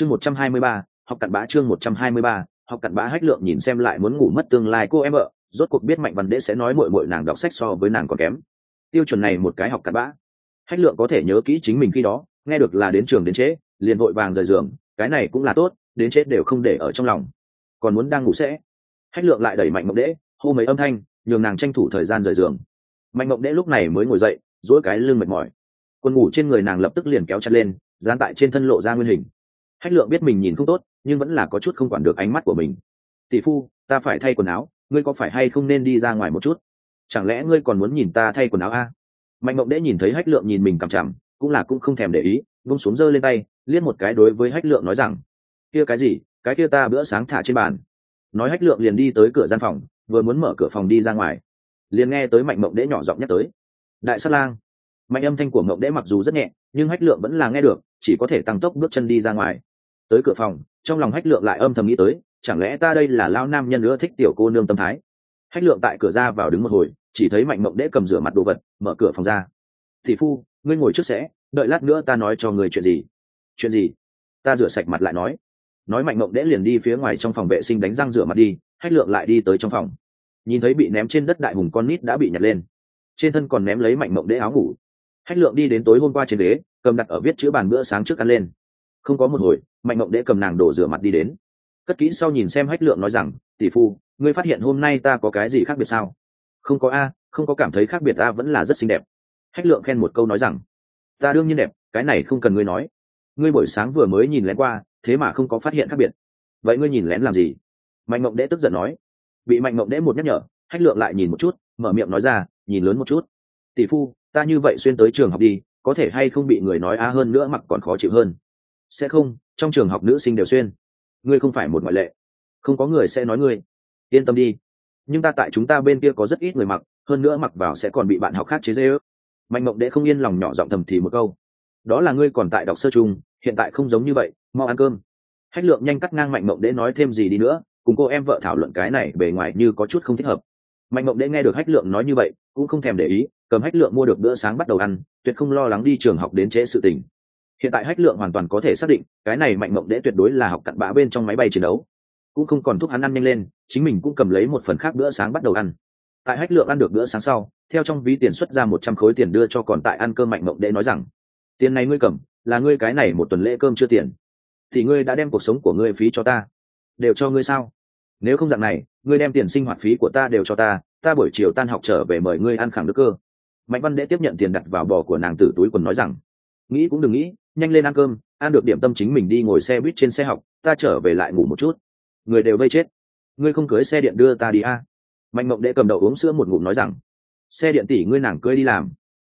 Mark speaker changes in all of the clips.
Speaker 1: chương một trăm hai mươi ba, học cặn bã chương một trăm hai mươi ba, học cặn bã hách lượng nhìn xem lại muốn ngủ mất tương lai cô em vợ rốt cuộc biết mạnh văn đễ sẽ nói mội mội nàng đọc sách so với nàng còn kém. Tiêu chuẩn này một cái học cặn bã. Hách lượng có thể nhớ kỹ chính mình khi đó, nghe được là đến trường đến trễ, liền vội vàng rời giường, cái này cũng là tốt, đến chết đều không để ở trong lòng. Còn muốn đang ngủ sẽ. Hách lượng lại đẩy mạnh mộng đễ, hô mấy âm thanh, nhường nàng tranh thủ thời gian rời giường. Mạnh mộng đễ lúc này mới ngồi dậy dỗi cái lưng mệt mỏi. Quần ngủ trên người nàng lập tức liền kéo chặt lên, dán tại trên thân lộ ra nguyên hình hách lượng biết mình nhìn không tốt, nhưng vẫn là có chút không quản được ánh mắt của mình. Tỷ phu, ta phải thay quần áo, ngươi có phải hay không nên đi ra ngoài một chút? Chẳng lẽ ngươi còn muốn nhìn ta thay quần áo a? Mạnh mộng đễ nhìn thấy hách lượng nhìn mình cằm chằm, cũng là cũng không thèm để ý vung xuống giơ lên tay, liếc một cái đối với hách lượng nói rằng, kia cái gì? Cái kia ta bữa sáng thả trên bàn. Nói hách lượng liền đi tới cửa gian phòng, vừa muốn mở cửa phòng đi ra ngoài, liền nghe tới mạnh mộng đễ nhỏ giọng nhắc tới, đại sát lang. Mạnh âm thanh của mộng đễ mặc dù rất nhẹ, nhưng hách lượng vẫn là nghe được, chỉ có thể tăng tốc bước chân đi ra ngoài tới cửa phòng trong lòng hách lượng lại âm thầm nghĩ tới chẳng lẽ ta đây là lao nam nhân nữa thích tiểu cô nương tâm thái? Hách lượng tại cửa ra vào đứng một hồi chỉ thấy mạnh mộng đễ cầm rửa mặt đồ vật mở cửa phòng ra. Thị phu ngươi ngồi trước sẽ đợi lát nữa ta nói cho người chuyện gì. Chuyện gì? Ta rửa sạch mặt lại nói. Nói mạnh mộng đễ liền đi phía ngoài trong phòng vệ sinh đánh răng rửa mặt đi hách lượng lại đi tới trong phòng. Nhìn thấy bị ném trên đất đại hùng con nít đã bị nhặt lên. Trên thân còn ném lấy mạnh mộng đễ áo ngủ. Hách lượng đi đến tối hôm qua trên đế, cầm đặt ở viết chữ bàn bữa sáng trước ăn lên. Không có một hồi mạnh mộng Đệ cầm nàng đổ rửa mặt đi đến. Cất kỹ sau nhìn xem hách lượng nói rằng, tỷ phu, ngươi phát hiện hôm nay ta có cái gì khác biệt sao? Không có a, không có cảm thấy khác biệt ta vẫn là rất xinh đẹp. Hách lượng khen một câu nói rằng, ta đương nhiên đẹp, cái này không cần ngươi nói. Ngươi buổi sáng vừa mới nhìn lén qua, thế mà không có phát hiện khác biệt. Vậy ngươi nhìn lén làm gì? Mạnh mộng đễ tức giận nói. Bị mạnh mộng đễ một nhắc nhở, hách lượng lại nhìn một chút, mở miệng nói ra, nhìn lớn một chút. Tỷ phu, ta như vậy xuyên tới trường học đi, có thể hay không bị người nói a hơn nữa mặc còn khó chịu hơn. Sẽ không trong trường học nữ sinh đều xuyên. Ngươi không phải một ngoại lệ. Không có người sẽ nói ngươi. Yên tâm đi. Nhưng ta tại chúng ta bên kia có rất ít người mặc, hơn nữa mặc vào sẽ còn bị bạn học khác chế dễ ước mạnh mộng đệ không yên lòng nhỏ giọng thầm thì một câu. Đó là ngươi còn tại đọc sơ chung, hiện tại không giống như vậy, mau ăn cơm. Hách lượng nhanh cắt ngang mạnh mộng đệ nói thêm gì đi nữa, cùng cô em vợ thảo luận cái này bề ngoài như có chút không thích hợp. Mạnh mộng đệ nghe được hách lượng nói như vậy, cũng không thèm để ý, cầm hách lượng mua được bữa sáng bắt đầu ăn, tuyệt không lo lắng đi trường học đến trễ sự tình hiện tại hách lượng hoàn toàn có thể xác định, cái này mạnh mộng đệ tuyệt đối là học cặn bã bên trong máy bay chiến đấu. Cũng không còn thúc hắn ăn nhanh lên, chính mình cũng cầm lấy một phần khác bữa sáng bắt đầu ăn. Tại hách lượng ăn được bữa sáng sau, theo trong ví tiền xuất ra một trăm khối tiền đưa cho còn tại ăn cơm mạnh mộng đệ nói rằng, tiền này ngươi cầm, là ngươi cái này một tuần lễ cơm chưa tiền. Thì ngươi đã đem cuộc sống của ngươi phí cho ta. Đều cho ngươi sao? Nếu không dạng này, ngươi đem tiền sinh hoạt phí của ta đều cho ta ta buổi chiều tan học trở về mời ngươi ăn khẳng đức cơ. Mạnh văn đệ tiếp nhận tiền đặt vào bò của nàng tử túi quần nói rằng nghĩ cũng đừng nghĩ, nhanh lên ăn cơm, ăn được điểm tâm chính mình đi ngồi xe buýt trên xe học, ta trở về lại ngủ một chút. Người đều vây chết. Ngươi không cưới xe điện đưa ta đi a? À? mạnh mộng đệ cầm đầu uống sữa một ngụm nói rằng, xe điện tỷ ngươi nàng cưới đi làm.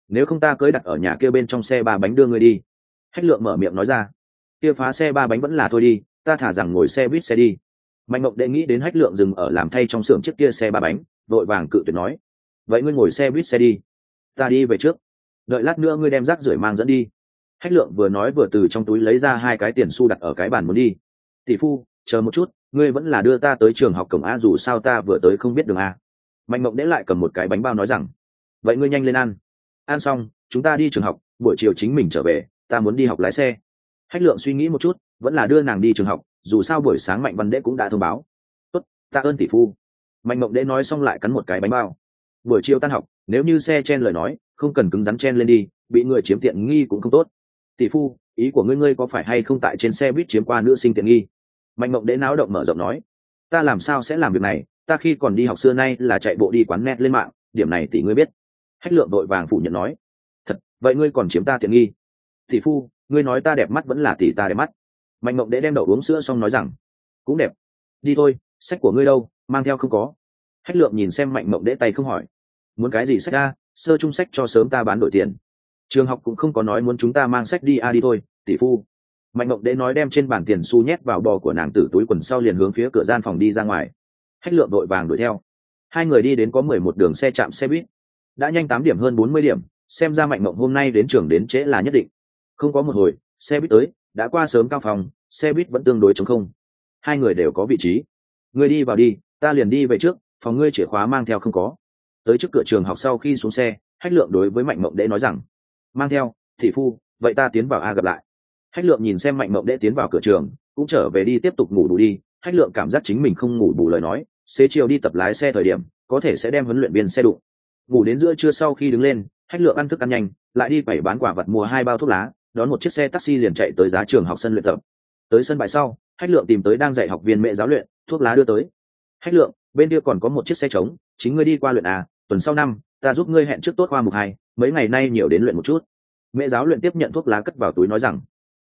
Speaker 1: Nếu không ta cưới đặt ở nhà kia bên trong xe ba bánh đưa ngươi đi. Hách lượng mở miệng nói ra, kia phá xe ba bánh vẫn là thôi đi, ta thả rằng ngồi xe buýt xe đi. Mạnh mộng đệ nghĩ đến hách lượng dừng ở làm thay trong xưởng chiếc kia xe ba bánh, vội vàng cự tuyệt nói, vậy ngươi ngồi xe buýt xe đi, ta đi về trước. Đợi lát nữa ngươi đem rác rưởi mang dẫn đi hách lượng vừa nói vừa từ trong túi lấy ra hai cái tiền xu đặt ở cái bàn muốn đi. Tỷ phu, chờ một chút, ngươi vẫn là đưa ta tới trường học cổng a dù sao ta vừa tới không biết đường a. Mạnh mộng đễ lại cầm một cái bánh bao nói rằng, vậy ngươi nhanh lên ăn. Ăn xong, chúng ta đi trường học, buổi chiều chính mình trở về, ta muốn đi học lái xe. Hách lượng suy nghĩ một chút, vẫn là đưa nàng đi trường học, dù sao buổi sáng mạnh văn đễ cũng đã thông báo. Tốt, ta ơn tỷ phu. Mạnh mộng đễ nói xong lại cắn một cái bánh bao. Buổi chiều tan học, nếu như xe chen lời nói, không cần cứng rắn chen lên đi, bị người chiếm tiện nghi cũng không tốt tỷ phu, ý của ngươi ngươi có phải hay không tại trên xe buýt chiếm qua nữ sinh tiện nghi? Mạnh mộng đễ náo động mở rộng nói, ta làm sao sẽ làm việc này? Ta khi còn đi học xưa nay là chạy bộ đi quán net lên mạng, điểm này tỷ ngươi biết. Hách lượng đội vàng phủ nhận nói, thật, vậy ngươi còn chiếm ta tiện nghi? Tỷ phu, ngươi nói ta đẹp mắt vẫn là tỷ ta đẹp mắt. Mạnh mộng đễ đem đậu uống sữa xong nói rằng, cũng đẹp. Đi thôi, sách của ngươi đâu, mang theo không có. Hách lượng nhìn xem mạnh mộng đễ tay không hỏi, muốn cái gì sách ra sơ chung sách cho sớm ta bán đổi tiền trường học cũng không có nói muốn chúng ta mang sách đi a à đi thôi, tỷ phu. Mạnh mộng đế nói đem trên bàn tiền xu nhét vào bò của nàng tử túi quần sau liền hướng phía cửa gian phòng đi ra ngoài. Hách lượng đội vàng đuổi theo. Hai người đi đến có mười một đường xe chạm xe buýt. Đã nhanh tám điểm hơn bốn mươi điểm, xem ra mạnh mộng hôm nay đến trường đến trễ là nhất định. Không có một hồi, xe buýt tới, đã qua sớm cao phòng, xe buýt vẫn tương đối chống không. Hai người đều có vị trí. Người đi vào đi, ta liền đi về trước, phòng ngươi chìa khóa mang theo không có. Tới trước cửa trường học sau khi xuống xe hách lượng đối với mạnh mộng đế nói rằng mang theo, thị phu, vậy ta tiến vào a gặp lại. Hách lượng nhìn xem mạnh mộng đệ tiến vào cửa trường, cũng trở về đi tiếp tục ngủ đủ đi. Hách lượng cảm giác chính mình không ngủ bù lời nói, xế chiều đi tập lái xe thời điểm, có thể sẽ đem huấn luyện viên xe đụng. Ngủ đến giữa trưa sau khi đứng lên, hách lượng ăn thức ăn nhanh, lại đi bảy bán quả vật mua hai bao thuốc lá, đón một chiếc xe taxi liền chạy tới giá trường học sân luyện tập. Tới sân bãi sau, hách lượng tìm tới đang dạy học viên mẹ giáo luyện, thuốc lá đưa tới. Hách lượng, bên kia còn có một chiếc xe trống, chính ngươi đi qua luyện à tuần sau năm, ta giúp ngươi hẹn trước tốt khoa mục hai mấy ngày nay nhiều đến luyện một chút. Mẹ giáo luyện tiếp nhận thuốc lá cất vào túi nói rằng,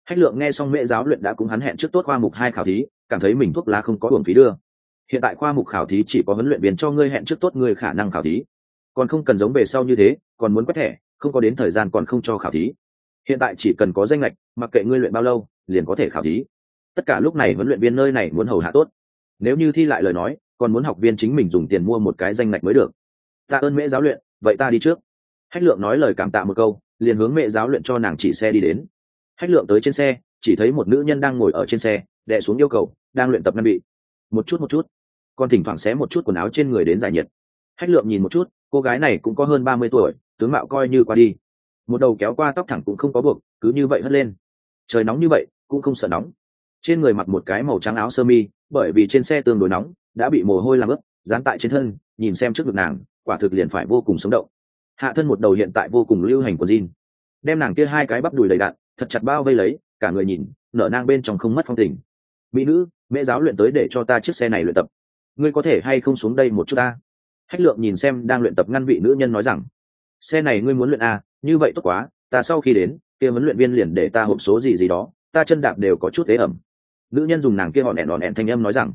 Speaker 1: hách lượng nghe xong mẹ giáo luyện đã cũng hắn hẹn trước tốt khoa mục hai khảo thí, cảm thấy mình thuốc lá không có hưởng phí đưa. Hiện tại khoa mục khảo thí chỉ có huấn luyện viên cho ngươi hẹn trước tốt ngươi khả năng khảo thí. Còn không cần giống về sau như thế, còn muốn quét thẻ, không có đến thời gian còn không cho khảo thí. Hiện tại chỉ cần có danh lệch mặc kệ ngươi luyện bao lâu, liền có thể khảo thí. Tất cả lúc này huấn luyện viên nơi này muốn hầu hạ tốt. Nếu như thi lại lời nói, còn muốn học viên chính mình dùng tiền mua một cái danh lệch mới được. Tạ ơn mẹ giáo luyện, vậy ta đi trước hách lượng nói lời cảm tạ một câu, liền hướng mẹ giáo luyện cho nàng chỉ xe đi đến. Hách lượng tới trên xe, chỉ thấy một nữ nhân đang ngồi ở trên xe, đè xuống yêu cầu, đang luyện tập ngăn bị một chút một chút. Còn thỉnh thoảng xé một chút quần áo trên người đến giải nhiệt. Hách lượng nhìn một chút, cô gái này cũng có hơn ba mươi tuổi, tướng mạo coi như qua đi. Một đầu kéo qua tóc thẳng cũng không có buộc, cứ như vậy hất lên. Trời nóng như vậy, cũng không sợ nóng. Trên người mặc một cái màu trắng áo sơ mi, bởi vì trên xe tương đối nóng, đã bị mồ hôi làm ướt, dán tại trên thân, nhìn xem trước ngực nàng, quả thực liền phải vô cùng sống động hạ thân một đầu hiện tại vô cùng lưu hành của jean đem nàng kia hai cái bắp đùi đầy đạn thật chặt bao vây lấy cả người nhìn nở nang bên trong không mất phong tình. Mỹ nữ mẹ giáo luyện tới để cho ta chiếc xe này luyện tập. Ngươi có thể hay không xuống đây một chút ta? Hách lượng nhìn xem đang luyện tập ngăn vị nữ nhân nói rằng xe này ngươi muốn luyện à, như vậy tốt quá ta sau khi đến kia huấn luyện viên liền để ta hộp số gì gì đó ta chân đạp đều có chút tế ẩm. Nữ nhân dùng nàng kia hòn đèn đòn đèn thanh âm nói rằng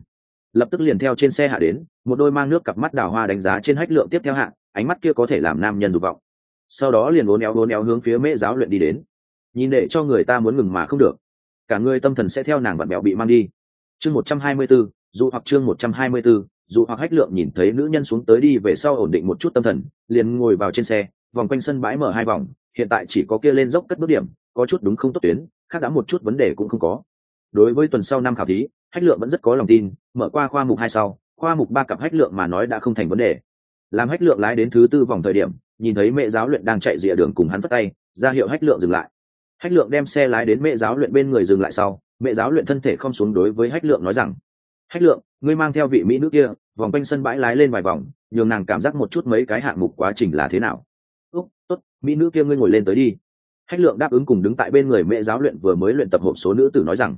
Speaker 1: lập tức liền theo trên xe hạ đến một đôi mang nước cặp mắt đào hoa đánh giá trên hách lượng tiếp theo hạ ánh mắt kia có thể làm nam nhân dục vọng. Sau đó liền uốn éo uốn éo hướng phía mễ giáo luyện đi đến. Nhìn để cho người ta muốn ngừng mà không được. Cả người tâm thần sẽ theo nàng vặn bẹo bị mang đi. Chương một trăm hai mươi 124, dù hoặc chương một trăm hai mươi 124, dù hoặc hách lượng nhìn thấy nữ nhân xuống tới đi về sau ổn định một chút tâm thần liền ngồi vào trên xe vòng quanh sân bãi mở hai vòng hiện tại chỉ có kia lên dốc cất bước điểm có chút đúng không tốt tuyến khác đã một chút vấn đề cũng không có. Đối với tuần sau năm khảo thí hách lượng vẫn rất có lòng tin mở qua khoa mục hai sau khoa mục ba cặp hách lượng mà nói đã không thành vấn đề làm hách lượng lái đến thứ tư vòng thời điểm, nhìn thấy mẹ giáo luyện đang chạy rìa đường cùng hắn vất tay, ra hiệu hách lượng dừng lại. Hách lượng đem xe lái đến mẹ giáo luyện bên người dừng lại sau, mẹ giáo luyện thân thể không xuống đối với hách lượng nói rằng, hách lượng, ngươi mang theo vị mỹ nữ kia, vòng quanh sân bãi lái lên vài vòng, nhường nàng cảm giác một chút mấy cái hạng mục quá trình là thế nào. Úc, tốt, mỹ nữ kia ngươi ngồi lên tới đi. Hách lượng đáp ứng cùng đứng tại bên người mẹ giáo luyện vừa mới luyện tập hộp số nữ tử nói rằng,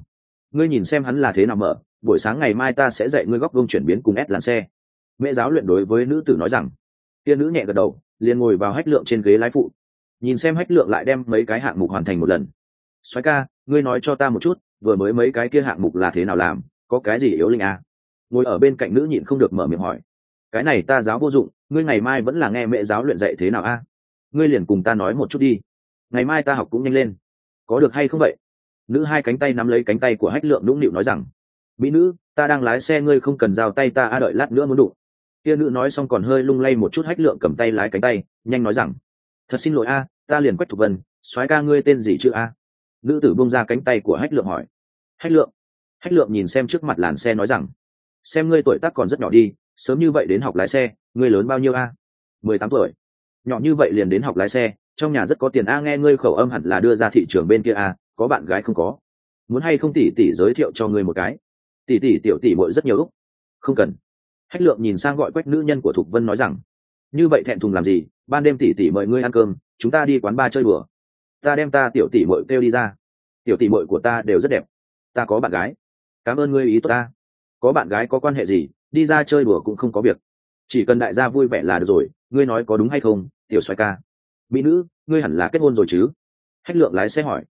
Speaker 1: ngươi nhìn xem hắn là thế nào mở, buổi sáng ngày mai ta sẽ dạy ngươi góc vông chuyển biến cùng ép làn xe mẹ giáo luyện đối với nữ tử nói rằng tiên nữ nhẹ gật đầu, liền ngồi vào hách lượng trên ghế lái phụ. Nhìn xem hách lượng lại đem mấy cái hạng mục hoàn thành một lần. Soái ca, ngươi nói cho ta một chút, vừa mới mấy cái kia hạng mục là thế nào làm, có cái gì yếu linh à? ngồi ở bên cạnh nữ nhịn không được mở miệng hỏi. Cái này ta giáo vô dụng, ngươi ngày mai vẫn là nghe mẹ giáo luyện dạy thế nào a ngươi liền cùng ta nói một chút đi. Ngày mai ta học cũng nhanh lên. Có được hay không vậy? Nữ hai cánh tay nắm lấy cánh tay của hách lượng nũng nịu nói rằng. Mỹ nữ, ta đang lái xe, ngươi không cần giao tay ta, a đợi lát nữa muốn đụng kia nữ nói xong còn hơi lung lay một chút hách lượng cầm tay lái cánh tay, nhanh nói rằng, thật xin lỗi a, ta liền quách thục vân, soái ca ngươi tên gì chứ a? Nữ tử bông ra cánh tay của hách lượng hỏi. Hách lượng. Hách lượng nhìn xem trước mặt làn xe nói rằng, xem ngươi tuổi tác còn rất nhỏ đi, sớm như vậy đến học lái xe, ngươi lớn bao nhiêu a? Mười tám tuổi. Nhỏ như vậy liền đến học lái xe, trong nhà rất có tiền a, nghe ngươi khẩu âm hẳn là đưa ra thị trường bên kia a, có bạn gái không có? Muốn hay không tỉ tỉ giới thiệu cho ngươi một cái? Tỉ tỉ tiểu tỉ bội rất nhiều lúc không cần hách lượng nhìn sang gọi quách nữ nhân của thục vân nói rằng, như vậy thẹn thùng làm gì? Ban đêm tỉ tỉ mời ngươi ăn cơm, chúng ta đi quán ba chơi bừa ta đem ta tiểu tỉ mội kêu đi ra. Tiểu tỉ mội của ta đều rất đẹp. Ta có bạn gái. Cảm ơn ngươi ý tốt ta. Có bạn gái có quan hệ gì, đi ra chơi đùa cũng không có việc. Chỉ cần đại gia vui vẻ là được rồi, ngươi nói có đúng hay không, tiểu xoay ca. Mỹ nữ, ngươi hẳn là kết hôn rồi chứ? Hách lượng lái xe hỏi.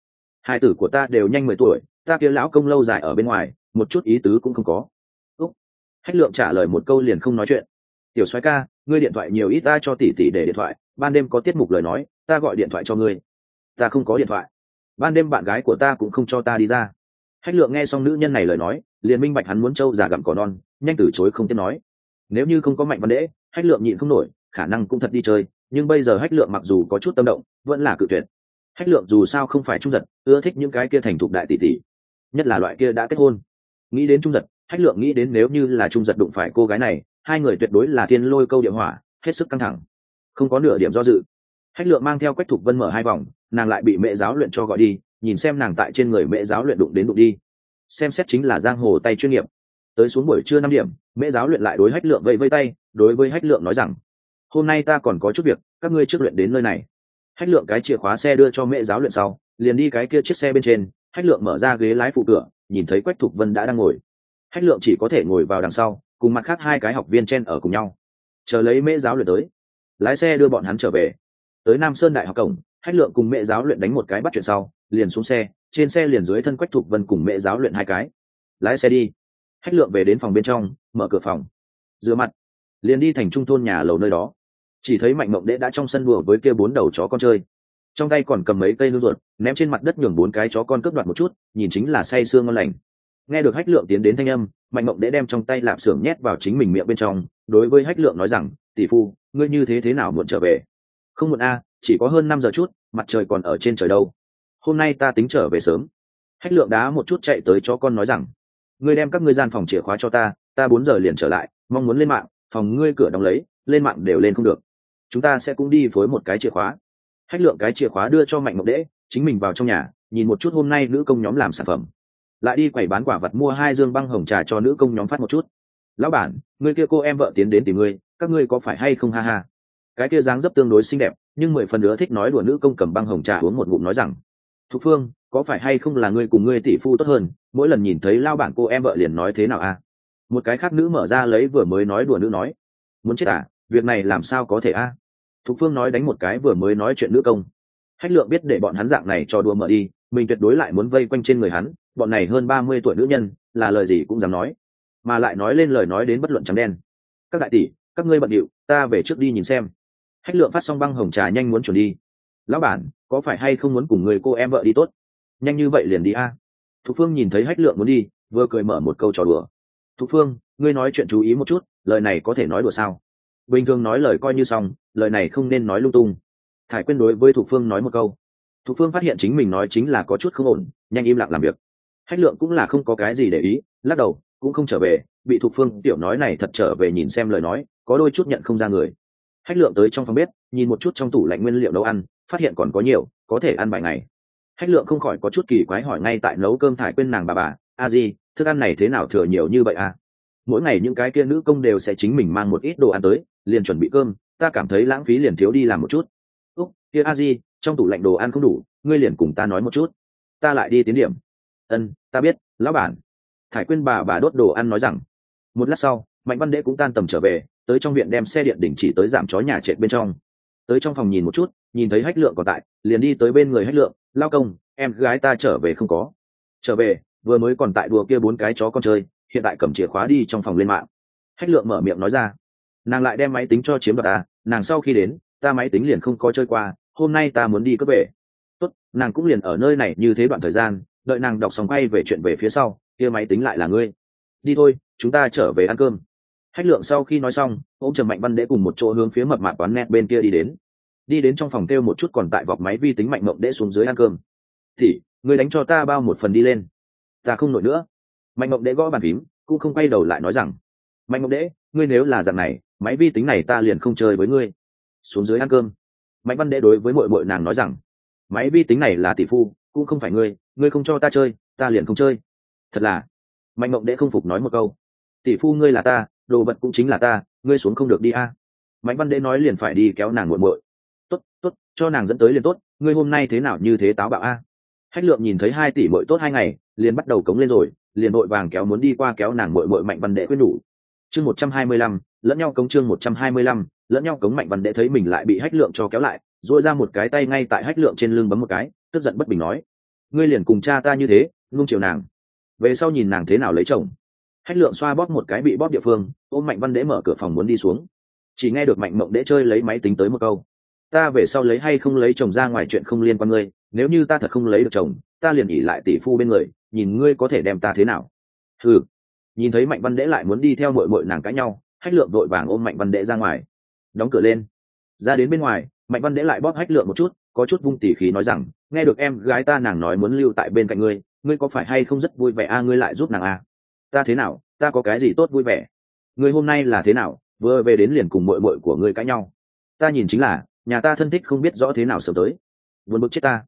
Speaker 1: Hai tử của ta đều nhanh mười tuổi, ta kia lão công lâu dài ở bên ngoài, một chút ý tứ cũng không có hách lượng trả lời một câu liền không nói chuyện. Tiểu Soái ca, ngươi điện thoại nhiều ít ta cho tỷ tỷ để điện thoại, ban đêm có tiết mục lời nói, ta gọi điện thoại cho ngươi. Ta không có điện thoại. Ban đêm bạn gái của ta cũng không cho ta đi ra. Hách lượng nghe xong nữ nhân này lời nói, liền minh bạch hắn muốn trâu già gặm cỏ non, nhanh từ chối không tiếp nói. Nếu như không có mạnh văn đễ hách lượng nhịn không nổi, khả năng cũng thật đi chơi, nhưng bây giờ hách lượng mặc dù có chút tâm động, vẫn là cự tuyệt. Hách lượng dù sao không phải trung giật, ưa thích những cái kia thành thục đại tỷ tỷ, nhất là loại kia đã kết hôn. Nghĩ đến trung giật hách lượng nghĩ đến nếu như là trung giật đụng phải cô gái này, hai người tuyệt đối là thiên lôi câu địa hỏa, hết sức căng thẳng. Không có nửa điểm do dự. Hách lượng mang theo quách thục vân mở hai vòng, nàng lại bị mẹ giáo luyện cho gọi đi, nhìn xem nàng tại trên người Mẹ giáo luyện đụng đến đụng đi. Xem xét chính là giang hồ tay chuyên nghiệp. Tới xuống buổi trưa năm điểm, Mẹ giáo luyện lại đối hách lượng vẫy vây tay, đối với hách lượng nói rằng, hôm nay ta còn có chút việc, các ngươi trước luyện đến nơi này. Hách lượng cái chìa khóa xe đưa cho Mẹ giáo luyện sau, liền đi cái kia chiếc xe bên trên, hách lượng mở ra ghế lái phụ cửa, nhìn thấy quách thục vân đã đang ngồi hách lượng chỉ có thể ngồi vào đằng sau, cùng mặt khác hai cái học viên chen ở cùng nhau. Chờ lấy mễ giáo luyện tới. Lái xe đưa bọn hắn trở về. Tới nam sơn đại học cổng, hách lượng cùng mẹ giáo luyện đánh một cái bắt chuyện sau, liền xuống xe, trên xe liền dưới thân quách thục vân cùng mẹ giáo luyện hai cái. Lái xe đi. Hách lượng về đến phòng bên trong, mở cửa phòng. Rửa mặt. Liền đi thành trung thôn nhà lầu nơi đó. Chỉ thấy mạnh mộng đệ đã trong sân đùa với kia bốn đầu chó con chơi. Trong tay còn cầm mấy cây hương ruột, ném trên mặt đất nhường bốn cái chó con cướp đoạt một chút, nhìn chính là say sương ngon lành nghe được hách lượng tiến đến thanh âm, mạnh mộng đễ đem trong tay lạp xưởng nhét vào chính mình miệng bên trong, đối với hách lượng nói rằng, tỷ phu, ngươi như thế thế nào muộn trở về? Không muộn a, chỉ có hơn năm giờ chút, mặt trời còn ở trên trời đâu. Hôm nay ta tính trở về sớm. Hách lượng đá một chút chạy tới cho con nói rằng, ngươi đem các ngươi gian phòng chìa khóa cho ta ta bốn giờ liền trở lại, mong muốn lên mạng, phòng ngươi cửa đóng lấy, lên mạng đều lên không được. Chúng ta sẽ cũng đi phối một cái chìa khóa. Hách lượng cái chìa khóa đưa cho mạnh mộng đễ chính mình vào trong nhà, nhìn một chút hôm nay nữ công nhóm làm sản phẩm lại đi quầy bán quả vật mua hai dương băng hồng trà cho nữ công nhóm phát một chút. Lão bản, người kia cô em vợ tiến đến tìm ngươi, các ngươi có phải hay không ha ha? Cái kia dáng dấp tương đối xinh đẹp, nhưng mười phần nữa thích nói đùa nữ công cầm băng hồng trà uống một ngụm nói rằng, thục phương, có phải hay không là ngươi cùng ngươi tỷ phu tốt hơn? Mỗi lần nhìn thấy lao bản cô em vợ liền nói thế nào a một cái khác nữ mở ra lấy vừa mới nói đùa nữ nói, muốn chết à? Việc này làm sao có thể a thục phương nói đánh một cái vừa mới nói chuyện nữ công. Hách lượng biết để bọn hắn dạng này cho đùa mở đi mình tuyệt đối lại muốn vây quanh trên người hắn, bọn này hơn ba mươi tuổi nữ nhân, là lời gì cũng dám nói, mà lại nói lên lời nói đến bất luận trắng đen. Các đại tỷ, các ngươi bận điệu, ta về trước đi nhìn xem. Hách lượng phát xong băng hồng trà nhanh muốn chuẩn đi. Lão bản, có phải hay không muốn cùng người cô em vợ đi tốt? Nhanh như vậy liền đi a. Thục phương nhìn thấy hách lượng muốn đi, vừa cười mở một câu trò đùa. Thục phương, ngươi nói chuyện chú ý một chút, lời này có thể nói đùa sao? Bình thường nói lời coi như xong, lời này không nên nói lung tung. Thải quyên đối với thục phương nói một câu thục phương phát hiện chính mình nói chính là có chút không ổn, nhanh im lặng làm việc. Hách lượng cũng là không có cái gì để ý, lắc đầu, cũng không trở về, bị thục phương tiểu nói này thật trở về nhìn xem lời nói, có đôi chút nhận không ra người. Hách lượng tới trong phòng bếp, nhìn một chút trong tủ lạnh nguyên liệu nấu ăn, phát hiện còn có nhiều, có thể ăn vài ngày. Hách lượng không khỏi có chút kỳ quái hỏi ngay tại nấu cơm thải quên nàng bà bà, a di, thức ăn này thế nào thừa nhiều như vậy à? Mỗi ngày những cái kia nữ công đều sẽ chính mình mang một ít đồ ăn tới, liền chuẩn bị cơm, ta cảm thấy lãng phí liền thiếu đi làm một chút. Úc, kia a di trong tủ lạnh đồ ăn không đủ, ngươi liền cùng ta nói một chút. Ta lại đi tiến điểm. Ân, ta biết, lão bản. Thải quyên bà bà đốt đồ ăn nói rằng. Một lát sau, mạnh văn đễ cũng tan tầm trở về, tới trong viện đem xe điện đỉnh chỉ tới giảm chó nhà trệt bên trong. Tới trong phòng nhìn một chút, nhìn thấy hách lượng còn tại, liền đi tới bên người hách lượng, lao công, em gái ta trở về không có. Trở về, vừa mới còn tại đùa kia bốn cái chó con chơi, hiện tại cầm chìa khóa đi trong phòng lên mạng. Hách lượng mở miệng nói ra. Nàng lại đem máy tính cho chiếm đoạt ta nàng sau khi đến, ta máy tính liền không có chơi qua hôm nay ta muốn đi cướp về. Tốt, nàng cũng liền ở nơi này như thế đoạn thời gian, đợi nàng đọc xong quay về chuyện về phía sau, kia máy tính lại là ngươi. Đi thôi, chúng ta trở về ăn cơm. Hách lượng sau khi nói xong ô m trầm mạnh văn đễ cùng một chỗ hướng phía mập mạp quán net bên kia đi đến. Đi đến trong phòng kêu một chút còn tại vọc máy vi tính mạnh mộng đễ xuống dưới ăn cơm. Thì ngươi đánh cho ta bao một phần đi lên. Ta không nổi nữa. Mạnh mộng đễ gõ bàn phím, cũng không quay đầu lại nói rằng, mạnh mộng đễ ngươi nếu là dạng này, máy vi tính này ta liền không chơi với ngươi. Xuống dưới ăn cơm mạnh văn đệ đối với mội mội nàng nói rằng, máy vi tính này là tỷ phu, cũng không phải ngươi ngươi không cho ta chơi, ta liền không chơi. Thật là. Mạnh mộng đệ không phục nói một câu. Tỷ phu ngươi là ta, đồ vật cũng chính là ta, ngươi xuống không được đi a. Mạnh văn đế nói liền phải đi kéo nàng muộn muội. Tốt tốt, cho nàng dẫn tới liền tốt, ngươi hôm nay thế nào như thế táo bạo a? Hách lượng nhìn thấy hai tỷ muội tốt hai ngày, liền bắt đầu cống lên rồi, liền vội vàng kéo muốn đi qua kéo nàng muội muội mạnh văn đệ quyết đủ chương một trăm hai mươi lăm, lẫn nhau cống chương một trăm hai mươi lăm lẫn nhau cống mạnh văn đệ thấy mình lại bị hách lượng cho kéo lại dội ra một cái tay ngay tại hách lượng trên lưng bấm một cái, tức giận bất bình nói, ngươi liền cùng cha ta như thế, nung chiều nàng. Về sau nhìn nàng thế nào lấy chồng. Hách lượng xoa bóp một cái bị bóp địa phương, ôm mạnh văn đệ mở cửa phòng muốn đi xuống. Chỉ nghe được mạnh mộng đệ chơi lấy máy tính tới một câu, ta về sau lấy hay không lấy chồng ra ngoài chuyện không liên quan ngươi, nếu như ta thật không lấy được chồng, ta liền nghỉ lại tỷ phu bên người, nhìn ngươi có thể đem ta thế nào. Ừ nhìn thấy mạnh văn đệ lại muốn đi theo mội mội nàng cãi nhau, hách lượng đội vàng ôm mạnh văn đệ ra ngoài đóng cửa lên. Ra đến bên ngoài, mạnh văn đễ lại bóp hách lượng một chút, có chút vung tỉ khí nói rằng, nghe được em gái ta nàng nói muốn lưu tại bên cạnh ngươi ngươi có phải hay không rất vui vẻ a, ngươi lại giúp nàng a? Ta thế nào, ta có cái gì tốt vui vẻ? Ngươi hôm nay là thế nào, vừa về đến liền cùng mội mội của ngươi cãi nhau. Ta nhìn chính là, nhà ta thân thích không biết rõ thế nào sớm tới. Vượt bức chết ta.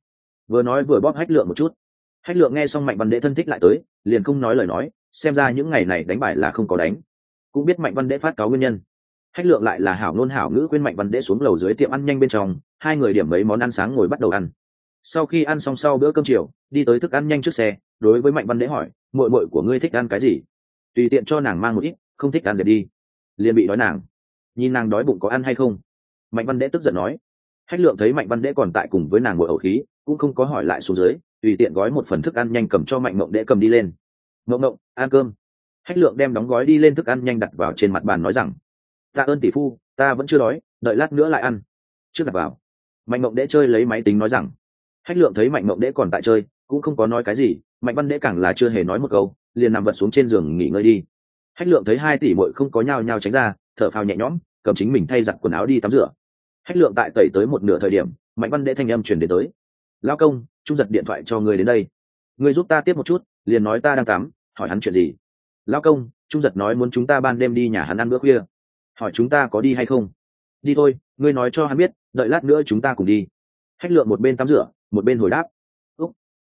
Speaker 1: Vừa nói vừa bóp hách lượng một chút. Hách lượng nghe xong mạnh văn đễ thân thích lại tới, liền không nói lời nói, xem ra những ngày này đánh bài là không có đánh. Cũng biết mạnh văn đễ phát cáo nguyên nhân hách lượng lại là hảo nôn hảo ngữ quên mạnh văn đễ xuống lầu dưới tiệm ăn nhanh bên trong, hai người điểm mấy món ăn sáng ngồi bắt đầu ăn. Sau khi ăn xong sau bữa cơm chiều, đi tới thức ăn nhanh trước xe, đối với mạnh văn đễ hỏi, muội muội của ngươi thích ăn cái gì? Tùy tiện cho nàng mang một ít, không thích ăn dẹp đi. Liền bị đói nàng. Nhìn nàng đói bụng có ăn hay không? Mạnh văn đễ tức giận nói. Hách lượng thấy mạnh văn đễ còn tại cùng với nàng ngồi ẩu khí, cũng không có hỏi lại xuống dưới, tùy tiện gói một phần thức ăn nhanh cầm cho mạnh mộng đễ cầm đi lên. Mộng mộng, ăn cơm. Hách lượng đem đóng gói đi lên thức ăn nhanh đặt vào trên mặt bàn nói rằng tạ ơn tỷ phu, ta vẫn chưa đói, đợi lát nữa lại ăn. Trước đặt vào. Mạnh mộng đễ chơi lấy máy tính nói rằng, hách lượng thấy mạnh mộng đễ còn tại chơi, cũng không có nói cái gì, mạnh văn đễ càng là chưa hề nói một câu, liền nằm vật xuống trên giường nghỉ ngơi đi. Hách lượng thấy hai tỷ bội không có nhao nhao tránh ra, thở phào nhẹ nhõm, cầm chính mình thay giặt quần áo đi tắm rửa. Hách lượng tại tẩy tới một nửa thời điểm, mạnh văn đễ thanh âm chuyển đến tới. Lao công, trung giật điện thoại cho người đến đây. Người giúp ta tiếp một chút, liền nói ta đang tắm, hỏi hắn chuyện gì. Lao công, trung giật nói muốn chúng ta ban đêm đi nhà hắn ăn bữa khuya hỏi chúng ta có đi hay không? Đi thôi, ngươi nói cho hắn biết, đợi lát nữa chúng ta cùng đi. Hách lượng một bên tắm rửa, một bên hồi đáp. Úc.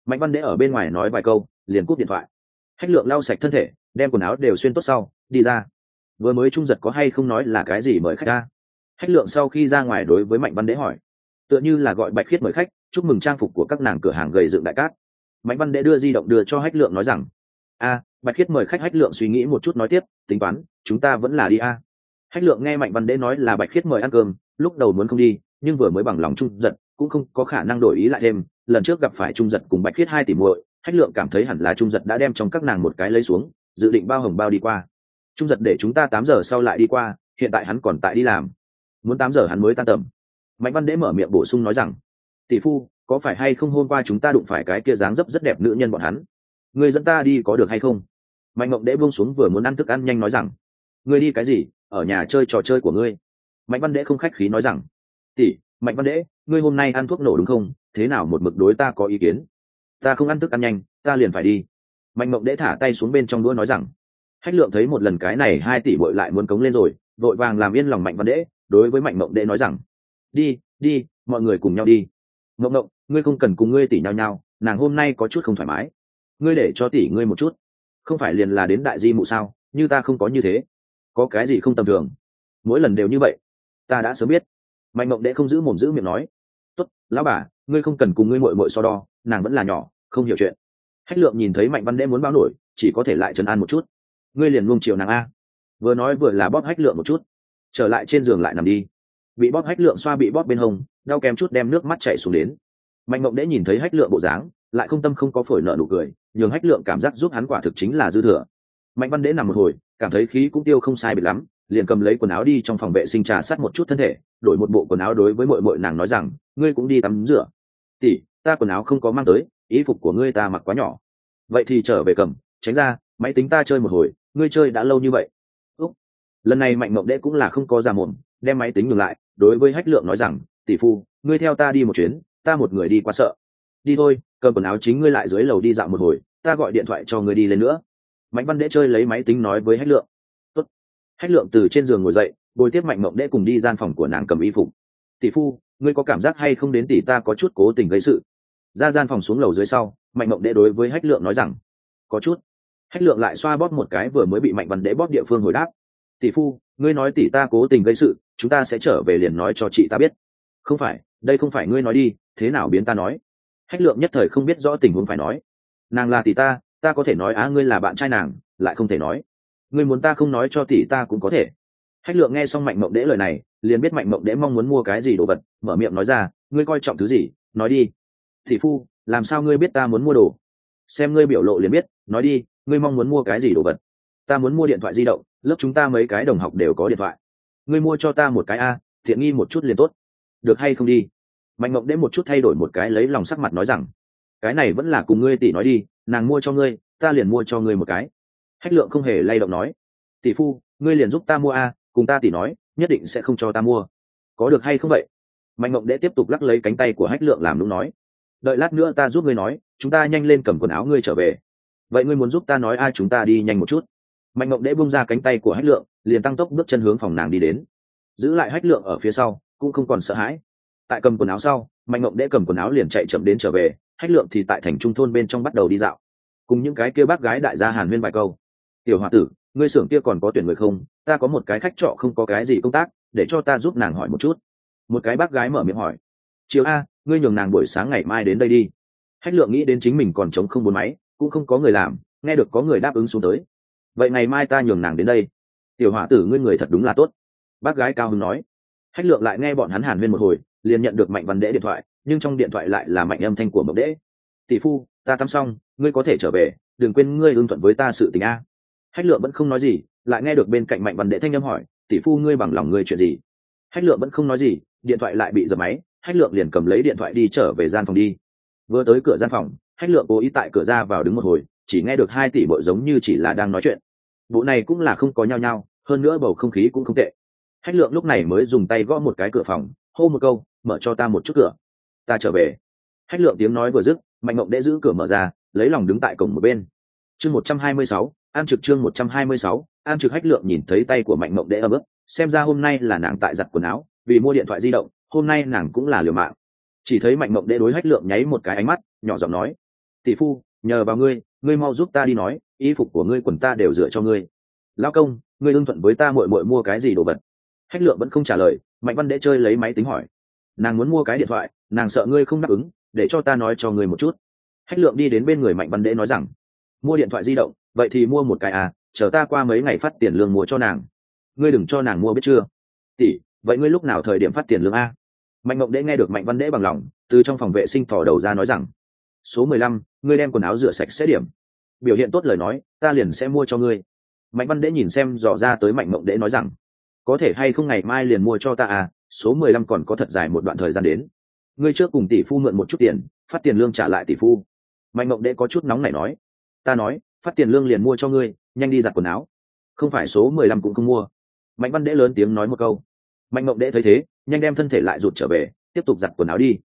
Speaker 1: Mạnh văn đễ ở bên ngoài nói vài câu, liền cúp điện thoại. Hách lượng lau sạch thân thể, đem quần áo đều xuyên tốt sau, đi ra. Vừa mới trung giật có hay không nói là cái gì mời khách ta? Hách lượng sau khi ra ngoài đối với mạnh văn đế hỏi. Tựa như là gọi bạch khiết mời khách, chúc mừng trang phục của các nàng cửa hàng gầy dựng đại cát. Mạnh văn đế đưa di động đưa cho hách lượng nói rằng, a, bạch khiết mời khách hách lượng suy nghĩ một chút nói tiếp, tính toán, chúng ta vẫn là đi a hách lượng nghe mạnh văn đế nói là bạch khiết mời ăn cơm, lúc đầu muốn không đi, nhưng vừa mới bằng lòng trung giật, cũng không có khả năng đổi ý lại thêm. Lần trước gặp phải trung giật cùng bạch khiết hai tỷ muội, hách lượng cảm thấy hẳn là trung giật đã đem trong các nàng một cái lấy xuống, dự định bao hồng bao đi qua. Trung giật để chúng ta tám giờ sau lại đi qua, hiện tại hắn còn tại đi làm. Muốn tám giờ hắn mới tan tầm. Mạnh văn đế mở miệng bổ sung nói rằng, tỷ phu, có phải hay không hôm qua chúng ta đụng phải cái kia dáng dấp rất đẹp nữ nhân bọn hắn? Người dẫn ta đi có được hay không? Mạnh mộng đế buông xuống vừa muốn ăn thức ăn nhanh nói rằng, ngươi đi cái gì? Ở nhà chơi trò chơi của ngươi. Mạnh văn đễ không khách khí nói rằng, tỷ, mạnh văn đễ, ngươi hôm nay ăn thuốc nổ đúng không? Thế nào một mực đối ta có ý kiến? Ta không ăn thức ăn nhanh, ta liền phải đi. Mạnh mộng đễ thả tay xuống bên trong đũa nói rằng, hách lượng thấy một lần cái này hai tỷ bội lại muốn cống lên rồi, vội vàng làm yên lòng mạnh văn đễ, đối với mạnh mộng đễ nói rằng, đi đi, mọi người cùng nhau đi. Mộng mộng, ngươi không cần cùng ngươi tỷ nhau nhau nàng hôm nay có chút không thoải mái. Ngươi để cho tỷ ngươi một chút. Không phải liền là đến đại di mụ sao? Như ta không có như thế có cái gì không tầm thường? Mỗi lần đều như vậy. Ta đã sớm biết. Mạnh mộng đệ không giữ mồm giữ miệng nói. Tốt, lão bà, ngươi không cần cùng ngươi mội mội so đo, nàng vẫn là nhỏ, không hiểu chuyện. Hách lượng nhìn thấy mạnh văn đệ muốn báo nổi, chỉ có thể lại trấn an một chút. Ngươi liền luông chiều nàng a. Vừa nói vừa là bóp hách lượng một chút. Trở lại trên giường lại nằm đi. Bị bóp hách lượng xoa bị bóp bên hông, đau kèm chút đem nước mắt chảy xuống đến. Mạnh mộng đệ nhìn thấy hách lượng bộ dáng, lại không tâm không có phổi nợ nụ cười, nhường hách lượng cảm giác giúp hắn quả thực chính là dư thừa. Mạnh văn Đế nằm một hồi cảm thấy khí cũng tiêu không sai biệt lắm, liền cầm lấy quần áo đi trong phòng vệ sinh trà sát một chút thân thể, đổi một bộ quần áo đối với mội mội nàng nói rằng, ngươi cũng đi tắm rửa. Tỉ ta quần áo không có mang tới, ý phục của ngươi ta mặc quá nhỏ. Vậy thì trở về cầm, tránh ra, máy tính ta chơi một hồi, ngươi chơi đã lâu như vậy. Úc. lần này mạnh mộng đễ cũng là không có ra mồm, đem máy tính ngừng lại, đối với hách lượng nói rằng, tỷ phu, ngươi theo ta đi một chuyến, ta một người đi quá sợ. Đi thôi, cầm quần áo chính ngươi lại dưới lầu đi dạo một hồi, ta gọi điện thoại cho ngươi đi lên nữa mạnh văn đễ chơi lấy máy tính nói với hách lượng. Tốt. hách lượng từ trên giường ngồi dậy, bồi tiếp mạnh mộng đễ cùng đi gian phòng của nàng cầm y phục. Tỷ phu, ngươi có cảm giác hay không đến tỷ ta có chút cố tình gây sự? Ra gian phòng xuống lầu dưới sau, mạnh mộng đễ đối với hách lượng nói rằng, có chút. Hách lượng lại xoa bóp một cái vừa mới bị mạnh văn đễ bóp địa phương hồi đáp, tỷ phu, ngươi nói tỷ ta cố tình gây sự, chúng ta sẽ trở về liền nói cho chị ta biết. Không phải, đây không phải ngươi nói đi, thế nào biến ta nói? Hách lượng nhất thời không biết rõ tình huống phải nói. Nàng là tỷ ta ta có thể nói á, ngươi là bạn trai nàng, lại không thể nói. Ngươi muốn ta không nói cho tỷ ta cũng có thể. Hách lượng nghe xong mạnh mộng đễ lời này, liền biết mạnh mộng đễ mong muốn mua cái gì đồ vật, mở miệng nói ra, ngươi coi trọng thứ gì, nói đi. Tỷ phu, làm sao ngươi biết ta muốn mua đồ? Xem ngươi biểu lộ liền biết, nói đi, ngươi mong muốn mua cái gì đồ vật? Ta muốn mua điện thoại di động, lớp chúng ta mấy cái đồng học đều có điện thoại. Ngươi mua cho ta một cái a thiện nghi một chút liền tốt. Được hay không đi? Mạnh mộng đễ một chút thay đổi một cái lấy lòng sắc mặt nói rằng cái này vẫn là cùng ngươi tỷ nói đi, nàng mua cho ngươi, ta liền mua cho ngươi một cái. Hách lượng không hề lay động nói. Tỷ phu, ngươi liền giúp ta mua a, cùng ta tỷ nói, nhất định sẽ không cho ta mua. Có được hay không vậy? Mạnh mộng đệ tiếp tục lắc lấy cánh tay của hách lượng làm đúng nói. Đợi lát nữa ta giúp ngươi nói, chúng ta nhanh lên cầm quần áo ngươi trở về. Vậy ngươi muốn giúp ta nói ai chúng ta đi nhanh một chút. Mạnh mộng đệ bung ra cánh tay của hách lượng, liền tăng tốc bước chân hướng phòng nàng đi đến. Giữ lại hách lượng ở phía sau, cũng không còn sợ hãi. Tại cầm quần áo sau, mạnh mộng đệ cầm quần áo liền chạy chậm đến trở về hách lượng thì tại thành trung thôn bên trong bắt đầu đi dạo. Cùng những cái kia bác gái đại gia hàn huyên vài câu. Tiểu h o a tử, ngươi xưởng kia còn có tuyển người không? Ta có một cái khách trọ không có cái gì công tác, để cho ta giúp nàng hỏi một chút. Một cái bác gái mở miệng hỏi. Chiều a, ngươi nhường nàng buổi sáng ngày mai đến đây đi. Hách lượng nghĩ đến chính mình còn chống không bốn máy, cũng không có người làm, nghe được có người đáp ứng xuống tới. Vậy ngày mai ta nhường nàng đến đây. Tiểu hỏa tử, ngươi người thật đúng là tốt. Bác gái cao hưng nói. Hách lượng lại nghe bọn hắn hàn huyên một hồi, liền nhận được mạnh văn đễ điện thoại nhưng trong điện thoại lại là mạnh âm thanh của mộng đễ. Tỷ phu, ta tắm xong, ngươi có thể trở về, đừng quên ngươi ưng thuận với ta sự tình a. Hách lượng vẫn không nói gì, lại nghe được bên cạnh mạnh văn đệ thanh âm hỏi, tỷ phu ngươi bằng lòng ngươi chuyện gì? Hách lượng vẫn không nói gì, điện thoại lại bị giật máy, hách lượng liền cầm lấy điện thoại đi trở về gian phòng đi. Vừa tới cửa gian phòng, hách lượng cố ý tại cửa ra vào đứng một hồi, chỉ nghe được hai tỷ bội giống như chỉ là đang nói chuyện. Bộ này cũng là không có nhau nhau, hơn nữa bầu không khí cũng không tệ. Hách lượng lúc này mới dùng tay gõ một cái cửa phòng, hô một câu, mở cho ta một chút cửa ta trở về. Hách lượng tiếng nói vừa dứt, mạnh mộng đệ giữ cửa mở ra, lấy lòng đứng tại cổng một bên. Chương một trăm hai mươi sáu, an trực chương một trăm hai mươi sáu, an trực hách lượng nhìn thấy tay của mạnh mộng đệ ở bước xem ra hôm nay là nàng tại giặt quần áo, vì mua điện thoại di động, hôm nay nàng cũng là liều mạng. Chỉ thấy mạnh mộng đệ đối hách lượng nháy một cái ánh mắt, nhỏ giọng nói, tỷ phu, nhờ vào ngươi ngươi mau giúp ta đi nói, y phục của ngươi quần ta đều dựa cho ngươi. Lao công, ngươi ưng thuận với ta mội mội mua cái gì đồ vật? Hách lượng vẫn không trả lời, mạnh văn đệ chơi lấy máy tính hỏi nàng muốn mua cái điện thoại, nàng sợ ngươi không đáp ứng, để cho ta nói cho ngươi một chút. Hách lượng đi đến bên người mạnh văn đễ nói rằng, mua điện thoại di động, vậy thì mua một cái à chờ ta qua mấy ngày phát tiền lương mua cho nàng. Ngươi đừng cho nàng mua biết chưa? Tỷ, vậy ngươi lúc nào thời điểm phát tiền lương a? Mạnh mộng đễ nghe được mạnh văn đễ bằng lòng, từ trong phòng vệ sinh thỏ đầu ra nói rằng, số mười lăm, ngươi đem quần áo rửa sạch sẽ điểm. Biểu hiện tốt lời nói, ta liền sẽ mua cho ngươi. Mạnh văn đễ nhìn xem dò ra tới mạnh mộng đễ nói rằng có thể hay không ngày mai liền mua cho ta à số mười lăm còn có thật dài một đoạn thời gian đến. Ngươi trước cùng tỷ phu mượn một chút tiền, phát tiền lương trả lại tỷ phu. Mạnh mộng đệ có chút nóng này nói. Ta nói, phát tiền lương liền mua cho ngươi, nhanh đi giặt quần áo. Không phải số mười lăm cũng không mua. Mạnh văn đệ lớn tiếng nói một câu. Mạnh mộng đệ thấy thế, nhanh đem thân thể lại rụt trở về, tiếp tục giặt quần áo đi.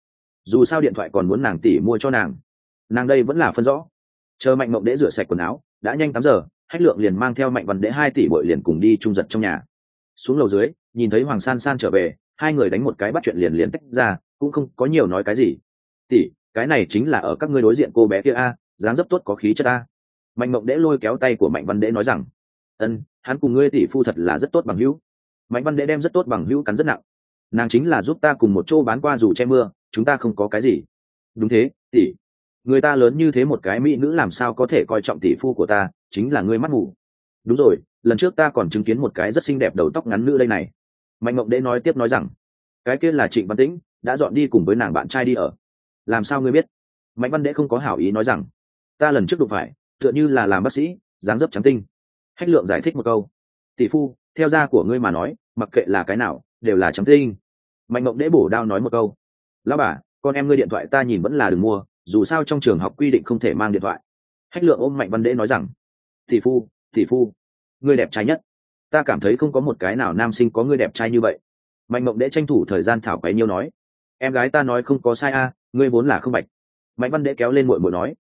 Speaker 1: Dù sao điện thoại còn muốn nàng tỷ mua cho nàng. Nàng đây vẫn là phân rõ. Chờ mạnh mộng đệ rửa sạch quần áo, đã nhanh tám giờ, hách lượng liền mang theo mạnh văn đệ hai tỷ bội liền cùng đi trung giật trong nhà xuống lầu dưới, nhìn thấy hoàng san san trở về, hai người đánh một cái bắt chuyện liền liền tách ra, cũng không có nhiều nói cái gì. Tỷ, cái này chính là ở các ngươi đối diện cô bé kia a, dáng dấp tốt có khí chất a. Mạnh mộng đễ lôi kéo tay của mạnh văn đễ nói rằng, ân, hắn cùng ngươi tỷ phu thật là rất tốt bằng hữu. Mạnh văn đễ đem rất tốt bằng hữu cắn rất nặng. Nàng chính là giúp ta cùng một chỗ bán qua dù che mưa, chúng ta không có cái gì. Đúng thế, tỷ. Người ta lớn như thế một cái mỹ nữ làm sao có thể coi trọng tỷ phu của ta, chính là ngươi mắt mù đúng rồi, lần trước ta còn chứng kiến một cái rất xinh đẹp đầu tóc ngắn nữ đây này. Mạnh mộng đễ nói tiếp nói rằng, cái kia là trịnh văn tĩnh, đã dọn đi cùng với nàng bạn trai đi ở. Làm sao ngươi biết? Mạnh văn đễ không có hảo ý nói rằng, ta lần trước đụng phải, tựa như là làm bác sĩ, dáng dấp trắng tinh. Hách lượng giải thích một câu, tỷ phu, theo gia của ngươi mà nói, mặc kệ là cái nào, đều là trắng tinh. Mạnh mộng đễ bổ đao nói một câu, lão bà, con em ngươi điện thoại ta nhìn vẫn là đừng mua, dù sao trong trường học quy định không thể mang điện thoại. Hách lượng ôm mạnh văn đễ nói rằng, tỷ phu tỷ phu, ngươi đẹp trai nhất. Ta cảm thấy không có một cái nào nam sinh có ngươi đẹp trai như vậy. Mạnh mộng đễ tranh thủ thời gian thảo quấy nhiêu nói, em gái ta nói không có sai a, ngươi vốn là không bạch. Mạnh văn đễ kéo lên muội muội nói,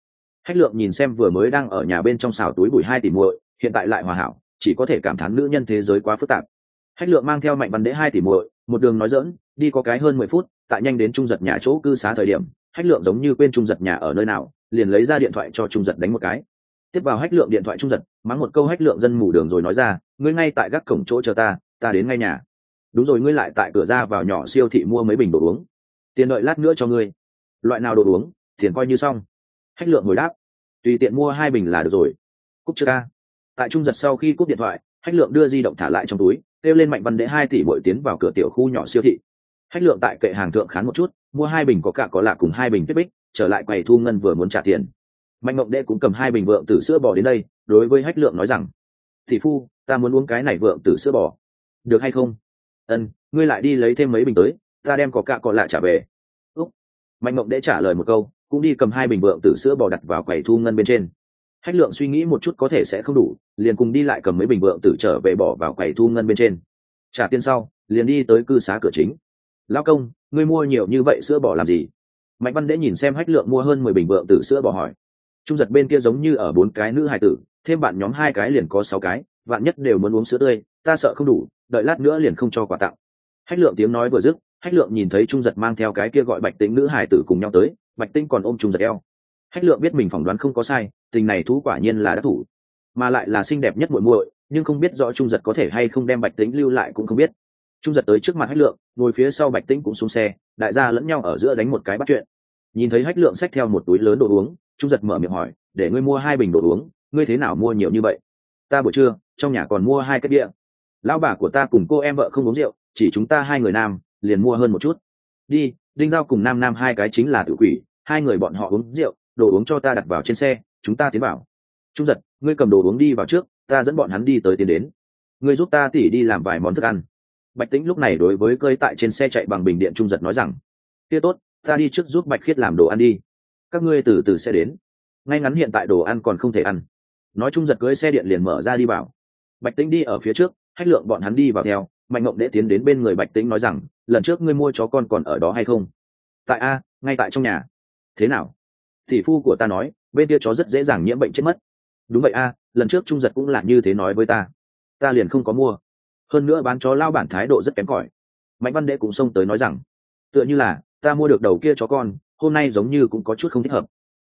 Speaker 1: hách lượng nhìn xem vừa mới đang ở nhà bên trong xào túi bụi hai tỷ muội, hiện tại lại hòa hảo, chỉ có thể cảm thán nữ nhân thế giới quá phức tạp. Hách lượng mang theo mạnh văn đễ hai tỷ muội, một đường nói dỡn đi có cái hơn mười phút, tại nhanh đến trung giật nhà chỗ cư xá thời điểm, hách lượng giống như quên trung giật nhà ở nơi nào, liền lấy ra điện thoại cho trung giật đánh một cái tiếp vào hách lượng điện thoại trung giật, mắng một câu hách lượng dân mù đường rồi nói ra, ngươi ngay tại gác cổng chỗ chờ ta ta đến ngay nhà. Đúng rồi, ngươi lại tại cửa ra vào nhỏ siêu thị mua mấy bình đồ uống. Tiền đợi lát nữa cho ngươi. Loại nào đồ uống? Tiền coi như xong. Hách lượng hồi đáp, tùy tiện mua hai bình là được rồi. Cúc chưa ca tại trung giật sau khi cúp điện thoại, hách lượng đưa di động thả lại trong túi, kêu lên mạnh văn đệ hai tỷ bội tiến vào cửa tiểu khu nhỏ siêu thị. Hách lượng tại kệ hàng thượng khán một chút, mua hai bình có cả có lạ cùng hai bình tuyết bích trở lại quầy thu ngân vừa muốn trả tiền mạnh mộng đệ cũng cầm hai bình vượng tử sữa bò đến đây, đối với hách lượng nói rằng thị phu, ta muốn uống cái này vượng tử sữa bò. Được hay không? Ân, ngươi lại đi lấy thêm mấy bình tới, ta đem có cạ còn lại trả về. Úc. Mạnh mộng đệ trả lời một câu, cũng đi cầm hai bình vượng tử sữa bò đặt vào quầy thu ngân bên trên. Hách lượng suy nghĩ một chút có thể sẽ không đủ, liền cùng đi lại cầm mấy bình vượng tử trở về bỏ vào quầy thu ngân bên trên. Trả tiền sau, liền đi tới cư xá cửa chính. Lao công, ngươi mua nhiều như vậy sữa bò làm gì? Mạnh văn đễ nhìn xem hách lượng mua hơn mười bình vượng tử sữa bò hỏi trung giật bên kia giống như ở bốn cái nữ hài tử, thêm bạn nhóm hai cái liền có sáu cái, vạn nhất đều muốn uống sữa tươi, ta sợ không đủ, đợi lát nữa liền không cho quà tặng. Hách lượng tiếng nói vừa dứt, hách lượng nhìn thấy trung giật mang theo cái kia gọi bạch tĩnh nữ hải tử cùng nhau tới, bạch tĩnh còn ôm trung giật eo. Hách lượng biết mình phỏng đoán không có sai, tình này thú quả nhiên là đã thủ, mà lại là xinh đẹp nhất muội muội, nhưng không biết rõ trung giật có thể hay không đem bạch tĩnh lưu lại cũng không biết. Trung giật tới trước mặt hách lượng, ngồi phía sau bạch tĩnh cũng xuống xe, đại gia lẫn nhau ở giữa đánh một cái bắt chuyện. Nhìn thấy hách lượng xách theo một túi lớn đồ uống trung giật mở miệng hỏi, để ngươi mua hai bình đồ uống, ngươi thế nào mua nhiều như vậy? Ta buổi trưa, trong nhà còn mua hai cái bia lão bà của ta cùng cô em vợ không uống rượu, chỉ chúng ta hai người nam, liền mua hơn một chút. Đi, đinh giao cùng nam nam hai cái chính là tự quỷ, hai người bọn họ uống rượu, đồ uống cho ta đặt vào trên xe, chúng ta tiến vào. Trung giật, ngươi cầm đồ uống đi vào trước, ta dẫn bọn hắn đi tới tiến đến. Ngươi giúp ta tỉ đi làm vài món thức ăn. Bạch tĩnh lúc này đối với cơi tại trên xe chạy bằng bình điện trung giật nói rằng, kia tốt, ta đi trước giúp bạch khiết làm đồ ăn đi các ngươi từ từ sẽ đến. Ngay ngắn hiện tại đồ ăn còn không thể ăn. Nói chung giật cưới xe điện liền mở ra đi vào. Bạch tĩnh đi ở phía trước, hách lượng bọn hắn đi vào theo. Mạnh mộng đệ tiến đến bên người bạch tĩnh nói rằng, lần trước ngươi mua chó con còn ở đó hay không? Tại a, ngay tại trong nhà. Thế nào? Tỷ phu của ta nói, bên kia chó rất dễ dàng nhiễm bệnh chết mất. Đúng vậy a, lần trước trung giật cũng là như thế nói với ta. Ta liền không có mua. Hơn nữa bán chó lao bản thái độ rất kém cỏi. Mạnh văn đệ cũng xông tới nói rằng, tựa như là, ta mua được đầu kia chó con hôm nay giống như cũng có chút không thích hợp.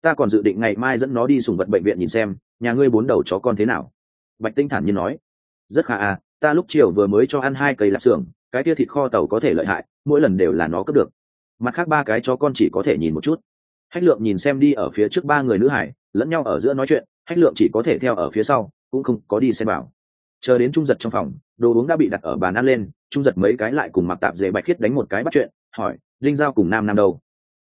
Speaker 1: Ta còn dự định ngày mai dẫn nó đi sùng vật bệnh viện nhìn xem, nhà ngươi bốn đầu chó con thế nào? Bạch tinh thản nhiên nói. Rất khả à ta lúc chiều vừa mới cho ăn hai cây lạp xưởng, cái kia thịt kho tàu có thể lợi hại, mỗi lần đều là nó cướp được. Mặt khác ba cái chó con chỉ có thể nhìn một chút. Hách lượng nhìn xem đi ở phía trước ba người nữ hải, lẫn nhau ở giữa nói chuyện, hách lượng chỉ có thể theo ở phía sau, cũng không có đi xem bảo. Chờ đến trung giật trong phòng, đồ uống đã bị đặt ở bàn ăn lên, trung giật mấy cái lại cùng mặc tạp dề bạch khiết đánh một cái bắt chuyện, hỏi, linh giao cùng nam nam đâu?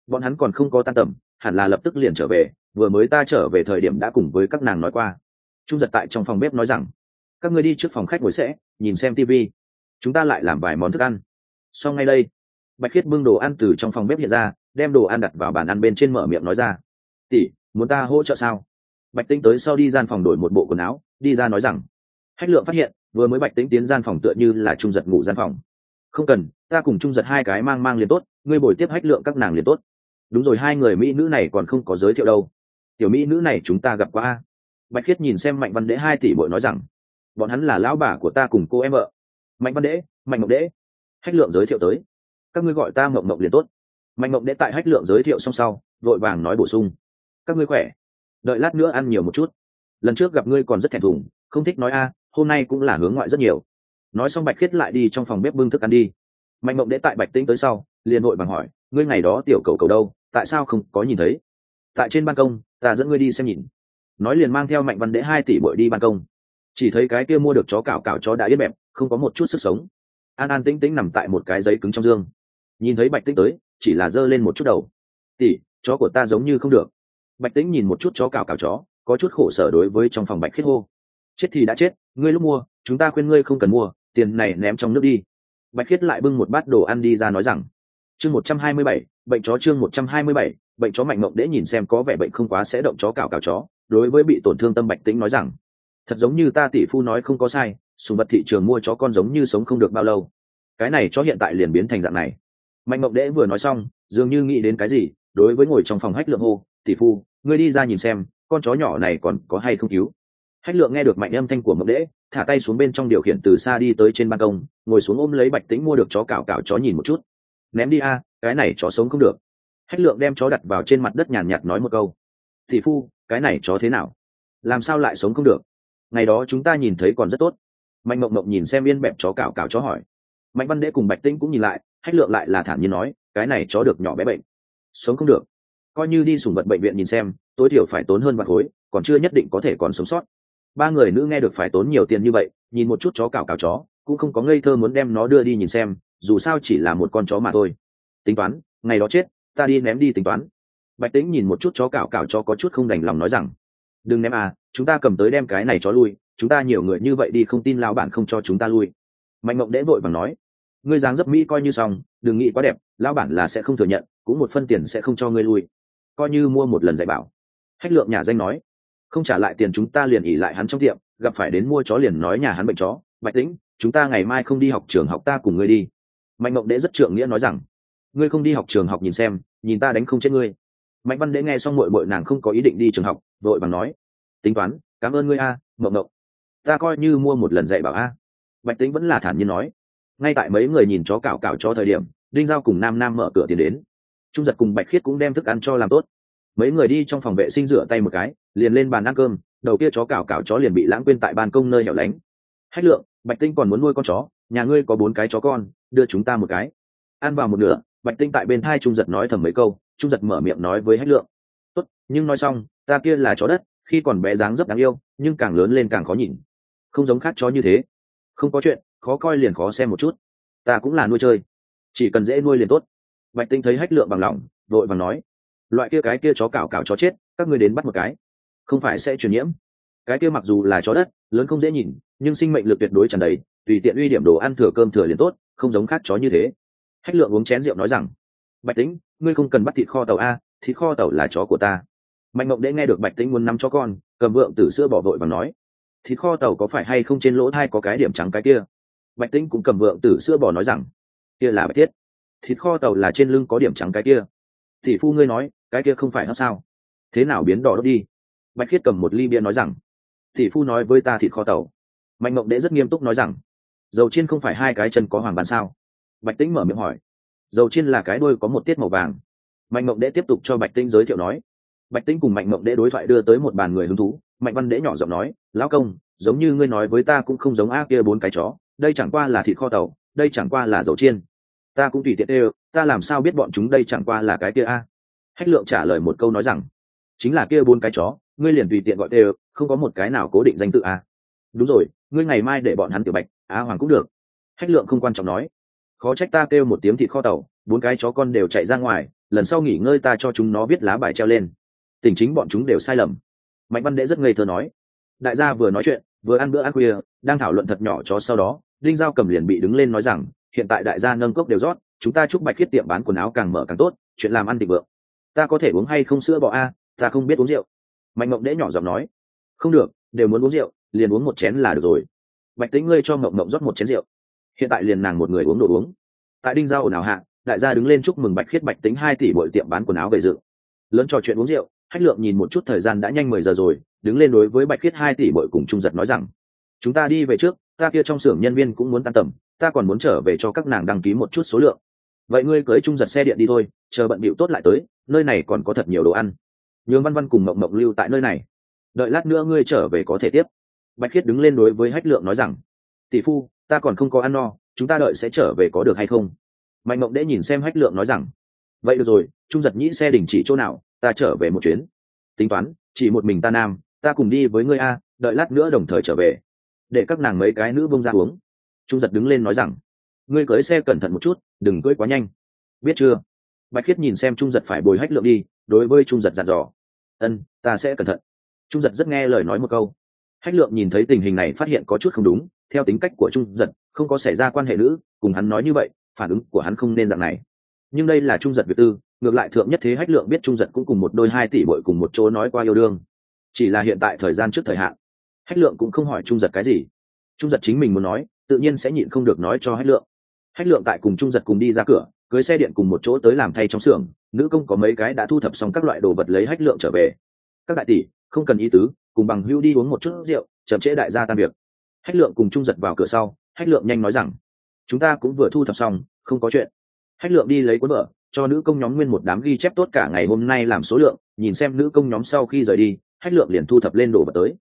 Speaker 1: Bọn hắn còn không có tan tầm, hẳn là lập tức liền trở về, vừa mới ta trở về thời điểm đã cùng với các nàng nói qua. Trung giật tại trong phòng bếp nói rằng, các người đi trước phòng khách ngồi sẽ, nhìn xem tv chúng ta lại làm vài món thức ăn. Sau ngay đây, bạch khiết bưng đồ ăn từ trong phòng bếp hiện ra, đem đồ ăn đặt vào bàn ăn bên trên mở miệng nói ra, tỷ, muốn ta hỗ trợ sao? Bạch tính tới sau đi gian phòng đổi một bộ quần áo, đi ra nói rằng, hách lượng phát hiện, vừa mới bạch tính tiến gian phòng tựa như là trung giật ngủ gian phòng. Không cần, ta cùng trung giật hai cái mang mang liền tốt, ngươi bồi tiếp hách lượng các nàng liền tốt đúng rồi, hai người mỹ nữ này còn không có giới thiệu đâu. Tiểu mỹ nữ này chúng ta gặp qua bạch khiết nhìn xem mạnh văn đế hai tỷ bội nói rằng, bọn hắn là lão bà của ta cùng cô em vợ. Mạnh văn đế mạnh mộng đế hách lượng giới thiệu tới. Các ngươi gọi ta mộng mộng liền tốt. Mạnh mộng đế tại hách lượng giới thiệu xong sau, vội vàng nói bổ sung. Các ngươi khỏe. Đợi lát nữa ăn nhiều một chút. Lần trước gặp ngươi còn rất thèm thùng, không thích nói a, hôm nay cũng là hướng ngoại rất nhiều. Nói xong bạch khiết lại đi trong phòng bếp bưng thức ăn đi. Mạnh mộng đế tại bạch tĩnh tới sau, liền hội bằng hỏi, ngươi ngày đó tiểu cầu cầu đâu? Tại sao không có nhìn thấy? Tại trên ban công, ta dẫn ngươi đi xem nhìn. Nói liền mang theo mạnh văn đế hai tỷ bội đi ban công. Chỉ thấy cái kia mua được chó cào cào chó đã yết bẹp, không có một chút sức sống. An an tĩnh tĩnh nằm tại một cái giấy cứng trong dương. Nhìn thấy bạch tĩnh tới, chỉ là giơ lên một chút đầu. Tỷ, chó của ta giống như không được. Bạch tĩnh nhìn một chút chó cào cào chó, có chút khổ sở đối với trong phòng bạch khiết hô. Chết thì đã chết, ngươi lúc mua, chúng ta khuyên ngươi không cần mua, tiền này ném trong nước đi. Bạch khiết lại bưng một bát đồ ăn đi ra nói rằng, chương một trăm hai mươi bảy bệnh chó chương một trăm hai mươi bảy, bệnh chó mạnh mộng để nhìn xem có vẻ bệnh không quá sẽ động chó cào cào chó, đối với bị tổn thương tâm bạch tĩnh nói rằng, thật giống như ta tỷ phu nói không có sai, sùng vật thị trường mua chó con giống như sống không được bao lâu. Cái này chó hiện tại liền biến thành dạng này. Mạnh mộng đễ vừa nói xong, dường như nghĩ đến cái gì, đối với ngồi trong phòng hách lượng hô, tỷ phu, ngươi đi ra nhìn xem, con chó nhỏ này còn có hay không cứu? Hách lượng nghe được mạnh âm thanh của mộng đễ thả tay xuống bên trong điều khiển từ xa đi tới trên ban công, ngồi xuống ôm lấy bạch tĩnh mua được chó cào cào chó nhìn một chút. Ném đi a cái này chó sống không được. Hách lượng đem chó đặt vào trên mặt đất nhàn nhạt nói một câu. Thị phu, cái này chó thế nào? Làm sao lại sống không được? Ngày đó chúng ta nhìn thấy còn rất tốt. Mạnh mộng mộng nhìn xem yên bẹp chó cào cào chó hỏi. Mạnh văn đễ cùng bạch tĩnh cũng nhìn lại, hách lượng lại là thản nhiên nói, cái này chó được nhỏ bé bệnh. Sống không được. Coi như đi sùng vật bệnh viện nhìn xem, tối thiểu phải tốn hơn vạn khối, còn chưa nhất định có thể còn sống sót. Ba người nữ nghe được phải tốn nhiều tiền như vậy, nhìn một chút chó cào cào chó, cũng không có ngây thơ muốn đem nó đưa đi nhìn xem, dù sao chỉ là một con chó mà thôi tính toán, ngày đó chết, ta đi ném đi tính toán. Bạch tĩnh nhìn một chút chó cào cào cho có chút không đành lòng nói rằng, đừng ném à chúng ta cầm tới đem cái này chó lui, chúng ta nhiều người như vậy đi không tin lao bản không cho chúng ta lui. Mạnh mộng đễ vội bằng nói, ngươi dáng dấp mỹ coi như xong, đừng nghĩ quá đẹp lao bản là sẽ không thừa nhận, cũng một phân tiền sẽ không cho ngươi lui. Coi như mua một lần dạy bảo. Hách lượng nhà danh nói, không trả lại tiền chúng ta liền ỉ lại hắn trong tiệm, gặp phải đến mua chó liền nói nhà hắn bệnh chó. Bạch tĩnh, chúng ta ngày mai không đi học trường học ta cùng ngươi đi. Mạnh mộng đễ rất trượng nghĩa nói rằng ngươi không đi học trường học nhìn xem, nhìn ta đánh không chết ngươi. Mạnh văn đễ nghe xong mội mội nàng không có ý định đi trường học, vội bằng nói, tính toán, cảm ơn ngươi a, mộng mộng. Ta coi như mua một lần dạy bảo a. Bạch tính vẫn là thản nhiên nói. Ngay tại mấy người nhìn chó cào cào cho thời điểm, đinh giao cùng nam nam mở cửa tiền đến. Trung giật cùng bạch khiết cũng đem thức ăn cho làm tốt. Mấy người đi trong phòng vệ sinh rửa tay một cái, liền lên bàn ăn cơm, đầu kia chó cào cào chó liền bị lãng quên tại ban công nơi hẻo lánh. Hách lượng, bạch tinh còn muốn nuôi con chó, nhà ngươi có bốn cái chó con, đưa chúng ta một cái. Ăn vào một nửa bạch tinh tại bên thai trung giật nói thầm mấy câu, trung giật mở miệng nói với hách lượng. Tốt, nhưng nói xong, ta kia là chó đất, khi còn bé dáng rất đáng yêu, nhưng càng lớn lên càng khó nhìn. Không giống khác chó như thế. Không có chuyện, khó coi liền khó xem một chút. Ta cũng là nuôi chơi. Chỉ cần dễ nuôi liền tốt. Bạch tinh thấy hách lượng bằng lòng đội và nói, loại kia cái kia chó cào cào chó chết, các ngươi đến bắt một cái. Không phải sẽ truyền nhiễm. Cái kia mặc dù là chó đất, lớn không dễ nhìn, nhưng sinh mệnh lực tuyệt đối tràn đầy, tùy tiện uy điểm đồ ăn thừa cơm thừa liền tốt, không giống khác chó như thế hách lượng uống chén rượu nói rằng, bạch tính ngươi không cần bắt thịt kho tàu a, thịt kho tàu là chó của ta. Mạnh mộng đễ nghe được bạch tính muốn nắm cho con, cầm vượng tử sữa bỏ vội và nói, thịt kho tàu có phải hay không trên lỗ thai có cái điểm trắng cái kia? Bạch tính cũng cầm vượng tử sữa bỏ nói rằng, kia là bạch thiết. Thịt kho tàu là trên lưng có điểm trắng cái kia. Thì phu ngươi nói, cái kia không phải hấp sao? Thế nào biến đỏ đốt đi? Bạch khiết cầm một ly bia nói rằng Thì phu nói với ta thịt kho tàu. Mạnh mộng đễ rất nghiêm túc nói rằng, dầu chiên không phải hai cái chân có hoàng bàn sao? Bạch tĩnh mở miệng hỏi. Dầu chiên là cái đôi có một tiết màu vàng. Mạnh mộng đễ tiếp tục cho bạch tĩnh giới thiệu nói. Bạch tĩnh cùng mạnh mộng đễ đối thoại đưa tới một bàn người hứng thú. Mạnh văn đễ nhỏ giọng nói, lão công, giống như ngươi nói với ta cũng không giống a kia bốn cái chó, đây chẳng qua là thịt kho tàu, đây chẳng qua là dầu chiên. Ta cũng tùy tiện đều, ta làm sao biết bọn chúng đây chẳng qua là cái kia a? Hách lượng trả lời một câu nói rằng, chính là kia bốn cái chó, ngươi liền tùy tiện gọi đều, không có một cái nào cố định danh tự a. Đúng rồi, ngươi ngày mai để bọn hắn tiểu bạch á hoàng cũng được. Hách lượng không quan trọng nói khó trách ta kêu một tiếng thịt kho tàu, bốn cái chó con đều chạy ra ngoài, lần sau nghỉ ngơi ta cho chúng nó viết lá bài treo lên. Tình chính bọn chúng đều sai lầm. Mạnh văn đệ rất ngây thơ nói. Đại gia vừa nói chuyện, vừa ăn bữa ăn khuya, đang thảo luận thật nhỏ chó sau đó, đinh giao cầm liền bị đứng lên nói rằng, hiện tại đại gia nâng cốc đều rót, chúng ta chúc bạch khiết tiệm bán quần áo càng mở càng tốt, chuyện làm ăn thịnh vượng. Ta có thể uống hay không sữa bò a, ta không biết uống rượu. Mạnh mộng đễ nhỏ giọng nói. Không được, đều muốn uống rượu, liền uống một chén là được rồi. Bạch tính ngươi cho mộng mộng rót một chén rượu hiện tại liền nàng một người uống đồ uống. Tại đinh giao ồn ào hạ, đại gia đứng lên chúc mừng bạch khiết bạch tính hai tỷ bội tiệm bán quần áo gầy dựng lớn trò chuyện uống rượu, hách lượng nhìn một chút thời gian đã nhanh mười giờ rồi, đứng lên đối với bạch khiết hai tỷ bội cùng trung giật nói rằng, chúng ta đi về trước, ta kia trong xưởng nhân viên cũng muốn tan tầm, ta còn muốn trở về cho các nàng đăng ký một chút số lượng. Vậy ngươi cưới trung giật xe điện đi thôi, chờ bận bịu tốt lại tới, nơi này còn có thật nhiều đồ ăn. Nhường văn văn cùng mộng mộng lưu tại nơi này. Đợi lát nữa ngươi trở về có thể tiếp. Bạch khiết đứng lên đối với hách lượng nói rằng, tỷ phu ta còn không có ăn no, chúng ta đợi sẽ trở về có được hay không? Mạnh mộng đễ nhìn xem hách lượng nói rằng, vậy được rồi, trung giật nhĩ xe đình chỉ chỗ nào, ta trở về một chuyến. Tính toán, chỉ một mình ta nam, ta cùng đi với ngươi a, đợi lát nữa đồng thời trở về. Để các nàng mấy cái nữ bông ra uống. Trung giật đứng lên nói rằng, ngươi cưới xe cẩn thận một chút, đừng cưới quá nhanh. Biết chưa? Bạch khiết nhìn xem trung giật phải bồi hách lượng đi, đối với trung giật dặn dò. Ân, ta sẽ cẩn thận. Trung giật rất nghe lời nói một câu. Hách lượng nhìn thấy tình hình này phát hiện có chút không đúng theo tính cách của trung giật, không có xảy ra quan hệ nữ, cùng hắn nói như vậy, phản ứng của hắn không nên dạng này. Nhưng đây là trung giật việt tư, ngược lại thượng nhất thế hách lượng biết trung giật cũng cùng một đôi hai tỷ bội cùng một chỗ nói qua yêu đương. Chỉ là hiện tại thời gian trước thời hạn, hách lượng cũng không hỏi trung giật cái gì. Trung giật chính mình muốn nói, tự nhiên sẽ nhịn không được nói cho hách lượng. Hách lượng tại cùng trung giật cùng đi ra cửa, cưới xe điện cùng một chỗ tới làm thay trong xưởng, nữ công có mấy cái đã thu thập xong các loại đồ vật lấy hách lượng trở về. Các đại tỷ, không cần ý tứ, cùng bằng hưu đi uống một chút rượu, chậm trễ đại gia tan việc hách lượng cùng trung giật vào cửa sau, hách lượng nhanh nói rằng, chúng ta cũng vừa thu thập xong, không có chuyện. Hách lượng đi lấy cuốn vợ cho nữ công nhóm nguyên một đám ghi chép tốt cả ngày hôm nay làm số lượng, nhìn xem nữ công nhóm sau khi rời đi, hách lượng liền thu thập lên đồ vật tới.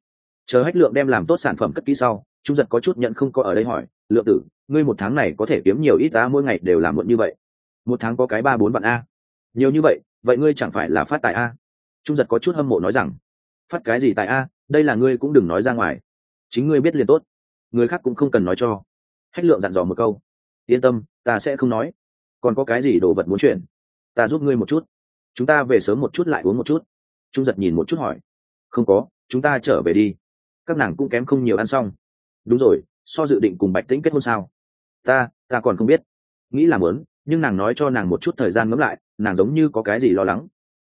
Speaker 1: Chờ hách lượng đem làm tốt sản phẩm cất kỹ sau, trung giật có chút nhận không có ở đây hỏi, lượng tử, ngươi một tháng này có thể kiếm nhiều ít ta mỗi ngày đều làm muộn như vậy? Một tháng có cái ba bốn bạn a nhiều như vậy vậy ngươi chẳng phải là phát tài a trung giật có chút hâm mộ nói rằng, phát cái gì tại a đây là ngươi cũng đừng nói ra ngoài. Chính ngươi biết liền tốt người khác cũng không cần nói cho. Hách lượng dặn dò một câu. Yên tâm, ta sẽ không nói. Còn có cái gì đồ vật muốn chuyển? Ta giúp ngươi một chút. Chúng ta về sớm một chút lại uống một chút. Trung giật nhìn một chút hỏi. Không có, chúng ta trở về đi. Các nàng cũng kém không nhiều ăn xong. Đúng rồi, so dự định cùng bạch tĩnh kết hôn sao? Ta ta còn không biết. Nghĩ là muốn, nhưng nàng nói cho nàng một chút thời gian ngẫm lại, nàng giống như có cái gì lo lắng.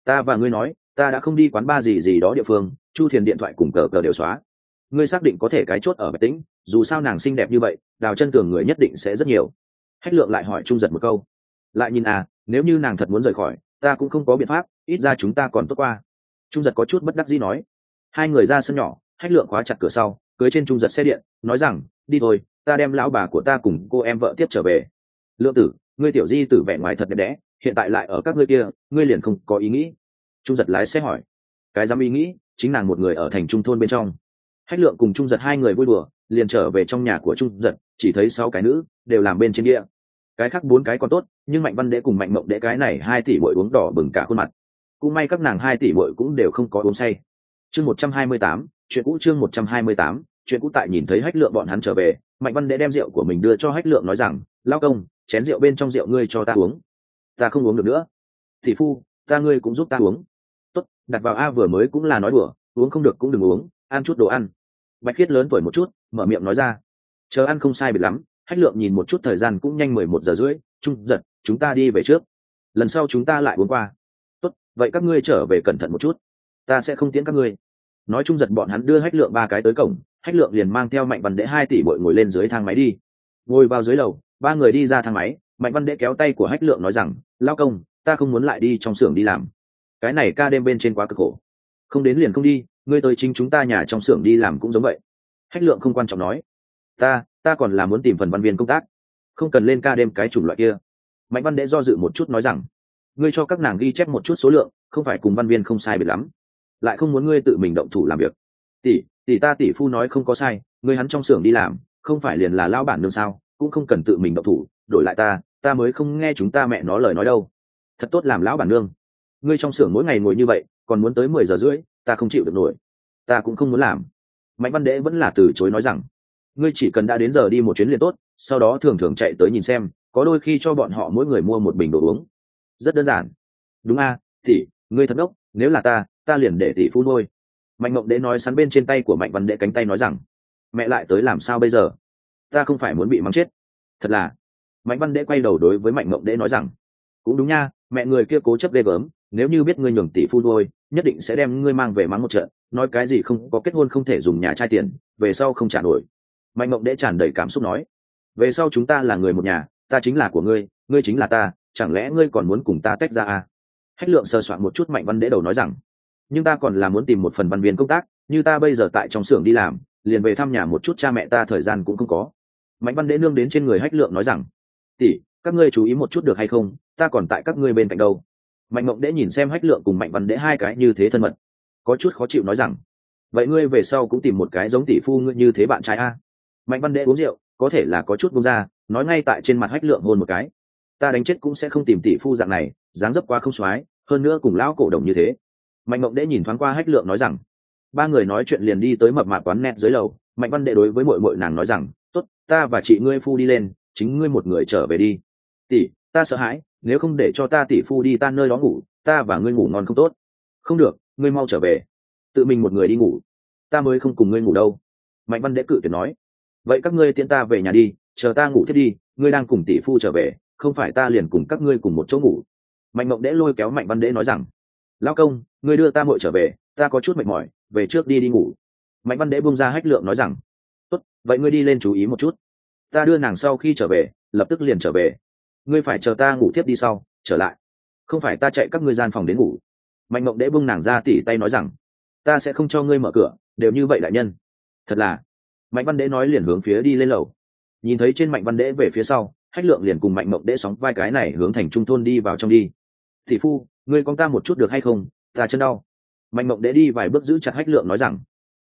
Speaker 1: Ta và ngươi nói, ta đã không đi quán ba gì gì đó địa phương, chu thiền điện thoại cùng cờ cờ đều xóa. Ngươi xác định có thể cái chốt ở bạch tĩnh dù sao nàng xinh đẹp như vậy, đào chân tường người nhất định sẽ rất nhiều. Hách lượng lại hỏi trung giật một câu. Lại nhìn à nếu như nàng thật muốn rời khỏi, ta cũng không có biện pháp, ít ra chúng ta còn tốt qua. Trung giật có chút bất đắc dĩ nói. Hai người ra sân nhỏ, hách lượng khóa chặt cửa sau, cưới trên trung giật xe điện, nói rằng, đi thôi, ta đem lão bà của ta cùng cô em vợ tiếp trở về. Lượng tử, ngươi tiểu di tử vẻ ngoài thật đẹp đẽ, hiện tại lại ở các ngươi kia, ngươi liền không có ý nghĩ. Trung giật lái xe hỏi. Cái dám ý nghĩ, chính nàng một người ở thành trung thôn bên trong. Hách lượng cùng trung giật hai người vui đùa liền trở về trong nhà của trung giật, chỉ thấy sáu cái nữ đều làm bên trên địa cái khác bốn cái còn tốt, nhưng mạnh văn đễ cùng mạnh mộng đễ cái này hai tỷ bội uống đỏ bừng cả khuôn mặt. Cũng may các nàng hai tỷ bội cũng đều không có uống say. Chương một trăm hai mươi tám, chuyện cũ chương một trăm hai mươi tám, chuyện cũ tại nhìn thấy hách lượng bọn hắn trở về, mạnh văn đễ đem rượu của mình đưa cho hách lượng nói rằng, lao công, chén rượu bên trong rượu ngươi cho ta uống. Ta không uống được nữa. Thị phu, ta ngươi cũng giúp ta uống. Tốt, đặt vào a vừa mới cũng là nói đùa, uống không được cũng đừng uống, ăn chút đồ ăn. Bạch khiết lớn tuổi một chút mở miệng nói ra. Chờ ăn không sai biệt lắm, hách lượng nhìn một chút thời gian cũng nhanh mười một giờ rưỡi, trung giật, chúng ta đi về trước. Lần sau chúng ta lại uống qua. Tốt, vậy các ngươi trở về cẩn thận một chút. Ta sẽ không tiễn các ngươi. Nói trung giật bọn hắn đưa hách lượng ba cái tới cổng, hách lượng liền mang theo mạnh văn đệ hai tỷ bội ngồi lên dưới thang máy đi. Ngồi vào dưới lầu, ba người đi ra thang máy, mạnh văn đệ kéo tay của hách lượng nói rằng, lao công, ta không muốn lại đi trong xưởng đi làm. Cái này ca đêm bên trên quá cực khổ. Không đến liền không đi, ngươi tới chính chúng ta nhà trong xưởng đi làm cũng giống vậy hách lượng không quan trọng nói. Ta ta còn là muốn tìm phần văn viên công tác. Không cần lên ca đêm cái chủng loại kia. Mạnh văn đệ do dự một chút nói rằng, ngươi cho các nàng ghi chép một chút số lượng, không phải cùng văn viên không sai biệt lắm. Lại không muốn ngươi tự mình động thủ làm việc. Tỷ tỷ ta tỷ phu nói không có sai, ngươi hắn trong xưởng đi làm, không phải liền là lao bản nương sao, cũng không cần tự mình động thủ, đổi lại ta ta mới không nghe chúng ta mẹ nó lời nói đâu. Thật tốt làm lão bản nương. Ngươi trong xưởng mỗi ngày ngồi như vậy, còn muốn tới mười giờ rưỡi, ta không chịu được nổi. Ta cũng không muốn làm mạnh văn đế vẫn là từ chối nói rằng ngươi chỉ cần đã đến giờ đi một chuyến liền tốt sau đó thường thường chạy tới nhìn xem có đôi khi cho bọn họ mỗi người mua một bình đồ uống. Rất đơn giản. Đúng a à, tỷ ngươi thật đốc nếu là ta ta liền để tỷ phu nuôi. Mạnh mộng Đế nói sắn bên trên tay của mạnh văn đệ cánh tay nói rằng mẹ lại tới làm sao bây giờ? Ta không phải muốn bị mắng chết. Thật là. Mạnh văn đệ quay đầu đối với mạnh mộng Đế nói rằng cũng đúng nha mẹ người kia cố chấp ghê gớm nếu như biết ngươi nhường tỷ phu nuôi nhất định sẽ đem ngươi mang về mắng một trận nói cái gì không có kết hôn không thể dùng nhà trai tiền, về sau không trả nổi. Mạnh mộng đễ tràn đầy cảm xúc nói, về sau chúng ta là người một nhà, ta chính là của ngươi ngươi chính là ta, chẳng lẽ ngươi còn muốn cùng ta tách ra à? hách lượng sờ soạn một chút mạnh văn đễ đầu nói rằng, nhưng ta còn là muốn tìm một phần văn viên công tác, như ta bây giờ tại trong xưởng đi làm, liền về thăm nhà một chút cha mẹ ta thời gian cũng không có. Mạnh văn đễ nương đến trên người hách lượng nói rằng, tỷ, các ngươi chú ý một chút được hay không? Ta còn tại các ngươi bên cạnh đâu. Mạnh mộng đễ nhìn xem hách lượng cùng mạnh văn đễ hai cái như thế thân mật có chút khó chịu nói rằng, vậy ngươi về sau cũng tìm một cái giống tỷ phu ngươi như thế bạn trai a. Mạnh văn đệ uống rượu, có thể là có chút bông ra, nói ngay tại trên mặt hách lượng hôn một cái. Ta đánh chết cũng sẽ không tìm tỷ phu dạng này, dáng dấp quá không xoái, hơn nữa cùng lão cổ đồng như thế. Mạnh mộng đệ nhìn thoáng qua hách lượng nói rằng, ba người nói chuyện liền đi tới mập mạp quán nẹt dưới lầu. Mạnh văn đệ đối với mội mội nàng nói rằng t ố t ta và chị ngươi phu đi lên, chính ngươi một người trở về đi. Tỷ, ta sợ hãi, nếu không để cho ta tỷ phu đi ta nơi đó ngủ, ta và ngươi ngủ ngon không tốt. Không được ngươi mau trở về. Tự mình một người đi ngủ. Ta mới không cùng ngươi ngủ đâu. Mạnh văn đễ cự tuyệt nói. Vậy các ngươi tiễn ta về nhà đi, chờ ta ngủ thiết đi, ngươi đang cùng tỷ phu trở về, không phải ta liền cùng các ngươi cùng một chỗ ngủ. Mạnh mộng đễ lôi kéo mạnh văn đễ nói rằng lao công, ngươi đưa ta muội trở về, ta có chút mệt mỏi, về trước đi đi ngủ. Mạnh văn đễ bung ra hách lượng nói rằng, tốt, vậy ngươi đi lên chú ý một chút. Ta đưa nàng sau khi trở về, lập tức liền trở về. Ngươi phải chờ ta ngủ tiếp đi sau, trở lại. Không phải ta chạy các ngươi gian phòng đến ngủ mạnh mộng đễ bung nàng ra tỉ tay nói rằng, ta sẽ không cho ngươi mở cửa, đều như vậy đại nhân. Thật là. Mạnh văn đễ nói liền hướng phía đi lên lầu. Nhìn thấy trên mạnh văn đễ về phía sau, hách lượng liền cùng mạnh mộng đễ sóng vai cái này hướng thành trung thôn đi vào trong đi. Thị phu, ngươi con ta một chút được hay không? Ta chân đau. Mạnh mộng đế đi vài bước giữ chặt hách lượng nói rằng,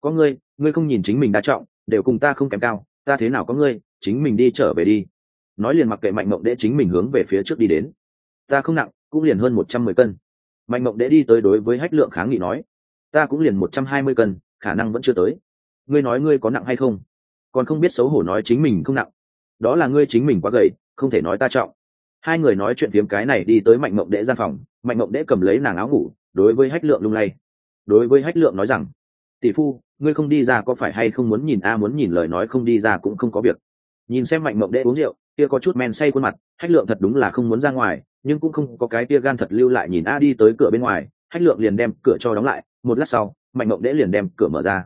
Speaker 1: có ngươi ngươi không nhìn chính mình đa trọng, đều cùng ta không kém cao, ta thế nào có ngươi, chính mình đi trở về đi. Nói liền mặc kệ mạnh mộng đế chính mình hướng về phía trước đi đến. Ta không nặng, cũng liền hơn một trăm mười cân mạnh mộng đế đi tới đối với hách lượng kháng nghị nói, ta cũng liền một trăm hai mươi cân, khả năng vẫn chưa tới. Ngươi nói ngươi có nặng hay không? Còn không biết xấu hổ nói chính mình không nặng. Đó là ngươi chính mình quá gầy, không thể nói ta trọng. Hai người nói chuyện phiếm cái này đi tới mạnh mộng đễ gian phòng, mạnh mộng đễ cầm lấy nàng áo ngủ, đối với hách lượng lung lay. Đối với hách lượng nói rằng, tỷ phu, ngươi không đi ra có phải hay không muốn nhìn a, muốn nhìn lời nói không đi ra cũng không có việc. Nhìn xem mạnh mộng đễ uống rượu kia có chút men say khuôn mặt, hách lượng thật đúng là không muốn ra ngoài, nhưng cũng không có cái kia gan thật lưu lại nhìn a đi tới cửa bên ngoài. Hách lượng liền đem cửa cho đóng lại, một lát sau, mạnh mộng đễ liền đem cửa mở ra.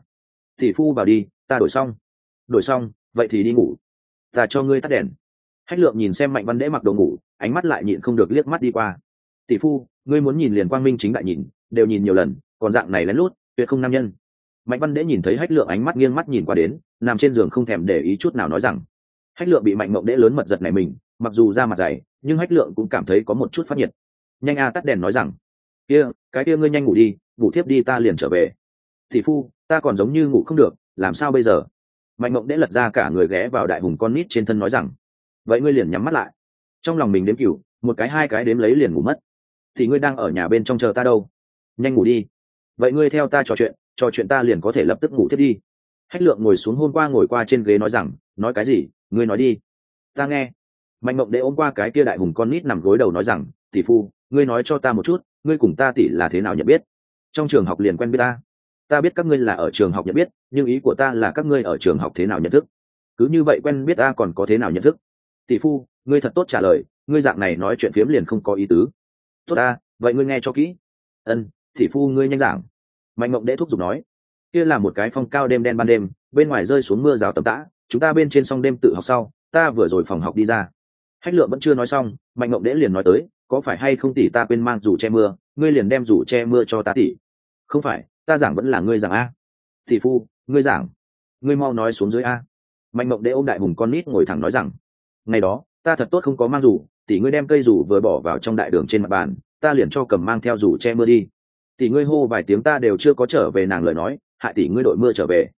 Speaker 1: Tỷ phu vào đi, ta đổi xong. Đổi xong, vậy thì đi ngủ. Ta cho ngươi tắt đèn. Hách lượng nhìn xem mạnh văn đễ mặc đồ ngủ, ánh mắt lại nhịn không được liếc mắt đi qua. Tỷ phu, ngươi muốn nhìn liền quang minh chính đại nhìn, đều nhìn nhiều lần, còn dạng này lén lút, tuyệt không nam nhân. Mạnh văn đễ nhìn thấy hách lượng ánh mắt nghiêng mắt nhìn qua đến, nằm trên giường không thèm để ý chút nào nói rằng hách lượng bị mạnh mộng đễ lớn mật giật này mình, mặc dù ra mặt dày, nhưng hách lượng cũng cảm thấy có một chút phát nhiệt. Nhanh a tắt đèn nói rằng, kia, cái kia ngươi nhanh ngủ đi, ngủ thiếp đi ta liền trở về. Thì phu, ta còn giống như ngủ không được, làm sao bây giờ? Mạnh mộng đễ lật ra cả người ghé vào đại hùng con nít trên thân nói rằng, vậy ngươi liền nhắm mắt lại. Trong lòng mình đếm cửu, một cái hai cái đếm lấy liền ngủ mất. Thì ngươi đang ở nhà bên trong chờ ta đâu? Nhanh ngủ đi. Vậy ngươi theo ta trò chuyện trò chuyện ta liền có thể lập tức ngủ thiết đi. Hách lượng ngồi xuống hôm qua ngồi qua trên ghế nói rằng, nói cái gì? Ngươi nói đi. Ta nghe. Mạnh mộng đệ ôm qua cái kia đại hùng con nít nằm gối đầu nói rằng, tỷ phu, ngươi nói cho ta một chút, ngươi cùng ta tỷ là thế nào nhận biết? Trong trường học liền quen biết ta. Ta biết các ngươi là ở trường học nhận biết, nhưng ý của ta là các ngươi ở trường học thế nào nhận thức. Cứ như vậy quen biết ta còn có thế nào nhận thức? Tỷ phu, ngươi thật tốt trả lời, ngươi dạng này nói chuyện phiếm liền không có ý tứ. Tốt ta, vậy ngươi nghe cho kỹ. Ân, tỷ phu ngươi nhanh giảng. Mạnh mộng đệ thúc giục nói. Kia là một cái phong cao đêm đen ban đêm, bên ngoài rơi xuống mưa rào tầm tã chúng ta bên trên xong đêm tự học sau, ta vừa rồi phòng học đi ra. Hách lượng vẫn chưa nói xong, mạnh ngộng đễ liền nói tới, có phải hay không tỷ ta quên mang dù che mưa, ngươi liền đem dù che mưa cho ta tỷ. Không phải, ta giảng vẫn là ngươi giảng a. Tỷ phu, ngươi giảng. Ngươi mau nói xuống dưới a. Mạnh mộng đễ ôm đại hùng con nít ngồi thẳng nói rằng, ngày đó, ta thật tốt không có mang dù, tỷ ngươi đem cây dù vừa bỏ vào trong đại đường trên mặt bàn, ta liền cho cầm mang theo dù che mưa đi. Tỷ ngươi hô vài tiếng ta đều chưa có trở về nàng lời nói, hại tỷ ngươi đội mưa trở về.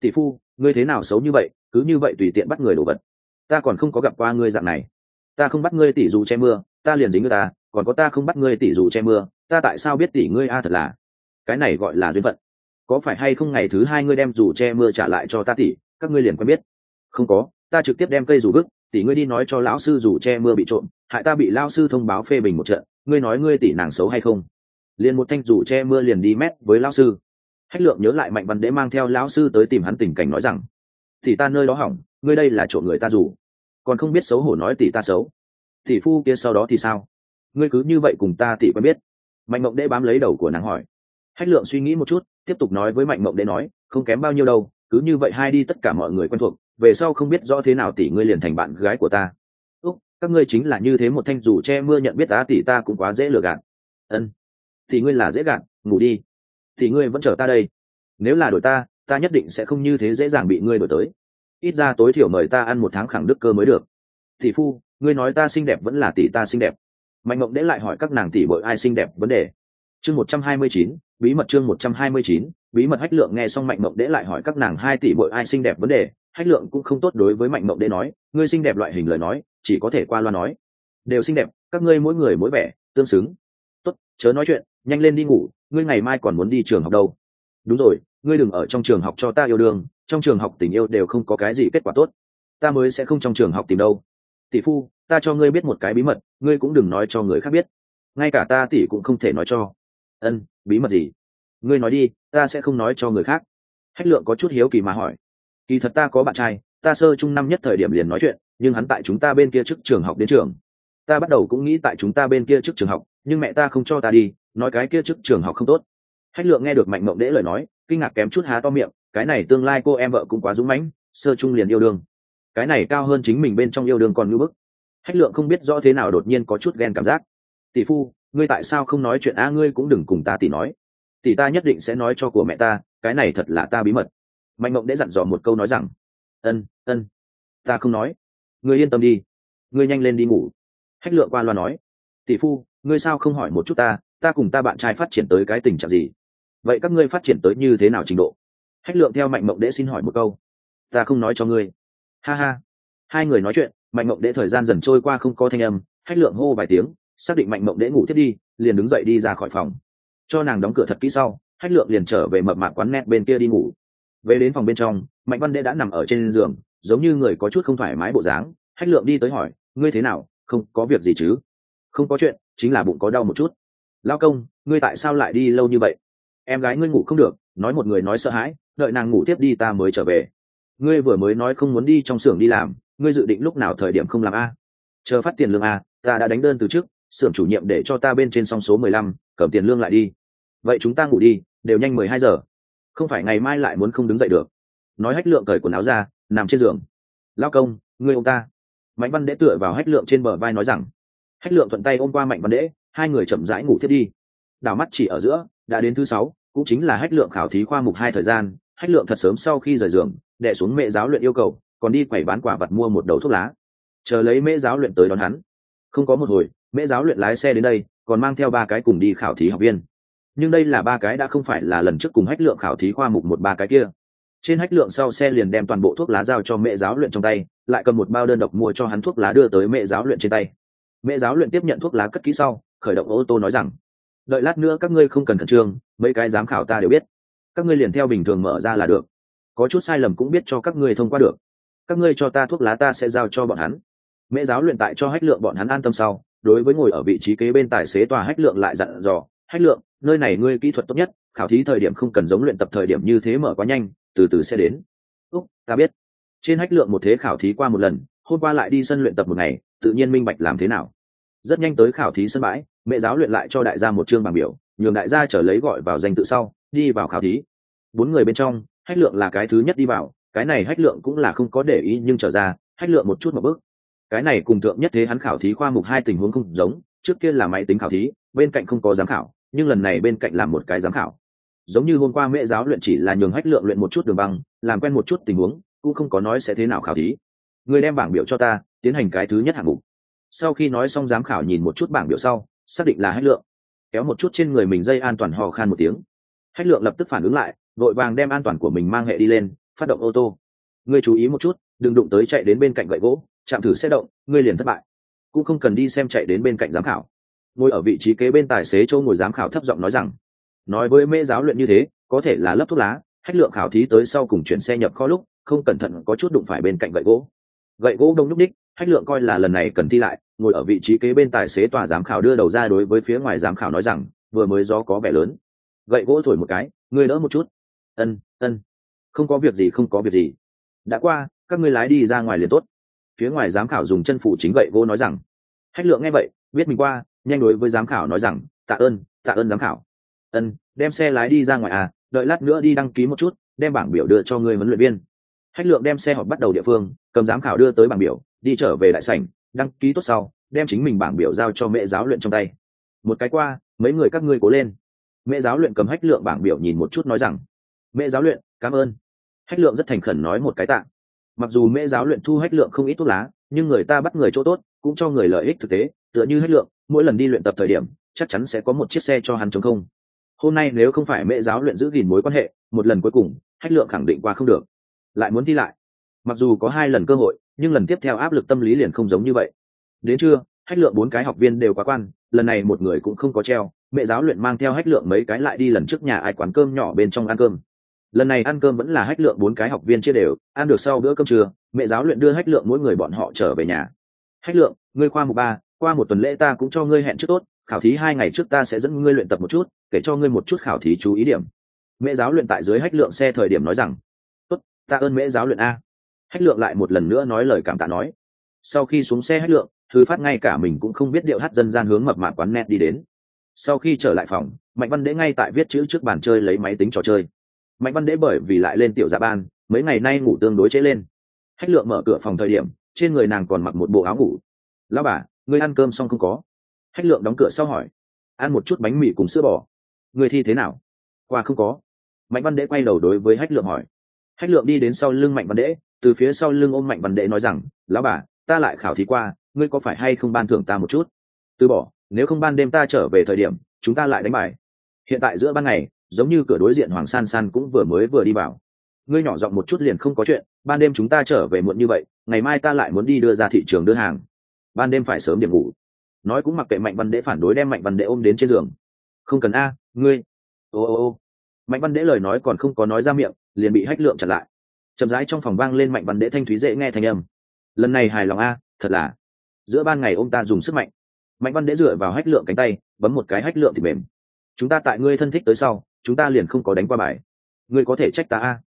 Speaker 1: Tỷ phu, ngươi thế nào xấu như vậy? Cứ như vậy tùy tiện bắt người đổ vật. Ta còn không có gặp qua ngươi dạng này. Ta không bắt ngươi tỷ dù che mưa, ta liền dính ngươi ta, còn có ta không bắt ngươi tỷ dù che mưa, ta tại sao biết tỷ ngươi a thật là? Cái này gọi là duyên phận. Có phải hay không ngày thứ hai ngươi đem dù che mưa trả lại cho ta tỷ, các ngươi liền quen biết? Không có, ta trực tiếp đem cây dù vứt, tỷ ngươi đi nói cho lão sư dù che mưa bị trộm, hại ta bị lao sư thông báo phê bình một trận, ngươi nói ngươi tỷ nàng xấu hay không? Liền một thanh dù che mưa liền đi mét với lão sư. Hách lượng nhớ lại mạnh văn đế mang theo lão sư tới tìm hắn tình cảnh nói rằng tỷ ta nơi đó hỏng ngươi đây là trộm người ta dù. Còn không biết xấu hổ nói tỷ ta xấu. Tỷ phu kia sau đó thì sao? Ngươi cứ như vậy cùng ta tỷ quen biết. Mạnh mộng đệ bám lấy đầu của nàng hỏi. Hách lượng suy nghĩ một chút tiếp tục nói với mạnh mộng đệ nói không kém bao nhiêu đâu cứ như vậy hai đi tất cả mọi người quen thuộc về sau không biết rõ thế nào tỷ ngươi liền thành bạn gái của ta. Úc các ngươi chính là như thế một thanh dù che mưa nhận biết á, tỷ ta cũng quá dễ lừa gạt. Ân tỷ ngươi là dễ gạt ngủ đi. Thì ngươi vẫn chờ ta đây. Nếu là đổi ta ta nhất định sẽ không như thế dễ dàng bị ngươi đổi tới. Ít ra tối thiểu mời ta ăn một tháng khẳng đức cơ mới được. Tỷ phu, ngươi nói ta xinh đẹp vẫn là tỷ ta xinh đẹp. Mạnh mộng đễ lại hỏi các nàng tỷ bội ai xinh đẹp vấn đề. Chương một trăm hai mươi chín, bí mật chương một trăm hai mươi chín, bí mật hách lượng nghe xong mạnh mộng đễ lại hỏi các nàng hai tỷ bội ai xinh đẹp vấn đề, hách lượng cũng không tốt đối với mạnh mộng đễ nói, ngươi xinh đẹp loại hình lời nói, chỉ có thể qua loa nói. Đều xinh đẹp, các ngươi mỗi người mỗi vẻ, tương xứng. Tốt, chớ nói chuyện, nhanh lên đi ngủ, ngươi ngày mai còn muốn đi trường học đâu. Đúng rồi ngươi đừng ở trong trường học cho ta yêu đương, trong trường học tình yêu đều không có cái gì kết quả tốt. Ta mới sẽ không trong trường học tìm đâu. Tỷ phu, ta cho ngươi biết một cái bí mật, ngươi cũng đừng nói cho người khác biết. Ngay cả ta tỷ cũng không thể nói cho. Ân, bí mật gì? Ngươi nói đi, ta sẽ không nói cho người khác. Hách lượng có chút hiếu kỳ mà hỏi. Kỳ thật ta có bạn trai, ta sơ chung năm nhất thời điểm liền nói chuyện, nhưng hắn tại chúng ta bên kia trước trường học đến trường. Ta bắt đầu cũng nghĩ tại chúng ta bên kia trước trường học, nhưng mẹ ta không cho ta đi, nói cái kia trước trường học không tốt. Hách lượng nghe được mạnh mộng đễ lời nói kinh ngạc kém chút há to miệng, cái này tương lai cô em vợ cũng quá dũng mãnh, sơ chung liền yêu đương. Cái này cao hơn chính mình bên trong yêu đương còn ngưỡng bức. Hách lượng không biết rõ thế nào đột nhiên có chút ghen cảm giác. Tỷ phu, ngươi tại sao không nói chuyện a ngươi cũng đừng cùng ta tỷ nói. Tỷ ta nhất định sẽ nói cho của mẹ ta, cái này thật là ta bí mật. Mạnh mộng đã dặn dò một câu nói rằng, ân ân, ta không nói. Ngươi yên tâm đi, ngươi nhanh lên đi ngủ. Hách lượng qua loa nói, tỷ phu, ngươi sao không hỏi một chút ta ta cùng ta bạn trai phát triển tới cái tình trạng gì? Vậy các ngươi phát triển tới như thế nào trình độ? Hách lượng theo mạnh mộng đễ xin hỏi một câu. Ta không nói cho ngươi. Ha ha. Hai người nói chuyện, mạnh mộng đễ thời gian dần trôi qua không có thanh âm, hách lượng hô vài tiếng, xác định mạnh mộng đễ ngủ thiết đi, liền đứng dậy đi ra khỏi phòng. Cho nàng đóng cửa thật kỹ sau, hách lượng liền trở về mập mạc quán net bên kia đi ngủ. Về đến phòng bên trong, mạnh văn đễ đã nằm ở trên giường, giống như người có chút không thoải mái bộ dáng. Hách lượng đi tới hỏi, ngươi thế nào? Không có việc gì chứ? Không có chuyện, chính là bụng có đau một chút. Lao công, ngươi tại sao lại đi lâu như vậy? Em gái ngươi ngủ không được, nói một người nói sợ hãi, đợi nàng ngủ tiếp đi ta mới trở về. Ngươi vừa mới nói không muốn đi trong xưởng đi làm, ngươi dự định lúc nào thời điểm không làm a? Chờ phát tiền lương a, ta đã đánh đơn từ trước, xưởng chủ nhiệm để cho ta bên trên song số mười lăm, cầm tiền lương lại đi. Vậy chúng ta ngủ đi, đều nhanh mười hai giờ. Không phải ngày mai lại muốn không đứng dậy được. Nói hách lượng cởi quần áo ra, nằm trên giường. Lao công, ngươi ông ta. Mạnh văn đễ tựa vào hách lượng trên bờ vai nói rằng. Hách lượng thuận tay ôm qua mạnh văn đễ, hai người chậm rãi ngủ thiết đi đảo mắt chỉ ở giữa, đã đến thứ sáu, cũng chính là hách lượng khảo thí khoa mục hai thời gian, hách lượng thật sớm sau khi rời giường đệ xuống mẹ giáo luyện yêu cầu, còn đi quẩy bán quả vật mua một đầu thuốc lá. Chờ lấy mễ giáo luyện tới đón hắn. Không có một hồi mễ giáo luyện lái xe đến đây, còn mang theo ba cái cùng đi khảo thí học viên. Nhưng đây là ba cái đã không phải là lần trước cùng hách lượng khảo thí khoa mục một ba cái kia. Trên hách lượng sau xe liền đem toàn bộ thuốc lá giao cho mẹ giáo luyện trong tay, lại cầm một bao đơn độc mua cho hắn thuốc lá đưa tới mẹ giáo luyện trên tay. Mẹ giáo luyện tiếp nhận thuốc lá cất kỹ sau, khởi động ô tô nói rằng đợi lát nữa các ngươi không cần khẩn trương, mấy cái giám khảo ta đều biết. Các ngươi liền theo bình thường mở ra là được. Có chút sai lầm cũng biết cho các ngươi thông qua được. Các ngươi cho ta thuốc lá ta sẽ giao cho bọn hắn. Mẹ giáo luyện tại cho hách lượng bọn hắn an tâm sau, đối với ngồi ở vị trí kế bên tài xế tòa hách lượng lại dặn dò, hách lượng, nơi này ngươi kỹ thuật tốt nhất, khảo thí thời điểm không cần giống luyện tập thời điểm như thế mở quá nhanh, từ từ sẽ đến. Úc, ta biết. Trên hách lượng một thế khảo thí qua một lần, hôm qua lại đi sân luyện tập một ngày, tự nhiên minh bạch làm thế nào. Rất nhanh tới khảo thí sân bãi mẹ giáo luyện lại cho đại gia một chương bảng biểu, nhường đại gia trở lấy gọi vào danh tự sau, đi vào khảo thí. Bốn người bên trong, hách lượng là cái thứ nhất đi vào, cái này hách lượng cũng là không có để ý nhưng trở ra, hách lượng một chút một bước. Cái này cùng thượng nhất thế hắn khảo thí khoa mục hai tình huống không giống, trước kia là máy tính khảo thí, bên cạnh không có giám khảo, nhưng lần này bên cạnh là một cái giám khảo. Giống như hôm qua mẹ giáo luyện chỉ là nhường hách lượng luyện một chút đường băng, làm quen một chút tình huống, cũng không có nói sẽ thế nào khảo thí. Người đem bảng biểu cho ta, tiến hành cái thứ nhất hạng mục. Sau khi nói xong giám khảo nhìn một chút bảng biểu sau xác định là hách lượng. Kéo một chút trên người mình dây an toàn hò khan một tiếng. Hách lượng lập tức phản ứng lại, vội vàng đem an toàn của mình mang hệ đi lên, phát động ô tô. Ngươi chú ý một chút, đừng đụng tới chạy đến bên cạnh gậy gỗ, chạm thử xe động, ngươi liền thất bại. Cũng không cần đi xem chạy đến bên cạnh giám khảo. Ngồi ở vị trí kế bên tài xế châu ngồi giám khảo thấp giọng nói rằng, nói với mễ giáo luyện như thế, có thể là lấp thuốc lá, hách lượng khảo thí tới sau cùng chuyển xe nhập kho lúc, không cẩn thận có chút đụng phải bên cạnh gậy gỗ gậy gỗ đông nhúc đích, hách lượng coi là lần này cần thi lại ngồi ở vị trí kế bên tài xế tòa giám khảo đưa đầu ra đối với phía ngoài giám khảo nói rằng vừa mới gió có vẻ lớn. Gậy gỗ thổi một cái ngươi đỡ một chút. Ân ân. Không có việc gì không có việc gì. Đã qua các ngươi lái đi ra ngoài liền tốt. Phía ngoài giám khảo dùng chân phụ chính gậy gỗ nói rằng. Hách lượng nghe vậy biết mình qua nhanh đối với giám khảo nói rằng tạ ơn tạ ơn giám khảo. Ân đem xe lái đi ra ngoài à đợi lát nữa đi đăng ký một chút đem bảng biểu đưa cho người huấn luyện viên hách lượng đem xe họp bắt đầu địa phương, cầm giám khảo đưa tới bảng biểu, đi trở về đại sảnh, đăng ký tốt sau, đem chính mình bảng biểu giao cho mẹ giáo luyện trong tay. Một cái qua, mấy người các ngươi cố lên. Mẹ giáo luyện cầm hách lượng bảng biểu nhìn một chút nói rằng, mẹ giáo luyện, cảm ơn. Hách lượng rất thành khẩn nói một cái tạ. Mặc dù mẹ giáo luyện thu hách lượng không ít thuốc lá, nhưng người ta bắt người chỗ tốt, cũng cho người lợi ích thực tế, tựa như hách lượng, mỗi lần đi luyện tập thời điểm, chắc chắn sẽ có một chiếc xe cho hắn chống không. Hôm nay nếu không phải mẹ giáo luyện giữ gìn mối quan hệ, một lần cuối cùng, hách lượng khẳng định qua không được lại muốn thi lại. Mặc dù có hai lần cơ hội, nhưng lần tiếp theo áp lực tâm lý liền không giống như vậy. Đến trưa, hách lượng bốn cái học viên đều quá quan, lần này một người cũng không có treo, mẹ giáo luyện mang theo hách lượng mấy cái lại đi lần trước nhà ai quán cơm nhỏ bên trong ăn cơm. Lần này ăn cơm vẫn là hách lượng bốn cái học viên chia đều, ăn được sau bữa cơm trưa, mẹ giáo luyện đưa hách lượng mỗi người bọn họ trở về nhà. Hách lượng, ngươi khoa mục ba, qua một tuần lễ ta cũng cho ngươi hẹn trước tốt, khảo thí hai ngày trước ta sẽ dẫn ngươi luyện tập một chút, kể cho ngươi một chút khảo thí chú ý điểm. Mẹ giáo luyện tại dưới hách lượng xe thời điểm nói rằng ta ơn mễ giáo luyện a. Hách lượng lại một lần nữa nói lời cảm tạ nói. Sau khi xuống xe hách lượng thư phát ngay cả mình cũng không biết điệu hát dân gian hướng mập mạp quán net đi đến. Sau khi trở lại phòng, mạnh văn đễ ngay tại viết chữ trước bàn chơi lấy máy tính trò chơi. Mạnh văn đễ bởi vì lại lên tiểu dạ ban, mấy ngày nay ngủ tương đối chế lên. Hách lượng mở cửa phòng thời điểm, trên người nàng còn mặc một bộ áo ngủ. Lao bà, ngươi ăn cơm xong không có? Hách lượng đóng cửa sau hỏi. Ăn một chút bánh mì cùng sữa bò. Người thi thế nào? Qua không có. Mạnh văn đễ quay đầu đối với hách lượng hỏi hách lượng đi đến sau lưng mạnh văn đễ, từ phía sau lưng ôm mạnh văn đễ nói rằng, lão bà, ta lại khảo thí qua, ngươi có phải hay không ban thưởng ta một chút? Từ bỏ, nếu không ban đêm ta trở về thời điểm, chúng ta lại đánh bài. Hiện tại giữa ban ngày, giống như cửa đối diện hoàng san san cũng vừa mới vừa đi vào. Ngươi nhỏ giọng một chút liền không có chuyện, ban đêm chúng ta trở về muộn như vậy, ngày mai ta lại muốn đi đưa ra thị trường đưa hàng. Ban đêm phải sớm điểm ngủ. Nói cũng mặc kệ mạnh văn đễ phản đối đem mạnh văn đễ ôm đến trên giường. Không cần a, ngươi. Ô ô ô. Mạnh văn đễ lời nói còn không có nói ra miệng liền bị hách lượng chặn lại. Chậm rãi trong phòng vang lên mạnh văn đệ thanh thúy dễ nghe thanh âm. Lần này hài lòng a, thật là. Giữa ban ngày ông ta dùng sức mạnh. Mạnh văn đệ dựa vào hách lượng cánh tay, bấm một cái hách lượng thì mềm. Chúng ta tại ngươi thân thích tới sau, chúng ta liền không có đánh qua bài. Ngươi có thể trách ta a.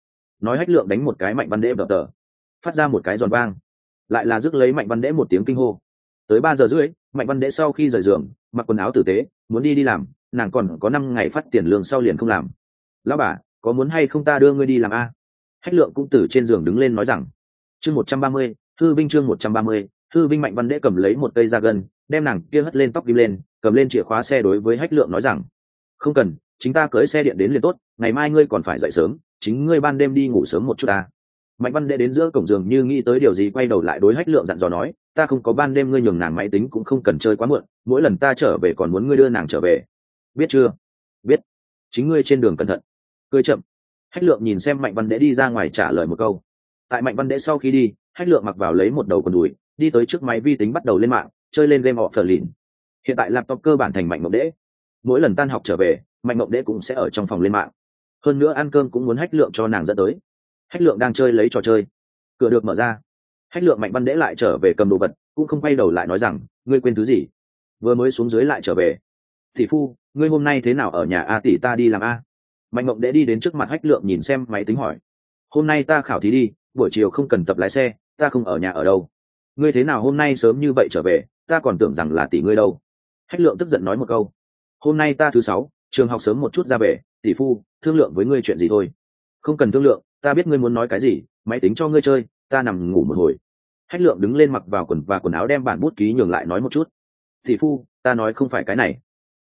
Speaker 1: Nói hách lượng đánh một cái mạnh văn đệ vợ tờ. Phát ra một cái giòn vang. Lại là rước lấy mạnh văn đệ một tiếng kinh hô. Tới ba giờ rưỡi, mạnh văn đệ sau khi rời giường, mặc quần áo tử tế, muốn đi đi làm, nàng còn có năm ngày phát tiền lương sau liền không làm. Lão bà có muốn hay không ta đưa ngươi đi làm a? Hách lượng cũng từ trên giường đứng lên nói rằng, chương một trăm ba mươi, thư vinh chương một trăm ba mươi, thư vinh mạnh văn đễ cầm lấy một cây da gân, đem nàng kia hất lên tóc đi lên, cầm lên chìa khóa xe đối với hách lượng nói rằng, không cần, chính ta cưới xe điện đến liền tốt, ngày mai ngươi còn phải dậy sớm, chính ngươi ban đêm đi ngủ sớm một chút ta. Mạnh văn đệ đến giữa cổng giường như nghĩ tới điều gì quay đầu lại đối hách lượng dặn dò nói, ta không có ban đêm ngươi nhường nàng máy tính cũng không cần chơi quá muộn, mỗi lần ta trở về còn muốn ngươi đưa nàng trở về. Biết chưa? Biết. Chính ngươi trên đường cẩn thận cười chậm. Hách lượng nhìn xem mạnh văn đễ đi ra ngoài trả lời một câu. Tại mạnh văn đễ sau khi đi, hách lượng mặc vào lấy một đầu quần đùi, đi tới trước máy vi tính bắt đầu lên mạng, chơi lên game họ phờ lìn hiện tại laptop cơ bản thành mạnh mộng đễ. Mỗi lần tan học trở về, mạnh mộng đễ cũng sẽ ở trong phòng lên mạng. Hơn nữa ăn cơm cũng muốn hách lượng cho nàng dẫn tới. Hách lượng đang chơi lấy trò chơi. Cửa được mở ra. Hách lượng mạnh văn đễ lại trở về cầm đồ vật, cũng không quay đầu lại nói rằng, ngươi quên thứ gì? Vừa mới xuống dưới lại trở về. Tỷ phu, ngươi hôm nay thế nào ở nhà a tỷ ta đi làm a? Mạnh mộng đễ đi đến trước mặt hách lượng nhìn xem máy tính hỏi. Hôm nay ta khảo thí đi, buổi chiều không cần tập lái xe, ta không ở nhà ở đâu. Ngươi thế nào hôm nay sớm như vậy trở về, ta còn tưởng rằng là tỷ ngươi đâu. Hách lượng tức giận nói một câu. Hôm nay ta thứ sáu, trường học sớm một chút ra về, tỷ phu, thương lượng với ngươi chuyện gì thôi. Không cần thương lượng, ta biết ngươi muốn nói cái gì, máy tính cho ngươi chơi, ta nằm ngủ một hồi. Hách lượng đứng lên mặc vào quần và quần áo đem bản bút ký nhường lại nói một chút. Tỷ phu, ta nói không phải cái này.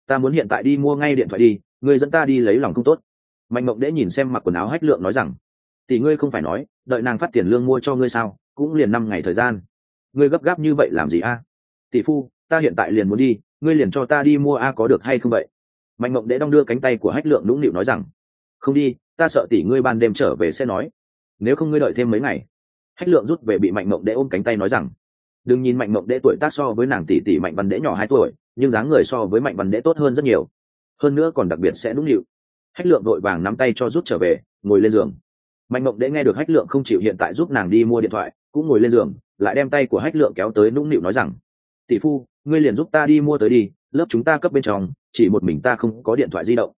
Speaker 1: Ta muốn hiện tại đi mua ngay điện thoại đi, ngươi dẫn ta đi lấy lòng không tốt mạnh mộng đễ nhìn xem mặc quần áo hách lượng nói rằng, tỷ ngươi không phải nói, đợi nàng phát tiền lương mua cho ngươi sao, cũng liền năm ngày thời gian. Ngươi gấp gáp như vậy làm gì a? Tỷ phu, ta hiện tại liền muốn đi, ngươi liền cho ta đi mua a có được hay không vậy? Mạnh mộng đễ đong đưa cánh tay của hách lượng nũng nịu nói rằng, không đi, ta sợ tỷ ngươi ban đêm trở về sẽ nói. Nếu không ngươi đợi thêm mấy ngày. Hách lượng rút về bị mạnh mộng đễ ôm cánh tay nói rằng, đừng nhìn mạnh mộng đễ tuổi tác so với nàng tỷ tỷ mạnh văn đễ nhỏ hai tuổi, nhưng dáng người so với mạnh văn đễ tốt hơn rất nhiều. Hơn nữa còn đặc biệt sẽ nũng nịu hách lượng vội vàng nắm tay cho rút trở về, ngồi lên giường. Mạnh mộng đễ nghe được hách lượng không chịu hiện tại giúp nàng đi mua điện thoại, cũng ngồi lên giường, lại đem tay của hách lượng kéo tới nũng nịu nói rằng, tỷ phu, ngươi liền giúp ta đi mua tới đi, lớp chúng ta cấp bên trong, chỉ một mình ta không có điện thoại di động.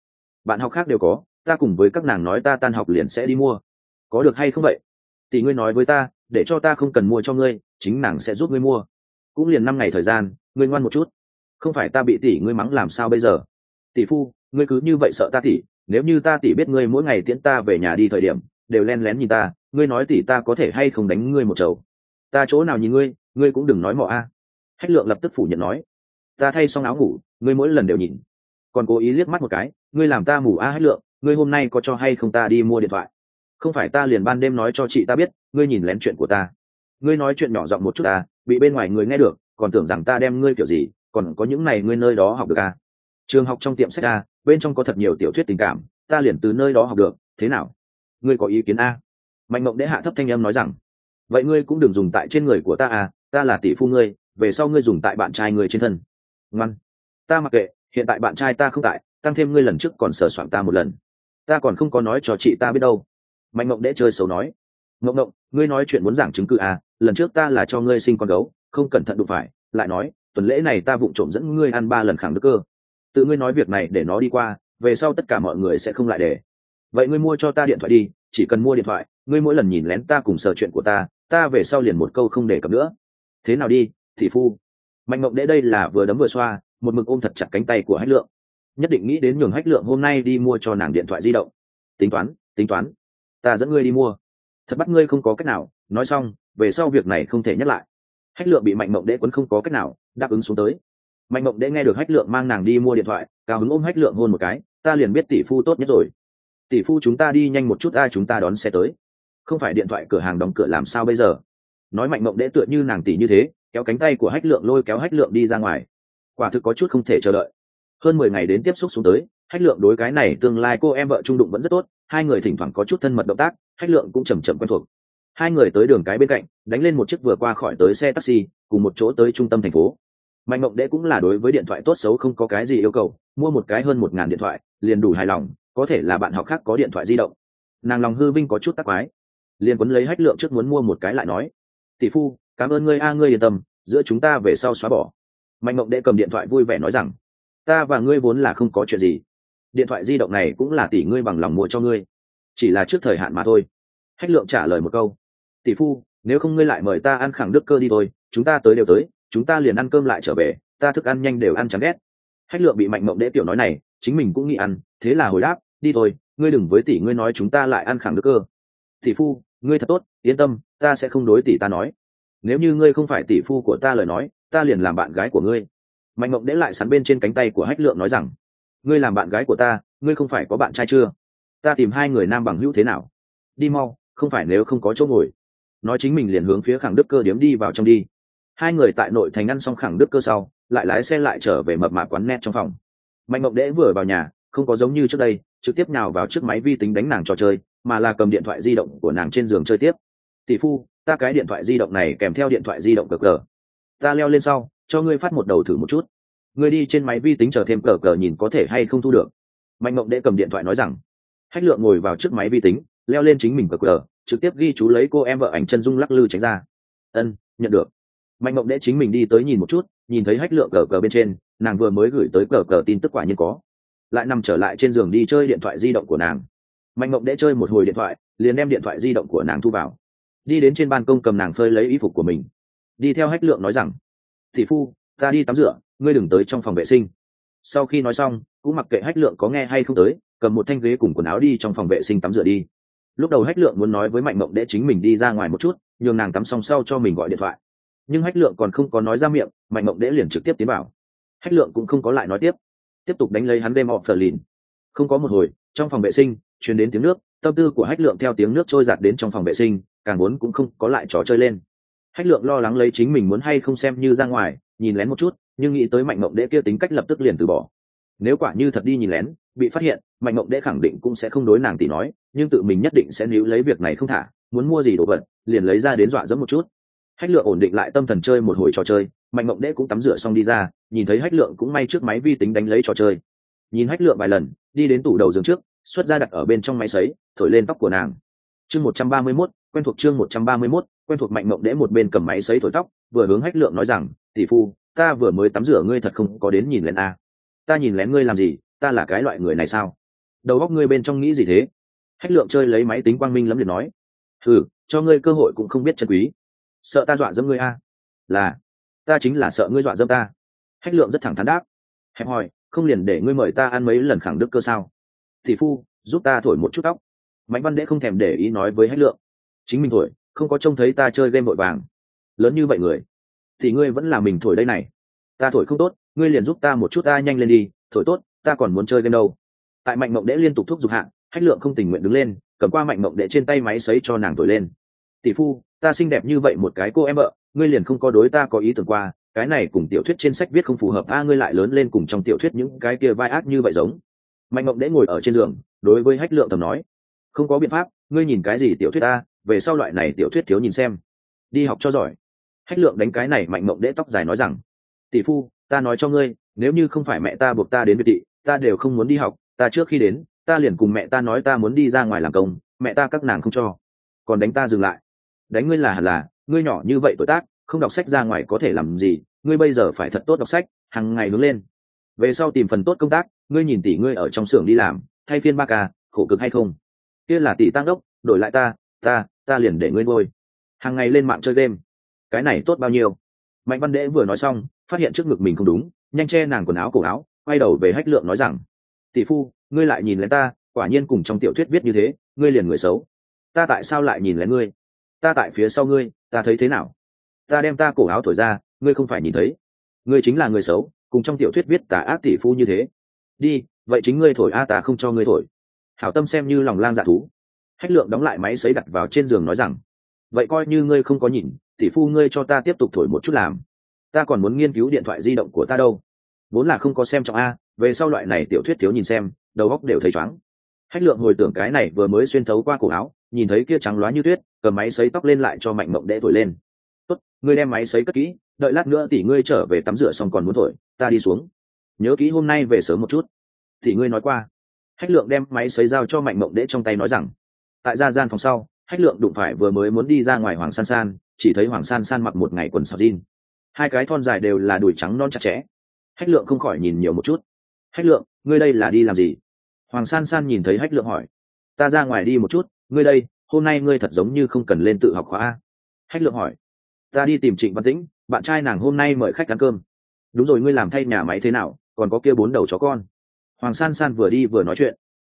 Speaker 1: Bạn học khác đều có, ta cùng với các nàng nói ta tan học liền sẽ đi mua. Có được hay không vậy? Tỷ ngươi nói với ta, để cho ta không cần mua cho ngươi, chính nàng sẽ giúp ngươi mua. Cũng liền năm ngày thời gian, ngươi ngoan một chút. Không phải ta bị tỷ ngươi mắng làm sao bây giờ? Tỷ phu, ngươi cứ như vậy sợ ta tỷ nếu như ta tỷ biết ngươi mỗi ngày tiễn ta về nhà đi thời điểm, đều len lén nhìn ta, ngươi nói tỷ ta có thể hay không đánh ngươi một chầu? Ta chỗ nào nhìn ngươi ngươi cũng đừng nói mọ a. À. Hách lượng lập tức phủ nhận nói. Ta thay xong áo ngủ, ngươi mỗi lần đều nhìn. Còn cố ý liếc mắt một cái, ngươi làm ta mù a hách lượng, ngươi hôm nay có cho hay không ta đi mua điện thoại? Không phải ta liền ban đêm nói cho chị ta biết, ngươi nhìn lén chuyện của ta. Ngươi nói chuyện nhỏ giọng một chút ta, bị bên ngoài người nghe được, còn tưởng rằng ta đem ngươi kiểu gì, còn có những này ngươi nơi đó học được à trường học trong tiệm sách a, bên trong có thật nhiều tiểu thuyết tình cảm, ta liền từ nơi đó học được, thế nào? Ngươi có ý kiến a? Mạnh mộng đế hạ thấp thanh âm nói rằng, vậy ngươi cũng đừng dùng tại trên người của ta à ta là tỷ phu ngươi, về sau ngươi dùng tại bạn trai ngươi trên thân. Ngoan. Ta mặc kệ, hiện tại bạn trai ta không tại, tăng thêm ngươi lần trước còn sờ soạn ta một lần. Ta còn không có nói cho chị ta biết đâu. Mạnh mộng đế chơi xấu nói, mộng mộng, ngươi nói chuyện muốn giảng chứng cứ à lần trước ta là cho ngươi sinh con gấu, không cẩn thận đụng phải, lại nói, tuần lễ này ta vụng trộm dẫn ngươi ăn ba lần khẳng đức cơ tự ngươi nói việc này để nó đi qua, về sau tất cả mọi người sẽ không lại để. Vậy ngươi mua cho ta điện thoại đi, chỉ cần mua điện thoại, ngươi mỗi lần nhìn lén ta cùng sở chuyện của ta ta về sau liền một câu không để cập nữa. Thế nào đi thị phu? Mạnh mộng đễ đây là vừa đấm vừa xoa, một mực ôm thật chặt cánh tay của hách lượng. Nhất định nghĩ đến nhường hách lượng hôm nay đi mua cho nàng điện thoại di động. Tính toán tính toán. Ta dẫn ngươi đi mua. Thật bắt ngươi không có cách nào. Nói xong, về sau việc này không thể nhắc lại. Hách lượng bị mạnh mộng đễ quấn không có cách nào, đáp ứng xuống tới mạnh mộng đễ nghe được hách lượng mang nàng đi mua điện thoại, cao hứng ôm hách lượng hôn một cái, ta liền biết tỷ phu tốt nhất rồi. Tỷ phu chúng ta đi nhanh một chút, ai chúng ta đón xe tới. Không phải điện thoại cửa hàng đóng cửa làm sao bây giờ? Nói mạnh mộng đễ tựa như nàng tỷ như thế, kéo cánh tay của hách lượng lôi kéo hách lượng đi ra ngoài. Quả thực có chút không thể chờ đợi. Hơn mười ngày đến tiếp xúc xuống tới, hách lượng đối cái này tương lai cô em vợ trung đụng vẫn rất tốt, hai người thỉnh thoảng có chút thân mật động tác, hách lượng cũng chầm chậm quen thuộc. Hai người tới đường cái bên cạnh, đánh lên một chiếc vừa qua khỏi tới xe taxi, cùng một chỗ tới trung tâm thành phố mạnh mộng Đệ cũng là đối với điện thoại tốt xấu không có cái gì yêu cầu, mua một cái hơn một ngàn điện thoại, liền đủ hài lòng, có thể là bạn học khác có điện thoại di động. Nàng lòng hư vinh có chút tắc quái. Liền quấn lấy hách lượng trước muốn mua một cái lại nói, tỷ phu, cảm ơn ngươi a, ngươi yên tâm, giữa chúng ta về sau xóa bỏ. Mạnh mộng đệ cầm điện thoại vui vẻ nói rằng, ta và ngươi vốn là không có chuyện gì. Điện thoại di động này cũng là tỷ ngươi bằng lòng mua cho ngươi. Chỉ là trước thời hạn mà thôi. Hách lượng trả lời một câu, tỷ phu, nếu không ngươi lại mời ta ăn khẳng đức cơ đi thôi, chúng ta tới đều tới chúng ta liền ăn cơm lại trở về, ta thức ăn nhanh đều ăn chán ghét. Hách lượng bị mạnh mộng đệ tiểu nói này, chính mình cũng nghĩ ăn, thế là hồi đáp, đi thôi, ngươi đừng với tỷ ngươi nói chúng ta lại ăn khẳng đức cơ. Tỷ phu, ngươi thật tốt, yên tâm, ta sẽ không đối tỷ ta nói. Nếu như ngươi không phải tỷ phu của ta lời nói, ta liền làm bạn gái của ngươi. Mạnh mộng đễ lại sắn bên trên cánh tay của hách lượng nói rằng, ngươi làm bạn gái của ta, ngươi không phải có bạn trai chưa? Ta tìm hai người nam bằng hữu thế nào? Đi mau, không phải nếu không có chỗ ngồi. Nói chính mình liền hướng phía khẳng đức cơ điếm đi vào trong đi hai người tại nội thành ăn xong khẳng đức cơ sau, lại lái xe lại trở về mập mạ quán net trong phòng. Mạnh mộng đễ vừa vào nhà, không có giống như trước đây, trực tiếp nào vào trước máy vi tính đánh nàng trò chơi, mà là cầm điện thoại di động của nàng trên giường chơi tiếp. Tỷ phu, ta cái điện thoại di động này kèm theo điện thoại di động cờ cờ. Ta leo lên sau, cho ngươi phát một đầu thử một chút. Ngươi đi trên máy vi tính chờ thêm cờ cờ nhìn có thể hay không thu được. Mạnh mộng đễ cầm điện thoại nói rằng. Hách lượng ngồi vào trước máy vi tính, leo lên chính mình cờ cờ, trực tiếp ghi chú lấy cô em vợ ảnh chân dung lắc lư tránh ra. Ân, nhận được mạnh mộng đệ chính mình đi tới nhìn một chút, nhìn thấy hách lượng cờ cờ bên trên, nàng vừa mới gửi tới cờ cờ tin tức quả nhiên có. Lại nằm trở lại trên giường đi chơi điện thoại di động của nàng. Mạnh mộng đệ chơi một hồi điện thoại, liền đem điện thoại di động của nàng thu vào. Đi đến trên ban công cầm nàng phơi lấy y phục của mình. Đi theo hách lượng nói rằng thị phu, ta đi tắm rửa, ngươi đừng tới trong phòng vệ sinh. Sau khi nói xong, cũng mặc kệ hách lượng có nghe hay không tới, cầm một thanh ghế cùng quần áo đi trong phòng vệ sinh tắm rửa đi. Lúc đầu hách lượng muốn nói với mạnh mộng đệ chính mình đi ra ngoài một chút, nhường nàng tắm xong sau cho mình gọi điện thoại nhưng hách lượng còn không có nói ra miệng, mạnh mộng đễ liền trực tiếp tiến vào. Hách lượng cũng không có lại nói tiếp. Tiếp tục đánh lấy hắn đem họ phờ lìn. Không có một hồi, trong phòng vệ sinh chuyển đến tiếng nước, tâm tư của hách lượng theo tiếng nước trôi giạt đến trong phòng vệ sinh, càng muốn cũng không có lại trò chơi lên. Hách lượng lo lắng lấy chính mình muốn hay không xem như ra ngoài, nhìn lén một chút, nhưng nghĩ tới mạnh mộng đễ kia tính cách lập tức liền từ bỏ. Nếu quả như thật đi nhìn lén, bị phát hiện, mạnh mộng đễ khẳng định cũng sẽ không đối nàng tỷ nói, nhưng tự mình nhất định sẽ níu lấy việc này không thả, muốn mua gì đồ vật, liền lấy ra đến dọa dẫm một chút hách lượng ổn định lại tâm thần chơi một hồi trò chơi, mạnh mộng đễ cũng tắm rửa xong đi ra, nhìn thấy hách lượng cũng may trước máy vi tính đánh lấy trò chơi. Nhìn hách lượng vài lần, đi đến tủ đầu giường trước, xuất ra đặt ở bên trong máy sấy, thổi lên tóc của nàng. Chương một trăm ba mươi mốt, quen thuộc chương một trăm ba mươi mốt, quen thuộc mạnh mộng đễ một bên cầm máy sấy thổi tóc, vừa hướng hách lượng nói rằng, tỷ phu, ta vừa mới tắm rửa ngươi thật không có đến nhìn lén a. Ta nhìn lén ngươi làm gì, ta là cái loại người này sao? Đầu óc ngươi bên trong nghĩ gì thế? Hách lượng chơi lấy máy tính quang minh lắm liệt nói ừ cho ngươi cơ hội cũng không biết chân quý sợ ta dọa dẫm ngươi a? Là, ta chính là sợ ngươi dọa dẫm ta. Hách lượng rất thẳng thắn đáp. Hẹp hòi, không liền để ngươi mời ta ăn mấy lần khẳng đức cơ sao? Thị phu, giúp ta thổi một chút tóc. Mạnh văn đễ không thèm để ý nói với hách lượng. Chính mình thổi, không có trông thấy ta chơi game vội vàng. Lớn như vậy người, thì ngươi vẫn là mình thổi đây này. Ta thổi không tốt, ngươi liền giúp ta một chút ta nhanh lên đi, thổi tốt, ta còn muốn chơi game đâu. Tại mạnh mộng đễ liên tục thúc giục hạng hách lượng không tình nguyện đứng lên, cầm qua mạnh mộng đễ trên tay máy xấy cho nàng thổi lên tỷ phu, ta xinh đẹp như vậy một cái cô em vợ, ngươi liền không có đối ta có ý tưởng qua, cái này cùng tiểu thuyết trên sách viết không phù hợp, a, ngươi lại lớn lên cùng trong tiểu thuyết những cái kia vai ác như vậy giống. Mạnh mộng đễ ngồi ở trên giường, đối với hách lượng thầm nói, không có biện pháp, ngươi nhìn cái gì tiểu thuyết ta, về sau loại này tiểu thuyết thiếu nhìn xem. Đi học cho giỏi. Hách lượng đánh cái này, mạnh mộng đễ tóc dài nói rằng, tỷ phu, ta nói cho ngươi, nếu như không phải mẹ ta buộc ta đến biệt thị, ta đều không muốn đi học, ta trước khi đến, ta liền cùng mẹ ta nói ta muốn đi ra ngoài làm công, mẹ ta các nàng không cho. Còn đánh ta dừng lại đánh ngươi là hẳn là, ngươi nhỏ như vậy tuổi tác, không đọc sách ra ngoài có thể làm gì, ngươi bây giờ phải thật tốt đọc sách hàng ngày hướng lên. Về sau tìm phần tốt công tác, ngươi nhìn tỷ ngươi ở trong xưởng đi làm, thay phiên ba ca, khổ cực hay không? Kia là tỷ tăng đốc, đổi lại ta ta ta liền để ngươi ngôi hàng ngày lên mạng chơi game. Cái này tốt bao nhiêu? Mạnh văn đễ vừa nói xong, phát hiện trước ngực mình không đúng, nhanh che nàng quần áo cổ áo, quay đầu về hách lượng nói rằng, tỷ phu, ngươi lại nhìn lén ta, quả nhiên cùng trong tiểu thuyết viết như thế, ngươi liền người xấu. Ta tại sao lại nhìn lén ngươi? Ta tại phía sau ngươi, ta thấy thế nào? Ta đem ta cổ áo thổi ra, ngươi không phải nhìn thấy. Ngươi chính là người xấu, cùng trong tiểu thuyết viết tà ác tỷ phu như thế. Đi, vậy chính ngươi thổi a, ta không cho ngươi thổi. Hảo tâm xem như lòng lang dạ thú. Hách lượng đóng lại máy xấy đặt vào trên giường nói rằng, vậy coi như ngươi không có nhìn, tỷ phu ngươi cho ta tiếp tục thổi một chút làm. Ta còn muốn nghiên cứu điện thoại di động của ta đâu. Vốn là không có xem trọng a, về sau loại này tiểu thuyết thiếu nhìn xem, đầu óc đều thấy chóng hách lượng hồi tưởng cái này vừa mới xuyên thấu qua cổ áo, nhìn thấy kia trắng loá như tuyết cầm máy xấy tóc lên lại cho mạnh mộng đẽ thổi lên. Tốt, ngươi đem máy xấy cất kỹ, đợi lát nữa tỷ ngươi trở về tắm rửa xong còn muốn thổi, ta đi xuống. Nhớ kỹ hôm nay về sớm một chút. Tỷ ngươi nói qua. Hách lượng đem máy xấy giao cho mạnh mộng đễ trong tay nói rằng, tại gia gian phòng sau, hách lượng đụng phải vừa mới muốn đi ra ngoài hoàng san san, chỉ thấy hoàng san san mặc một ngày quần sọc jean. Hai cái thon dài đều là đùi trắng non chặt chẽ. Hách lượng không khỏi nhìn nhiều một chút. Hách lượng, ngươi đây là đi làm gì? Hoàng san san nhìn thấy hách lượng hỏi. Ta ra ngoài đi một chút, ngươi đây hôm nay ngươi thật giống như không cần lên tự học khóa a. Hách lượng hỏi. Ta đi tìm trịnh văn tĩnh, bạn trai nàng hôm nay mời khách ăn cơm. Đúng rồi, ngươi làm thay nhà máy thế nào? Còn có kia bốn đầu chó con. Hoàng san san vừa đi vừa nói chuyện.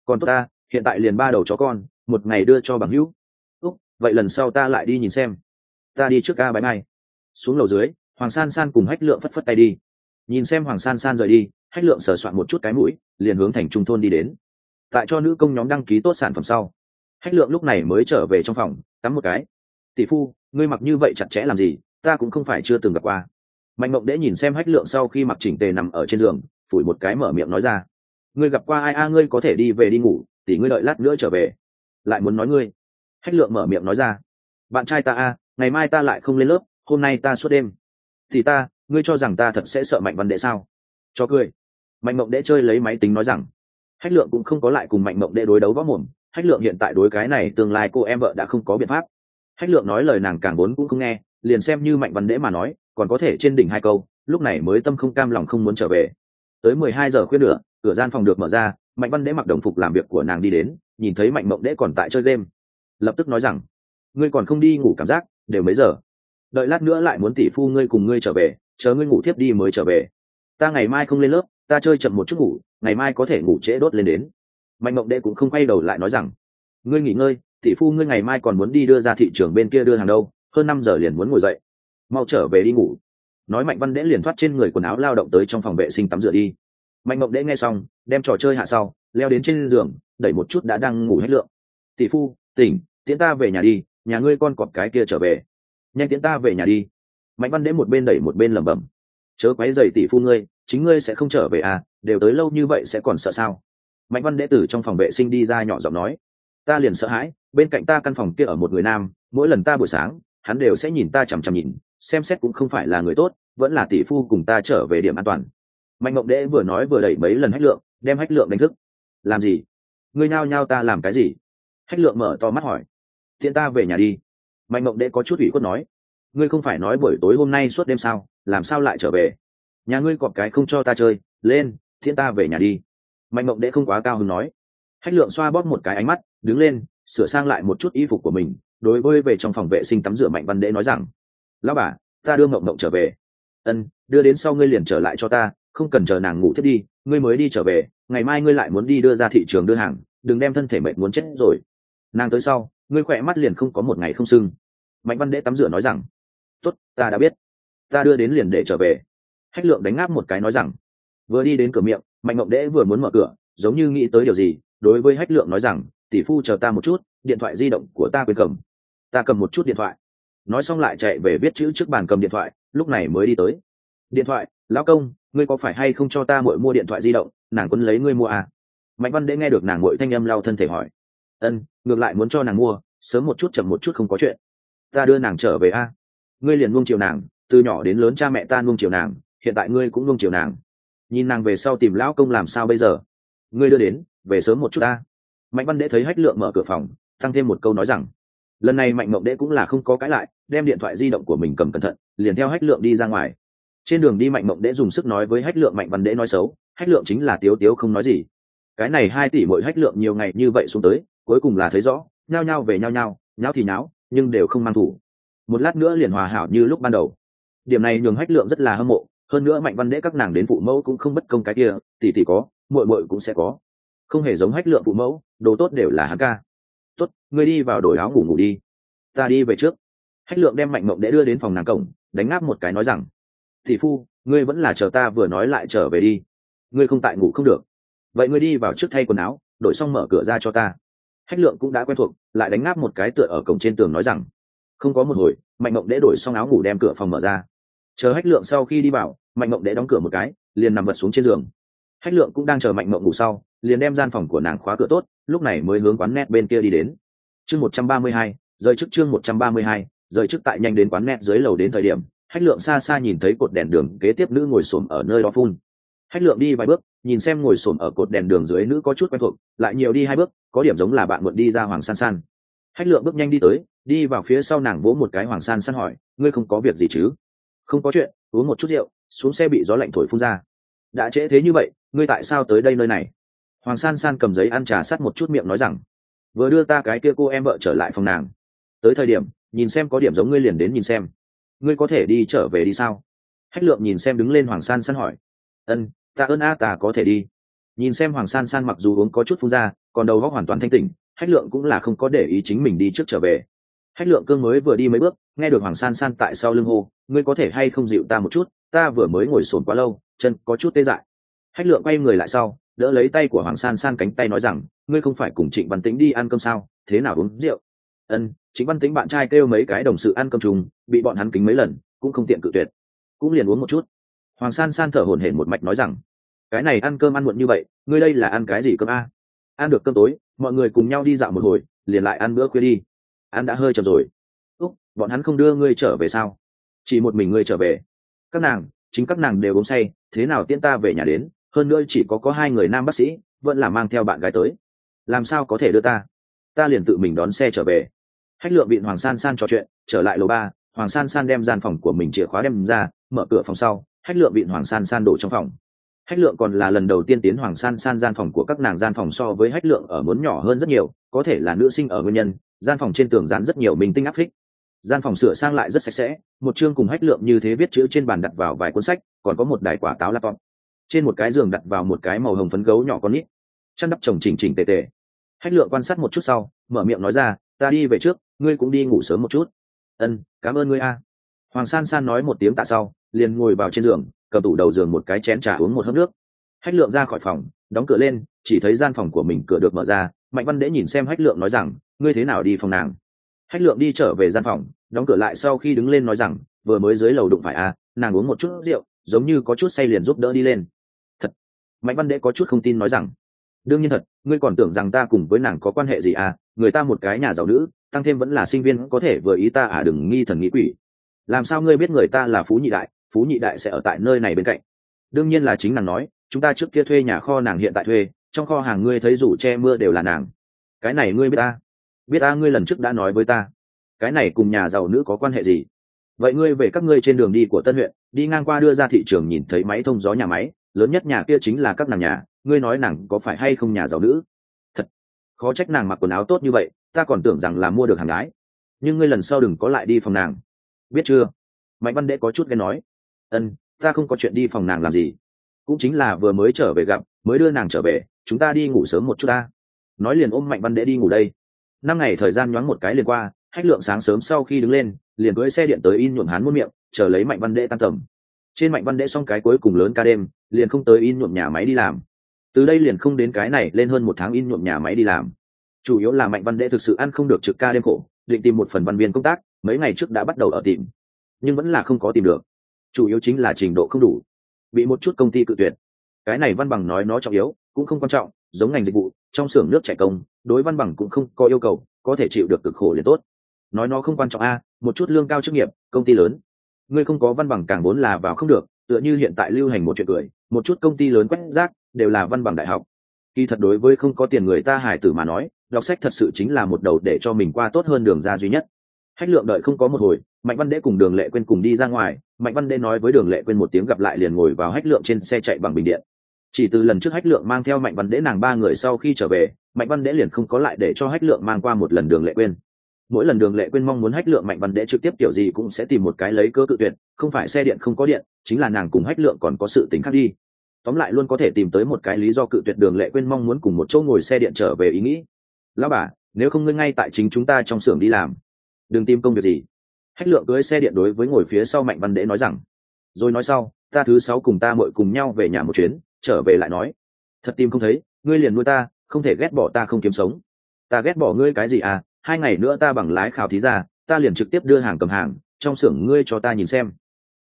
Speaker 1: Còn tốt ta, hiện tại liền ba đầu chó con, một ngày đưa cho bằng hữu. Úc, vậy lần sau ta lại đi nhìn xem. Ta đi trước ca bãi mai xuống lầu dưới, hoàng san san cùng hách lượng phất phất tay đi. Nhìn xem hoàng san san rời đi, hách lượng sờ soạn một chút cái mũi, liền hướng thành trung thôn đi đến. Tại cho nữ công nhóm đăng ký tốt sản phẩm sau hách lượng lúc này mới trở về trong phòng, tắm một cái. Tỷ phu, ngươi mặc như vậy chặt chẽ làm gì? Ta cũng không phải chưa từng gặp qua. Mạnh mộng đễ nhìn xem hách lượng sau khi mặc chỉnh tề nằm ở trên giường, phủi một cái mở miệng nói ra. Ngươi gặp qua ai a? Ngươi có thể đi về đi ngủ, tỷ ngươi đợi lát nữa trở về. Lại muốn nói ngươi. Hách lượng mở miệng nói ra. Bạn trai ta a, ngày mai ta lại không lên lớp, hôm nay ta suốt đêm. Thì ta, ngươi cho rằng ta thật sẽ sợ mạnh văn đệ sao? Cho cười. Mạnh mộng đệ chơi lấy máy tính nói rằng. Hách lượng cũng không có lại cùng mạnh mộng đệ đối đấu võ mồm hách lượng hiện tại đối cái này tương lai cô em vợ đã không có biện pháp. Hách lượng nói lời nàng càng vốn cũng không nghe, liền xem như mạnh văn đệ mà nói, còn có thể trên đỉnh hai câu, lúc này mới tâm không cam lòng không muốn trở về. Tới mười hai giờ khuyên nữa, cửa gian phòng được mở ra, mạnh văn đễ mặc đồng phục làm việc của nàng đi đến, nhìn thấy mạnh mộng đễ còn tại chơi game. Lập tức nói rằng, ngươi còn không đi ngủ cảm giác, đều mấy giờ? Đợi lát nữa lại muốn tỷ phu ngươi cùng ngươi trở về, chờ ngươi ngủ thiếp đi mới trở về. Ta ngày mai không lên lớp, ta chơi chậm một chút ngủ, ngày mai có thể ngủ trễ đốt lên đến mạnh mộng đệ cũng không quay đầu lại nói rằng, ngươi nghỉ ngơi, tỷ phu ngươi ngày mai còn muốn đi đưa ra thị trường bên kia đưa hàng đâu, hơn năm giờ liền muốn ngồi dậy. Mau trở về đi ngủ. Nói mạnh văn đễ liền thoát trên người quần áo lao động tới trong phòng vệ sinh tắm rửa đi. Mạnh mộng đễ nghe xong, đem trò chơi hạ sau, leo đến trên giường, đẩy một chút đã đang ngủ hết lượng. Tỷ phu, tỉnh, tiễn ta về nhà đi, nhà ngươi con cọp cái kia trở về. Nhanh tiễn ta về nhà đi. Mạnh văn đễ một bên đẩy một bên lẩm bẩm, chớ quấy dày tỷ phu ngươi, chính ngươi sẽ không trở về à đều tới lâu như vậy sẽ còn sợ sao? Mạnh văn đệ tử trong phòng vệ sinh đi ra nhỏ giọng nói, ta liền sợ hãi, bên cạnh ta căn phòng kia ở một người nam, mỗi lần ta buổi sáng, hắn đều sẽ nhìn ta chằm chằm nhìn, xem xét cũng không phải là người tốt, vẫn là tỷ phu cùng ta trở về điểm an toàn. Mạnh mộng đễ vừa nói vừa đẩy mấy lần hách lượng, đem hách lượng đánh thức. Làm gì? Ngươi nhao nhao ta làm cái gì? Hách lượng mở to mắt hỏi. Thiện ta về nhà đi. Mạnh mộng đễ có chút ủy khuất nói. Ngươi không phải nói buổi tối hôm nay suốt đêm sao, làm sao lại trở về? Nhà ngươi cọp cái không cho ta chơi, lên thiện ta về nhà đi mạnh mộng Đệ không quá cao hứng nói. Hách lượng xoa bóp một cái ánh mắt, đứng lên, sửa sang lại một chút y phục của mình, đối với về trong phòng vệ sinh tắm rửa mạnh văn Đệ nói rằng, lão bà, ta đưa mộng mộng trở về. Ân, đưa đến sau ngươi liền trở lại cho ta, không cần chờ nàng ngủ thiết đi, ngươi mới đi trở về, ngày mai ngươi lại muốn đi đưa ra thị trường đưa hàng, đừng đem thân thể mệnh muốn chết rồi. Nàng tới sau, ngươi khỏe mắt liền không có một ngày không sưng. Mạnh văn Đệ tắm rửa nói rằng, tốt, ta đã biết. Ta đưa đến liền để trở về. Hách lượng đánh ngáp một cái nói rằng, vừa đi đến cửa miệng mạnh ngộng đễ vừa muốn mở cửa, giống như nghĩ tới điều gì, đối với hách lượng nói rằng, tỷ phu chờ ta một chút, điện thoại di động của ta quên cầm. Ta cầm một chút điện thoại. Nói xong lại chạy về viết chữ trước bàn cầm điện thoại, lúc này mới đi tới. Điện thoại, lão công, ngươi có phải hay không cho ta mội mua điện thoại di động, nàng quân lấy ngươi mua à? mạnh văn đễ nghe được nàng mội thanh âm lau thân thể hỏi. Ân, ngược lại muốn cho nàng mua, sớm một chút chậm một chút không có chuyện. Ta đưa nàng trở về a. À? ngươi liền nuông chiều nàng, từ nhỏ đến lớn cha mẹ ta nuông chiều nàng, hiện tại ngươi cũng nuông chiều nàng nhìn nàng về sau tìm lão công làm sao bây giờ? Ngươi đưa đến, về sớm một chút ta. Mạnh văn đễ thấy hách lượng mở cửa phòng, tăng thêm một câu nói rằng, lần này mạnh mộng đễ cũng là không có cãi lại, đem điện thoại di động của mình cầm cẩn thận, liền theo hách lượng đi ra ngoài. Trên đường đi mạnh mộng đễ dùng sức nói với hách lượng, mạnh văn đễ nói xấu, hách lượng chính là tiếu tiếu không nói gì. Cái này hai tỷ mỗi hách lượng nhiều ngày như vậy xuống tới, cuối cùng là thấy rõ, nhao nhao về nhao nhao nhao thì nháo, nhưng đều không mang thủ. Một lát nữa liền hòa hảo như lúc ban đầu. Điểm này nhường hách lượng rất là hâm mộ hơn nữa mạnh văn đễ các nàng đến phụ mẫu cũng không bất công cái kia, tỷ tỷ có, muội muội cũng sẽ có. Không hề giống hách lượng phụ mẫu, đồ tốt đều là hắn ca. Tốt, ngươi đi vào đổi áo ngủ ngủ đi. Ta đi về trước. Hách lượng đem mạnh mộng đễ đưa đến phòng nàng cổng, đánh ngáp một cái nói rằng thị phu, ngươi vẫn là chờ ta vừa nói lại trở về đi. Ngươi không tại ngủ không được. Vậy ngươi đi vào trước thay quần áo, đổi xong mở cửa ra cho ta. Hách lượng cũng đã quen thuộc, lại đánh ngáp một cái tựa ở cổng trên tường nói rằng, không có một hồi. Mạnh mộng đễ đổi xong áo ngủ đem cửa phòng mở ra chờ hách lượng sau khi đi vào, mạnh mộng đệ đóng cửa một cái, liền nằm vật xuống trên giường. Hách lượng cũng đang chờ mạnh mộng ngủ sau, liền đem gian phòng của nàng khóa cửa tốt, lúc này mới hướng quán net bên kia đi đến. Chương một trăm ba mươi hai, rời trước chương một trăm ba mươi hai, rời trước tại nhanh đến quán net dưới lầu đến thời điểm, hách lượng xa xa nhìn thấy cột đèn đường kế tiếp nữ ngồi xổm ở nơi đó phun. Hách lượng đi vài bước, nhìn xem ngồi xổm ở cột đèn đường dưới nữ có chút quen thuộc, lại nhiều đi hai bước, có điểm giống là bạn muộn đi ra hoàng san san. Hách lượng bước nhanh đi tới, đi vào phía sau nàng vỗ một cái hoàng san san hỏi, ngươi không có việc gì chứ? Không có chuyện, uống một chút rượu, xuống xe bị gió lạnh thổi phun ra. Đã trễ thế như vậy, ngươi tại sao tới đây nơi này? Hoàng san san cầm giấy ăn trà sắt một chút miệng nói rằng, vừa đưa ta cái kia cô em vợ trở lại phòng nàng. Tới thời điểm, nhìn xem có điểm giống ngươi liền đến nhìn xem. Ngươi có thể đi trở về đi sao? Hách lượng nhìn xem đứng lên hoàng san san hỏi. Ân, ta ơn a, ta có thể đi. Nhìn xem hoàng san san mặc dù uống có chút phun ra, còn đầu góc hoàn toàn thanh tỉnh, hách lượng cũng là không có để ý chính mình đi trước trở về hách lượng cương mới vừa đi mấy bước, nghe được hoàng san san tại sau lưng hô, ngươi có thể hay không dịu ta một chút? Ta vừa mới ngồi sồn quá lâu, chân có chút tê dại. Hách lượng quay người lại sau, đỡ lấy tay của hoàng san san cánh tay nói rằng, ngươi không phải cùng trịnh văn tĩnh đi ăn cơm sao? Thế nào uống rượu? Ân, Trịnh văn tính bạn trai kêu mấy cái đồng sự ăn cơm trùng bị bọn hắn kính mấy lần, cũng không tiện cự tuyệt. Cũng liền uống một chút. Hoàng san san thở hổn hển một mạch nói rằng, cái này ăn cơm ăn muộn như vậy, ngươi đây là ăn cái gì cơm a? Ăn được cơm tối, mọi người cùng nhau đi dạo một hồi, liền lại ăn bữa khuya đi ăn đã hơi chậm rồi. Úc, bọn hắn không đưa ngươi trở về sao? Chỉ một mình ngươi trở về. Các nàng, chính các nàng đều uống say, thế nào tiễn ta về nhà đến? Hơn nữa chỉ có có hai người nam bác sĩ, vẫn là mang theo bạn gái tới. Làm sao có thể đưa ta? Ta liền tự mình đón xe trở về. Hách lượng bị hoàng san san trò chuyện, trở lại lầu ba, hoàng san san đem gian phòng của mình chìa khóa đem ra, mở cửa phòng sau, hách lượng bị hoàng san san đổ trong phòng. Hách lượng còn là lần đầu tiên tiến hoàng san san gian phòng của các nàng gian phòng so với hách lượng ở muốn nhỏ hơn rất nhiều, có thể là nữ sinh ở nguyên nhân gian phòng trên tường dán rất nhiều minh tinh áp phích. Gian phòng sửa sang lại rất sạch sẽ, một chương cùng hách lượng như thế viết chữ trên bàn đặt vào vài cuốn sách, còn có một đài quả táo laptop. Trên một cái giường đặt vào một cái màu hồng phấn gấu nhỏ con nít. Chăn đắp chồng chỉnh chỉnh tề tề. Hách lượng quan sát một chút sau, mở miệng nói ra, ta đi về trước, ngươi cũng đi ngủ sớm một chút. Ân, cảm ơn ngươi a. Hoàng san san nói một tiếng tạ sau, liền ngồi vào trên giường, cầm tủ đầu giường một cái chén trà uống một hớp nước. Hách lượng ra khỏi phòng, đóng cửa lên, chỉ thấy gian phòng của mình cửa được mở ra mạnh văn đễ nhìn xem hách lượng nói rằng, ngươi thế nào đi phòng nàng? Hách lượng đi trở về gian phòng, đóng cửa lại sau khi đứng lên nói rằng, vừa mới dưới lầu đụng phải a nàng uống một chút rượu, giống như có chút say liền giúp đỡ đi lên. Thật. Mạnh văn đễ có chút không tin nói rằng, đương nhiên thật, ngươi còn tưởng rằng ta cùng với nàng có quan hệ gì à người ta một cái nhà giàu nữ, tăng thêm vẫn là sinh viên có thể vừa ý ta à đừng nghi thần nghĩ quỷ. Làm sao ngươi biết người ta là phú nhị đại, phú nhị đại sẽ ở tại nơi này bên cạnh? Đương nhiên là chính nàng nói, chúng ta trước kia thuê nhà kho nàng hiện tại thuê trong kho hàng ngươi thấy rủ che mưa đều là nàng. Cái này ngươi biết ta? Biết ta, ngươi lần trước đã nói với ta. Cái này cùng nhà giàu nữ có quan hệ gì? Vậy ngươi về các ngươi trên đường đi của tân huyện, đi ngang qua đưa ra thị trường nhìn thấy máy thông gió nhà máy, lớn nhất nhà kia chính là các nàng nhà, ngươi nói nàng có phải hay không nhà giàu nữ? Thật, khó trách nàng mặc quần áo tốt như vậy, ta còn tưởng rằng là mua được hàng gái. Nhưng ngươi lần sau đừng có lại đi phòng nàng. Biết chưa? Mạnh văn đệ có chút ghen nói. Ân, ta không có chuyện đi phòng nàng làm gì. Cũng chính là vừa mới trở về gặp, mới đưa nàng trở về chúng ta đi ngủ sớm một chút ta. Nói liền ôm mạnh văn đệ đi ngủ đây. Năm ngày thời gian nhoáng một cái liền qua, hách lượng sáng sớm sau khi đứng lên, liền cưới xe điện tới in nhuộm hán muôn miệng, chờ lấy mạnh văn đệ tan tầm. Trên mạnh văn đệ xong cái cuối cùng lớn ca đêm, liền không tới in nhuộm nhà máy đi làm. Từ đây liền không đến cái này lên hơn một tháng in nhuộm nhà máy đi làm. Chủ yếu là mạnh văn đệ thực sự ăn không được trực ca đêm khổ, định tìm một phần văn viên công tác, mấy ngày trước đã bắt đầu ở tìm. Nhưng vẫn là không có tìm được. Chủ yếu chính là trình độ không đủ. Bị một chút công ty cự tuyệt. Cái này văn bằng nói nó trọng yếu cũng không quan trọng, giống ngành dịch vụ, trong xưởng nước chạy công, đối văn bằng cũng không có yêu cầu, có thể chịu được cực khổ liền tốt. Nói nó không quan trọng a, một chút lương cao chức nghiệp, công ty lớn. Ngươi không có văn bằng càng vốn là vào không được, tựa như hiện tại lưu hành một chuyện cười, một chút công ty lớn quét rác, đều là văn bằng đại học. Kỳ thật đối với không có tiền người ta hải tử mà nói, đọc sách thật sự chính là một đầu để cho mình qua tốt hơn đường ra duy nhất. Hách lượng đợi không có một hồi, mạnh văn đễ cùng đường lệ quên cùng đi ra ngoài, mạnh văn đễ nói với đường lệ quên một tiếng gặp lại liền ngồi vào hách lượng trên xe chạy bằng bình điện chỉ từ lần trước hách lượng mang theo mạnh văn đễ nàng ba người sau khi trở về, mạnh văn đễ liền không có lại để cho hách lượng mang qua một lần đường lệ quên. Mỗi lần đường lệ quên mong muốn hách lượng mạnh văn đễ trực tiếp kiểu gì cũng sẽ tìm một cái lấy cơ cự tuyệt, không phải xe điện không có điện, chính là nàng cùng hách lượng còn có sự tính khác đi. Tóm lại luôn có thể tìm tới một cái lý do cự tuyệt đường lệ quên mong muốn cùng một chỗ ngồi xe điện trở về ý nghĩ. Lão bà, nếu không ngươi ngay tại chính chúng ta trong xưởng đi làm, đừng tìm công việc gì. Hách lượng cưới xe điện đối với ngồi phía sau mạnh văn đễ nói rằng. Rồi nói sau, ta thứ sáu cùng ta mội cùng nhau về nhà một chuyến trở về lại nói. Thật tìm không thấy, ngươi liền nuôi ta, không thể ghét bỏ ta không kiếm sống. Ta ghét bỏ ngươi cái gì à? Hai ngày nữa ta bằng lái khảo thí ra, ta liền trực tiếp đưa hàng cầm hàng, trong xưởng ngươi cho ta nhìn xem.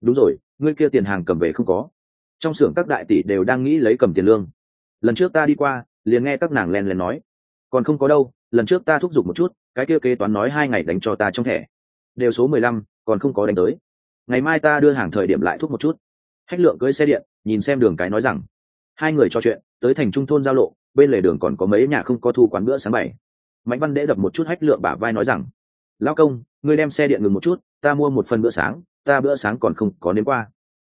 Speaker 1: Đúng rồi, ngươi kia tiền hàng cầm về không có. Trong xưởng các đại tỷ đều đang nghĩ lấy cầm tiền lương. Lần trước ta đi qua, liền nghe các nàng len len nói. Còn không có đâu, lần trước ta thúc giục một chút, cái kia kế toán nói hai ngày đánh cho ta trong thẻ. Đều số mười lăm, còn không có đánh tới. Ngày mai ta đưa hàng thời điểm lại thúc một chút. Hách lượng cưới xe điện, nhìn xem đường cái nói rằng hai người trò chuyện, tới thành trung thôn giao lộ, bên lề đường còn có mấy nhà không có thu quán bữa sáng bảy mạnh văn đễ đập một chút hách lượng bả vai nói rằng lao công, ngươi đem xe điện ngừng một chút, ta mua một phần bữa sáng, ta bữa sáng còn không có nếm qua.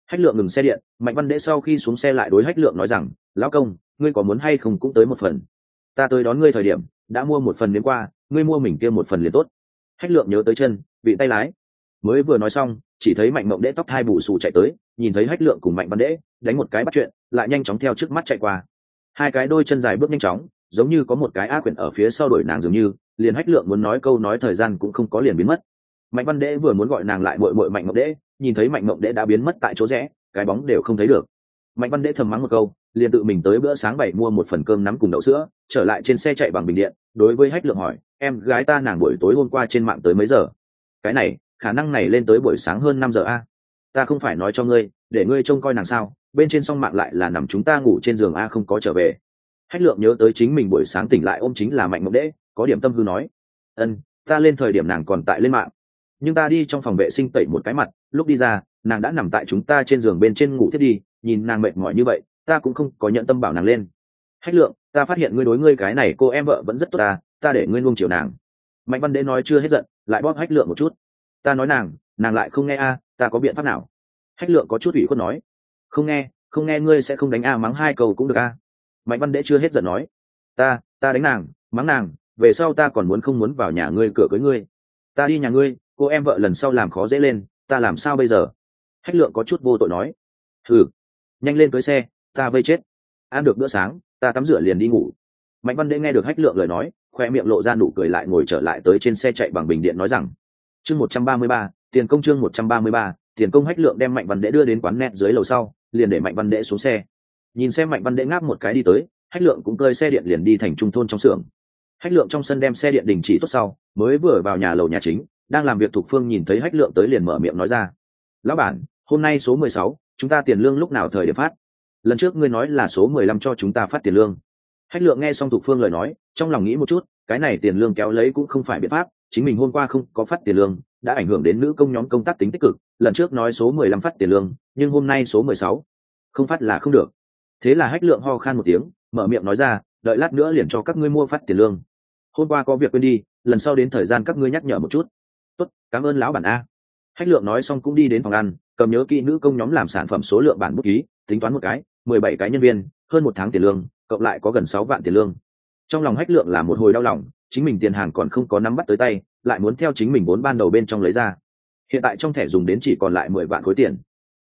Speaker 1: Hách lượng ngừng xe điện, mạnh văn đễ sau khi xuống xe lại đối hách lượng nói rằng, lão công, ngươi có muốn hay không cũng tới một phần. Ta tới đón ngươi thời điểm, đã mua một phần đến qua, ngươi mua mình kia một phần liền tốt. Hách lượng nhớ tới chân, bị tay lái. Mới vừa nói xong chỉ thấy mạnh mộng đễ tóc hai bù xù chạy tới, nhìn thấy hách lượng cùng mạnh văn đễ đánh một cái bắt chuyện, lại nhanh chóng theo trước mắt chạy qua. Hai cái đôi chân dài bước nhanh chóng, giống như có một cái ác quyển ở phía sau đuổi nàng dường như, liền hách lượng muốn nói câu nói thời gian cũng không có liền biến mất. Mạnh văn đễ vừa muốn gọi nàng lại bội bội mạnh mộng đễ nhìn thấy mạnh mộng đễ đã biến mất tại chỗ rẽ, cái bóng đều không thấy được. Mạnh văn đễ thầm mắng một câu, liền tự mình tới bữa sáng bảy mua một phần cơm nắm cùng đậu sữa, trở lại trên xe chạy bằng bình điện, đối với hách lượng hỏi, em gái ta nàng buổi tối hôm qua trên mạng tới mấy giờ? Cái này khả năng này lên tới buổi sáng hơn năm giờ a. Ta không phải nói cho ngươi, để ngươi trông coi nàng sao, bên trên song mạng lại là nằm chúng ta ngủ trên giường a không có trở về. Hách lượng nhớ tới chính mình buổi sáng tỉnh lại ôm chính là mạnh mộng đễ, có điểm tâm hư nói. Ân, ta lên thời điểm nàng còn tại lên mạng. Nhưng ta đi trong phòng vệ sinh tẩy một cái mặt, lúc đi ra, nàng đã nằm tại chúng ta trên giường bên trên ngủ thiết đi, nhìn nàng mệt mỏi như vậy, ta cũng không có nhận tâm bảo nàng lên. Hách lượng, ta phát hiện ngươi đối ngươi cái này cô em vợ vẫn rất tốt ta ta để ngươi nuông chiều nàng. Mạnh văn đế nói chưa hết giận, lại bóp hách lượng một chút ta nói nàng nàng lại không nghe a ta có biện pháp nào? Hách lượng có chút ủy khuất nói. Không nghe không nghe ngươi sẽ không đánh a mắng hai câu cũng được a. Mạnh văn đễ chưa hết giận nói. Ta ta đánh nàng mắng nàng về sau ta còn muốn không muốn vào nhà ngươi cửa cưới ngươi. Ta đi nhà ngươi cô em vợ lần sau làm khó dễ lên ta làm sao bây giờ? Hách lượng có chút vô tội nói. Thử, nhanh lên cưới xe ta vây chết. Ăn được bữa sáng ta tắm rửa liền đi ngủ. Mạnh văn đễ nghe được hách lượng lời nói khoe miệng lộ ra nụ cười lại ngồi trở lại tới trên xe chạy bằng bình điện nói rằng chương một trăm ba mươi ba, tiền công chương một trăm ba mươi ba, tiền công hách lượng đem mạnh văn đệ đưa đến quán net dưới lầu sau, liền để mạnh văn đệ xuống xe. Nhìn xem mạnh văn đệ ngáp một cái đi tới, hách lượng cũng cơi xe điện liền đi thành trung thôn trong xưởng. Hách lượng trong sân đem xe điện đình chỉ tốt sau, mới vừa vào nhà lầu nhà chính, đang làm việc thuộc phương nhìn thấy hách lượng tới liền mở miệng nói ra. Lão bản, hôm nay số mười sáu, chúng ta tiền lương lúc nào thời điểm phát? Lần trước ngươi nói là số mười lăm cho chúng ta phát tiền lương. Hách lượng nghe xong thuộc phương lời nói, trong lòng nghĩ một chút, cái này tiền lương kéo lấy cũng không phải biện pháp chính mình hôm qua không có phát tiền lương, đã ảnh hưởng đến nữ công nhóm công tác tính tích cực, lần trước nói số mười lăm phát tiền lương, nhưng hôm nay số mười sáu. Không phát là không được. Thế là hách lượng ho khan một tiếng, mở miệng nói ra, đợi lát nữa liền cho các ngươi mua phát tiền lương. Hôm qua có việc quên đi, lần sau đến thời gian các ngươi nhắc nhở một chút. Tốt, cảm ơn lão bản a. Hách lượng nói xong cũng đi đến phòng ăn, cầm nhớ kỹ nữ công nhóm làm sản phẩm số lượng bản bút ký, tính toán một cái, mười bảy cái nhân viên, hơn một tháng tiền lương, cộng lại có gần sáu vạn tiền lương. Trong lòng hách lượng là một hồi đau lòng chính mình tiền hàng còn không có nắm bắt tới tay, lại muốn theo chính mình vốn ban đầu bên trong lấy ra. Hiện tại trong thẻ dùng đến chỉ còn lại mười vạn khối tiền.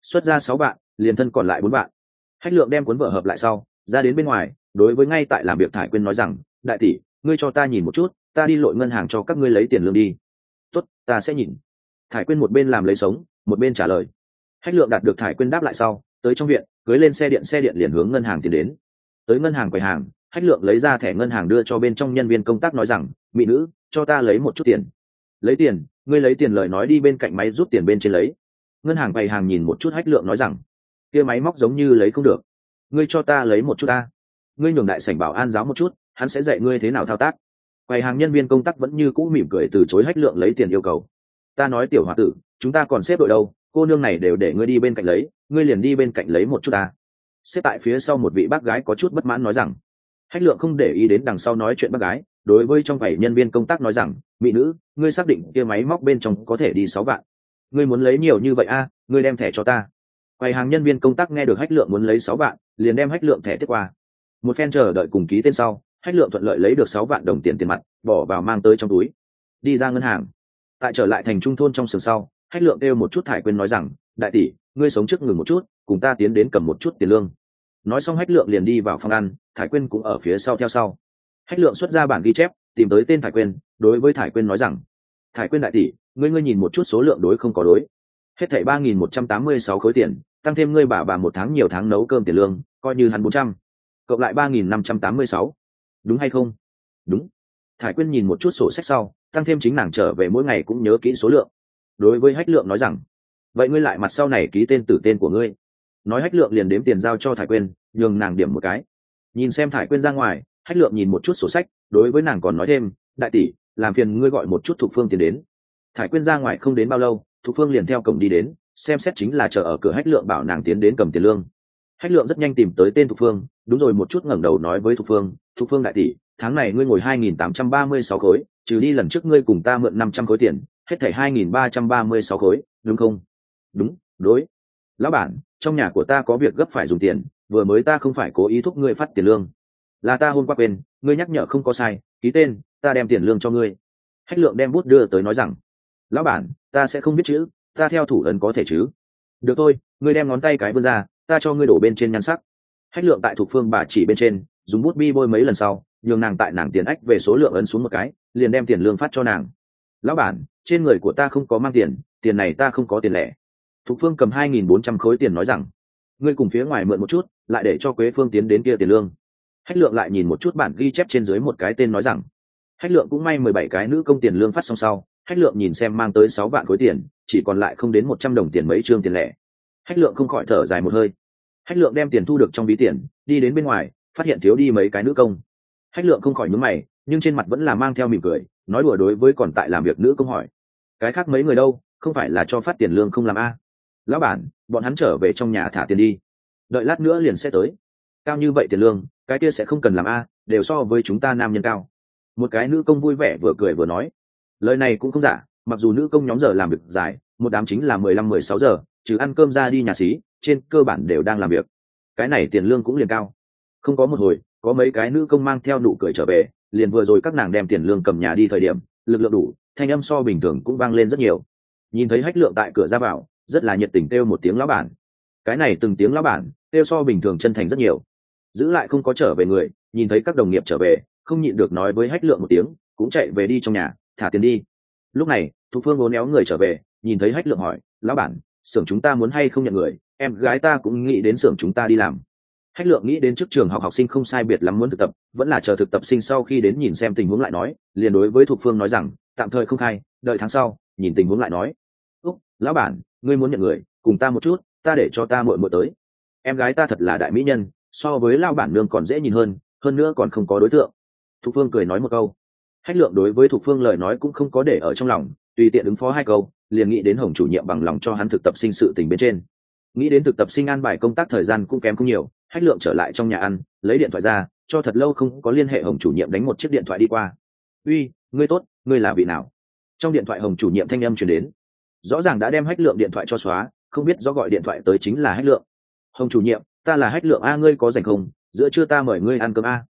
Speaker 1: Xuất ra sáu vạn, liền thân còn lại bốn vạn. Hách lượng đem cuốn vở hợp lại sau, ra đến bên ngoài, đối với ngay tại làm việc thải quyên nói rằng, đại tỷ, ngươi cho ta nhìn một chút, ta đi lội ngân hàng cho các ngươi lấy tiền lương đi. Tốt, ta sẽ nhìn. Thải quyên một bên làm lấy sống, một bên trả lời. Hách lượng đạt được thải quyên đáp lại sau, tới trong viện, cưới lên xe điện xe điện liền hướng ngân hàng tiến đến. Tới ngân hàng quầy hàng hách lượng lấy ra thẻ ngân hàng đưa cho bên trong nhân viên công tác nói rằng, mỹ nữ, cho ta lấy một chút tiền. Lấy tiền? Ngươi lấy tiền lời nói đi bên cạnh máy rút tiền bên trên lấy. Ngân hàng bày hàng nhìn một chút hách lượng nói rằng, kia máy móc giống như lấy không được. Ngươi cho ta lấy một chút ta. Ngươi nhường đại sảnh bảo an giáo một chút, hắn sẽ dạy ngươi thế nào thao tác. Bày hàng nhân viên công tác vẫn như cũ mỉm cười từ chối hách lượng lấy tiền yêu cầu. Ta nói tiểu h o a tử, chúng ta còn xếp đội đâu, cô nương này đều để ngươi đi bên cạnh lấy, ngươi liền đi bên cạnh lấy một chút ta. Xếp tại phía sau một vị bác gái có chút bất mãn nói rằng hách lượng không để ý đến đằng sau nói chuyện bác gái, đối với trong bảy nhân viên công tác nói rằng, mỹ nữ, ngươi xác định kia máy móc bên trong có thể đi sáu vạn. Ngươi muốn lấy nhiều như vậy a, ngươi đem thẻ cho ta. Quầy hàng nhân viên công tác nghe được hách lượng muốn lấy sáu vạn, liền đem hách lượng thẻ tiếp qua. Một phen chờ đợi cùng ký tên sau, hách lượng thuận lợi lấy được sáu vạn đồng tiền tiền mặt, bỏ vào mang tới trong túi. Đi ra ngân hàng. Tại trở lại thành trung thôn trong sườn sau, hách lượng kêu một chút thải quên nói rằng, đại tỷ, ngươi sống trước ngừng một chút, cùng ta tiến đến cầm một chút tiền lương nói xong hách lượng liền đi vào phòng ăn, thải quyên cũng ở phía sau theo sau. Hách lượng xuất ra bản ghi chép, tìm tới tên thải quyên, đối với thải quyên nói rằng, thải quyên đại tỷ, ngươi ngươi nhìn một chút số lượng đối không có đối. Hết thảy ba nghìn một trăm tám mươi sáu khối tiền, tăng thêm ngươi bà bà một tháng nhiều tháng nấu cơm tiền lương, coi như hắn bốn trăm, cộng lại ba nghìn năm trăm tám mươi sáu. Đúng hay không? Đúng. Thải quyên nhìn một chút sổ sách sau, tăng thêm chính nàng trở về mỗi ngày cũng nhớ kỹ số lượng. Đối với hách lượng nói rằng, vậy ngươi lại mặt sau này ký tên tử tên của ngươi nói hách lượng liền đếm tiền giao cho thải quyên, nhường nàng điểm một cái. Nhìn xem thải quyên ra ngoài, hách lượng nhìn một chút sổ sách, đối với nàng còn nói thêm, đại tỷ, làm phiền ngươi gọi một chút thục phương tiền đến. Thải quyên ra ngoài không đến bao lâu, thục phương liền theo cổng đi đến, xem xét chính là chờ ở cửa hách lượng bảo nàng tiến đến cầm tiền lương. Hách lượng rất nhanh tìm tới tên thục phương, đúng rồi một chút ngẩng đầu nói với thục phương thục phương đại tỷ, tháng này ngươi ngồi hai nghìn tám trăm ba mươi sáu khối, trừ đi lần trước ngươi cùng ta mượn năm trăm khối tiền, hết thảy hai nghìn ba trăm ba mươi sáu khối, đúng không? Đúng, đối. Lão bản trong nhà của ta có việc gấp phải dùng tiền, vừa mới ta không phải cố ý thúc ngươi phát tiền lương. Là ta hôm qua quên, ngươi nhắc nhở không có sai, ký tên, ta đem tiền lương cho ngươi. Hách lượng đem bút đưa tới nói rằng, lão bản, ta sẽ không biết chữ, ta theo thủ ấn có thể chứ? Được thôi, ngươi đem ngón tay cái vươn ra, ta cho ngươi đổ bên trên nhan sắc. Hách lượng tại thuộc phương bà chỉ bên trên, dùng bút bi bôi mấy lần sau, nhường nàng tại nàng tiền ách về số lượng ấn xuống một cái, liền đem tiền lương phát cho nàng. Lão bản, trên người của ta không có mang tiền tiền này ta không có tiền lẻ thục phương cầm hai nghìn bốn trăm khối tiền nói rằng, ngươi cùng phía ngoài mượn một chút, lại để cho quế phương tiến đến kia tiền lương. Hách lượng lại nhìn một chút bản ghi chép trên dưới một cái tên nói rằng, hách lượng cũng may mười bảy cái nữ công tiền lương phát xong sau, hách lượng nhìn xem mang tới sáu vạn khối tiền, chỉ còn lại không đến một trăm đồng tiền mấy trương tiền lẻ. Hách lượng không khỏi thở dài một hơi. Hách lượng đem tiền thu được trong ví tiền, đi đến bên ngoài, phát hiện thiếu đi mấy cái nữ công. Hách lượng không khỏi nhúng mày, nhưng trên mặt vẫn là mang theo mỉm cười, nói đùa đối với còn tại làm việc nữ công hỏi, cái khác mấy người đâu? Không phải là cho phát tiền lương không làm a? Lão bản, bọn hắn trở về trong nhà thả tiền đi. Đợi lát nữa liền sẽ tới. Cao như vậy tiền lương, cái kia sẽ không cần làm a, đều so với chúng ta nam nhân cao. Một cái nữ công vui vẻ vừa cười vừa nói. Lời này cũng không giả, mặc dù nữ công nhóm giờ làm việc dài, một đám chính là mười lăm, mười sáu giờ, trừ ăn cơm ra đi nhà xí, trên cơ bản đều đang làm việc. Cái này tiền lương cũng liền cao. Không có một hồi, có mấy cái nữ công mang theo nụ cười trở về, liền vừa rồi các nàng đem tiền lương cầm nhà đi thời điểm, lực lượng đủ, thanh âm so bình thường cũng vang lên rất nhiều. Nhìn thấy hách lượng tại cửa ra vào rất là nhiệt tình kêu một tiếng lão bản. Cái này từng tiếng lão bản, kêu so bình thường chân thành rất nhiều. Giữ lại không có trở về người, nhìn thấy các đồng nghiệp trở về, không nhịn được nói với hách lượng một tiếng, cũng chạy về đi trong nhà, thả tiền đi. Lúc này, thục phương vốn éo người trở về, nhìn thấy hách lượng hỏi, lão bản, xưởng chúng ta muốn hay không nhận người? Em gái ta cũng nghĩ đến xưởng chúng ta đi làm. Hách lượng nghĩ đến trước trường học học sinh không sai biệt lắm muốn thực tập, vẫn là chờ thực tập sinh sau khi đến nhìn xem tình huống lại nói, liền đối với thục phương nói rằng, tạm thời không khai, đợi tháng sau, nhìn tình huống lại nói úc, lão bản, ngươi muốn nhận người, cùng ta một chút, ta để cho ta muội muội tới. Em gái ta thật là đại mỹ nhân, so với lao bản nương còn dễ nhìn hơn hơn nữa còn không có đối tượng. Thục phương cười nói một câu. Hách lượng đối với thục phương lời nói cũng không có để ở trong lòng, tùy tiện ứng phó hai câu, liền nghĩ đến hồng chủ nhiệm bằng lòng cho hắn thực tập sinh sự tình bên trên. Nghĩ đến thực tập sinh an bài công tác thời gian cũng kém không nhiều, hách lượng trở lại trong nhà ăn, lấy điện thoại ra, cho thật lâu không có liên hệ hồng chủ nhiệm đánh một chiếc điện thoại đi qua. Uy, ngươi tốt, ngươi là vị nào? Trong điện thoại hồng chủ nhiệm thanh âm chuyển đến rõ ràng đã đem hách lượng điện thoại cho xóa, không biết do gọi điện thoại tới chính là hách lượng. Hồng chủ nhiệm, ta là hách lượng a, ngươi có dành không? Giữa trưa ta mời ngươi ăn cơm a.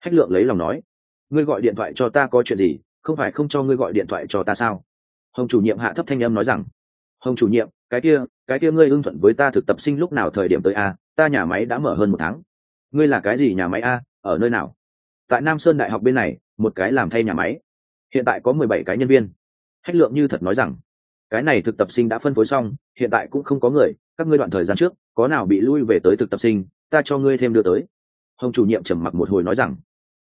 Speaker 1: Hách lượng lấy lòng nói. Ngươi gọi điện thoại cho ta có chuyện gì? Không phải không cho ngươi gọi điện thoại cho ta sao? Hồng chủ nhiệm hạ thấp thanh âm nói rằng. Hồng chủ nhiệm, cái kia cái kia ngươi ưng thuận với ta thực tập sinh lúc nào thời điểm tới a, ta nhà máy đã mở hơn một tháng. Ngươi là cái gì nhà máy a, ở nơi nào? Tại nam sơn đại học bên này, một cái làm thay nhà máy. Hiện tại có mười bảy cái nhân viên. Hách lượng như thật nói rằng cái này thực tập sinh đã phân phối xong, hiện tại cũng không có người, các ngươi đoạn thời gian trước, có nào bị lui về tới thực tập sinh, ta cho ngươi thêm đưa tới. Hồng chủ nhiệm trầm mặc một hồi nói rằng,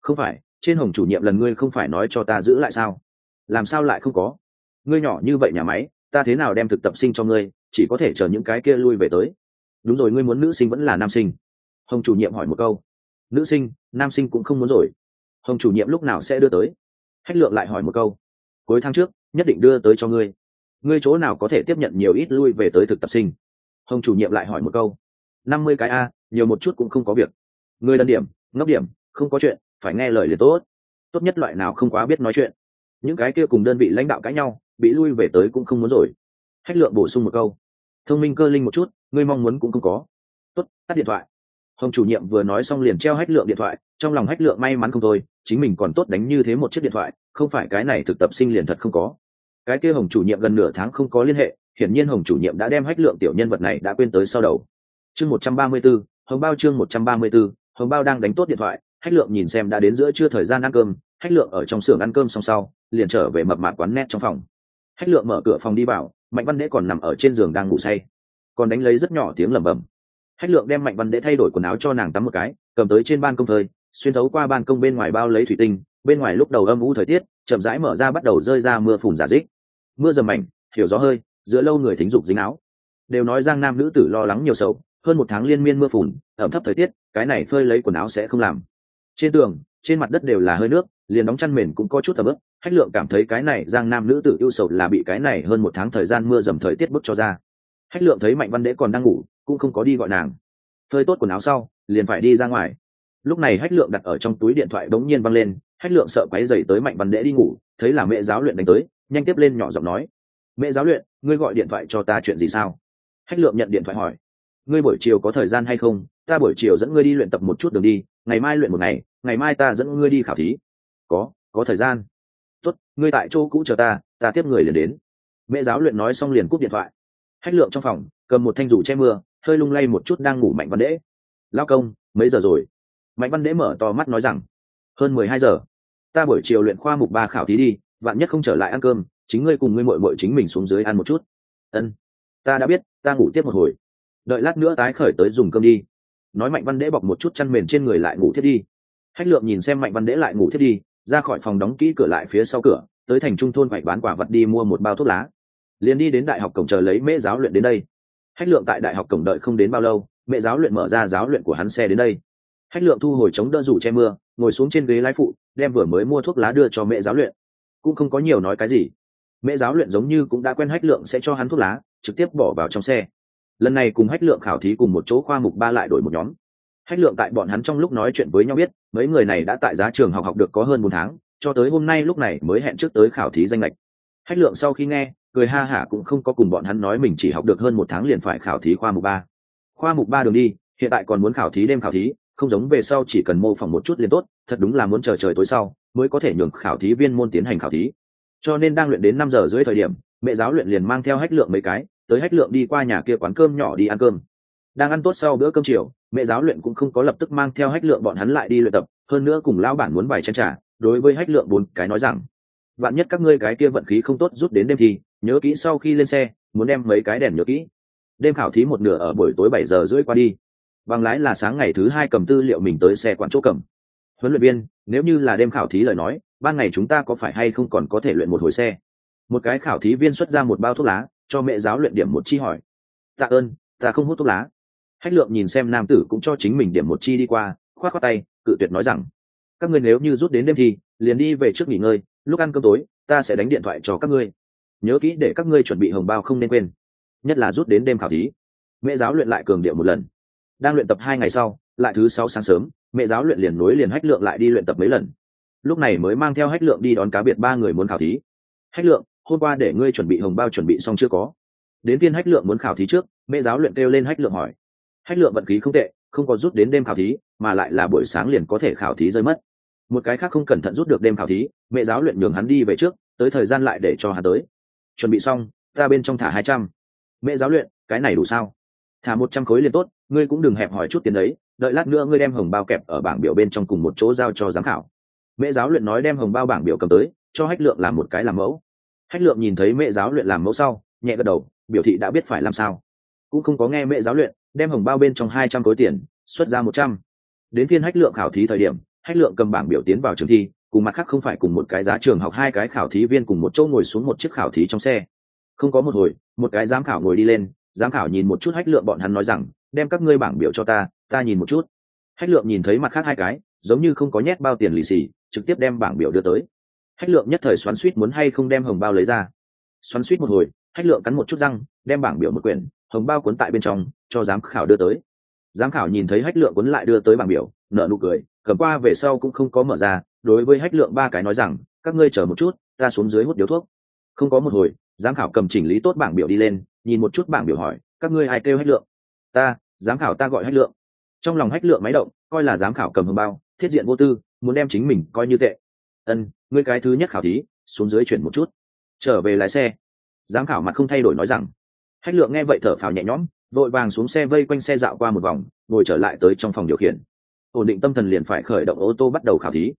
Speaker 1: không phải, trên hồng chủ nhiệm lần ngươi không phải nói cho ta giữ lại sao? Làm sao lại không có? Ngươi nhỏ như vậy nhà máy, ta thế nào đem thực tập sinh cho ngươi, chỉ có thể chờ những cái kia lui về tới? Đúng rồi, ngươi muốn nữ sinh vẫn là nam sinh? Hồng chủ nhiệm hỏi một câu. Nữ sinh, nam sinh cũng không muốn rồi. Hồng chủ nhiệm lúc nào sẽ đưa tới? Hách lượng lại hỏi một câu. Cuối tháng trước, nhất định đưa tới cho ngươi ngươi chỗ nào có thể tiếp nhận nhiều ít lui về tới thực tập sinh? Hồng chủ nhiệm lại hỏi một câu. Năm mươi cái a, nhiều một chút cũng không có việc. Ngươi đần điểm, ngốc điểm, không có chuyện, phải nghe lời liền tốt. Tốt nhất loại nào không quá biết nói chuyện. Những cái kia cùng đơn vị lãnh đạo cãi nhau, bị lui về tới cũng không muốn rồi. Hách lượng bổ sung một câu. Thông minh cơ linh một chút, ngươi mong muốn cũng không có. Tốt, tắt điện thoại. Hồng chủ nhiệm vừa nói xong liền treo hách lượng điện thoại, trong lòng hách lượng may mắn không thôi, chính mình còn tốt đánh như thế một chiếc điện thoại, không phải cái này thực tập sinh liền thật không có cái kia hồng chủ nhiệm gần nửa tháng không có liên hệ, hiển nhiên hồng chủ nhiệm đã đem hách lượng tiểu nhân vật này đã quên tới sau đầu. Chương một trăm ba mươi b ố hồng bao chương một trăm ba mươi b ố hồng bao đang đánh tốt điện thoại, hách lượng nhìn xem đã đến giữa trưa thời gian ăn cơm, hách lượng ở trong xưởng ăn cơm xong sau, liền trở về mập mạp quán net trong phòng. Hách lượng mở cửa phòng đi vào, mạnh văn đễ còn nằm ở trên giường đang ngủ say. Còn đánh lấy rất nhỏ tiếng lẩm bẩm. Hách lượng đem mạnh văn đễ thay đổi quần áo cho nàng tắm một cái, cầm tới trên ban công phơi xuyên thấu qua ban công bên ngoài bao lấy thủy tinh, bên ngoài lúc đầu âm u thời tiết, chậm rãi mở ra bắt đầu rơi ra mưa phùn giả dích mưa dầm mảnh, hiểu gió hơi, giữa lâu người thính dục dính áo. Đều nói giang nam nữ tử lo lắng nhiều sầu, hơn một tháng liên miên mưa phùn, ẩm thấp thời tiết, cái này phơi lấy quần áo sẽ không làm. Trên tường, trên mặt đất đều là hơi nước, liền đóng chăn mền cũng có chút ấm ức hách lượng cảm thấy cái này giang nam nữ tử ưu sầu là bị cái này hơn một tháng thời gian mưa dầm thời tiết bức cho ra. Hách lượng thấy mạnh văn đễ còn đang ngủ, cũng không có đi gọi nàng. Phơi tốt quần áo sau, liền phải đi ra ngoài. Lúc này hách lượng đặt ở trong túi điện thoại bỗng nhiên văng lên hách lượng sợ quáy dày tới mạnh văn đễ đi ngủ, thấy là mẹ giáo luyện đánh tới nhanh tiếp lên nhỏ giọng nói, mẹ giáo luyện, ngươi gọi điện thoại cho ta chuyện gì sao? Hách lượng nhận điện thoại hỏi, ngươi buổi chiều có thời gian hay không? Ta buổi chiều dẫn ngươi đi luyện tập một chút đường đi, ngày mai luyện một ngày ngày mai ta dẫn ngươi đi khảo thí. Có có thời gian. Tốt, ngươi tại chỗ cũ chờ ta ta tiếp người liền đến. Mẹ giáo luyện nói xong liền cúp điện thoại. Hách lượng trong phòng, cầm một thanh rủ che mưa, hơi lung lay một chút đang ngủ mạnh văn đễ. Lao công, mấy giờ rồi? Mạnh văn đễ mở to mắt nói rằng, hơn mười hai giờ. Ta buổi chiều luyện khoa mục ba khảo thí đi vạn nhất không trở lại ăn cơm, chính ngươi cùng ngươi mội mội chính mình xuống dưới ăn một chút. Ân, ta đã biết, ta ngủ tiếp một hồi. Đợi lát nữa tái khởi tới dùng cơm đi. Nói mạnh văn đễ bọc một chút chăn mền trên người lại ngủ thiết đi. Hách lượng nhìn xem mạnh văn đễ lại ngủ thiết đi, ra khỏi phòng đóng kỹ cửa lại phía sau cửa, tới thành trung thôn phải bán quả vật đi mua một bao thuốc lá. Liền đi đến đại học cổng chờ lấy mễ giáo luyện đến đây. Hách lượng tại đại học cổng đợi không đến bao lâu, mẹ giáo luyện mở ra giáo luyện của hắn xe đến đây. Hách lượng thu hồi chống đỡ rủ che mưa, ngồi xuống trên ghế lái phụ, đem vừa mới mua thuốc lá đưa cho mẹ giáo luyện cũng không có nhiều nói cái gì. Mẹ giáo luyện giống như cũng đã quen hách lượng sẽ cho hắn thuốc lá, trực tiếp bỏ vào trong xe. Lần này cùng hách lượng khảo thí cùng một chỗ khoa mục ba lại đổi một nhóm. Hách lượng tại bọn hắn trong lúc nói chuyện với nhau biết, mấy người này đã tại giá trường học học được có hơn một tháng, cho tới hôm nay lúc này mới hẹn trước tới khảo thí danh lệch. Hách lượng sau khi nghe, cười ha hả cũng không có cùng bọn hắn nói mình chỉ học được hơn một tháng liền phải khảo thí khoa mục ba. Khoa mục ba đường đi, hiện tại còn muốn khảo thí đêm khảo thí, không giống về sau chỉ cần mô phỏng một chút liền tốt, thật đúng là muốn chờ trời tối sau mới có thể nhường khảo thí viên môn tiến hành khảo thí. Cho nên đang luyện đến năm giờ dưới thời điểm, mẹ giáo luyện liền mang theo hách lượng mấy cái, tới hách lượng đi qua nhà kia quán cơm nhỏ đi ăn cơm. Đang ăn tốt sau bữa cơm chiều, mẹ giáo luyện cũng không có lập tức mang theo hách lượng bọn hắn lại đi luyện tập, hơn nữa cùng lão bản muốn bài chen trả đối với hách lượng bốn cái nói rằng, vạn nhất các ngươi cái kia vận khí không tốt rút đến đêm thì, nhớ kỹ sau khi lên xe, muốn đem mấy cái đèn nhớ kỹ. Đêm khảo thí một nửa ở buổi tối bảy giờ rưỡi qua đi. Bằng lái là sáng ngày thứ hai cầm tư liệu mình tới xe quán chỗ cầm huấn luyện viên, nếu như là đêm khảo thí lời nói, ban ngày chúng ta có phải hay không còn có thể luyện một hồi xe? Một cái khảo thí viên xuất ra một bao thuốc lá, cho mẹ giáo luyện điểm một chi hỏi. Tạ ơn, ta không hút thuốc lá. Hách lượng nhìn xem nam tử cũng cho chính mình điểm một chi đi qua, khoát á tay, cự tuyệt nói rằng, các ngươi nếu như rút đến đêm thì, liền đi về trước nghỉ ngơi, lúc ăn cơm tối, ta sẽ đánh điện thoại cho các ngươi. Nhớ kỹ để các ngươi chuẩn bị hồng bao không nên quên. Nhất là rút đến đêm khảo thí. Mẹ giáo luyện lại cường điệu một lần. Đang luyện tập hai ngày sau lại thứ sáu sáng sớm, mẹ giáo luyện liền nối liền hách lượng lại đi luyện tập mấy lần. Lúc này mới mang theo hách lượng đi đón cá biệt ba người muốn khảo thí. Hách lượng, hôm qua để ngươi chuẩn bị hồng bao chuẩn bị xong chưa có? Đến tiên hách lượng muốn khảo thí trước, mẹ giáo luyện kêu lên hách lượng hỏi. Hách lượng vận khí không tệ, không có rút đến đêm khảo thí, mà lại là buổi sáng liền có thể khảo thí rơi mất. Một cái khác không cẩn thận rút được đêm khảo thí, mẹ giáo luyện nhường hắn đi về trước, tới thời gian lại để cho hắn tới. Chuẩn bị xong, ta bên trong thả hai trăm. Mẹ giáo luyện, cái này đủ sao? Thả một trăm khối liền tốt, ngươi cũng đừng hẹp hỏi chút tiền đấy đợi lát nữa ngươi đem hồng bao kẹp ở bảng biểu bên trong cùng một chỗ giao cho giám khảo. Mẹ giáo luyện nói đem hồng bao bảng biểu cầm tới, cho hách lượng làm một cái làm mẫu. Hách lượng nhìn thấy mẹ giáo luyện làm mẫu sau, nhẹ gật đầu, biểu thị đã biết phải làm sao. Cũng không có nghe mẹ giáo luyện, đem hồng bao bên trong hai trăm khối tiền, xuất ra một trăm. Đến phiên hách lượng khảo thí thời điểm, hách lượng cầm bảng biểu tiến vào trường thi, cùng mặt khác không phải cùng một cái giá trường học hai cái khảo thí viên cùng một chỗ ngồi xuống một chiếc khảo thí trong xe. Không có một hồi, một cái giám khảo ngồi đi lên giám khảo nhìn một chút hách lượng bọn hắn nói rằng, đem các ngươi bảng biểu cho ta ta nhìn một chút. Hách lượng nhìn thấy mặt khác hai cái, giống như không có nhét bao tiền lì xì, trực tiếp đem bảng biểu đưa tới. Hách lượng nhất thời xoắn suýt muốn hay không đem hồng bao lấy ra. Xoắn suýt một hồi, hách lượng cắn một chút răng, đem bảng biểu một quyển, hồng bao cuốn tại bên trong, cho giám khảo đưa tới. Giám khảo nhìn thấy hách lượng cuốn lại đưa tới bảng biểu nợ nụ cười, cầm qua về sau cũng không có mở ra, đối với hách lượng ba cái nói rằng, các ngươi chờ một chút, ta xuống dưới hút điếu thuốc. Không có một hồi, giám khảo cầm chỉnh lý tốt bảng biểu đi lên nhìn một chút bảng biểu hỏi, các ngươi ai kêu hách lượng? Ta, giám khảo ta gọi hách lượng. Trong lòng hách lượng máy động, coi là giám khảo cầm hương bao, thiết diện vô tư, muốn đem chính mình coi như tệ. Ân, ngươi cái thứ nhất khảo thí, xuống dưới chuyển một chút. Trở về lái xe. Giám khảo mặt không thay đổi nói rằng. Hách lượng nghe vậy thở phào nhẹ nhõm, vội vàng xuống xe vây quanh xe dạo qua một vòng, ngồi trở lại tới trong phòng điều khiển. Ổn định tâm thần liền phải khởi động ô tô bắt đầu khảo thí.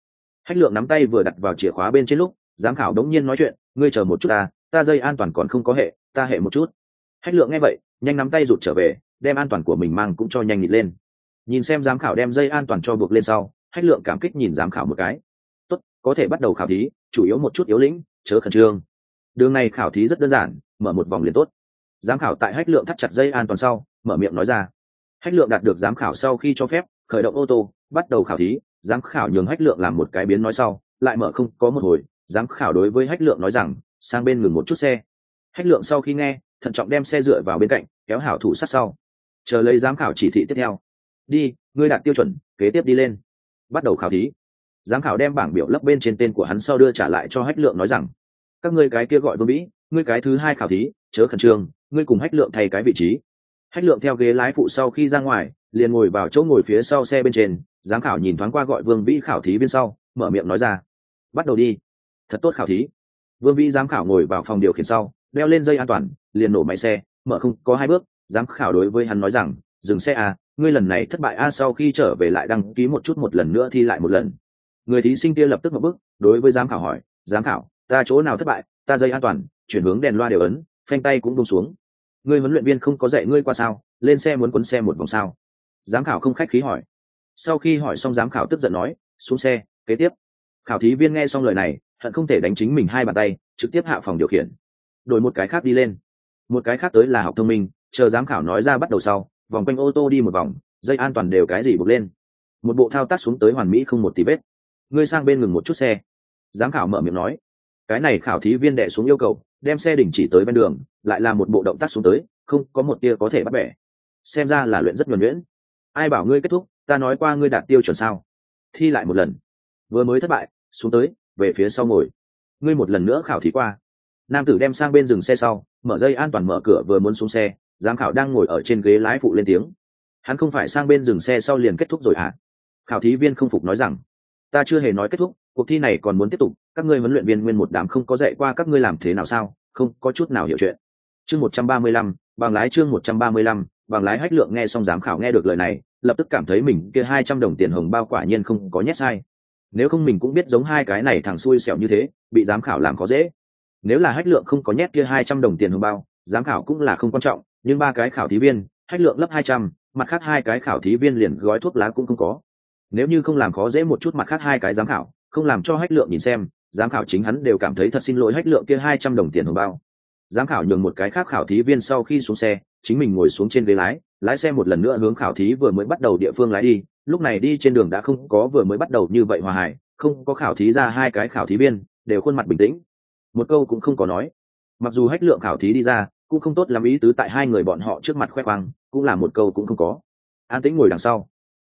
Speaker 1: Hách lượng nắm tay vừa đặt vào chìa khóa bên trên lúc, giám khảo đống nhiên nói chuyện, ngươi chờ một chút ta ta dây an toàn còn không có hệ, ta hệ một chút hách lượng nghe vậy, nhanh nắm tay rụt trở về, đem an toàn của mình mang cũng cho nhanh nhịn lên. Nhìn xem giám khảo đem dây an toàn cho buộc lên sau, hách lượng cảm kích nhìn giám khảo một cái. Tốt, có thể bắt đầu khảo thí, chủ yếu một chút yếu lĩnh, chớ khẩn trương. Đường này khảo thí rất đơn giản, mở một vòng liền tốt. Giám khảo tại hách lượng thắt chặt dây an toàn sau, mở miệng nói ra. Hách lượng đạt được giám khảo sau khi cho phép, khởi động ô tô, bắt đầu khảo thí, giám khảo nhường hách lượng làm một cái biến nói sau, lại mở không, có một hồi, giám khảo đối với hách lượng nói rằng, sang bên ngừng một chút xe. Hách lượng sau khi nghe thận trọng đem xe dựa vào bên cạnh, kéo hảo thủ sát sau. Chờ lấy giám khảo chỉ thị tiếp theo. Đi, ngươi đạt tiêu chuẩn, kế tiếp đi lên. Bắt đầu khảo thí. Giám khảo đem bảng biểu lấp bên trên tên của hắn sau đưa trả lại cho hách lượng nói rằng, các ngươi cái kia gọi vương vĩ, ngươi cái thứ hai khảo thí, chớ khẩn trương, ngươi cùng hách lượng thay cái vị trí. Hách lượng theo ghế lái phụ sau khi ra ngoài, liền ngồi vào chỗ ngồi phía sau xe bên trên, giám khảo nhìn thoáng qua gọi vương vĩ khảo thí bên sau, mở miệng nói ra, bắt đầu đi. Thật tốt khảo thí. Vương vĩ giám khảo ngồi vào phòng điều khiển sau đeo lên dây an toàn, liền nổ máy xe, mở không có hai bước, giám khảo đối với hắn nói rằng, dừng xe à ngươi lần này thất bại a sau khi trở về lại đăng ký một chút một lần nữa thi lại một lần. Người thí sinh kia lập tức một bước, đối với giám khảo hỏi, giám khảo, ta chỗ nào thất bại, ta dây an toàn, chuyển hướng đèn loa đều ấn, phanh tay cũng bông xuống. Ngươi huấn luyện viên không có dạy ngươi qua sao, lên xe muốn quấn xe một vòng sao? Giám khảo không khách khí hỏi. Sau khi hỏi xong giám khảo tức giận nói, xuống xe, kế tiếp. Khảo thí viên nghe xong lời này, hận không thể đánh chính mình hai bàn tay, trực tiếp hạ phòng điều khiển đổi một cái khác đi lên. Một cái khác tới là học thông minh, chờ giám khảo nói ra bắt đầu sau, vòng quanh ô tô đi một vòng, dây an toàn đều cái gì buộc lên. Một bộ thao tác xuống tới hoàn mỹ không một tí vết. Ngươi sang bên ngừng một chút xe. Giám khảo mở miệng nói, cái này khảo thí viên đệ xuống yêu cầu, đem xe đình chỉ tới bên đường, lại là một bộ động tác xuống tới, không có một tia có thể bắt bẻ. Xem ra là luyện rất nhuần nhuyễn. Ai bảo ngươi kết thúc, ta nói qua ngươi đạt tiêu chuẩn sao? Thi lại một lần. Vừa mới thất bại, xuống tới, về phía sau ngồi. Ngươi một lần nữa khảo thí qua nam tử đem sang bên dừng xe sau, mở dây an toàn mở cửa vừa muốn xuống xe, giám khảo đang ngồi ở trên ghế lái phụ lên tiếng. Hắn không phải sang bên dừng xe sau liền kết thúc rồi hả? Khảo thí viên không phục nói rằng, ta chưa hề nói kết thúc, cuộc thi này còn muốn tiếp tục, các ngươi huấn luyện viên nguyên một đám không có dạy qua các ngươi làm thế nào sao? Không, có chút nào hiểu chuyện. Chương một trăm ba mươi lăm, bằng lái chương một trăm ba mươi lăm, bằng lái hách lượng nghe xong giám khảo nghe được lời này, lập tức cảm thấy mình kia hai trăm đồng tiền hồng bao quả nhiên không có nhét sai. Nếu không mình cũng biết giống hai cái này thằng xui xẻo như thế, bị giám khảo làm khó dễ nếu là hách lượng không có nhét kia hai trăm đồng tiền hồng bao, giám khảo cũng là không quan trọng, nhưng ba cái khảo thí viên, hách lượng lấp hai trăm, mặt khác hai cái khảo thí viên liền gói thuốc lá cũng không có. Nếu như không làm khó dễ một chút mặt khác hai cái giám khảo, không làm cho hách lượng nhìn xem, giám khảo chính hắn đều cảm thấy thật xin lỗi hách lượng kia hai trăm đồng tiền hồng bao. Giám khảo nhường một cái khác khảo thí viên sau khi xuống xe, chính mình ngồi xuống trên ghế lái lái xe một lần nữa hướng khảo thí vừa mới bắt đầu địa phương lái đi. Lúc này đi trên đường đã không có vừa mới bắt đầu như vậy hòa hải không có khảo thí ra hai cái khảo thí viên, đều khuôn mặt bình tĩnh một câu cũng không có nói. Mặc dù hách lượng khảo thí đi ra, cũng không tốt làm ý tứ tại hai người bọn họ trước mặt khoe khoang, cũng là một câu cũng không có. An tĩnh ngồi đằng sau.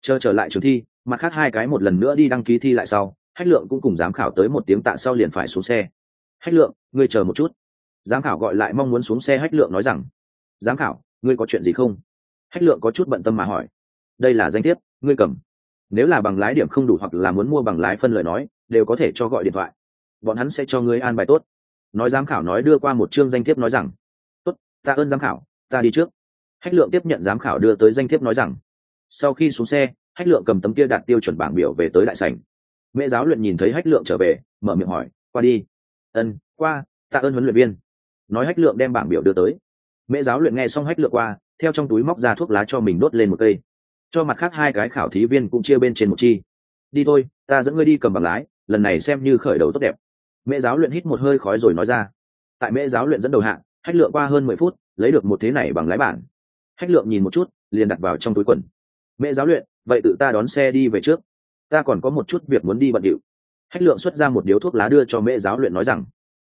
Speaker 1: Chờ trở lại trường thi, mặt khác hai cái một lần nữa đi đăng ký thi lại sau, hách lượng cũng cùng giám khảo tới một tiếng tạ sau liền phải xuống xe. Hách lượng, ngươi chờ một chút. Giám khảo gọi lại mong muốn xuống xe hách lượng nói rằng, giám khảo, ngươi có chuyện gì không? Hách lượng có chút bận tâm mà hỏi. Đây là danh thiếp, ngươi cầm. Nếu là bằng lái điểm không đủ hoặc là muốn mua bằng lái phân lời nói, đều có thể cho gọi điện thoại bọn hắn sẽ cho ngươi an bài tốt. Nói giám khảo nói đưa qua một chương danh thiếp nói rằng, tốt, ta ơn giám khảo, ta đi trước. Hách lượng tiếp nhận giám khảo đưa tới danh thiếp nói rằng, sau khi xuống xe, hách lượng cầm tấm kia đạt tiêu chuẩn bảng biểu về tới đại sảnh. Mẹ giáo luyện nhìn thấy hách lượng trở về, mở miệng hỏi, qua đi. Ân, qua tạ ơn huấn luyện viên. Nói hách lượng đem bảng biểu đưa tới. Mẹ giáo luyện nghe xong hách lượng qua, theo trong túi móc ra thuốc lá cho mình đốt lên một cây. Cho mặt khác hai cái khảo thí viên cũng chia bên trên một chi. Đi thôi, ta dẫn ngươi đi cầm bằng lái, lần này xem như khởi đầu tốt đẹp mẹ giáo luyện hít một hơi khói rồi nói ra. Tại mẹ giáo luyện dẫn đầu hạng hách lượng qua hơn mười phút, lấy được một thế này bằng lái bản. Hách lượng nhìn một chút, liền đặt vào trong túi quần. Mẹ giáo luyện, vậy tự ta đón xe đi về trước. Ta còn có một chút việc muốn đi bận điệu. Hách lượng xuất ra một điếu thuốc lá đưa cho mẹ giáo luyện nói rằng,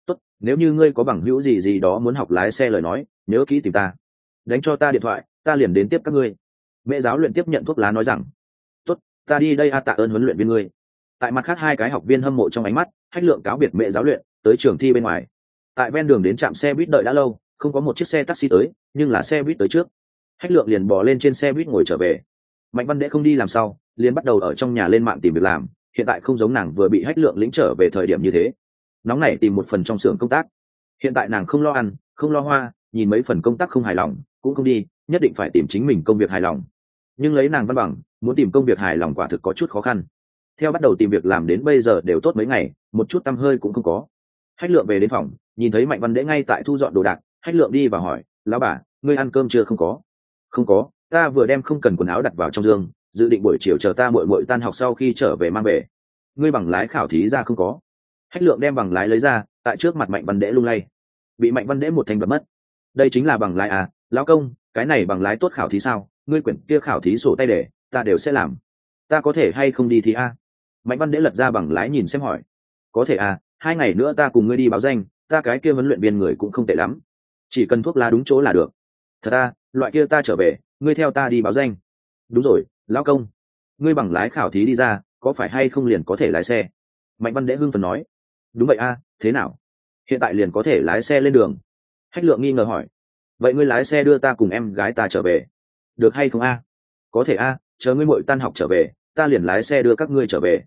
Speaker 1: tốt, nếu như ngươi có bằng hữu gì gì đó muốn học lái xe lời nói, nhớ kỹ tìm ta. Đánh cho ta điện thoại, ta liền đến tiếp các ngươi. Mẹ giáo luyện tiếp nhận thuốc lá nói rằng, tốt, ta đi đây a tạ ơn huấn luyện viên ngươi tại mặt khác hai cái học viên hâm mộ trong ánh mắt, hách lượng cáo biệt mẹ giáo luyện, tới trường thi bên ngoài. Tại ven đường đến trạm xe buýt đợi đã lâu, không có một chiếc xe taxi tới, nhưng là xe buýt tới trước. Hách lượng liền bỏ lên trên xe buýt ngồi trở về. Mạnh văn đệ không đi làm sao liền bắt đầu ở trong nhà lên mạng tìm việc làm, hiện tại không giống nàng vừa bị hách lượng lĩnh trở về thời điểm như thế. Nóng này tìm một phần trong xưởng công tác. Hiện tại nàng không lo ăn, không lo hoa, nhìn mấy phần công tác không hài lòng, cũng không đi, nhất định phải tìm chính mình công việc hài lòng. Nhưng lấy nàng văn bằng, muốn tìm công việc hài lòng quả thực có chút khó khăn theo bắt đầu tìm việc làm đến bây giờ đều tốt mấy ngày, một chút tăm hơi cũng không có. Hách lượng về đến phòng, nhìn thấy mạnh văn đễ ngay tại thu dọn đồ đạc, hách lượng đi và hỏi, lão bà, ngươi ăn cơm chưa? Không có. Không có, ta vừa đem không cần quần áo đặt vào trong giường dự định buổi chiều chờ ta muội muội tan học sau khi trở về mang về. Ngươi bằng lái khảo thí ra không có. Hách lượng đem bằng lái lấy ra, tại trước mặt mạnh văn đễ lung lay. Bị mạnh văn đễ một thành bật mất. Đây chính là bằng lái à lão công, cái này bằng lái tốt khảo thí sao? Ngươi quyển kia khảo thí sổ tay để, ta đều sẽ làm. Ta có thể hay không đi thì a? Mạnh văn đễ lật ra bằng lái nhìn xem hỏi, có thể à hai ngày nữa ta cùng ngươi đi báo danh, ta cái kia huấn luyện viên người cũng không tệ lắm. Chỉ cần thuốc lá đúng chỗ là được. Thật ta loại kia ta trở về, ngươi theo ta đi báo danh. Đúng rồi, lão công, ngươi bằng lái khảo thí đi ra, có phải hay không liền có thể lái xe? Mạnh văn đễ hưng phần nói, đúng vậy a thế nào? Hiện tại liền có thể lái xe lên đường. Hách lượng nghi ngờ hỏi, vậy ngươi lái xe đưa ta cùng em gái ta trở về, được hay không a? Có thể a, chờ ngươi muội tan học trở về ta liền lái xe đưa các ngươi trở về.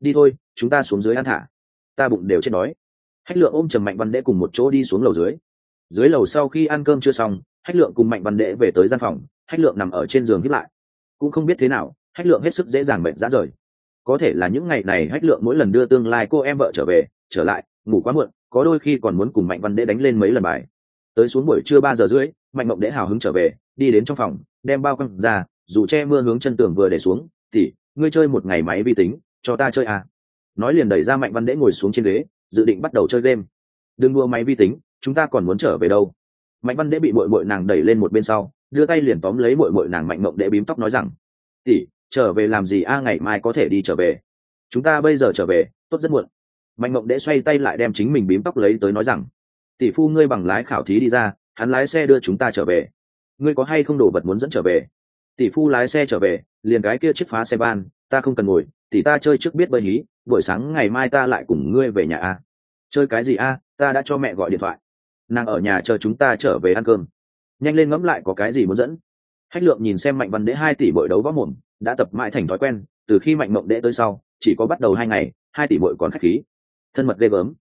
Speaker 1: Đi thôi, chúng ta xuống dưới ăn thả. Ta bụng đều chết đói. Hách lượng ôm trầm mạnh văn đệ cùng một chỗ đi xuống lầu dưới. Dưới lầu sau khi ăn cơm chưa xong, hách lượng cùng mạnh văn đệ về tới gian phòng. Hách lượng nằm ở trên giường hiếp lại. Cũng không biết thế nào, hách lượng hết sức dễ dàng bệnh dã rời. Có thể là những ngày này hách lượng mỗi lần đưa tương lai cô em vợ trở về, trở lại, ngủ quá muộn, có đôi khi còn muốn cùng mạnh văn đệ đánh lên mấy lần bài. Tới xuống buổi trưa ba giờ rưỡi, mạnh mộng đệ hào hứng trở về, đi đến trong phòng, đem bao căng ra, dù che mưa hướng chân tường vừa để xuống tỉ ngươi chơi một ngày máy vi tính, cho ta chơi à? Nói liền đẩy ra mạnh văn đễ ngồi xuống trên ghế, dự định bắt đầu chơi game. Đừng đua máy vi tính, chúng ta còn muốn trở về đâu? Mạnh văn đễ bị bội bội nàng đẩy lên một bên sau, đưa tay liền tóm lấy bội bội nàng mạnh mộng đễ bím tóc nói rằng tỉ trở về làm gì a, ngày mai có thể đi trở về. Chúng ta bây giờ trở về, tốt rất muộn. Mạnh mộng đễ xoay tay lại đem chính mình bím tóc lấy tới nói rằng, tỷ phu ngươi bằng lái khảo thí đi ra, hắn lái xe đưa chúng ta trở về. Ngươi có hay không đồ vật muốn dẫn trở về? Tỷ phu lái xe trở về liền cái kia chiếc phá xe van, ta không cần ngồi, thì ta chơi trước biết bơi hí buổi sáng ngày mai ta lại cùng ngươi về nhà a. Chơi cái gì a? Ta đã cho mẹ gọi điện thoại. Nàng ở nhà chờ chúng ta trở về ăn cơm. Nhanh lên ngẫm lại có cái gì muốn dẫn. Hách lượng nhìn xem mạnh văn đế hai tỷ bội đấu võ mồm, đã tập mãi thành thói quen, từ khi mạnh mộng đế tới sau, chỉ có bắt đầu hai ngày, hai tỷ bội còn khách khí. Thân mật ghê gớm.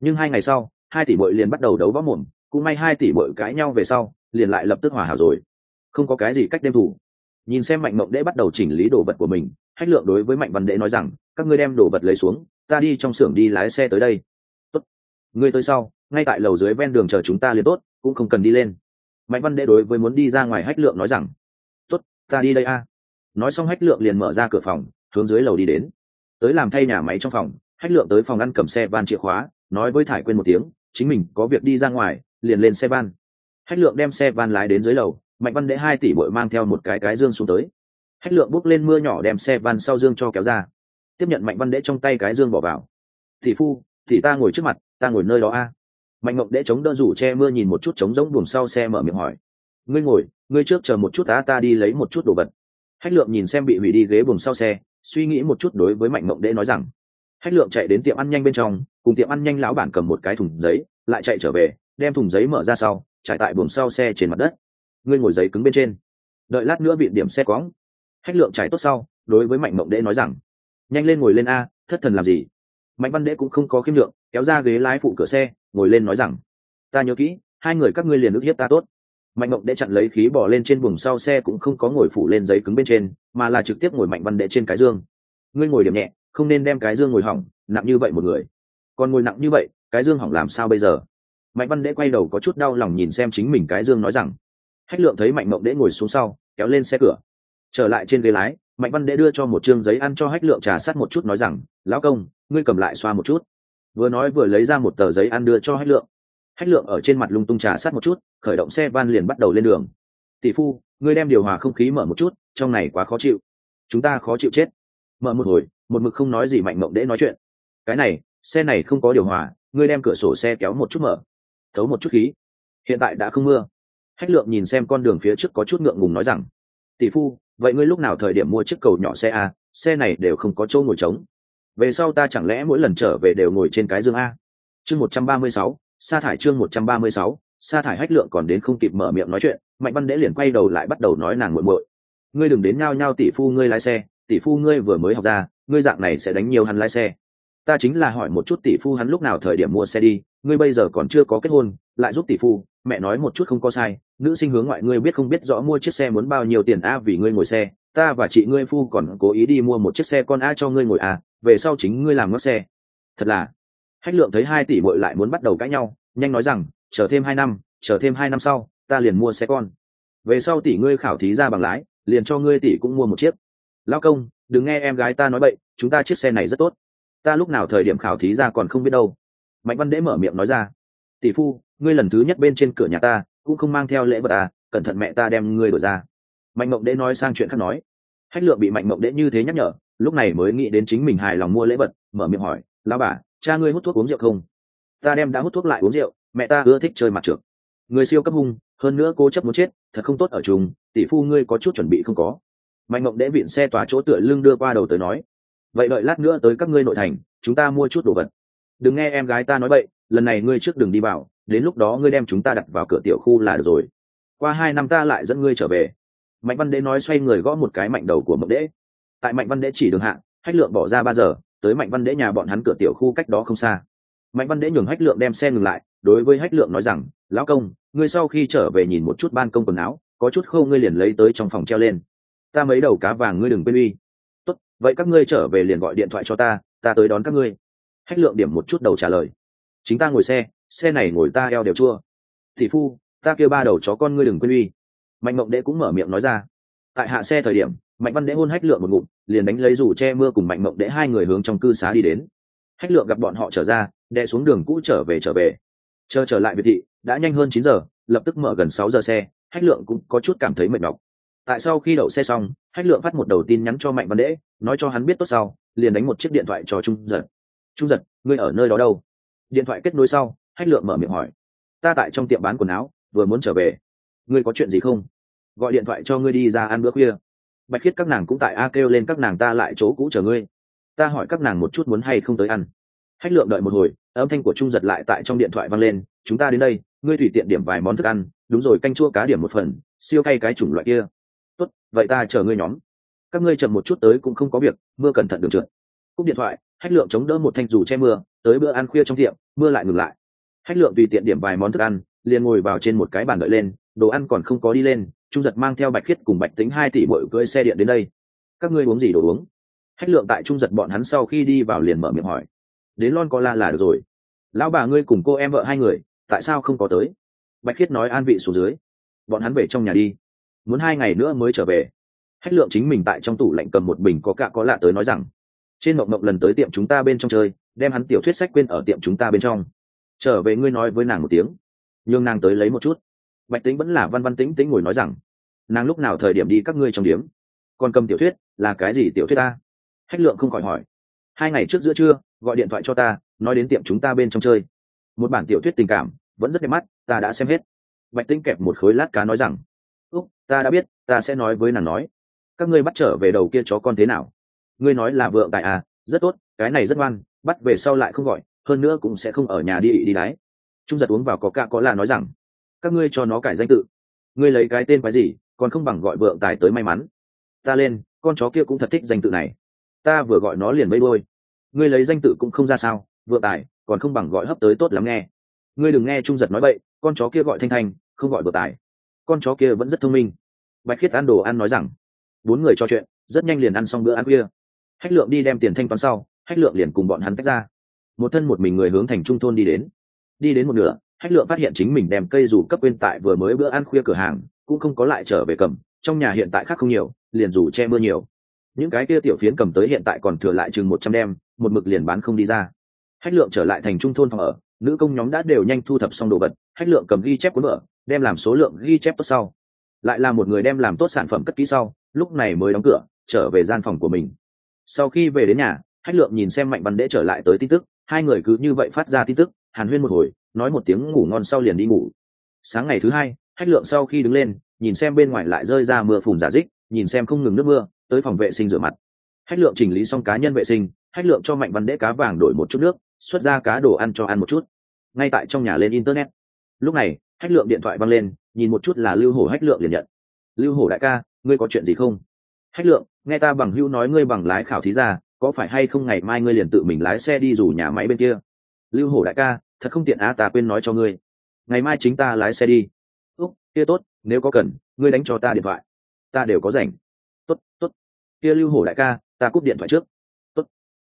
Speaker 1: Nhưng hai ngày sau, hai tỷ bội liền bắt đầu đấu võ mồm, cũng may hai tỷ bội cãi nhau về sau, liền lại lập tức hòa hảo rồi. Không có cái gì cách đêm thủ nhìn xem mạnh mộng đễ bắt đầu chỉnh lý đồ vật của mình, hách lượng đối với mạnh văn đễ nói rằng, các ngươi đem đồ vật lấy xuống, ta đi trong xưởng đi lái xe tới đây. Tốt. Ngươi tới sau, ngay tại lầu dưới ven đường chờ chúng ta liền tốt, cũng không cần đi lên. Mạnh văn đễ đối với muốn đi ra ngoài hách lượng nói rằng, tốt, ta đi đây a. Nói xong hách lượng liền mở ra cửa phòng, hướng dưới lầu đi đến. Tới làm thay nhà máy trong phòng, hách lượng tới phòng ăn cầm xe van chìa khóa, nói với thải quên một tiếng, chính mình có việc đi ra ngoài, liền lên xe van. Hách lượng đem xe van lái đến dưới lầu mạnh văn đệ hai tỷ bội mang theo một cái cái dương xuống tới. Hách lượng bốc lên mưa nhỏ đem xe van sau dương cho kéo ra. Tiếp nhận mạnh văn đệ trong tay cái dương bỏ vào. Tỷ phu thì ta ngồi trước mặt, ta ngồi nơi đó a. Mạnh ngộng đệ chống đỡ rủ che mưa nhìn một chút trống giống buồng sau xe mở miệng hỏi. Ngươi ngồi, ngươi trước chờ một chút ta ta đi lấy một chút đồ vật. Hách lượng nhìn xem bị hủy đi ghế buồng sau xe, suy nghĩ một chút đối với mạnh Ngọc đệ nói rằng. Hách lượng chạy đến tiệm ăn nhanh bên trong, cùng tiệm ăn nhanh lão bản cầm một cái thùng giấy, lại chạy trở về, đem thùng giấy mở ra sau, trải tại buồng sau xe trên mặt đất ngươi ngồi giấy cứng bên trên. Đợi lát nữa viện điểm xe quõng hách lượng trải tốt sau, đối với mạnh mộng đễ nói rằng, nhanh lên ngồi lên a, thất thần làm gì? Mạnh văn đễ cũng không có khiêm lượng kéo ra ghế lái phụ cửa xe, ngồi lên nói rằng, ta nhớ kỹ, hai người các ngươi liền ức hiếp ta tốt. Mạnh mộng đễ chặn lấy khí bỏ lên trên buồng sau xe cũng không có ngồi phủ lên giấy cứng bên trên, mà là trực tiếp ngồi mạnh văn đễ trên cái dương. Ngươi ngồi điểm nhẹ, không nên đem cái dương ngồi hỏng, nặng như vậy một người. Còn ngồi nặng như vậy, cái dương hỏng làm sao bây giờ? Mạnh văn đễ quay đầu có chút đau lòng nhìn xem chính mình cái dương nói rằng hách lượng thấy mạnh mộng đễ ngồi xuống sau, kéo lên xe cửa. Trở lại trên ghế lái, mạnh văn đễ đưa cho một chương giấy ăn cho hách lượng trà sát một chút nói rằng, lão công, ngươi cầm lại xoa một chút. Vừa nói vừa lấy ra một tờ giấy ăn đưa cho hách lượng. Hách lượng ở trên mặt lung tung trà sát một chút, khởi động xe van liền bắt đầu lên đường. Tỷ phu, ngươi đem điều hòa không khí mở một chút, trong này quá khó chịu. Chúng ta khó chịu chết. Mở một hồi, một mực không nói gì mạnh mộng đễ nói chuyện. Cái này, xe này không có điều hòa, ngươi đem cửa sổ xe kéo một chút mở, thấu một chút khí. Hiện tại đã không mưa hách lượng nhìn xem con đường phía trước có chút ngượng ngùng nói rằng, tỷ phu, vậy ngươi lúc nào thời điểm mua chiếc cầu nhỏ xe a? Xe này đều không có chỗ ngồi trống. Về sau ta chẳng lẽ mỗi lần trở về đều ngồi trên cái dương a? Chương một trăm ba mươi sáu, sa thải chương một trăm ba mươi sáu, sa thải hách lượng còn đến không kịp mở miệng nói chuyện, mạnh văn đễ liền quay đầu lại bắt đầu nói nàng muội muội. Ngươi đừng đến nhao nhao tỷ phu ngươi lái xe, tỷ phu ngươi vừa mới học ra, ngươi dạng này sẽ đánh nhiều hắn lái xe. Ta chính là hỏi một chút tỷ phu hắn lúc nào thời điểm mua xe đi, ngươi bây giờ còn chưa có kết hôn, lại giúp tỷ phu mẹ nói một chút không có sai, nữ sinh hướng ngoại ngươi biết không biết rõ mua chiếc xe muốn bao nhiêu tiền a vì ngươi ngồi xe, ta và chị ngươi phu còn cố ý đi mua một chiếc xe con a cho ngươi ngồi à về sau chính ngươi làm ngót xe. Thật là. Hách lượng thấy hai tỷ bội lại muốn bắt đầu cãi nhau, nhanh nói rằng, chờ thêm hai năm, chờ thêm hai năm sau, ta liền mua xe con. Về sau tỷ ngươi khảo thí ra bằng lái, liền cho ngươi tỷ cũng mua một chiếc. Lao công, đừng nghe em gái ta nói bậy, chúng ta chiếc xe này rất tốt. Ta lúc nào thời điểm khảo thí ra còn không biết đâu. Mạnh văn đễ mở miệng nói ra tỷ phu, ngươi lần thứ nhất bên trên cửa nhà ta, cũng không mang theo lễ vật à cẩn thận mẹ ta đem ngươi đổi ra. Mạnh mộng đễ nói sang chuyện khác nói. Hách lượng bị mạnh mộng đễ như thế nhắc nhở, lúc này mới nghĩ đến chính mình hài lòng mua lễ vật, mở miệng hỏi lao bà, cha ngươi hút thuốc uống rượu không? Ta đem đã hút thuốc lại uống rượu, mẹ ta ưa thích chơi mặt trượt người siêu cấp hung, hơn nữa cô chấp muốn chết, thật không tốt ở chung, tỷ phu ngươi có chút chuẩn bị không có. Mạnh mộng đễ viện xe tòa chỗ tựa lưng đưa qua đầu tới nói, vậy đợi lát nữa tới các ngươi nội thành, chúng ta mua chút đồ vật. Đừng nghe em gái ta nói vậy lần này ngươi trước đường đi vào, đến lúc đó ngươi đem chúng ta đặt vào cửa tiểu khu là được rồi. Qua hai năm ta lại dẫn ngươi trở về. Mạnh văn đế nói xoay người gõ một cái mạnh đầu của mộng đế. Tại mạnh văn đế chỉ đường hạ, hách lượng bỏ ra ba giờ, tới mạnh văn đế nhà bọn hắn cửa tiểu khu cách đó không xa. Mạnh văn đế nhường hách lượng đem xe ngừng lại, đối với hách lượng nói rằng, lão công, ngươi sau khi trở về nhìn một chút ban công quần áo, có chút khâu ngươi liền lấy tới trong phòng treo lên. Ta mấy đầu cá vàng ngươi đừng quên uy. Tốt, vậy các ngươi trở về liền gọi điện thoại cho ta ta tới đón các ngươi. Hách lượng điểm một chút đầu trả lời chính ta ngồi xe xe này ngồi ta eo đều chua. Thị phu ta kêu ba đầu chó con ngươi đừng quên uy. Mạnh mộng đệ cũng mở miệng nói ra. Tại hạ xe thời điểm mạnh văn đệ hôn hách lượng một ngụm liền đánh lấy rủ che mưa cùng mạnh mộng đệ hai người hướng trong cư xá đi đến. Hách lượng gặp bọn họ trở ra đệ xuống đường cũ trở về trở về. Chờ trở lại biệt thị đã nhanh hơn chín giờ lập tức mở gần sáu giờ xe hách lượng cũng có chút cảm thấy mệt mỏi tại sau khi đậu xe xong hách lượng phát một đầu tin nhắn cho mạnh văn đệ, nói cho hắn biết tốt sau liền đánh một chiếc điện thoại cho trung giật. Trung giật ngươi ở nơi đó đâu? Điện thoại kết nối sau, hách lượng mở miệng hỏi, ta tại trong tiệm bán quần áo, vừa muốn trở về. Ngươi có chuyện gì không? Gọi điện thoại cho ngươi đi ra ăn bữa khuya. Bạch khiết các nàng cũng tại a kêu lên các nàng ta lại chỗ cũ chờ ngươi. Ta hỏi các nàng một chút muốn hay không tới ăn. Hách lượng đợi một hồi, âm thanh của trung giật lại tại trong điện thoại vang lên, chúng ta đến đây, ngươi tùy tiện điểm vài món thức ăn, đúng rồi, canh chua cá điểm một phần, siêu cay cái chủng loại kia. Tốt, vậy ta chờ ngươi nhóm. Các ngươi chậm một chút tới cũng không có việc, mưa cẩn thận đường trượt. Cúp điện thoại hách lượng chống đỡ một thanh dù che mưa, tới bữa ăn khuya trong tiệm, mưa lại ngừng lại. Hách lượng tùy tiện điểm vài món thức ăn, liền ngồi vào trên một cái bàn đợi lên, đồ ăn còn không có đi lên, trung giật mang theo bạch khiết cùng bạch tính hai tỷ bội cưỡi xe điện đến đây. Các ngươi uống gì đồ uống? Hách lượng tại trung giật bọn hắn sau khi đi vào liền mở miệng hỏi. Đến lon có la là được rồi. Lão bà ngươi cùng cô em vợ hai người, tại sao không có tới? Bạch khiết nói an vị xuống dưới. Bọn hắn về trong nhà đi. Muốn hai ngày nữa mới trở về. Hách lượng chính mình tại trong tủ lạnh cầm một bình có cạ có lạ tới nói rằng trên mộng mộng lần tới tiệm chúng ta bên trong chơi, đem hắn tiểu thuyết sách quên ở tiệm chúng ta bên trong. Trở về ngươi nói với nàng một tiếng. Nhường nàng tới lấy một chút. Bạch tính vẫn là văn văn tính tính ngồi nói rằng, nàng lúc nào thời điểm đi các ngươi trong điếm? Còn cầm tiểu thuyết, là cái gì tiểu thuyết ta? Hách lượng không khỏi hỏi. Hai ngày trước giữa trưa, gọi điện thoại cho ta, nói đến tiệm chúng ta bên trong chơi. Một bản tiểu thuyết tình cảm, vẫn rất đẹp mắt, ta đã xem hết. Bạch tính kẹp một khối lát cá nói rằng, úc, ta đã biết, ta sẽ nói với nàng nói. Các ngươi bắt trở về đầu kia chó con thế nào? Ngươi nói là vợ tại à rất tốt, cái này rất ngoan, bắt về sau lại không gọi, hơn nữa cũng sẽ không ở nhà đi đi đái. Trung giật uống vào có ca có là nói rằng, các ngươi cho nó cải danh tự. Ngươi lấy cái tên quái gì, còn không bằng gọi vợ tài tới may mắn. Ta lên, con chó kia cũng thật thích danh tự này. Ta vừa gọi nó liền bấy đôi ngươi lấy danh tự cũng không ra sao vợ tài, còn không bằng gọi hấp tới tốt lắm nghe. Ngươi đừng nghe trung giật nói bậy, con chó kia gọi thanh thanh, không gọi vợ tài. Con chó kia vẫn rất thông minh. Bạch khiết ăn đồ ăn nói rằng, bốn người trò chuyện, rất nhanh liền ăn xong bữa ăn khuya hách lượng đi đem tiền thanh toán sau, hách lượng liền cùng bọn hắn tách ra. Một thân một mình người hướng thành trung thôn đi đến. Đi đến một nửa, hách lượng phát hiện chính mình đem cây dù cấp quên tại vừa mới bữa ăn khuya cửa hàng, cũng không có lại trở về cầm, trong nhà hiện tại khác không nhiều, liền dù che mưa nhiều. Những cái kia tiểu phiến cầm tới hiện tại còn thừa lại chừng một trăm đem, một mực liền bán không đi ra. Hách lượng trở lại thành trung thôn phòng ở, nữ công nhóm đã đều nhanh thu thập xong đồ vật, hách lượng cầm ghi chép cuốn vở đem làm số lượng ghi chép tốt sau. Lại là một người đem làm tốt sản phẩm cất kỹ sau, lúc này mới đóng cửa, trở về gian phòng của mình sau khi về đến nhà, hách lượng nhìn xem mạnh văn đễ trở lại tới tin tức, hai người cứ như vậy phát ra tin tức, hàn huyên một hồi, nói một tiếng ngủ ngon sau liền đi ngủ. Sáng ngày thứ hai, hách lượng sau khi đứng lên, nhìn xem bên ngoài lại rơi ra mưa phùn giả dích, nhìn xem không ngừng nước mưa, tới phòng vệ sinh rửa mặt. Hách lượng chỉnh lý xong cá nhân vệ sinh, hách lượng cho mạnh văn đễ cá vàng đổi một chút nước, xuất ra cá đồ ăn cho ăn một chút. Ngay tại trong nhà lên internet. Lúc này, hách lượng điện thoại văng lên, nhìn một chút là lưu hổ hách lượng liền nhận. Lưu hổ đại ca, ngươi có chuyện gì không? Hách lượng nghe ta bằng hữu nói ngươi bằng lái khảo thí ra, có phải hay không ngày mai ngươi liền tự mình lái xe đi rủ nhà máy bên kia? Lưu hổ đại ca, thật không tiện á, ta quên nói cho ngươi. Ngày mai chính ta lái xe đi. Úc, kia tốt, nếu có cần, ngươi đánh cho ta điện thoại. Ta đều có rảnh. Tốt tốt. Kia lưu hổ đại ca, ta cúp điện thoại trước. Tốt.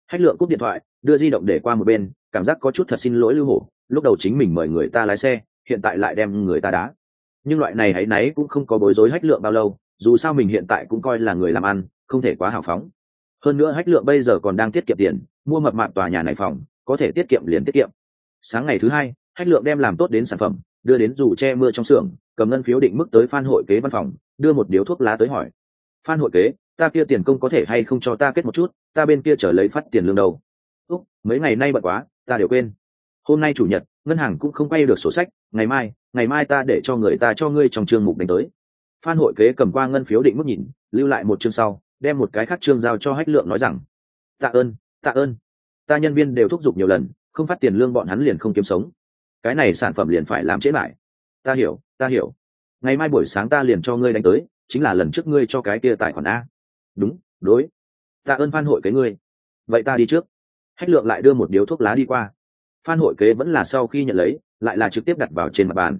Speaker 1: Hách lượng cúp điện thoại, đưa di động để qua một bên, cảm giác có chút thật xin lỗi lưu hổ. Lúc đầu chính mình mời người ta lái xe, hiện tại lại đem người ta đá. Nhưng loại này hãy náy cũng không có bối rối hách lượng bao lâu dù sao mình hiện tại cũng coi là người làm ăn, không thể quá hào phóng. Hơn nữa hách lượng bây giờ còn đang tiết kiệm tiền, mua mập mạp tòa nhà này phòng, có thể tiết kiệm liền tiết kiệm. Sáng ngày thứ hai, hách lượng đem làm tốt đến sản phẩm, đưa đến dù che mưa trong xưởng, cầm ngân phiếu định mức tới phan hội kế văn phòng, đưa một điếu thuốc lá tới hỏi. Phan hội kế, ta kia tiền công có thể hay không cho ta kết một chút, ta bên kia trở lấy phát tiền lương đầu úc, mấy ngày nay bận quá, ta đều quên. Hôm nay chủ nhật, ngân hàng cũng không quay được sổ sách, ngày mai ngày mai ta để cho người ta cho ngươi trong chương mục đánh tới phan hội kế cầm qua ngân phiếu định mức nhìn, lưu lại một chương sau, đem một cái khác chương giao cho hách lượng nói rằng, tạ ơn tạ ơn. Ta nhân viên đều thúc giục nhiều lần, không phát tiền lương bọn hắn liền không kiếm sống. Cái này sản phẩm liền phải làm chế lại ta hiểu ta hiểu. Ngày mai buổi sáng ta liền cho ngươi đánh tới, chính là lần trước ngươi cho cái kia tài khoản a. Đúng, đối. Tạ ơn phan hội kế ngươi. Vậy ta đi trước. Hách lượng lại đưa một điếu thuốc lá đi qua. Phan hội kế vẫn là sau khi nhận lấy, lại là trực tiếp đặt vào trên mặt bàn.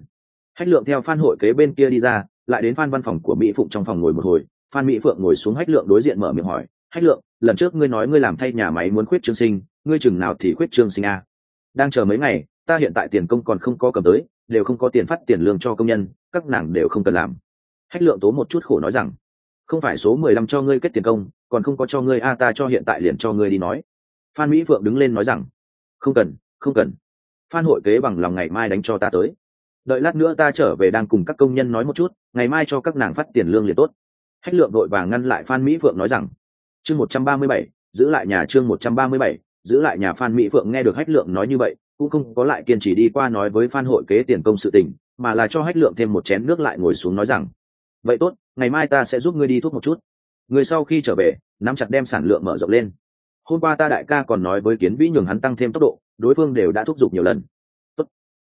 Speaker 1: Hách lượng theo phan hội kế bên kia đi ra lại đến phan văn phòng của mỹ phụng trong phòng ngồi một hồi. Phan mỹ phượng ngồi xuống hách lượng đối diện mở miệng hỏi, hách lượng, lần trước ngươi nói ngươi làm thay nhà máy muốn khuyết trương sinh, ngươi chừng nào thì khuyết trương sinh a? Đang chờ mấy ngày, ta hiện tại tiền công còn không có cầm tới, đều không có tiền phát tiền lương cho công nhân, các nàng đều không cần làm. Hách lượng tố một chút khổ nói rằng, không phải số mười lăm cho ngươi kết tiền công, còn không có cho ngươi, a, ta cho hiện tại liền cho ngươi đi nói. Phan mỹ phượng đứng lên nói rằng, không cần không cần. Phan hội kế bằng lòng ngày mai đánh cho ta tới đợi lát nữa ta trở về đang cùng các công nhân nói một chút, ngày mai cho các nàng phát tiền lương liền tốt. Hách lượng đội vàng ngăn lại phan mỹ phượng nói rằng, chương một trăm ba mươi bảy, giữ lại nhà chương một trăm ba mươi bảy, giữ lại nhà phan mỹ phượng. Nghe được hách lượng nói như vậy, cũng không có lại kiên trì đi qua nói với phan hội kế tiền công sự tình, mà là cho hách lượng thêm một chén nước lại ngồi xuống nói rằng, vậy tốt, ngày mai ta sẽ giúp ngươi đi thuốc một chút. Người sau khi trở về, nắm chặt đem sản lượng mở rộng lên. Hôm qua ta đại ca còn nói với kiến vĩ nhường hắn tăng thêm tốc độ, đối phương đều đã thúc giục nhiều lần. Tốt,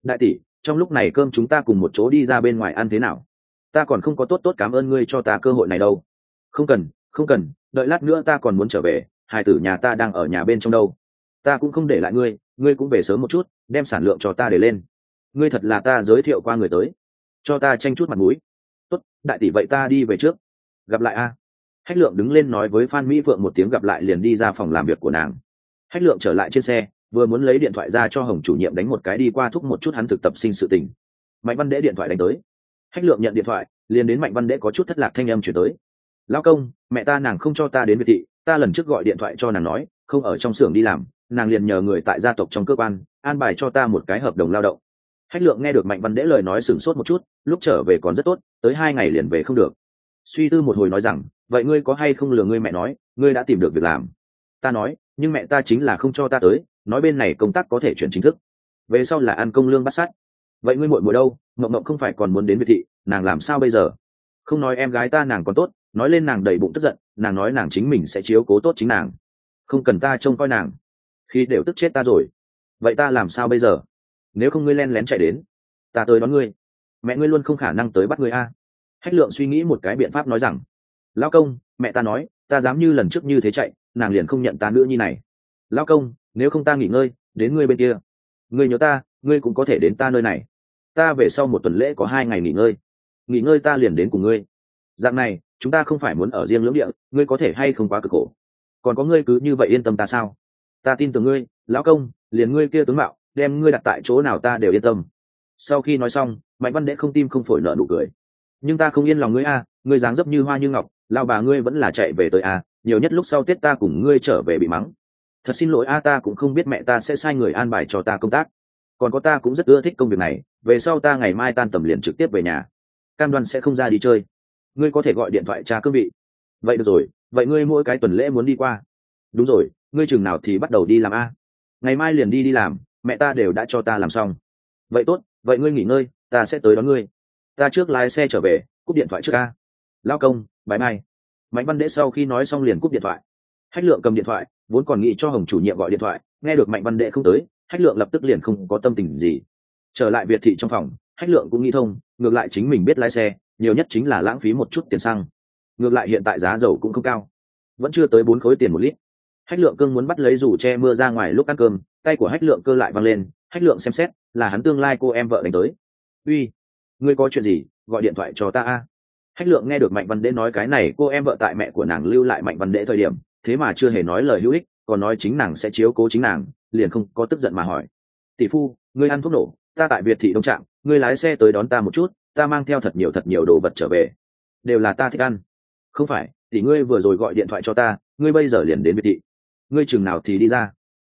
Speaker 1: đại tỷ trong lúc này cơm chúng ta cùng một chỗ đi ra bên ngoài ăn thế nào? Ta còn không có tốt tốt cảm ơn ngươi cho ta cơ hội này đâu. Không cần không cần, đợi lát nữa ta còn muốn trở về hai tử nhà ta đang ở nhà bên trong đâu. Ta cũng không để lại ngươi ngươi cũng về sớm một chút, đem sản lượng cho ta để lên. Ngươi thật là ta giới thiệu qua người tới. Cho ta tranh chút mặt mũi. Tốt, đại tỷ vậy ta đi về trước. Gặp lại a. Hách lượng đứng lên nói với phan mỹ phượng một tiếng gặp lại liền đi ra phòng làm việc của nàng. Hách lượng trở lại trên xe vừa muốn lấy điện thoại ra cho hồng chủ nhiệm đánh một cái đi qua thúc một chút hắn thực tập sinh sự tình. Mạnh văn đễ điện thoại đánh tới. Hách lượng nhận điện thoại, liền đến mạnh văn đễ có chút thất lạc thanh âm chuyển tới. Lao công, mẹ ta nàng không cho ta đến việt thị, ta lần trước gọi điện thoại cho nàng nói, không ở trong xưởng đi làm, nàng liền nhờ người tại gia tộc trong cơ quan, an bài cho ta một cái hợp đồng lao động. Hách lượng nghe được mạnh văn đễ lời nói sửng sốt một chút, lúc trở về còn rất tốt, tới hai ngày liền về không được. Suy tư một hồi nói rằng, vậy ngươi có hay không lừa ngươi mẹ nói, ngươi đã tìm được việc làm? Ta nói, nhưng mẹ ta chính là không cho ta tới nói bên này công tác có thể chuyển chính thức. Về sau là ăn công lương bắt sát. Vậy ngươi muội muội đâu? Mộng mộng không phải còn muốn đến việt thị, nàng làm sao bây giờ? Không nói em gái ta nàng còn tốt, nói lên nàng đầy bụng tức giận, nàng nói nàng chính mình sẽ chiếu cố tốt chính nàng. Không cần ta trông coi nàng. Khi đều tức chết ta rồi. Vậy ta làm sao bây giờ? Nếu không ngươi len lén chạy đến, ta tới đón ngươi. Mẹ ngươi luôn không khả năng tới bắt ngươi a. Hách lượng suy nghĩ một cái biện pháp nói rằng lao công, mẹ ta nói, ta dám như lần trước như thế chạy, nàng liền không nhận ta nữa như này. Lao công nếu không ta nghỉ ngơi, đến ngươi bên kia. Ngươi nhớ ta, ngươi cũng có thể đến ta nơi này. Ta về sau một tuần lễ có hai ngày nghỉ ngơi. Nghỉ ngơi ta liền đến cùng ngươi. Dạng này, chúng ta không phải muốn ở riêng lưỡng địa, ngươi có thể hay không quá cực khổ. Còn có ngươi cứ như vậy yên tâm ta sao? Ta tin tưởng ngươi, lão công, liền ngươi kia tướng mạo, đem ngươi đặt tại chỗ nào ta đều yên tâm. Sau khi nói xong, mạnh văn đệ không tim không phổi nợ nụ cười. Nhưng ta không yên lòng ngươi a, ngươi dáng dấp như hoa như ngọc lao bà ngươi vẫn là chạy về tới a, nhiều nhất lúc sau tết ta cùng ngươi trở về bị mắng thật xin lỗi a, ta cũng không biết mẹ ta sẽ sai người an bài cho ta công tác. Còn có ta cũng rất ưa thích công việc này, về sau ta ngày mai tan tầm liền trực tiếp về nhà. Cam đoan sẽ không ra đi chơi. Ngươi có thể gọi điện thoại tra cương vị. Vậy được rồi, vậy ngươi mỗi cái tuần lễ muốn đi qua. Đúng rồi, ngươi chừng nào thì bắt đầu đi làm a. Ngày mai liền đi đi làm, mẹ ta đều đã cho ta làm xong. Vậy tốt, vậy ngươi nghỉ ngơi, ta sẽ tới đón ngươi. Ta trước lái xe trở về, cúp điện thoại trước a. Lao công bãi mai. Mạnh văn đễ sau khi nói xong liền cúp điện thoại hách lượng cầm điện thoại, vốn còn nghĩ cho hồng chủ nhiệm gọi điện thoại, nghe được mạnh văn đệ không tới, hách lượng lập tức liền không có tâm tình gì. Trở lại việt thị trong phòng, hách lượng cũng nghĩ thông, ngược lại chính mình biết lái xe, nhiều nhất chính là lãng phí một chút tiền xăng. Ngược lại hiện tại giá dầu cũng không cao. Vẫn chưa tới bốn khối tiền một lít. Hách lượng cương muốn bắt lấy rủ che mưa ra ngoài lúc ăn cơm, tay của hách lượng cơ lại văng lên, hách lượng xem xét, là hắn tương lai cô em vợ đánh tới. Uy, ngươi có chuyện gì? Gọi điện thoại cho ta a. Hách lượng nghe được mạnh văn đệ nói cái này, cô em vợ tại mẹ của nàng lưu lại mạnh văn đệ thời điểm thế mà chưa hề nói lời hữu ích, còn nói chính nàng sẽ chiếu cố chính nàng, liền không có tức giận mà hỏi. Tỷ phu, ngươi ăn thuốc nổ, ta tại việt thị đông trạm, ngươi lái xe tới đón ta một chút, ta mang theo thật nhiều thật nhiều đồ vật trở về. Đều là ta thích ăn. Không phải, tỷ ngươi vừa rồi gọi điện thoại cho ta, ngươi bây giờ liền đến việt thị. Ngươi chừng nào thì đi ra?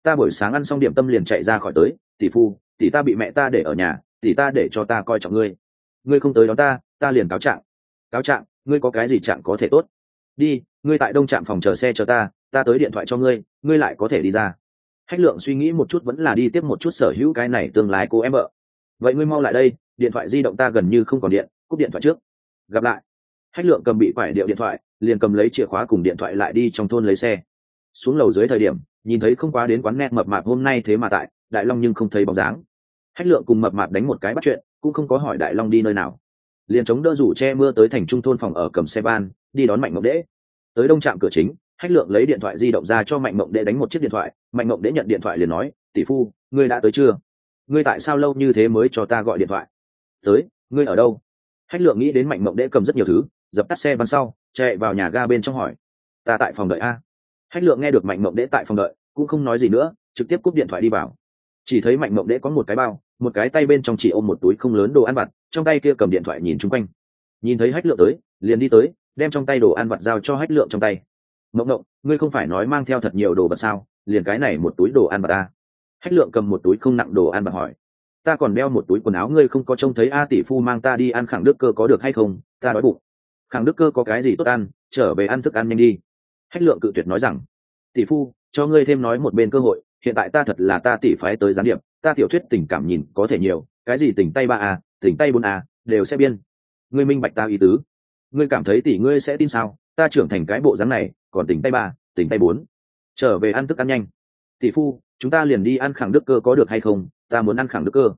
Speaker 1: Ta buổi sáng ăn xong điểm tâm liền chạy ra khỏi tới, tỷ phu, tỷ ta bị mẹ ta để ở nhà, tỷ ta để cho ta coi trọng ngươi. Ngươi không tới đón ta ta liền cáo trạng. Cáo trạng? Ngươi có cái gì trạng có thể tốt? Đi, ngươi tại đông trạm phòng chờ xe chờ ta ta tới điện thoại cho ngươi ngươi lại có thể đi ra. Hách lượng suy nghĩ một chút vẫn là đi tiếp một chút sở hữu cái này tương lai cô em vợ vậy ngươi mau lại đây, điện thoại di động ta gần như không còn điện, cúp điện thoại trước. Gặp lại. Hách lượng cầm bị quải điệu điện thoại, liền cầm lấy chìa khóa cùng điện thoại lại đi trong thôn lấy xe. Xuống lầu dưới thời điểm, nhìn thấy không quá đến quán net mập mạp hôm nay thế mà tại, đại long nhưng không thấy bóng dáng. Hách lượng cùng mập mạp đánh một cái bắt chuyện, cũng không có hỏi đại long đi nơi nào. Liền chống đỡ rủ che mưa tới thành trung thôn phòng ở cầm xe van đi đón mạnh mộng đễ. Tới đông trạm cửa chính hách lượng lấy điện thoại di động ra cho mạnh mộng đễ đánh một chiếc điện thoại. Mạnh mộng đễ nhận điện thoại liền nói, tỷ phu, ngươi đã tới chưa? Ngươi tại sao lâu như thế mới cho ta gọi điện thoại? Tới, ngươi ở đâu? Hách lượng nghĩ đến mạnh mộng đễ cầm rất nhiều thứ, dập tắt xe văn sau, chạy vào nhà ga bên trong hỏi, ta tại phòng đợi a? Hách lượng nghe được mạnh mộng đễ tại phòng đợi, cũng không nói gì nữa, trực tiếp cúp điện thoại đi vào. Chỉ thấy mạnh mộng đễ có một cái bao, một cái tay bên trong chỉ ôm một túi không lớn đồ ăn vặt, trong tay kia cầm điện thoại nhìn chung quanh nhìn thấy hách lượng tới, liền đi tới, đem trong tay đồ ăn vặt giao cho hách lượng trong tay. Mộng mộng, ngươi không phải nói mang theo thật nhiều đồ vật sao? Liền cái này một túi đồ ăn vặt ta hách lượng cầm một túi không nặng đồ ăn vặt hỏi. Ta còn đeo một túi quần áo ngươi không có trông thấy a tỷ phu mang ta đi ăn khẳng đức cơ có được hay không? Ta đói bụng. Khẳng đức cơ có cái gì tốt ăn? Trở về ăn thức ăn nhanh đi. Hách lượng cự tuyệt nói rằng. Tỷ phu, cho ngươi thêm nói một bên cơ hội. Hiện tại ta thật là ta tỷ phái tới gián điệp. Ta tiểu thuyết tình cảm nhìn có thể nhiều. Cái gì tỉnh tay ba a tỉnh tay bốn a, đều sẽ biên ngươi minh bạch ta ý tứ. Ngươi cảm thấy tỷ ngươi sẽ tin sao? Ta trưởng thành cái bộ dáng này, còn tỉnh tay ba, tỉnh tay bốn. Trở về ăn thức ăn nhanh. Tỷ phu, chúng ta liền đi ăn khẳng đức cơ có được hay không? Ta muốn ăn khẳng đức cơ.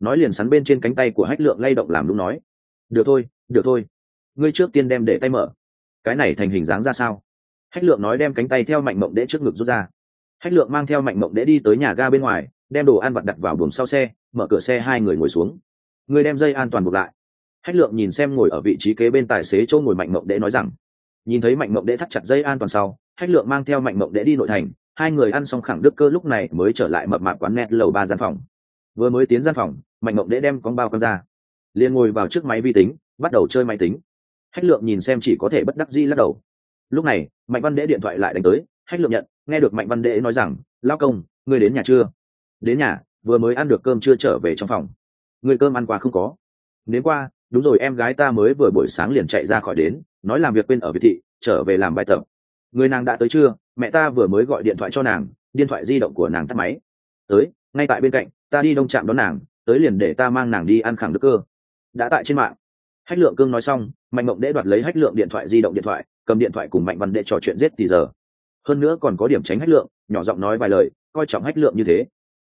Speaker 1: Nói liền sắn bên trên cánh tay của hách lượng lay động làm lúc nói. Được thôi được thôi. Ngươi trước tiên đem để tay mở. Cái này thành hình dáng ra sao? Hách lượng nói đem cánh tay theo mạnh mộng đễ trước ngực rút ra. Hách lượng mang theo mạnh mộng đễ đi tới nhà ga bên ngoài, đem đồ ăn vặt đặt vào buồng sau xe, mở cửa xe hai người ngồi xuống. Người đem dây an toàn buộc lại hách lượng nhìn xem ngồi ở vị trí kế bên tài xế chỗ ngồi mạnh mộng đệ nói rằng, nhìn thấy mạnh mộng đệ thắt chặt dây an toàn sau, hách lượng mang theo mạnh mộng đệ đi nội thành, hai người ăn xong khẳng đức cơ lúc này mới trở lại mập mạp quán net lầu ba gian phòng. Vừa mới tiến gian phòng, mạnh mộng đệ đem con bao con ra, liền ngồi vào trước máy vi tính, bắt đầu chơi máy tính. Hách lượng nhìn xem chỉ có thể bất đắc di lắc đầu. Lúc này, mạnh văn đệ điện thoại lại đánh tới, hách lượng nhận, nghe được mạnh văn đệ nói rằng, lao công, ngươi đến nhà chưa? Đến nhà, vừa mới ăn được cơm chưa trở về trong phòng. Người cơm ăn qua không có. Nếu qua đúng rồi, em gái ta mới vừa buổi sáng liền chạy ra khỏi đến, nói làm việc quên ở việt thị, trở về làm bài tập. Người nàng đã tới chưa? Mẹ ta vừa mới gọi điện thoại cho nàng, điện thoại di động của nàng tắt máy. Tới, ngay tại bên cạnh, ta đi đông trạm đón nàng, tới liền để ta mang nàng đi ăn khẳng đức cơ. Đã tại trên mạng. Hách lượng cương nói xong, mạnh mộng đễ đoạt lấy hách lượng điện thoại di động điện thoại, cầm điện thoại cùng mạnh văn đệ trò chuyện giết thì giờ. Hơn nữa còn có điểm tránh hách lượng, nhỏ giọng nói vài lời, coi trọng hách lượng như thế.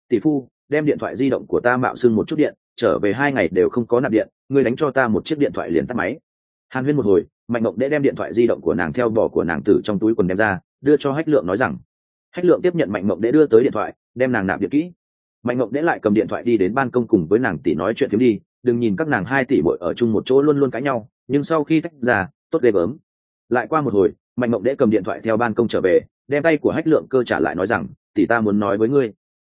Speaker 1: Tỷ phu, đem điện thoại di động của ta mạo xưng một chút điện trở về hai ngày đều không có nạp điện, ngươi đánh cho ta một chiếc điện thoại liền tắt máy. Hàn huyên một hồi, mạnh mộng đễ đem điện thoại di động của nàng theo bỏ của nàng tử trong túi quần đem ra, đưa cho hách lượng nói rằng, hách lượng tiếp nhận mạnh mộng đễ đưa tới điện thoại, đem nàng nạp điện kỹ. Mạnh mộng đễ lại cầm điện thoại đi đến ban công cùng với nàng tỷ nói chuyện phiếm đi, đừng nhìn các nàng hai tỷ bội ở chung một chỗ luôn luôn cãi nhau, nhưng sau khi tách ra, tốt ghê gớm. Lại qua một hồi, mạnh mộng đễ cầm điện thoại theo ban công trở về, đem tay của hách lượng cơ trả lại nói rằng, tỷ ta muốn nói với ngươi.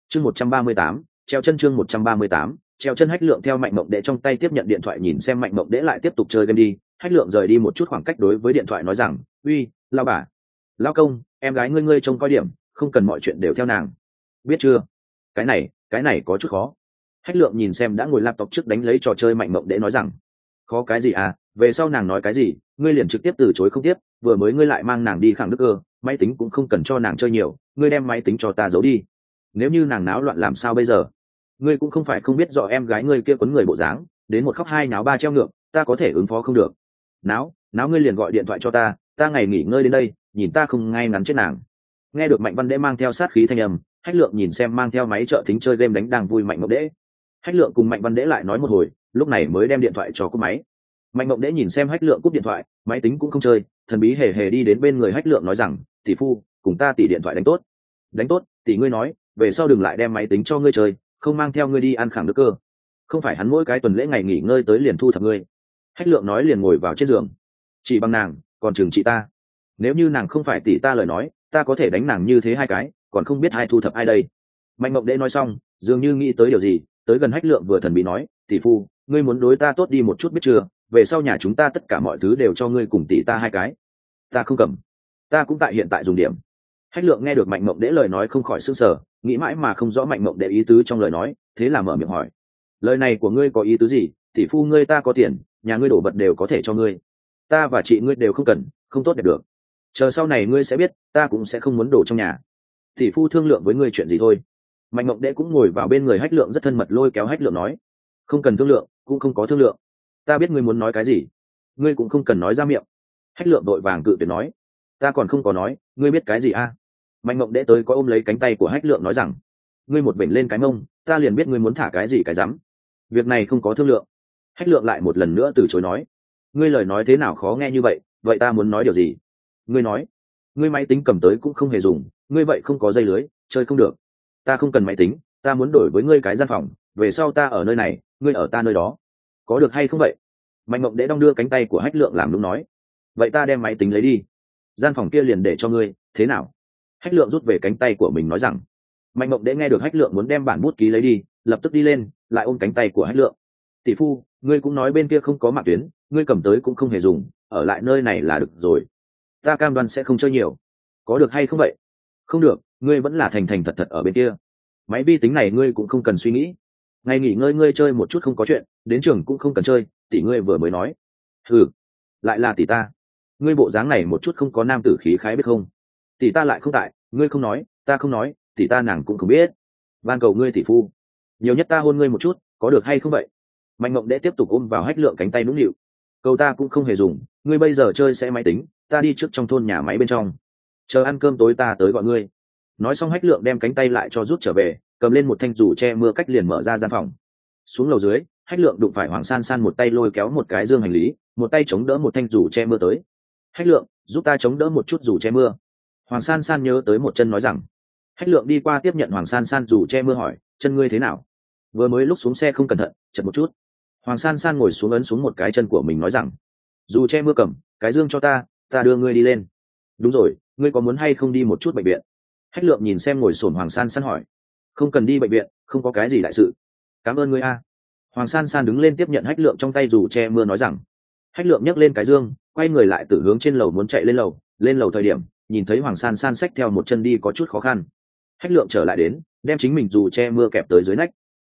Speaker 1: Chương một trăm ba mươi tám, treo chân chương một trăm ba mươi tám treo chân hách lượng theo mạnh mộng đệ trong tay tiếp nhận điện thoại nhìn xem mạnh mộng đệ lại tiếp tục chơi game đi. Hách lượng rời đi một chút khoảng cách đối với điện thoại nói rằng, uy lao bà lao công, em gái ngươi ngươi trông coi điểm, không cần mọi chuyện đều theo nàng. Biết chưa? Cái này cái này có chút khó. Hách lượng nhìn xem đã ngồi laptop trước đánh lấy trò chơi mạnh mộng đệ nói rằng, khó cái gì à? Về sau nàng nói cái gì, ngươi liền trực tiếp từ chối không tiếp, vừa mới ngươi lại mang nàng đi khẳng đức cơ, máy tính cũng không cần cho nàng chơi nhiều, ngươi đem máy tính cho ta giấu đi. Nếu như nàng náo loạn làm sao bây giờ? Ngươi cũng không phải không biết rõ em gái ngươi kia quấn người bộ dáng, đến một khóc hai náo ba treo ngược, ta có thể ứng phó không được. Náo náo ngươi liền gọi điện thoại cho ta ta ngày nghỉ ngơi đến đây, nhìn ta không ngay ngắn chết nàng. Nghe được mạnh văn đễ mang theo sát khí thanh âm, hách lượng nhìn xem mang theo máy trợ thính chơi game đánh đang vui mạnh mộng đễ. Hách lượng cùng mạnh văn đễ lại nói một hồi, lúc này mới đem điện thoại cho cúp máy. Mạnh mộng đễ nhìn xem hách lượng cúp điện thoại, máy tính cũng không chơi, thần bí hề hề đi đến bên người hách lượng nói rằng, tỷ phu, cùng ta tỷ điện thoại đánh tốt. Đánh tốt, tỷ ngươi nói, về sau đừng lại đem máy tính cho ngươi chơi không mang theo ngươi đi ăn khẳng đức cơ. Không phải hắn mỗi cái tuần lễ ngày nghỉ ngơi tới liền thu thập ngươi. Hách lượng nói liền ngồi vào trên giường. Chỉ bằng nàng, còn chừng chị ta. Nếu như nàng không phải tỷ ta lời nói, ta có thể đánh nàng như thế hai cái, còn không biết ai thu thập ai đây. Mạnh mộng đễ nói xong, dường như nghĩ tới điều gì, tới gần hách lượng vừa thần bị nói, tỷ phu, ngươi muốn đối ta tốt đi một chút biết chưa? Về sau nhà chúng ta tất cả mọi thứ đều cho ngươi cùng tỷ ta hai cái. Ta không cầm. Ta cũng tại hiện tại dùng điểm hách lượng nghe được mạnh mộng đễ lời nói không khỏi s ư n g sở nghĩ mãi mà không rõ mạnh mộng đễ ý tứ trong lời nói, thế là mở miệng hỏi. Lời này của ngươi có ý tứ gì? Tỷ phu ngươi ta có tiền, nhà ngươi đổ vật đều có thể cho ngươi. Ta và chị ngươi đều không cần, không tốt đẹp được. Chờ sau này ngươi sẽ biết, ta cũng sẽ không muốn đổ trong nhà. Tỷ phu thương lượng với ngươi chuyện gì thôi. Mạnh mộng đệ cũng ngồi vào bên người hách lượng rất thân mật lôi kéo hách lượng nói. Không cần thương lượng, cũng không có thương lượng. Ta biết ngươi muốn nói cái gì. Ngươi cũng không cần nói ra miệng. Hách lượng đội vàng cự tuyệt nói. Ta còn không có nói, ngươi biết cái gì a? Mạnh mộng đệ tới có ôm lấy cánh tay của hách lượng nói rằng, ngươi một bệnh lên cái mông, ta liền biết ngươi muốn thả cái gì cái rắm. Việc này không có thương lượng. Hách lượng lại một lần nữa từ chối nói, ngươi lời nói thế nào khó nghe như vậy vậy ta muốn nói điều gì? Ngươi nói, ngươi máy tính cầm tới cũng không hề dùng, ngươi vậy không có dây lưới, chơi không được. Ta không cần máy tính, ta muốn đổi với ngươi cái gian phòng, về sau ta ở nơi này, ngươi ở ta nơi đó. Có được hay không vậy? Mạnh mộng đễ đong đưa cánh tay của hách lượng làm đúng nói, vậy ta đem máy tính lấy đi. Gian phòng kia liền để cho ngươi, thế nào? Hách lượng rút về cánh tay của mình nói rằng, mạnh mộng đễ nghe được hách lượng muốn đem bản bút ký lấy đi, lập tức đi lên, lại ôm cánh tay của hách lượng. Tỷ phu, ngươi cũng nói bên kia không có mạng tuyến, ngươi cầm tới cũng không hề dùng, ở lại nơi này là được rồi. Ta cam đoan sẽ không chơi nhiều. Có được hay không vậy? Không được, ngươi vẫn là thành thành thật thật ở bên kia. Máy vi tính này ngươi cũng không cần suy nghĩ. Ngày nghỉ ngơi ngươi chơi một chút không có chuyện, đến trường cũng không cần chơi, tỷ ngươi vừa mới nói. Ừ lại là tỷ ta. Ngươi bộ dáng này một chút không có nam tử khí khái biết không? Tỷ ta lại không tại, ngươi không nói, ta không nói, tỷ ta nàng cũng không biết. Van cầu ngươi tỷ phu. Nhiều nhất ta hôn ngươi một chút, có được hay không vậy? Mạnh mộng đễ tiếp tục ôm vào hách lượng cánh tay nũng nịu. Cầu ta cũng không hề dùng, ngươi bây giờ chơi sẽ máy tính, ta đi trước trong thôn nhà máy bên trong. Chờ ăn cơm tối ta tới gọi ngươi. Nói xong hách lượng đem cánh tay lại cho rút trở về, cầm lên một thanh rủ che mưa cách liền mở ra gian phòng. Xuống lầu dưới, hách lượng đụng phải hoàng san san một tay lôi kéo một cái dương hành lý, một tay chống đỡ một thanh rủ che mưa tới. Hách lượng, giúp ta chống đỡ một chút rủ che mưa hoàng san san nhớ tới một chân nói rằng, hách lượng đi qua tiếp nhận hoàng san san dù che mưa hỏi, chân ngươi thế nào? Vừa mới lúc xuống xe không cẩn thận, chật một chút. Hoàng san san ngồi xuống ấn xuống một cái chân của mình nói rằng, dù che mưa cầm, cái dương cho ta ta đưa ngươi đi lên. Đúng rồi, ngươi có muốn hay không đi một chút bệnh viện? Hách lượng nhìn xem ngồi sổn hoàng san san hỏi. Không cần đi bệnh viện, không có cái gì đại sự. Cảm ơn ngươi a. Hoàng san san đứng lên tiếp nhận hách lượng trong tay dù che mưa nói rằng, hách lượng nhấc lên cái dương, quay người lại từ hướng trên lầu muốn chạy lên lầu lên lầu thời điểm nhìn thấy hoàng san san xách theo một chân đi có chút khó khăn. Hách lượng trở lại đến, đem chính mình dù che mưa kẹp tới dưới nách.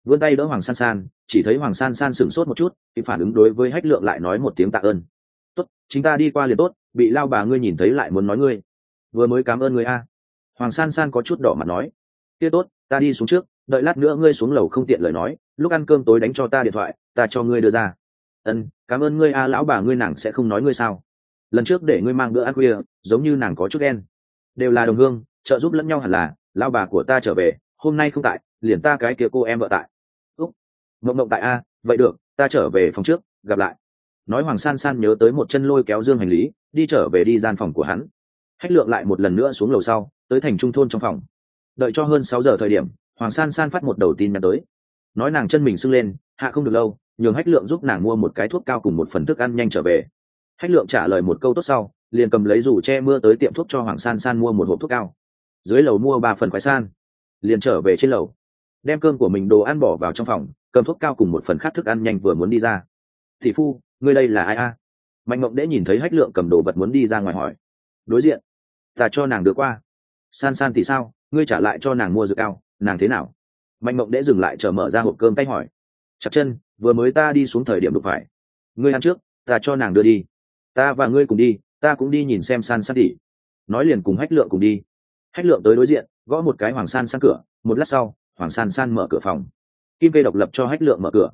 Speaker 1: Vươn tay đỡ hoàng san san, chỉ thấy hoàng san san sửng sốt một chút, thì phản ứng đối với hách lượng lại nói một tiếng tạ ơn. Tốt, chính ta đi qua liền tốt, bị lao bà ngươi nhìn thấy lại muốn nói ngươi. Vừa mới cảm ơn ngươi a. Hoàng san san có chút đỏ mặt nói. Kia tốt, ta đi xuống trước, đợi lát nữa ngươi xuống lầu không tiện lời nói, lúc ăn cơm tối đánh cho ta điện thoại, ta cho ngươi đưa ra. Ân, cảm ơn ngươi a, lão bà ngươi nàng sẽ không nói ngươi sao? Lần trước để ngươi mang bữa ăn khuya, giống như nàng có chút đen đều là đồng hương, trợ giúp lẫn nhau hẳn là, lao bà của ta trở về, hôm nay không tại, liền ta cái kia cô em vợ tại. Úc. Mộng mộng tại a, vậy được, ta trở về phòng trước, gặp lại. Nói hoàng san san nhớ tới một chân lôi kéo dương hành lý, đi trở về đi gian phòng của hắn. Hách lượng lại một lần nữa xuống lầu sau, tới thành trung thôn trong phòng. Đợi cho hơn sáu giờ thời điểm, hoàng san san phát một đầu tin nhắn tới. Nói nàng chân mình sưng lên, hạ không được lâu, nhường hách lượng giúp nàng mua một cái thuốc cao cùng một phần thức ăn nhanh trở về hách lượng trả lời một câu tốt sau, liền cầm lấy rủ che mưa tới tiệm thuốc cho hoàng san san mua một hộp thuốc cao. Dưới lầu mua ba phần khoái san. Liền trở về trên lầu. Đem cơm của mình đồ ăn bỏ vào trong phòng, cầm thuốc cao cùng một phần khác thức ăn nhanh vừa muốn đi ra. Thị phu, ngươi đây là ai a? Mạnh mộng đễ nhìn thấy hách lượng cầm đồ vật muốn đi ra ngoài hỏi. Đối diện, ta cho nàng đưa qua. San san thì sao? Ngươi trả lại cho nàng mua dược cao, nàng thế nào? Mạnh mộng đễ dừng lại chờ mở ra hộp cơm tay hỏi. Chặt chân, vừa mới ta đi xuống thời điểm đụng phải. Ngươi ăn trước, ta cho nàng đưa đi ta và ngươi cùng đi, ta cũng đi nhìn xem san san tỉ nói liền cùng hách lượng cùng đi. Hách lượng tới đối diện, gõ một cái hoàng san sang cửa, một lát sau, hoàng san san mở cửa phòng. Kim cây độc lập cho hách lượng mở cửa.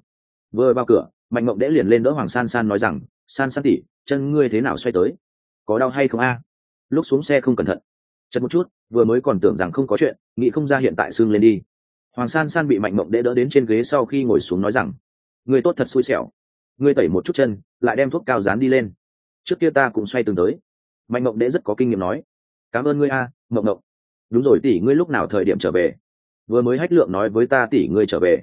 Speaker 1: Vừa vào cửa, mạnh mộng đẽ liền lên đỡ hoàng san san nói rằng, san san tỉ chân ngươi thế nào xoay tới? Có đau hay không a? Lúc xuống xe không cẩn thận. Chật một chút, vừa mới còn tưởng rằng không có chuyện, nghĩ không ra hiện tại xương lên đi. Hoàng san san bị mạnh mộng đẽ đỡ đến trên ghế sau khi ngồi xuống nói rằng người tốt thật xui xẻo. Ngươi tẩy một chút chân, lại đem thuốc cao dán đi lên trước kia ta cũng xoay từng tới. Mạnh mộng đễ rất có kinh nghiệm nói, cảm ơn ngươi a, mộng mộng. Đúng rồi, tỷ ngươi lúc nào thời điểm trở về? Vừa mới hách lượng nói với ta tỷ ngươi trở về.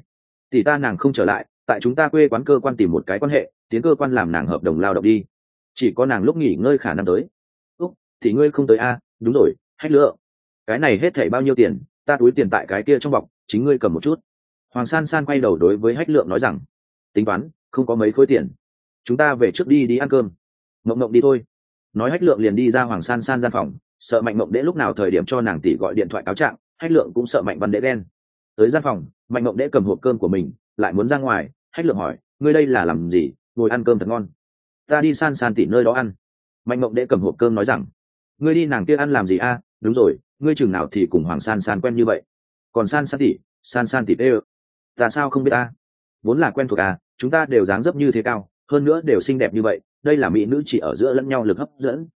Speaker 1: Tỷ ta nàng không trở lại, tại chúng ta quê quán cơ quan tìm một cái quan hệ, tiến cơ quan làm nàng hợp đồng lao động đi. Chỉ có nàng lúc nghỉ ngơi khả năng tới. Úc thì ngươi không tới a? Đúng rồi, hách lượng. Cái này hết thảy bao nhiêu tiền? Ta túi tiền tại cái kia trong bọc, chính ngươi cầm một chút. Hoàng san san quay đầu đối với hách lượng nói rằng, tính toán, không có mấy khối tiền. Chúng ta về trước đi đi ăn cơm mộng mộng đi thôi. Nói hách lượng liền đi ra hoàng san san gian phòng, sợ mạnh mộng đễ lúc nào thời điểm cho nàng tỷ gọi điện thoại cáo trạng, hách lượng cũng sợ mạnh văn đễ đen tới gian phòng, mạnh mộng đễ cầm hộp cơm của mình, lại muốn ra ngoài, hách lượng hỏi, ngươi đây là làm gì? Ngồi ăn cơm thật ngon. Ta đi san san tỷ nơi đó ăn. Mạnh mộng đễ cầm hộp cơm nói rằng, ngươi đi nàng kia ăn làm gì a? Đúng rồi, ngươi chừng nào thì cùng hoàng san san quen như vậy. Còn san san tỷ san san tỷ tê ơ. Ta sao không biết ta vốn là quen thuộc à chúng ta đều dáng dấp như thế cao hơn nữa đều xinh đẹp như vậy, đây là mỹ nữ chỉ ở giữa lẫn nhau lực hấp dẫn.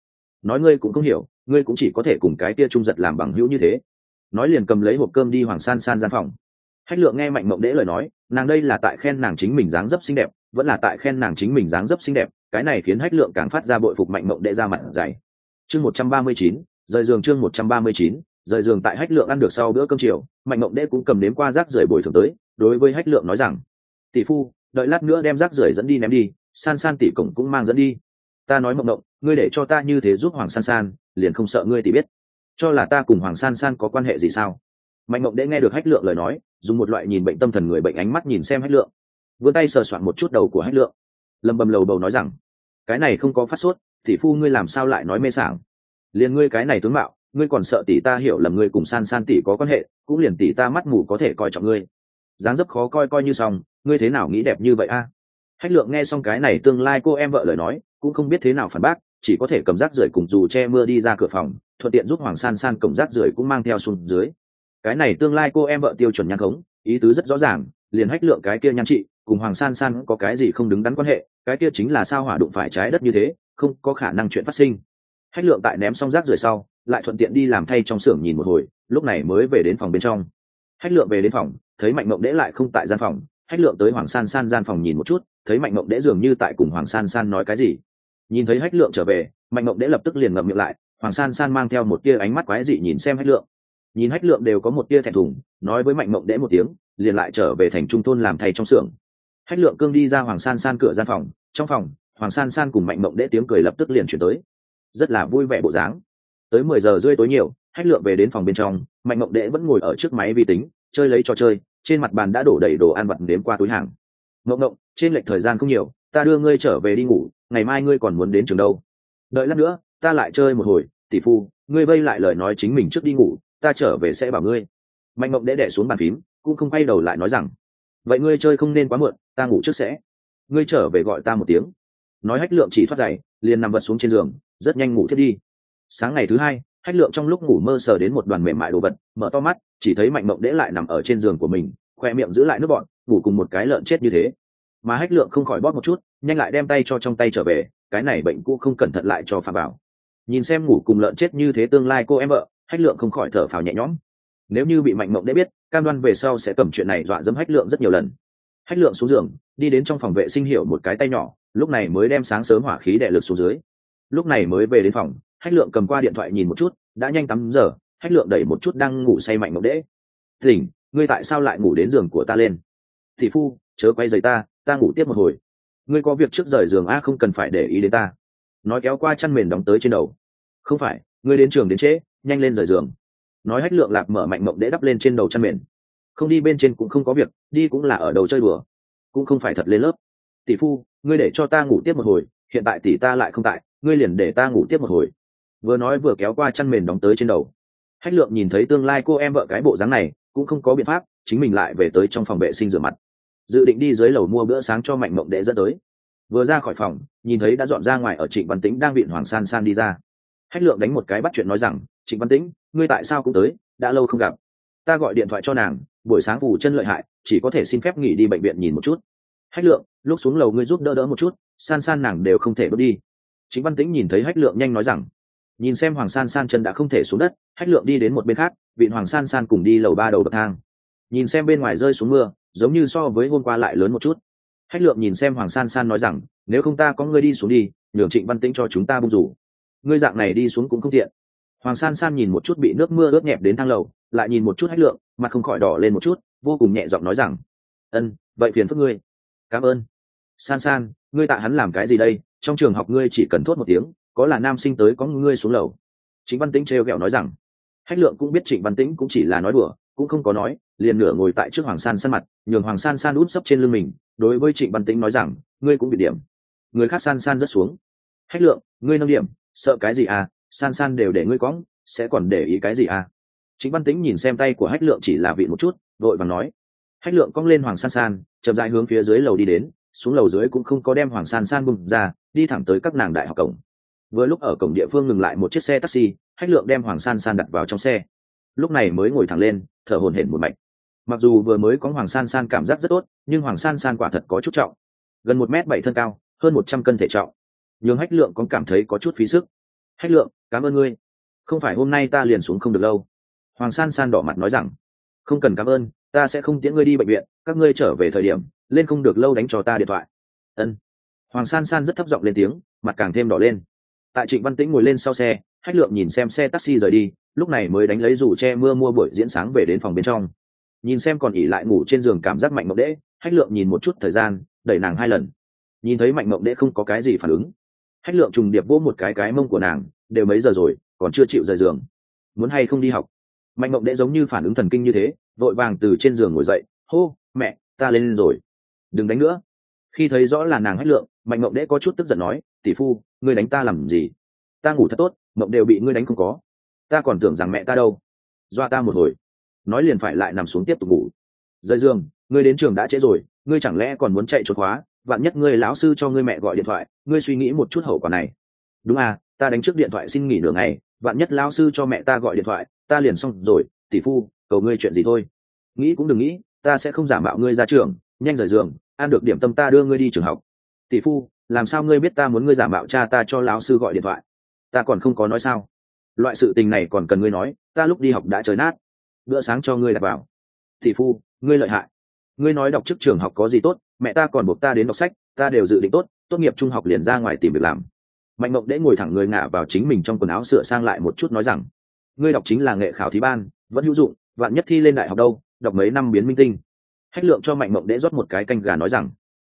Speaker 1: Nói ngươi cũng không hiểu, ngươi cũng chỉ có thể cùng cái tia trung giật làm bằng hữu như thế. Nói liền cầm lấy hộp cơm đi hoàng san san gian phòng. Hách lượng nghe mạnh mộng đễ lời nói, nàng đây là tại khen nàng chính mình dáng dấp xinh đẹp, vẫn là tại khen nàng chính mình dáng dấp xinh đẹp, cái này khiến hách lượng càng phát ra bội phục mạnh mộng đễ ra mặt dày. Chương một trăm ba mươi chín, rời giường chương một trăm ba mươi chín, rời giường tại hách lượng ăn được sau bữa cơm chiều, mạnh mộng đễ cũng cầm nếm qua rác rưởi bồi thường tới, đối với hách lượng nói rằng, tỷ phu, đợi lát nữa đem rác rưởi dẫn đi ném đi san san tỷ cổng cũng mang dẫn đi. Ta nói mộng mộng, ngươi để cho ta như thế giúp hoàng san san, liền không sợ ngươi tỷ biết. Cho là ta cùng hoàng san san có quan hệ gì sao? Mạnh mộng đễ nghe được hách lượng lời nói, dùng một loại nhìn bệnh tâm thần người bệnh ánh mắt nhìn xem hách lượng. Vươn tay sờ soạn một chút đầu của hách lượng. Lầm bầm lầu bầu nói rằng, cái này không có phát sốt, tỷ phu ngươi làm sao lại nói mê sảng? Liền ngươi cái này tướng mạo, ngươi còn sợ tỷ ta hiểu lầm ngươi cùng san san tỷ có quan hệ, cũng liền tỷ ta mắt mù có thể coi trọng ngươi. Dáng dấp khó coi coi như xong, ngươi thế nào nghĩ đẹp như vậy a? Hách lượng nghe xong cái này tương lai cô em vợ lời nói, cũng không biết thế nào phản bác, chỉ có thể cầm rác rưởi cùng dù che mưa đi ra cửa phòng, thuận tiện giúp hoàng san san cổng rác rưởi cũng mang theo xuống dưới. Cái này tương lai cô em vợ tiêu chuẩn nhan khống, ý tứ rất rõ ràng, liền hách lượng cái kia nhan trị, cùng hoàng san san có cái gì không đứng đắn quan hệ, cái kia chính là sao hỏa đụng phải trái đất như thế, không có khả năng chuyện phát sinh. Hách lượng tại ném xong rác rưởi sau, lại thuận tiện đi làm thay trong xưởng nhìn một hồi, lúc này mới về đến phòng bên trong. Hách lượng về đến phòng, thấy mạnh mộng đễ lại không tại gian phòng hách lượng tới hoàng san san gian phòng nhìn một chút, thấy mạnh mộng đễ dường như tại cùng hoàng san san nói cái gì. Nhìn thấy hách lượng trở về, mạnh mộng đễ lập tức liền ngậm miệng lại, hoàng san san mang theo một tia ánh mắt quái dị nhìn xem hách lượng. Nhìn hách lượng đều có một tia thẹn thùng, nói với mạnh mộng đễ một tiếng, liền lại trở về thành trung thôn làm thầy trong xưởng. Hách lượng cương đi ra hoàng san san cửa gian phòng, trong phòng, hoàng san san cùng mạnh mộng đễ tiếng cười lập tức liền chuyển tới. Rất là vui vẻ bộ dáng. Tới mười giờ rưỡi tối nhiều, hách lượng về đến phòng bên trong, mạnh mộng đễ vẫn ngồi ở trước máy vi tính, chơi lấy trò chơi trên mặt bàn đã đổ đầy đồ ăn vặt đếm qua túi hàng. Ngộng ngộng, trên lệch thời gian không nhiều, ta đưa ngươi trở về đi ngủ, ngày mai ngươi còn muốn đến trường đâu. Đợi lát nữa, ta lại chơi một hồi, tỷ phu, ngươi vây lại lời nói chính mình trước đi ngủ, ta trở về sẽ bảo ngươi. Mạnh ngộng đẽ đẻ xuống bàn phím, cũng không quay đầu lại nói rằng, vậy ngươi chơi không nên quá muộn, ta ngủ trước sẽ. Ngươi trở về gọi ta một tiếng. Nói hách lượng chỉ thoát dậy liền nằm vật xuống trên giường, rất nhanh ngủ thiết đi. Sáng ngày thứ hai hách lượng trong lúc ngủ mơ sờ đến một đoàn mềm mại đồ vật, mở to mắt, chỉ thấy mạnh mộng đễ lại nằm ở trên giường của mình, khoe miệng giữ lại nước bọn ngủ cùng một cái lợn chết như thế. Mà hách lượng không khỏi bóp một chút, nhanh lại đem tay cho trong tay trở về, cái này bệnh cũ không cẩn thận lại cho phạm bảo. Nhìn xem ngủ cùng lợn chết như thế tương lai cô em vợ, hách lượng không khỏi thở phào nhẹ nhõm. Nếu như bị mạnh mộng đễ biết, cam đoan về sau sẽ cầm chuyện này dọa dẫm hách lượng rất nhiều lần. Hách lượng xuống giường, đi đến trong phòng vệ sinh hiểu một cái tay nhỏ, lúc này mới đem sáng sớm hỏa khí đè lực xuống dưới. Lúc này mới về đến phòng hách lượng cầm qua điện thoại nhìn một chút, đã nhanh tắm giờ, hách lượng đẩy một chút đang ngủ say mạnh mộng đễ tỉnh ngươi tại sao lại ngủ đến giường của ta lên? Thị phu, chớ quay giày ta ta ngủ tiếp một hồi. Ngươi có việc trước rời giường a, không cần phải để ý đến ta. Nói kéo qua chăn mền đóng tới trên đầu. Không phải, ngươi đến trường đến trễ, nhanh lên rời giường. Nói hách lượng lạc mở mạnh mộng đễ đắp lên trên đầu chăn mền. Không đi bên trên cũng không có việc, đi cũng là ở đầu chơi đùa, cũng không phải thật lên lớp. Tỷ phu, ngươi để cho ta ngủ tiếp một hồi, hiện tại tỷ ta lại không tại, ngươi liền để ta ngủ tiếp một hồi vừa nói vừa kéo qua chăn mền đóng tới trên đầu. Hách lượng nhìn thấy tương lai cô em vợ cái bộ dáng này, cũng không có biện pháp, chính mình lại về tới trong phòng vệ sinh rửa mặt. Dự định đi dưới lầu mua bữa sáng cho mạnh mộng đệ dẫn tới. Vừa ra khỏi phòng, nhìn thấy đã dọn ra ngoài ở trịnh văn tĩnh đang viện hoàng san san đi ra. Hách lượng đánh một cái bắt chuyện nói rằng, trịnh văn tĩnh, ngươi tại sao cũng tới, đã lâu không gặp. Ta gọi điện thoại cho nàng, buổi sáng phủ chân lợi hại, chỉ có thể xin phép nghỉ đi bệnh viện nhìn một chút. Hách lượng, lúc xuống lầu ngươi giúp đỡ đỡ một chút, san san nàng đều không thể bước đi. Chính văn tĩnh nhìn thấy hách lượng nhanh nói rằng nhìn xem hoàng san san chân đã không thể xuống đất, hách lượng đi đến một bên khác, vịn hoàng san san cùng đi lầu ba đầu bậc thang. Nhìn xem bên ngoài rơi xuống mưa, giống như so với hôm qua lại lớn một chút. Hách lượng nhìn xem hoàng san san nói rằng, nếu không ta có ngươi đi xuống đi, nhường trịnh văn tĩnh cho chúng ta bung rủ. Ngươi dạng này đi xuống cũng không tiện. Hoàng san san nhìn một chút bị nước mưa ướt nhẹp đến thang lầu, lại nhìn một chút hách lượng, mặt không khỏi đỏ lên một chút, vô cùng nhẹ giọng nói rằng, ân, vậy phiền phức ngươi. Cảm ơn. San san, ngươi tạ hắn làm cái gì đây? Trong trường học ngươi chỉ cần thốt một tiếng có là nam sinh tới có ngươi xuống lầu? Chính văn tĩnh trêu ghẹo nói rằng, hách lượng cũng biết trịnh văn tĩnh cũng chỉ là nói đùa, cũng không có nói, liền nửa ngồi tại trước hoàng san san mặt, nhường hoàng san san út sấp trên lưng mình, đối với trịnh văn tĩnh nói rằng, ngươi cũng bị điểm. Người khác san san rất xuống. Hách lượng, ngươi nâng điểm, sợ cái gì à? San san đều để ngươi cóng sẽ còn để ý cái gì à? Chính văn tĩnh nhìn xem tay của hách lượng chỉ là vị một chút, đội và nói. Hách lượng cong lên hoàng san san, chậm dại hướng phía dưới lầu đi đến, xuống lầu dưới cũng không có đem hoàng san san bùng ra, đi thẳng tới các nàng đại học cổng vừa lúc ở cổng địa phương ngừng lại một chiếc xe taxi hách lượng đem hoàng san san đặt vào trong xe. Lúc này mới ngồi thẳng lên, thở hồn hển một mạch. Mặc dù vừa mới có hoàng san san cảm giác rất tốt, nhưng hoàng san san quả thật có chút trọng. Gần một m bảy thân cao, hơn một trăm cân thể trọng. Nhưng hách lượng còn cảm thấy có chút phí sức. Hách lượng, cảm ơn ngươi. Không phải hôm nay ta liền xuống không được lâu. Hoàng san san đỏ mặt nói rằng. Không cần cảm ơn, ta sẽ không tiễn ngươi đi bệnh viện, các ngươi trở về thời điểm, lên không được lâu đánh cho ta điện thoại. Ân. Hoàng san san rất thấp giọng lên tiếng, mặt càng thêm đỏ lên tại trịnh văn tĩnh ngồi lên sau xe, hách lượng nhìn xem xe taxi rời đi, lúc này mới đánh lấy dù che mưa mua buổi diễn sáng về đến phòng bên trong. Nhìn xem còn ỉ lại ngủ trên giường cảm giác mạnh mộng đễ, hách lượng nhìn một chút thời gian, đẩy nàng hai lần. Nhìn thấy mạnh mộng đễ không có cái gì phản ứng. Hách lượng trùng điệp vỗ một cái cái mông của nàng, đều mấy giờ rồi, còn chưa chịu rời giường. Muốn hay không đi học? Mạnh mộng đệ giống như phản ứng thần kinh như thế, vội vàng từ trên giường ngồi dậy, hô, mẹ, ta lên rồi. Đừng đánh nữa. Khi thấy rõ là nàng hách lượng, mạnh mộng đệ có chút tức giận nói tỷ phu, ngươi đánh ta làm gì? Ta ngủ thật tốt, mộng đều bị ngươi đánh không có. Ta còn tưởng rằng mẹ ta đâu. Doa ta một hồi. Nói liền phải lại nằm xuống tiếp tục ngủ. Rời giường, ngươi đến trường đã trễ rồi, ngươi chẳng lẽ còn muốn chạy trốn khóa? Vạn nhất ngươi lão sư cho ngươi mẹ gọi điện thoại, ngươi suy nghĩ một chút hậu quả này. Đúng à ta đánh trước điện thoại xin nghỉ nửa ngày, vạn nhất lão sư cho mẹ ta gọi điện thoại, ta liền xong rồi, tỷ phu, cầu ngươi chuyện gì thôi. Nghĩ cũng đừng nghĩ, ta sẽ không giả mạo ngươi ra trường, nhanh rời giường, ăn được điểm tâm ta đưa ngươi đi trường học. Tỷ phu làm sao ngươi biết ta muốn ngươi giả mạo cha ta cho lão sư gọi điện thoại? Ta còn không có nói sao? Loại sự tình này còn cần ngươi nói, ta lúc đi học đã trời nát. Bữa sáng cho ngươi đặt vào. Thị phu, ngươi lợi hại. Ngươi nói đọc trước trường học có gì tốt, mẹ ta còn buộc ta đến đọc sách, ta đều dự định tốt tốt nghiệp trung học liền ra ngoài tìm việc làm. Mạnh mộng đễ ngồi thẳng người ngả vào chính mình trong quần áo sửa sang lại một chút nói rằng, ngươi đọc chính là nghệ khảo thí ban, vẫn hữu dụng, vạn nhất thi lên đại học đâu, đọc mấy năm biến minh tinh. Hách lượng cho mạnh mộng đễ rót một cái canh gà nói rằng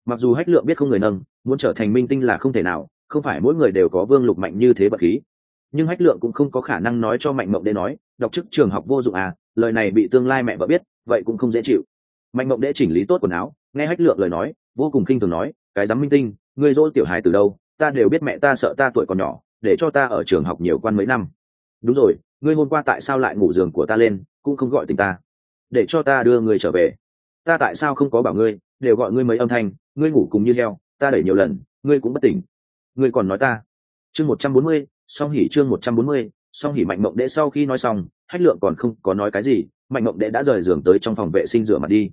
Speaker 1: mặc dù hách lượng biết không người nâng, muốn trở thành minh tinh là không thể nào, không phải mỗi người đều có vương lục mạnh như thế bậc khí. Nhưng hách lượng cũng không có khả năng nói cho mạnh mộng đế nói, đọc chức trường học vô dụng à lời này bị tương lai mẹ vợ biết, vậy cũng không dễ chịu. Mạnh mộng đế chỉnh lý tốt quần áo, nghe hách lượng lời nói, vô cùng khinh thường nói, cái dám minh tinh, ngươi dỗ tiểu hài từ đâu, ta đều biết mẹ ta sợ ta tuổi còn nhỏ, để cho ta ở trường học nhiều quan mấy năm. Đúng rồi, ngươi hôm qua tại sao lại ngủ giường của ta lên, cũng không gọi tình ta, để cho ta đưa ngươi trở về. Ta tại sao không có bảo ngươi đều gọi ngươi mấy âm thanh, ngươi ngủ cùng như heo, ta đẩy nhiều lần, ngươi cũng bất tỉnh. Ngươi còn nói ta. Chương một trăm bốn mươi, song hỉ chương một trăm bốn mươi, song hỉ mạnh mộng đệ sau khi nói xong, hách lượng còn không có nói cái gì, mạnh mộng đệ đã rời giường tới trong phòng vệ sinh rửa mặt đi.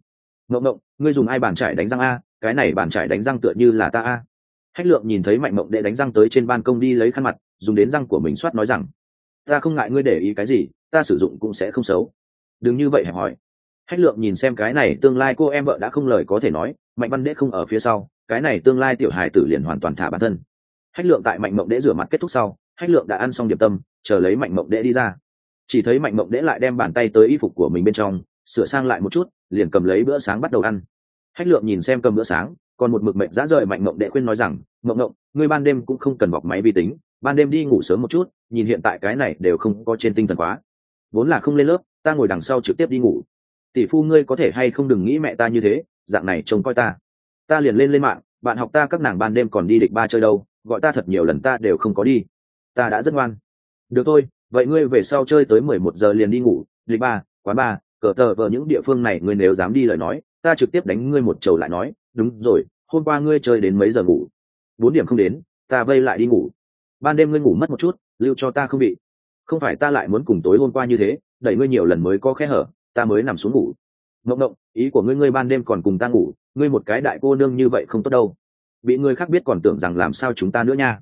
Speaker 1: Mộng mộng ngươi dùng ai bàn trải đánh răng a, cái này bàn trải đánh răng tựa như là ta a. Hách lượng nhìn thấy mạnh mộng đệ đánh răng tới trên ban công đi lấy khăn mặt, dùng đến răng của mình soát nói rằng, ta không ngại ngươi để ý cái gì, ta sử dụng cũng sẽ không xấu. Đừng như vậy hẹp hỏi hách lượng nhìn xem cái này tương lai cô em vợ đã không lời có thể nói, mạnh văn đệ không ở phía sau, cái này tương lai tiểu hài tử liền hoàn toàn thả bản thân. Hách lượng tại mạnh mộng đế rửa mặt kết thúc sau, hách lượng đã ăn xong điểm tâm, chờ lấy mạnh mộng đế đi ra. Chỉ thấy mạnh mộng đế lại đem bàn tay tới y phục của mình bên trong, sửa sang lại một chút, liền cầm lấy bữa sáng bắt đầu ăn. Hách lượng nhìn xem cầm bữa sáng, còn một mực mệnh dã rời mạnh mộng đệ khuyên nói rằng, mộng mộng, ngươi ban đêm cũng không cần bọc máy vi tính, ban đêm đi ngủ sớm một chút, nhìn hiện tại cái này đều không có trên tinh thần quá. Vốn là không lên lớp, ta ngồi đằng sau trực tiếp đi ngủ tỷ phu ngươi có thể hay không đừng nghĩ mẹ ta như thế, dạng này trông coi ta. Ta liền lên lên mạng, bạn học ta các nàng ban đêm còn đi địch ba chơi đâu, gọi ta thật nhiều lần ta đều không có đi. Ta đã rất ngoan. Được thôi, vậy ngươi về sau chơi tới mười một giờ liền đi ngủ, địch ba, quán ba, cờ tờ vờ những địa phương này ngươi nếu dám đi lời nói, ta trực tiếp đánh ngươi một trầu lại nói, đúng rồi, hôm qua ngươi chơi đến mấy giờ ngủ? Bốn điểm không đến, ta vây lại đi ngủ. Ban đêm ngươi ngủ mất một chút, lưu cho ta không bị. Không phải ta lại muốn cùng tối hôm qua như thế, đẩy ngươi nhiều lần mới có khe hở ta mới nằm xuống ngủ. Mộng động ý của ngươi ngươi ban đêm còn cùng ta ngủ, ngươi một cái đại cô nương như vậy không tốt đâu. Bị người khác biết còn tưởng rằng làm sao chúng ta nữa nha.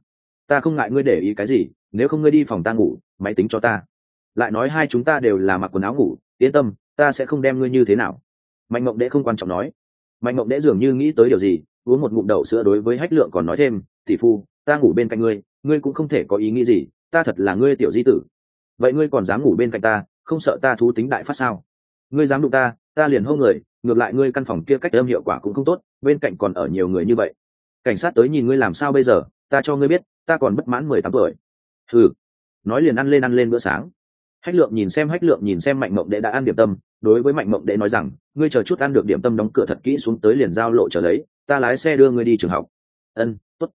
Speaker 1: Ta không ngại ngươi để ý cái gì, nếu không ngươi đi phòng ta ngủ, máy tính cho ta. Lại nói hai chúng ta đều là mặc quần áo ngủ, yên tâm, ta sẽ không đem ngươi như thế nào. Mạnh mộng đệ không quan trọng nói. Mạnh mộng đệ dường như nghĩ tới điều gì, uống một ngụm đậu sữa đối với hách lượng còn nói thêm, tỷ phu, ta ngủ bên cạnh ngươi ngươi cũng không thể có ý nghĩ gì, ta thật là ngươi tiểu di tử. Vậy ngươi còn dám ngủ bên cạnh ta, không sợ ta thú tính đại phát sao? Ngươi dám đụng ta ta liền hô người, ngược lại ngươi căn phòng kia cách âm hiệu quả cũng không tốt, bên cạnh còn ở nhiều người như vậy. Cảnh sát tới nhìn ngươi làm sao bây giờ, ta cho ngươi biết, ta còn bất mãn mười tám tuổi. Ừ nói liền ăn lên ăn lên bữa sáng. Hách lượng nhìn xem, hách lượng nhìn xem mạnh mộng đệ đã ăn điểm tâm, đối với mạnh mộng đệ nói rằng, ngươi chờ chút ăn được điểm tâm đóng cửa thật kỹ xuống tới liền giao lộ trở lấy, ta lái xe đưa ngươi đi trường học. Ân t ố t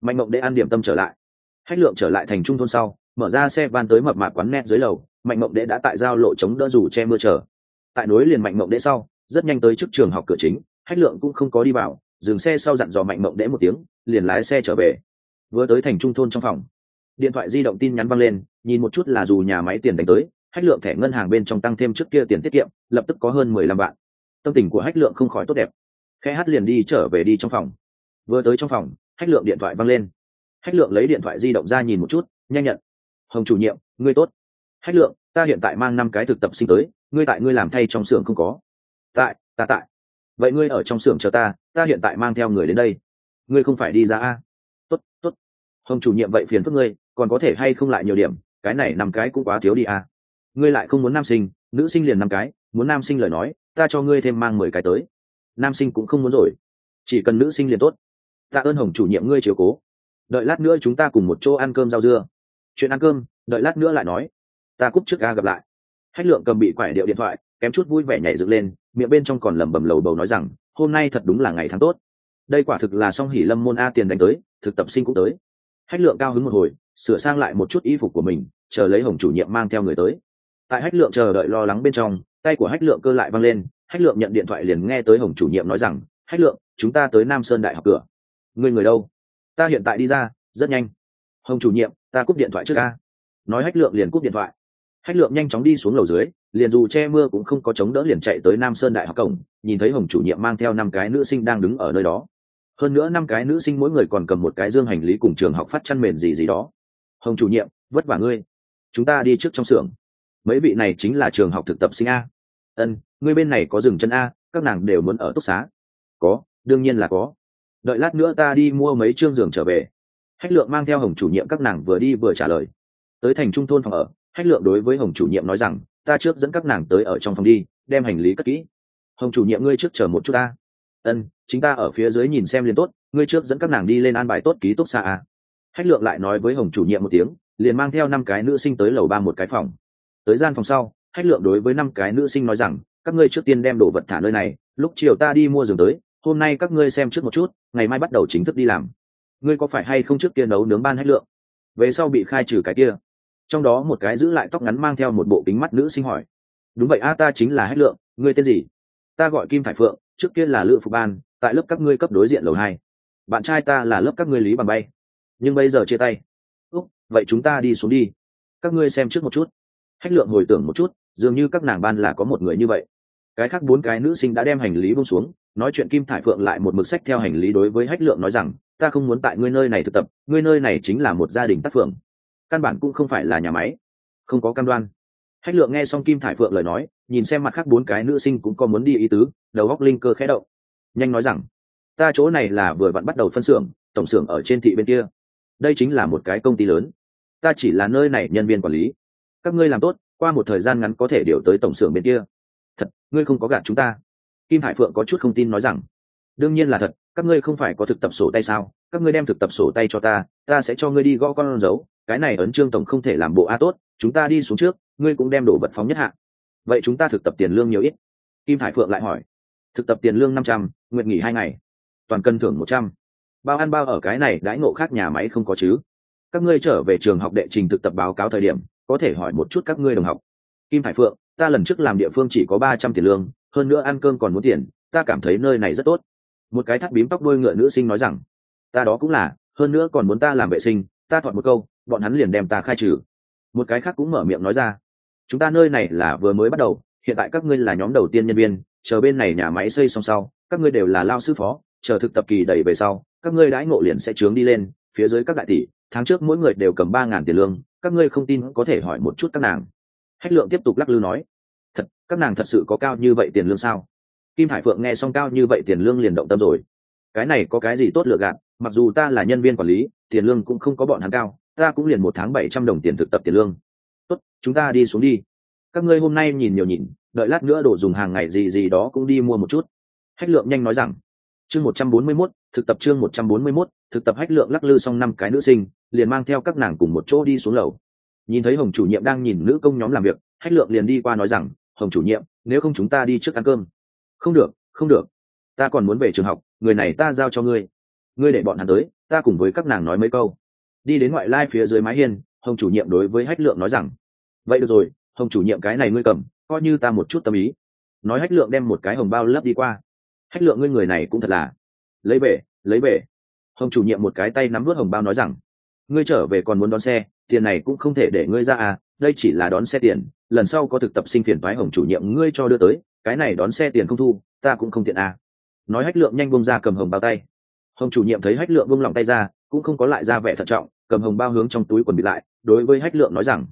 Speaker 1: mạnh mộng đệ ăn điểm tâm trở lại. Hách lượng trở lại thành trung thôn sau, mở ra xe van tới mập mạp quán net dưới lầu, mạnh mộng đệ đã tại giao lộ chống đỡ rủ che mưa chờ tại nối liền mạnh mộng đệ sau, rất nhanh tới trước trường học cửa chính, hách lượng cũng không có đi vào, dừng xe sau dặn dò mạnh mộng đệ một tiếng, liền lái xe trở về. Vừa tới thành trung thôn trong phòng, điện thoại di động tin nhắn văng lên, nhìn một chút là dù nhà máy tiền đánh tới, hách lượng thẻ ngân hàng bên trong tăng thêm trước kia tiền tiết kiệm, lập tức có hơn mười lăm vạn. Tâm tình của hách lượng không khỏi tốt đẹp. Khe hát liền đi trở về đi trong phòng. Vừa tới trong phòng, hách lượng điện thoại văng lên. Hách lượng lấy điện thoại di động ra nhìn một chút, nhanh nhận. Hồng chủ nhiệm, ngươi tốt. Hách lượng ta hiện tại mang năm cái thực tập sinh tới, ngươi tại ngươi làm thay trong xưởng không có. Tại, ta tại. Vậy ngươi ở trong xưởng chờ ta ta hiện tại mang theo người đến đây. Ngươi không phải đi ra a? Tốt tốt. Hồng chủ nhiệm vậy phiền phức ngươi, còn có thể hay không lại nhiều điểm, cái này năm cái cũng quá thiếu đi a. Ngươi lại không muốn nam sinh, nữ sinh liền năm cái, muốn nam sinh lời nói, ta cho ngươi thêm mang mười cái tới. Nam sinh cũng không muốn rồi. Chỉ cần nữ sinh liền tốt. Tạ ơn hồng chủ nhiệm ngươi chiều cố. Đợi lát nữa chúng ta cùng một chỗ ăn cơm rau dưa. Chuyện ăn cơm, đợi lát nữa lại nói ta cúp trước ga gặp lại. Hách lượng cầm bị quải điệu điện thoại, kém chút vui vẻ nhảy dựng lên, miệng bên trong còn lẩm bẩm lầu bầu nói rằng, hôm nay thật đúng là ngày tháng tốt. Đây quả thực là song hỉ lâm môn a tiền đánh tới, thực tập sinh cũng tới. Hách lượng cao hứng một hồi, sửa sang lại một chút y phục của mình, chờ lấy hồng chủ nhiệm mang theo người tới. Tại hách lượng chờ đợi lo lắng bên trong, tay của hách lượng cơ lại văng lên, hách lượng nhận điện thoại liền nghe tới hồng chủ nhiệm nói rằng, hách lượng, chúng ta tới nam sơn đại học cửa. Người người đâu? Ta hiện tại đi ra, rất nhanh. Hồng chủ nhiệm, ta cúp điện thoại trước ca nói hách lượng liền cúp điện thoại hách lượng nhanh chóng đi xuống lầu dưới, liền dù che mưa cũng không có chống đỡ liền chạy tới nam sơn đại học cổng, nhìn thấy hồng chủ nhiệm mang theo năm cái nữ sinh đang đứng ở nơi đó. Hơn nữa năm cái nữ sinh mỗi người còn cầm một cái dương hành lý cùng trường học phát chăn mền gì gì đó. Hồng chủ nhiệm, vất vả ngươi. Chúng ta đi trước trong xưởng. Mấy vị này chính là trường học thực tập sinh a. Ân, ngươi bên này có dừng chân a, các nàng đều muốn ở túc xá. Có, đương nhiên là có. Đợi lát nữa ta đi mua mấy chương giường trở về. Hách lượng mang theo hồng chủ nhiệm các nàng vừa đi vừa trả lời. Tới thành trung thôn phòng ở hách lượng đối với hồng chủ nhiệm nói rằng, ta trước dẫn các nàng tới ở trong phòng đi, đem hành lý cất kỹ. Hồng chủ nhiệm ngươi trước chờ một chút ta. Ân, chính ta ở phía dưới nhìn xem liền tốt, ngươi trước dẫn các nàng đi lên an bài tốt ký túc xa a à. hách lượng lại nói với hồng chủ nhiệm một tiếng, liền mang theo năm cái nữ sinh tới lầu ba một cái phòng. Tới gian phòng sau, hách lượng đối với năm cái nữ sinh nói rằng, các ngươi trước tiên đem đồ vật thả nơi này, lúc chiều ta đi mua giường tới, hôm nay các ngươi xem trước một chút, ngày mai bắt đầu chính thức đi làm. Ngươi có phải hay không trước kia nấu nướng ban hách lượng? Về sau bị khai trừ cái kia trong đó một cái giữ lại tóc ngắn mang theo một bộ kính mắt nữ sinh hỏi, đúng vậy a, ta chính là hách lượng, ngươi tên gì? Ta gọi kim thải phượng, trước kia là lữ phục ban, tại lớp các ngươi cấp đối diện lầu hai. Bạn trai ta là lớp các ngươi lý bằng bay. Nhưng bây giờ chia tay. Úc, vậy chúng ta đi xuống đi. Các ngươi xem trước một chút. Hách lượng hồi tưởng một chút, dường như các nàng ban là có một người như vậy. Cái khác bốn cái nữ sinh đã đem hành lý bông xuống, nói chuyện kim thải phượng lại một mực sách theo hành lý đối với hách lượng nói rằng, ta không muốn tại ngươi nơi này thực tập, ngươi nơi này chính là một gia đình tác phượng căn bản cũng không phải là nhà máy, không có cam đoan. Hách lượng nghe xong kim thải phượng lời nói, nhìn xem mặt khác bốn cái nữ sinh cũng có muốn đi ý tứ, đầu góc linh cơ khẽ động. Nhanh nói rằng, ta chỗ này là vừa vặn bắt đầu phân xưởng, tổng xưởng ở trên thị bên kia. Đây chính là một cái công ty lớn. Ta chỉ là nơi này nhân viên quản lý. Các ngươi làm tốt, qua một thời gian ngắn có thể điều tới tổng xưởng bên kia. Thật, ngươi không có gạt chúng ta? Kim hải phượng có chút không tin nói rằng, đương nhiên là thật, các ngươi không phải có thực tập sổ tay sao? Các ngươi đem thực tập sổ tay cho ta ta sẽ cho ngươi đi gõ con dấu cái này ấn trương tổng không thể làm bộ a tốt, chúng ta đi xuống trước, ngươi cũng đem đồ vật phóng nhất hạ vậy chúng ta thực tập tiền lương nhiều ít. Kim hải phượng lại hỏi. Thực tập tiền lương năm trăm, nguyện nghỉ hai ngày. Toàn cân thưởng một trăm. Bao ăn bao ở cái này, đãi ngộ khác nhà máy không có chứ. Các ngươi trở về trường học đệ trình thực tập báo cáo thời điểm, có thể hỏi một chút các ngươi đồng học. Kim hải phượng, ta lần trước làm địa phương chỉ có ba trăm tiền lương, hơn nữa ăn cơm còn muốn tiền, ta cảm thấy nơi này rất tốt. Một cái thắt bím tóc đôi ngựa nữ sinh nói rằng, ta đó cũng là, hơn nữa còn muốn ta làm vệ sinh, ta thọt một câu bọn hắn liền đem ta khai trừ. Một cái khác cũng mở miệng nói ra, chúng ta nơi này là vừa mới bắt đầu, hiện tại các ngươi là nhóm đầu tiên nhân viên, chờ bên này nhà máy xây xong sau, các ngươi đều là lao sư phó, chờ thực tập kỳ đầy về sau, các ngươi đãi ngộ liền sẽ trướng đi lên, phía dưới các đại tỷ, tháng trước mỗi người đều cầm ba ngàn tiền lương, các ngươi không tin có thể hỏi một chút các nàng. Hách lượng tiếp tục lắc lư nói, thật, các nàng thật sự có cao như vậy tiền lương sao? Kim hải phượng nghe xong cao như vậy tiền lương liền động tâm rồi. Cái này có cái gì tốt lựa gạn mặc dù ta là nhân viên quản lý, tiền lương cũng không có bọn hắn cao ta cũng liền một tháng bảy trăm đồng tiền thực tập tiền lương. Tốt chúng ta đi xuống đi. Các ngươi hôm nay nhìn nhiều nhìn đợi lát nữa đồ dùng hàng ngày gì gì đó cũng đi mua một chút. Hách lượng nhanh nói rằng chương một trăm bốn mươi mốt, thực tập chương một trăm bốn mươi mốt, thực tập hách lượng lắc lư xong năm cái nữ sinh liền mang theo các nàng cùng một chỗ đi xuống lầu. Nhìn thấy hồng chủ nhiệm đang nhìn nữ công nhóm làm việc hách lượng liền đi qua nói rằng hồng chủ nhiệm nếu không chúng ta đi trước ăn cơm. Không được không được. Ta còn muốn về trường học người này ta giao cho ngươi. Ngươi để bọn hắn tới ta cùng với các nàng nói mấy câu đi đến ngoại lai phía dưới mái hiên hồng chủ nhiệm đối với hách lượng nói rằng vậy được rồi hồng chủ nhiệm cái này ngươi cầm coi như ta một chút tâm ý nói hách lượng đem một cái hồng bao lấp đi qua hách lượng ngươi người này cũng thật là lấy bể, lấy bể. hồng chủ nhiệm một cái tay nắm vớt hồng bao nói rằng ngươi trở về còn muốn đón xe tiền này cũng không thể để ngươi ra à đây chỉ là đón xe tiền lần sau có thực tập sinh phiền thoái hồng chủ nhiệm ngươi cho đưa tới cái này đón xe tiền không thu ta cũng không tiện à. nói hách lượng nhanh bông ra cầm hồng bao tay hồng chủ nhiệm thấy hách lượng bông lỏng tay ra cũng không có lại ra vẻ thận trọng cầm hồng bao hướng trong túi quần bị lại đối với hách lượng nói rằng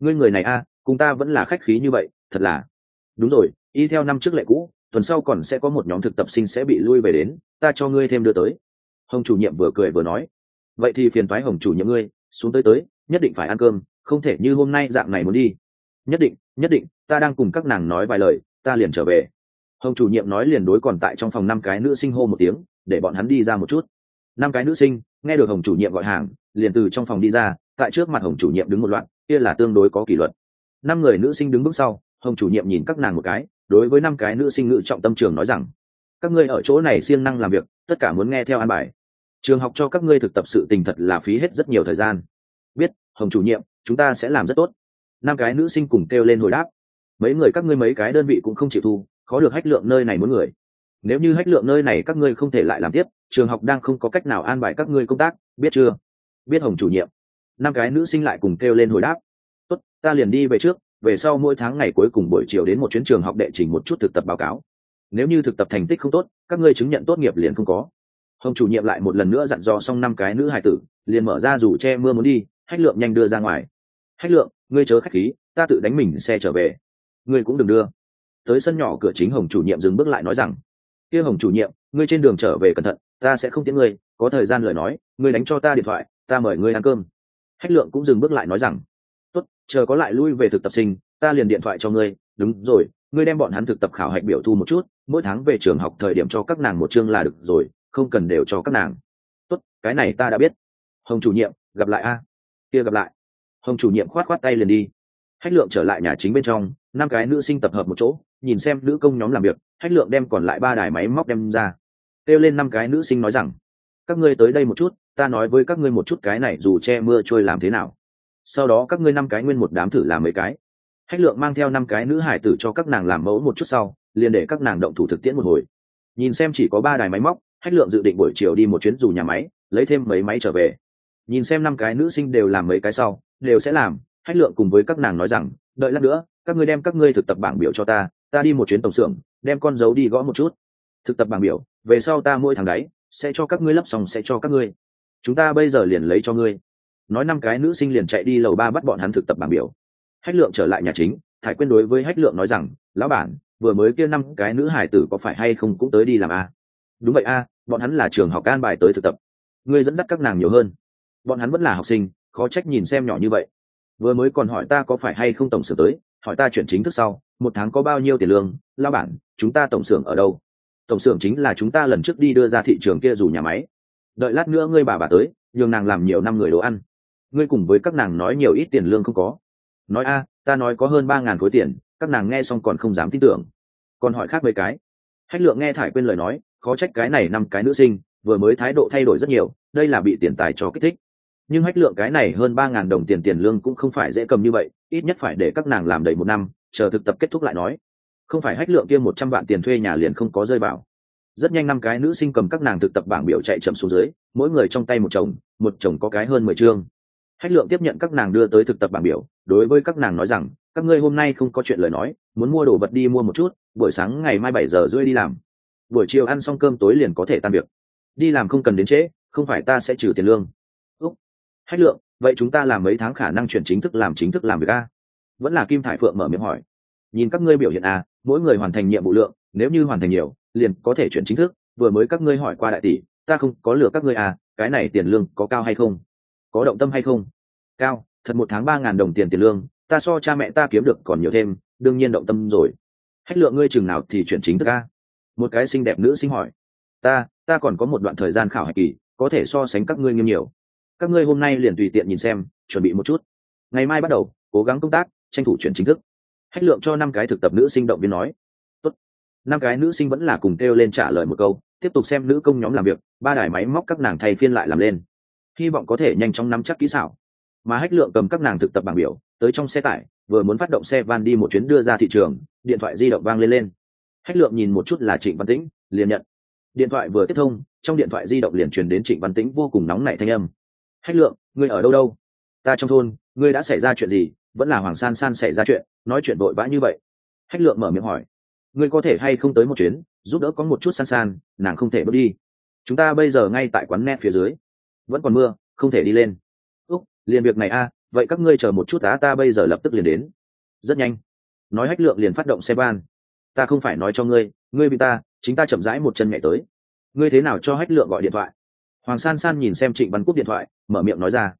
Speaker 1: ngươi người này a à, cùng ta vẫn là khách khí như vậy thật là. Đúng rồi y theo năm trước lệ cũ tuần sau còn sẽ có một nhóm thực tập sinh sẽ bị lui về đến ta cho ngươi thêm đưa tới. Hồng chủ nhiệm vừa cười vừa nói vậy thì phiền thoái hồng chủ nhiệm ngươi xuống tới tới nhất định phải ăn cơm không thể như hôm nay dạng này muốn đi. Nhất định nhất định ta đang cùng các nàng nói vài lời ta liền trở về. Hồng chủ nhiệm nói liền đối còn tại trong phòng năm cái nữ sinh hô một tiếng để bọn hắn đi ra một chút năm cái nữ sinh, nghe được hồng chủ nhiệm gọi hàng, liền từ trong phòng đi ra, tại trước mặt hồng chủ nhiệm đứng một loạt, kia là tương đối có kỷ luật. Năm người nữ sinh đứng bước sau, hồng chủ nhiệm nhìn các nàng một cái, đối với năm cái nữ sinh ngự trọng tâm trường nói rằng, các ngươi ở chỗ này siêng năng làm việc, tất cả muốn nghe theo an bài. Trường học cho các ngươi thực tập sự tình thật là phí hết rất nhiều thời gian. Biết, hồng chủ nhiệm, chúng ta sẽ làm rất tốt. Năm cái nữ sinh cùng kêu lên hồi đáp, mấy người các ngươi mấy cái đơn vị cũng không chịu thu, khó được hách lượng nơi này muốn người. Nếu như hách lượng nơi này các ngươi không thể lại làm tiếp trường học đang không có cách nào an bài các ngươi công tác, biết chưa? Biết hồng chủ nhiệm. Năm cái nữ sinh lại cùng kêu lên hồi đáp. Tốt, ta liền đi về trước, về sau mỗi tháng ngày cuối cùng buổi chiều đến một chuyến trường học đệ trình một chút thực tập báo cáo. Nếu như thực tập thành tích không tốt, các ngươi chứng nhận tốt nghiệp liền không có. Hồng chủ nhiệm lại một lần nữa dặn dò xong năm cái nữ hài tử, liền mở ra dù che mưa muốn đi, hách lượng nhanh đưa ra ngoài. Hách lượng, ngươi chớ khách khí, ta tự đánh mình xe trở về. Ngươi cũng đừng đưa. Tới sân nhỏ cửa chính hồng chủ nhiệm dừng bước lại nói rằng, kia hồng chủ nhiệm, ngươi trên đường trở về cẩn thận ta sẽ không tiễn ngươi, có thời gian lời nói, ngươi đánh cho ta điện thoại, ta mời ngươi ăn cơm. Hách lượng cũng dừng bước lại nói rằng, tốt, chờ có lại lui về thực tập sinh, ta liền điện thoại cho ngươi, đúng rồi, ngươi đem bọn hắn thực tập khảo hạch biểu thu một chút, mỗi tháng về trường học thời điểm cho các nàng một chương là được rồi, không cần đều cho các nàng. Tốt, cái này ta đã biết. Hồng chủ nhiệm, gặp lại a. Kia gặp lại. Hồng chủ nhiệm khoát khoát tay liền đi. Hách lượng trở lại nhà chính bên trong, năm cái nữ sinh tập hợp một chỗ, nhìn xem nữ công nhóm làm việc, hách lượng đem còn lại ba đài máy móc đem ra kêu lên năm cái nữ sinh nói rằng, các ngươi tới đây một chút, ta nói với các ngươi một chút cái này dù che mưa trôi làm thế nào. Sau đó các ngươi năm cái nguyên một đám thử làm mấy cái. Hách lượng mang theo năm cái nữ hải tử cho các nàng làm mẫu một chút sau, liền để các nàng động thủ thực tiễn một hồi. Nhìn xem chỉ có ba đài máy móc, hách lượng dự định buổi chiều đi một chuyến dù nhà máy, lấy thêm mấy máy trở về. Nhìn xem năm cái nữ sinh đều làm mấy cái sau, đều sẽ làm, hách lượng cùng với các nàng nói rằng, đợi lát nữa, các ngươi đem các ngươi thực tập bảng biểu cho ta ta đi một chuyến tổng xưởng, đem con dấu đi gõ một chút. Thực tập bảng biểu về sau ta mỗi thằng đấy, sẽ cho các ngươi lấp xong sẽ cho các ngươi. Chúng ta bây giờ liền lấy cho ngươi. Nói năm cái nữ sinh liền chạy đi lầu ba bắt bọn hắn thực tập bảng biểu. Hách lượng trở lại nhà chính, thải quyên đối với hách lượng nói rằng, lão bản, vừa mới kia năm cái nữ hải tử có phải hay không cũng tới đi làm a? Đúng vậy a, bọn hắn là trường học can bài tới thực tập. Ngươi dẫn dắt các nàng nhiều hơn. Bọn hắn vẫn là học sinh, khó trách nhìn xem nhỏ như vậy. Vừa mới còn hỏi ta có phải hay không tổng sửa tới, hỏi ta chuyển chính thức sau, một tháng có bao nhiêu tiền lương? Lao bản, chúng ta tổng xưởng ở đâu? Tổng xưởng chính là chúng ta lần trước đi đưa ra thị trường kia dù nhà máy. Đợi lát nữa ngươi bà bà tới, nhường nàng làm nhiều năm người đồ ăn. Ngươi cùng với các nàng nói nhiều ít tiền lương không có. Nói a, ta nói có hơn ba ngàn khối tiền, các nàng nghe xong còn không dám tin tưởng. Còn hỏi khác mấy cái. Hách lượng nghe thải quên lời nói, khó trách cái này năm cái nữ sinh, vừa mới thái độ thay đổi rất nhiều, đây là bị tiền tài cho kích thích. Nhưng hách lượng cái này hơn ba ngàn đồng tiền tiền lương cũng không phải dễ cầm như vậy, ít nhất phải để các nàng làm đầy một năm, chờ thực tập kết thúc lại nói không phải hách lượng kia một trăm vạn tiền thuê nhà liền không có rơi vào. Rất nhanh năm cái nữ sinh cầm các nàng thực tập bảng biểu chạy chậm xuống dưới, mỗi người trong tay một chồng một chồng có cái hơn mười chương. Hách lượng tiếp nhận các nàng đưa tới thực tập bảng biểu, đối với các nàng nói rằng, các ngươi hôm nay không có chuyện lời nói, muốn mua đồ vật đi mua một chút, buổi sáng ngày mai bảy giờ rưỡi đi làm. Buổi chiều ăn xong cơm tối liền có thể tan việc. Đi làm không cần đến trễ, không phải ta sẽ trừ tiền lương. Úc. Hách lượng, vậy chúng ta làm mấy tháng khả năng chuyển chính thức làm chính thức làm việc a? Vẫn là kim thải phượng mở miệng hỏi. Nhìn các ngươi biểu hiện a mỗi người hoàn thành nhiệm vụ lượng, nếu như hoàn thành nhiều, liền có thể chuyển chính thức, vừa mới các ngươi hỏi qua đại tỷ, ta không có lừa các ngươi à cái này tiền lương có cao hay không? Có động tâm hay không? Cao, thật một tháng ba ngàn đồng tiền tiền lương, ta so cha mẹ ta kiếm được còn nhiều thêm, đương nhiên động tâm rồi. Hách lượng ngươi chừng nào thì chuyển chính thức a một cái xinh đẹp nữ sinh hỏi. Ta ta còn có một đoạn thời gian khảo hạch kỳ, có thể so sánh các ngươi nghiêm nhiều. Các ngươi hôm nay liền tùy tiện nhìn xem, chuẩn bị một chút. Ngày mai bắt đầu, cố gắng công tác, tranh thủ chuyển chính thức hách lượng cho năm cái thực tập nữ sinh động viên nói. Tốt. năm cái nữ sinh vẫn là cùng kêu lên trả lời một câu, tiếp tục xem nữ công nhóm làm việc, ba đài máy móc các nàng thay phiên lại làm lên. Hy vọng có thể nhanh chóng nắm chắc kỹ xảo. Mà hách lượng cầm các nàng thực tập bảng biểu, tới trong xe tải, vừa muốn phát động xe van đi một chuyến đưa ra thị trường, điện thoại di động vang lên lên. Hách lượng nhìn một chút là trịnh văn tĩnh, liền nhận. Điện thoại vừa tiếp thông, trong điện thoại di động liền truyền đến trịnh văn tĩnh vô cùng nóng nảy thanh âm. Hách lượng, ngươi ở đâu đâu? Ta trong thôn, ngươi đã xảy ra chuyện gì? Vẫn là hoàng san san xảy ra chuyện, nói chuyện vội vã như vậy. Hách lượng mở miệng hỏi, ngươi có thể hay không tới một chuyến, giúp đỡ có một chút san san, nàng không thể bước đi. Chúng ta bây giờ ngay tại quán net phía dưới. Vẫn còn mưa, không thể đi lên. Úc, liền việc này a, vậy các ngươi chờ một chút đá ta bây giờ lập tức liền đến. Rất nhanh. Nói hách lượng liền phát động xe ban ta không phải nói cho ngươi ngươi bị ta, chính ta chậm rãi một chân nhảy tới. Ngươi thế nào cho hách lượng gọi điện thoại? Hoàng san san nhìn xem trịnh văn cúp điện thoại, mở miệng nói ra.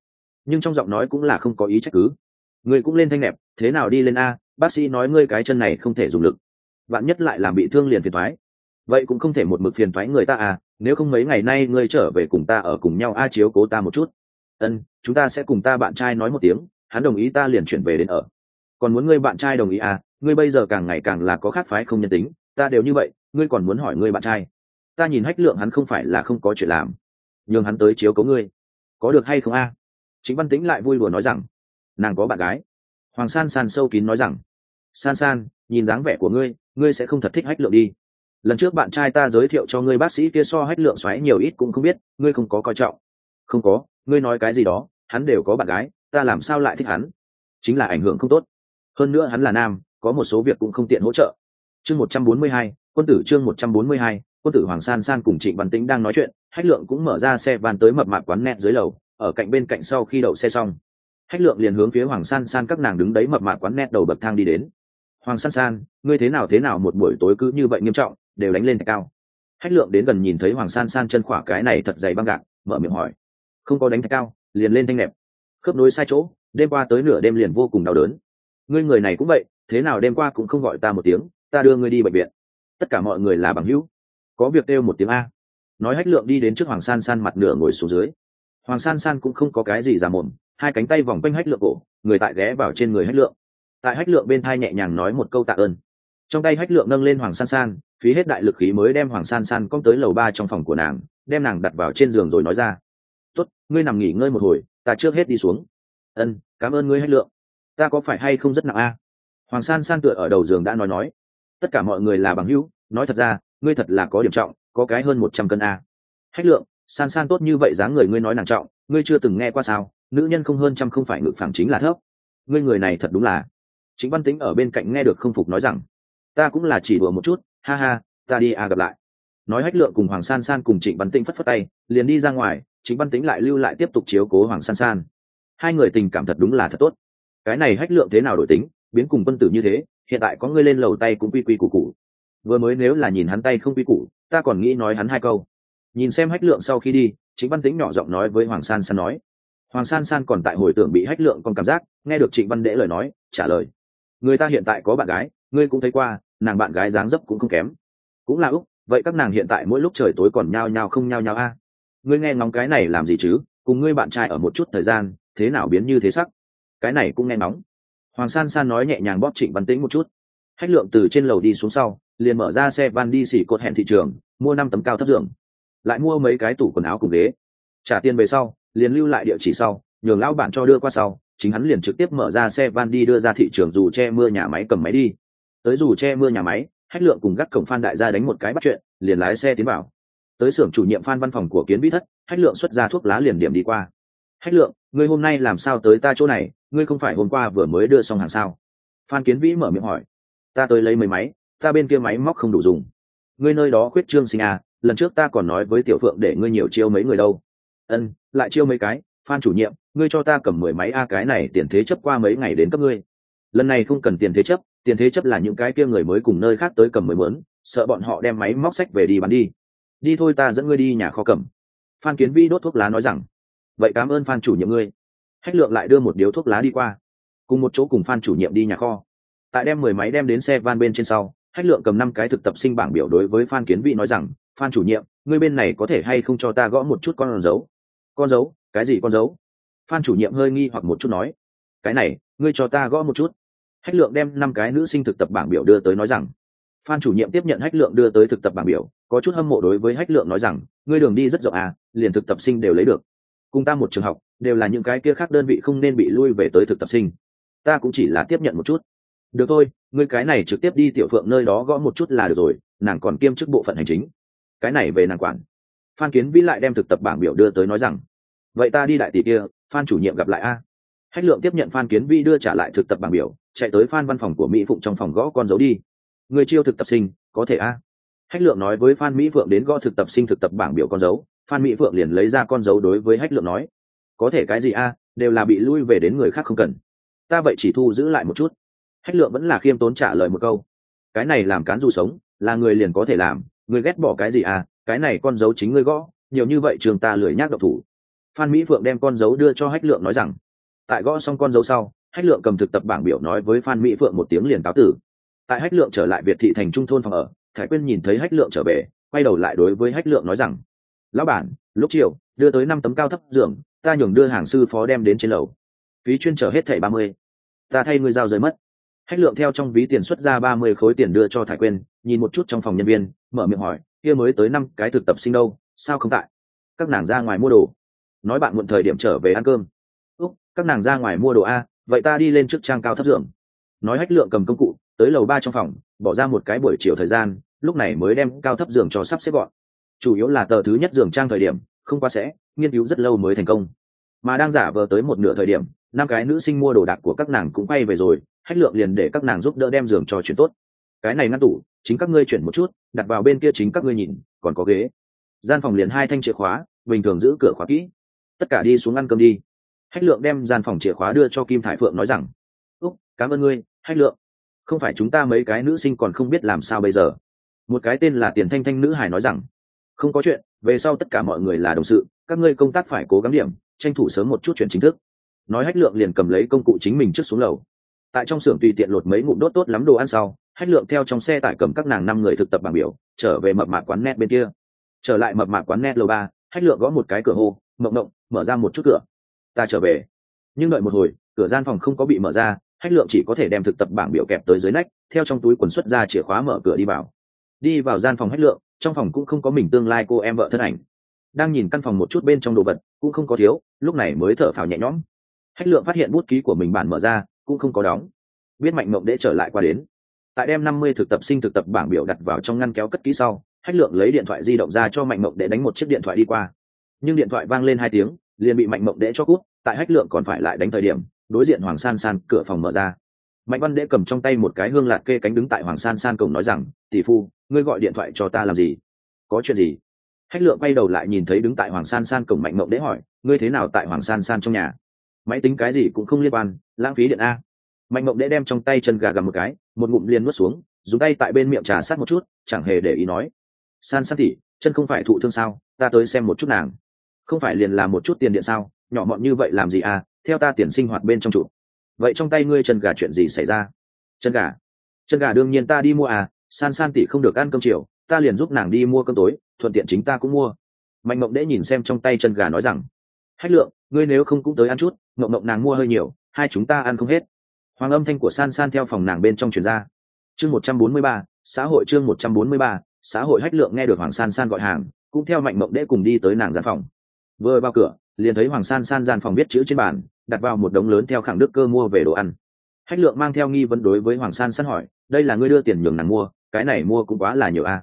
Speaker 1: Nhưng trong giọng nói cũng là không có ý trách cứ ngươi cũng lên thanh nẹp, thế nào đi lên a, bác sĩ nói ngươi cái chân này không thể dùng lực. Bạn nhất lại làm bị thương liền phiền thoái vậy cũng không thể một mực phiền thoái người ta à nếu không mấy ngày nay ngươi trở về cùng ta ở cùng nhau a chiếu cố ta một chút. Ân, chúng ta sẽ cùng ta bạn trai nói một tiếng, hắn đồng ý ta liền chuyển về đến ở. Còn muốn ngươi bạn trai đồng ý à ngươi bây giờ càng ngày càng là có khác phái không nhân tính, ta đều như vậy, ngươi còn muốn hỏi ngươi bạn trai. Ta nhìn hách lượng hắn không phải là không có chuyện làm. Nhường hắn tới chiếu cố ngươi. Có được hay không a? Chính văn tĩnh lại vui đùa nói rằng nàng có bạn gái. Hoàng san san sâu kín nói rằng, san san, nhìn dáng vẻ của ngươi ngươi sẽ không thật thích hách lượng đi. Lần trước bạn trai ta giới thiệu cho ngươi bác sĩ kia so hách lượng xoáy nhiều ít cũng không biết, ngươi không có coi trọng. Không có, ngươi nói cái gì đó, hắn đều có bạn gái, ta làm sao lại thích hắn? Chính là ảnh hưởng không tốt. Hơn nữa hắn là nam, có một số việc cũng không tiện hỗ trợ. Chương một trăm bốn mươi hai, quân tử chương một trăm bốn mươi hai, quân tử hoàng san san cùng trịnh văn tĩnh đang nói chuyện, hách lượng cũng mở ra xe van tới mập mạp quán nẹt dưới lầu, ở cạnh bên cạnh sau khi đậu xe xong hách lượng liền hướng phía hoàng san san các nàng đứng đấy mập mạp quán nét đầu bậc thang đi đến. Hoàng san san, ngươi thế nào thế nào một buổi tối cứ như vậy nghiêm trọng, đều đánh lên thạch cao. Hách lượng đến gần nhìn thấy hoàng san san chân khỏa cái này thật dày băng gạc, mở miệng hỏi. Không có đánh thạch cao, liền lên thanh nẹp. Khớp nối sai chỗ, đêm qua tới nửa đêm liền vô cùng đau đớn. Ngươi người này cũng vậy, thế nào đêm qua cũng không gọi ta một tiếng, ta đưa ngươi đi bệnh viện. Tất cả mọi người là bằng hữu. Có việc kêu một tiếng a. Nói hách lượng đi đến trước hoàng san san mặt nửa ngồi xuống dưới. Hoàng san san cũng không có cái gì giả mồm hai cánh tay vòng quanh hách lượng cổ, người tại ghé vào trên người hách lượng. Tại hách lượng bên thai nhẹ nhàng nói một câu tạ ơn. Trong tay hách lượng nâng lên hoàng san san, phí hết đại lực khí mới đem hoàng san san cong tới lầu ba trong phòng của nàng, đem nàng đặt vào trên giường rồi nói ra. Tốt, ngươi nằm nghỉ ngơi một hồi, ta trước hết đi xuống. Ân, cảm ơn ngươi hách lượng. Ta có phải hay không rất nặng a? Hoàng san san tựa ở đầu giường đã nói nói. Tất cả mọi người là bằng hữu, nói thật ra, ngươi thật là có điểm trọng, có cái hơn một trăm cân a. Hách lượng, san san tốt như vậy dáng người ngươi nói nàng trọng, ngươi chưa từng nghe qua sao? Nữ nhân không hơn trăm không phải ngự phẳng chính là thấp. Ngươi người này thật đúng là. Chính văn tính ở bên cạnh nghe được không phục nói rằng, ta cũng là chỉ đùa một chút, ha ha, ta đi à gặp lại. Nói hách lượng cùng hoàng san san cùng trịnh văn tĩnh phất phất tay, liền đi ra ngoài, trịnh văn tĩnh lại lưu lại tiếp tục chiếu cố hoàng san san. Hai người tình cảm thật đúng là thật tốt. Cái này hách lượng thế nào đổi tính, biến cùng quân tử như thế, hiện tại có ngươi lên lầu tay cũng quy quy củ củ. Vừa mới nếu là nhìn hắn tay không quy củ, ta còn nghĩ nói hắn hai câu. Nhìn xem hách lượng sau khi đi chính văn tính nhỏ giọng nói với hoàng san san nói hoàng san san còn tại hồi tưởng bị hách lượng còn cảm giác, nghe được trịnh văn đễ lời nói, trả lời. Người ta hiện tại có bạn gái, ngươi cũng thấy qua, nàng bạn gái dáng dấp cũng không kém. Cũng là úc, vậy các nàng hiện tại mỗi lúc trời tối còn nhao nhao không nhao nhao a? Ngươi nghe ngóng cái này làm gì chứ? Cùng ngươi bạn trai ở một chút thời gian, thế nào biến như thế sắc? Cái này cũng nghe ngóng. Hoàng san san nói nhẹ nhàng bóp trịnh văn tĩnh một chút. Hách lượng từ trên lầu đi xuống sau, liền mở ra xe van đi xỉ cột hẹn thị trường, mua năm tấm cao thấp giường lại mua mấy cái tủ quần áo cùng ghế. Trả tiền về sau liền lưu lại địa chỉ sau, nhường lão bản cho đưa qua sau, chính hắn liền trực tiếp mở ra xe van đi đưa ra thị trường dù che mưa nhà máy cầm máy đi. Tới dù che mưa nhà máy hách lượng cùng gắt cổng phan đại gia đánh một cái bắt chuyện, liền lái xe tiến vào. Tới xưởng chủ nhiệm phan văn phòng của kiến vĩ thất hách lượng xuất ra thuốc lá liền điểm đi qua. Hách lượng, ngươi hôm nay làm sao tới ta chỗ này, ngươi không phải hôm qua vừa mới đưa xong hàng sao? Phan kiến vĩ mở miệng hỏi. Ta tới lấy mấy máy, ta bên kia máy móc không đủ dùng. Ngươi nơi đó khuyết trương sinh à lần trước ta còn nói với tiểu phượng để ngươi nhiều chiêu mấy người đâu ân, lại chiêu mấy cái, phan chủ nhiệm, ngươi cho ta cầm mười máy a cái này tiền thế chấp qua mấy ngày đến cấp ngươi. Lần này không cần tiền thế chấp, tiền thế chấp là những cái kia người mới cùng nơi khác tới cầm mới mướn sợ bọn họ đem máy móc sách về đi bán đi. Đi thôi ta dẫn ngươi đi nhà kho cầm. Phan kiến vi đốt thuốc lá nói rằng, vậy cảm ơn phan chủ nhiệm ngươi. Hách lượng lại đưa một điếu thuốc lá đi qua. Cùng một chỗ cùng phan chủ nhiệm đi nhà kho. Tại đem mười máy đem đến xe van bên trên sau, hách lượng cầm năm cái thực tập sinh bảng biểu đối với phan kiến Vi nói rằng, phan chủ nhiệm, ngươi bên này có thể hay không cho ta gõ một chút con dấu? Con dấu, cái gì con dấu? Phan chủ nhiệm hơi nghi hoặc một chút nói. Cái này, ngươi cho ta gõ một chút. Hách lượng đem năm cái nữ sinh thực tập bảng biểu đưa tới nói rằng. Phan chủ nhiệm tiếp nhận hách lượng đưa tới thực tập bảng biểu, có chút hâm mộ đối với hách lượng nói rằng, ngươi đường đi rất rộng à liền thực tập sinh đều lấy được. Cùng ta một trường học, đều là những cái kia khác đơn vị không nên bị lui về tới thực tập sinh. Ta cũng chỉ là tiếp nhận một chút. Được thôi, ngươi cái này trực tiếp đi tiểu phượng nơi đó gõ một chút là được rồi, nàng còn kiêm chức bộ phận hành chính. Cái này về nàng quản phan kiến vĩ lại đem thực tập bảng biểu đưa tới nói rằng, vậy ta đi đại tỷ kia, phan chủ nhiệm gặp lại a. Hách lượng tiếp nhận phan kiến vĩ đưa trả lại thực tập bảng biểu, chạy tới phan văn phòng của mỹ phụng trong phòng gõ con dấu đi. Người chiêu thực tập sinh, có thể a? Hách lượng nói với phan mỹ phượng đến gõ thực tập sinh thực tập bảng biểu con dấu, phan mỹ phượng liền lấy ra con dấu đối với hách lượng nói, có thể cái gì a, đều là bị lui về đến người khác không cần. Ta vậy chỉ thu giữ lại một chút. Hách lượng vẫn là khiêm tốn trả lời một câu, cái này làm cán dù sống, là người liền có thể làm, người ghét bỏ cái gì à cái này con dấu chính ngươi gõ, nhiều như vậy trường ta lười nhác độc thủ. Phan mỹ phượng đem con dấu đưa cho hách lượng nói rằng, tại gõ xong con dấu sau, hách lượng cầm thực tập bảng biểu nói với phan mỹ phượng một tiếng liền cáo tử. Tại hách lượng trở lại việt thị thành trung thôn phòng ở thái quyên nhìn thấy hách lượng trở về, quay đầu lại đối với hách lượng nói rằng, lão bản, lúc chiều, đưa tới năm tấm cao thấp giường, ta nhường đưa hàng sư phó đem đến trên lầu. Phí chuyên trở hết thẻ ba mươi. Ta thay ngươi giao rời mất. Hách lượng theo trong ví tiền xuất ra ba mươi khối tiền đưa cho Thái quyên, nhìn một chút trong phòng nhân viên, mở miệng hỏi kia mới tới năm cái thực tập sinh đâu, sao không tại? Các nàng ra ngoài mua đồ. Nói bạn muộn thời điểm trở về ăn cơm. Úc, các nàng ra ngoài mua đồ a, vậy ta đi lên trước trang cao thấp dưỡng. Nói hách lượng cầm công cụ, tới lầu ba trong phòng, bỏ ra một cái buổi chiều thời gian, lúc này mới đem cao thấp giường cho sắp xếp gọn. Chủ yếu là tờ thứ nhất giường trang thời điểm, không quá sẽ, nghiên cứu rất lâu mới thành công. Mà đang giả vờ tới một nửa thời điểm, năm cái nữ sinh mua đồ đạc của các nàng cũng quay về rồi, hách lượng liền để các nàng giúp đỡ đem giường cho chuyển tốt. Cái này ngăn tủ chính các ngươi chuyển một chút, đặt vào bên kia chính các ngươi nhìn, còn có ghế. Gian phòng liền hai thanh chìa khóa, bình thường giữ cửa khóa kỹ. Tất cả đi xuống ăn cơm đi. Hách lượng đem gian phòng chìa khóa đưa cho kim thải phượng nói rằng, úc, cảm ơn ngươi, hách lượng. Không phải chúng ta mấy cái nữ sinh còn không biết làm sao bây giờ. Một cái tên là tiền thanh thanh nữ hải nói rằng, không có chuyện, về sau tất cả mọi người là đồng sự, các ngươi công tác phải cố gắng điểm, tranh thủ sớm một chút chuyện chính thức. Nói hách lượng liền cầm lấy công cụ chính mình trước xuống lầu. Tại trong xưởng tùy tiện lột mấy ngụm đốt tốt lắm đồ ăn sau hách lượng theo trong xe tải cầm các nàng năm người thực tập bảng biểu, trở về mập mạc quán net bên kia. Trở lại mập mạc quán net lầu ba, hách lượng gõ một cái cửa hô, mộng mộng, mở ra một chút cửa. Ta trở về. Nhưng đợi một hồi, cửa gian phòng không có bị mở ra, hách lượng chỉ có thể đem thực tập bảng biểu kẹp tới dưới nách, theo trong túi quần xuất ra chìa khóa mở cửa đi vào. Đi vào gian phòng hách lượng, trong phòng cũng không có mình tương lai cô em vợ thân ảnh. Đang nhìn căn phòng một chút bên trong đồ vật, cũng không có thiếu, lúc này mới thở phào nhẹ nhõm. Hách lượng phát hiện bút ký của mình bản mở ra, cũng không có đóng. Biết mạnh mộng để trở lại qua đến tại đem năm mươi thực tập sinh thực tập bảng biểu đặt vào trong ngăn kéo cất kỹ sau, hách lượng lấy điện thoại di động ra cho mạnh mộng để đánh một chiếc điện thoại đi qua. Nhưng điện thoại vang lên hai tiếng, liền bị mạnh mộng để cho cút, tại hách lượng còn phải lại đánh thời điểm, đối diện hoàng san san cửa phòng mở ra. Mạnh văn đễ cầm trong tay một cái hương lạt kê cánh đứng tại hoàng san san cổng nói rằng, tỷ phu, ngươi gọi điện thoại cho ta làm gì? Có chuyện gì? Hách lượng quay đầu lại nhìn thấy đứng tại hoàng san san cổng mạnh mộng đễ hỏi, ngươi thế nào tại hoàng san san trong nhà? Máy tính cái gì cũng không liên quan, lãng phí điện a mạnh mộng đễ đem trong tay chân gà gầm một cái, một ngụm liền nuốt xuống, dùng tay tại bên miệng trà sát một chút, chẳng hề để ý nói. San san tỉ chân không phải thụ thương sao? Ta tới xem một chút nàng. Không phải liền làm một chút tiền điện sao? Nhỏ mọn như vậy làm gì à? Theo ta tiền sinh hoạt bên trong trụ vậy trong tay ngươi chân gà chuyện gì xảy ra? Chân gà. Chân gà đương nhiên ta đi mua à san san tỉ không được ăn cơm chiều, ta liền giúp nàng đi mua cơm tối, thuận tiện chính ta cũng mua. Mạnh mộng đễ nhìn xem trong tay chân gà nói rằng, hách lượng, ngươi nếu không cũng tới ăn chút mộng mộng nàng mua hơi nhiều, hai chúng ta ăn không hết hoàng âm thanh của san san theo phòng nàng bên trong truyền ra. Chương một trăm bốn mươi ba, xã hội chương một trăm bốn mươi ba, xã hội hách lượng nghe được hoàng san san gọi hàng, cũng theo mạnh mộng đễ cùng đi tới nàng gian phòng. Vừa vào cửa, liền thấy hoàng san san gian phòng viết chữ trên bàn, đặt vào một đống lớn theo khẳng đức cơ mua về đồ ăn. Hách lượng mang theo nghi vấn đối với hoàng san san hỏi, đây là ngươi đưa tiền nhường nàng mua, cái này mua cũng quá là nhiều a.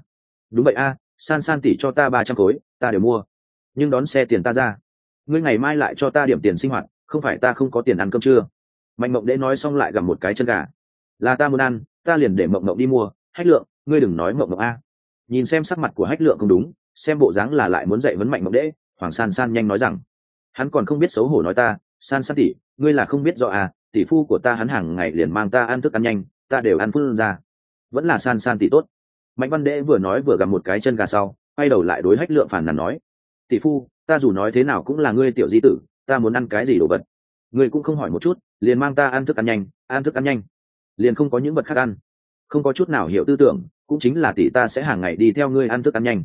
Speaker 1: Đúng vậy a, san san tỉ cho ta ba trăm khối, ta đều mua, nhưng đón xe tiền ta ra. Ngươi ngày mai lại cho ta điểm tiền sinh hoạt, không phải ta không có tiền ăn cơm trưa mạnh mộng đễ nói xong lại gặp một cái chân gà. Là ta muốn ăn, ta liền để mộng mộng đi mua. Hách lượng, ngươi đừng nói mộng mộng a. Nhìn xem sắc mặt của hách lượng không đúng, xem bộ dáng là lại muốn dạy vấn mạnh mộng đễ hoàng san san nhanh nói rằng, hắn còn không biết xấu hổ nói ta, san san tỉ ngươi là không biết rõ à tỷ phu của ta hắn hàng ngày liền mang ta ăn thức ăn nhanh, ta đều ăn phun ra. Vẫn là san san tỷ tốt. Mạnh văn đễ vừa nói vừa gặp một cái chân gà sau, quay đầu lại đối hách lượng phản nàn nói, tỷ phu, ta dù nói thế nào cũng là ngươi tiểu di tử, ta muốn ăn cái gì đồ vật? Ngươi cũng không hỏi một chút liền mang ta ăn thức ăn nhanh, ăn thức ăn nhanh. Liền không có những vật khác ăn. Không có chút nào hiểu tư tưởng, cũng chính là tỷ ta sẽ hàng ngày đi theo ngươi ăn thức ăn nhanh.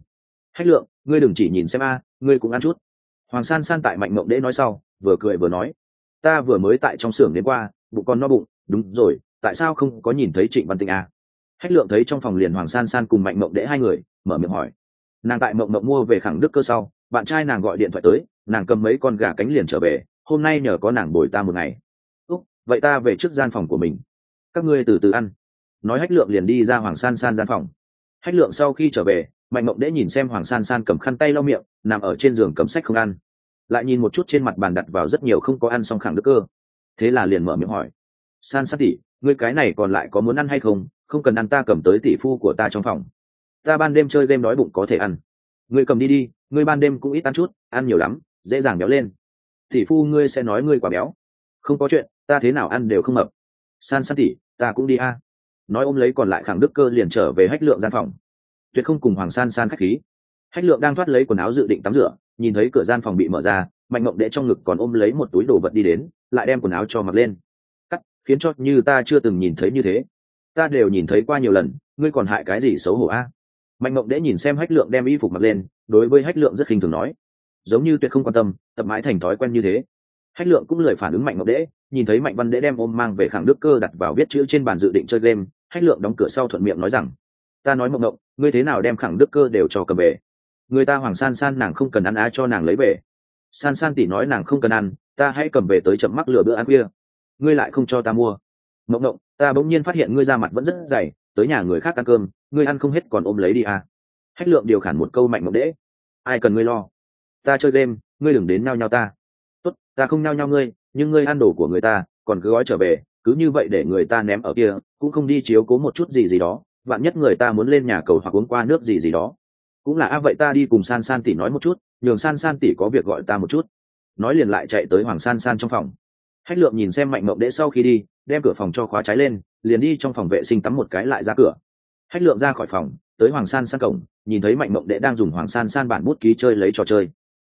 Speaker 1: Hách lượng, ngươi đừng chỉ nhìn xem a, ngươi cũng ăn chút. Hoàng san san tại mạnh mộng đễ nói sau, vừa cười vừa nói, ta vừa mới tại trong xưởng đến qua, bụng con no bụng, đúng rồi, tại sao không có nhìn thấy trịnh văn tịnh a? Hách lượng thấy trong phòng liền hoàng san san cùng mạnh mộng đễ hai người, mở miệng hỏi. Nàng tại mộng mộng mua về khẳng đức cơ sau, bạn trai nàng gọi điện thoại tới, nàng cầm mấy con gà cánh liền trở về, hôm nay nhờ có nàng bồi ta một ngày vậy ta về trước gian phòng của mình. Các ngươi từ từ ăn. Nói hách lượng liền đi ra hoàng san san gian phòng. Hách lượng sau khi trở về, mạnh mộng đễ nhìn xem hoàng san san cầm khăn tay lau miệng, nằm ở trên giường cầm sách không ăn. Lại nhìn một chút trên mặt bàn đặt vào rất nhiều không có ăn xong khẳng đức cơ. Thế là liền mở miệng hỏi. San san tỉ ngươi cái này còn lại có muốn ăn hay không? Không cần ăn ta cầm tới tỷ phu của ta trong phòng. Ta ban đêm chơi game đói bụng có thể ăn. Ngươi cầm đi đi, ngươi ban đêm cũng ít ăn chút, ăn nhiều lắm, dễ dàng béo lên. Tỷ phu ngươi sẽ nói ngươi quá béo không có chuyện, ta thế nào ăn đều không mập. San san tỉ ta cũng đi a. Nói ôm lấy còn lại khẳng đức cơ liền trở về hách lượng gian phòng. Tuyệt không cùng hoàng san san khách khí. Hách lượng đang thoát lấy quần áo dự định tắm rửa, nhìn thấy cửa gian phòng bị mở ra, mạnh mộng đệ trong ngực còn ôm lấy một túi đồ vật đi đến, lại đem quần áo cho mặc lên. Cắt, khiến cho như ta chưa từng nhìn thấy như thế. Ta đều nhìn thấy qua nhiều lần, ngươi còn hại cái gì xấu hổ a? Mạnh mộng đệ nhìn xem hách lượng đem y phục mặc lên, đối với hách lượng rất khinh thường nói. Giống như tuyệt không quan tâm, tập mãi thành thói quen như thế hách lượng cũng lười phản ứng mạnh ngọc đễ, nhìn thấy mạnh văn đễ đem ôm mang về khẳng đức cơ đặt vào viết chữ trên bàn dự định chơi game, hách lượng đóng cửa sau thuận miệng nói rằng, ta nói mộng ngộng ngươi thế nào đem khẳng đức cơ đều cho cầm về? Người ta hoàng san san nàng không cần ăn á cho nàng lấy về. San san tỉ nói nàng không cần ăn, ta hãy cầm về tới chậm mắc lửa bữa ăn kia. Ngươi lại không cho ta mua. Mộng ngộng ta bỗng nhiên phát hiện ngươi ra mặt vẫn rất dày, tới nhà người khác ăn cơm, ngươi ăn không hết còn ôm lấy đi à. hách lượng điều khản một câu mạnh mộng đễ, ai cần ngươi lo? Ta chơi game, ngươi đừng đến nao nhau ta tốt, ta không nao nhao ngươi, nhưng ngươi ăn đồ của người ta, còn cứ gói trở về, cứ như vậy để người ta ném ở kia, cũng không đi chiếu cố một chút gì gì đó, vạn nhất người ta muốn lên nhà cầu hoặc uống qua nước gì gì đó. Cũng là, a, vậy ta đi cùng san san tỷ nói một chút, nhường san san tỷ có việc gọi ta một chút. Nói liền lại chạy tới hoàng san san trong phòng. Hách lượng nhìn xem mạnh mộng đễ sau khi đi, đem cửa phòng cho khóa trái lên, liền đi trong phòng vệ sinh tắm một cái lại ra cửa. Hách lượng ra khỏi phòng, tới hoàng san san cổng, nhìn thấy mạnh mộng đệ đang dùng hoàng san san bản bút ký chơi lấy trò chơi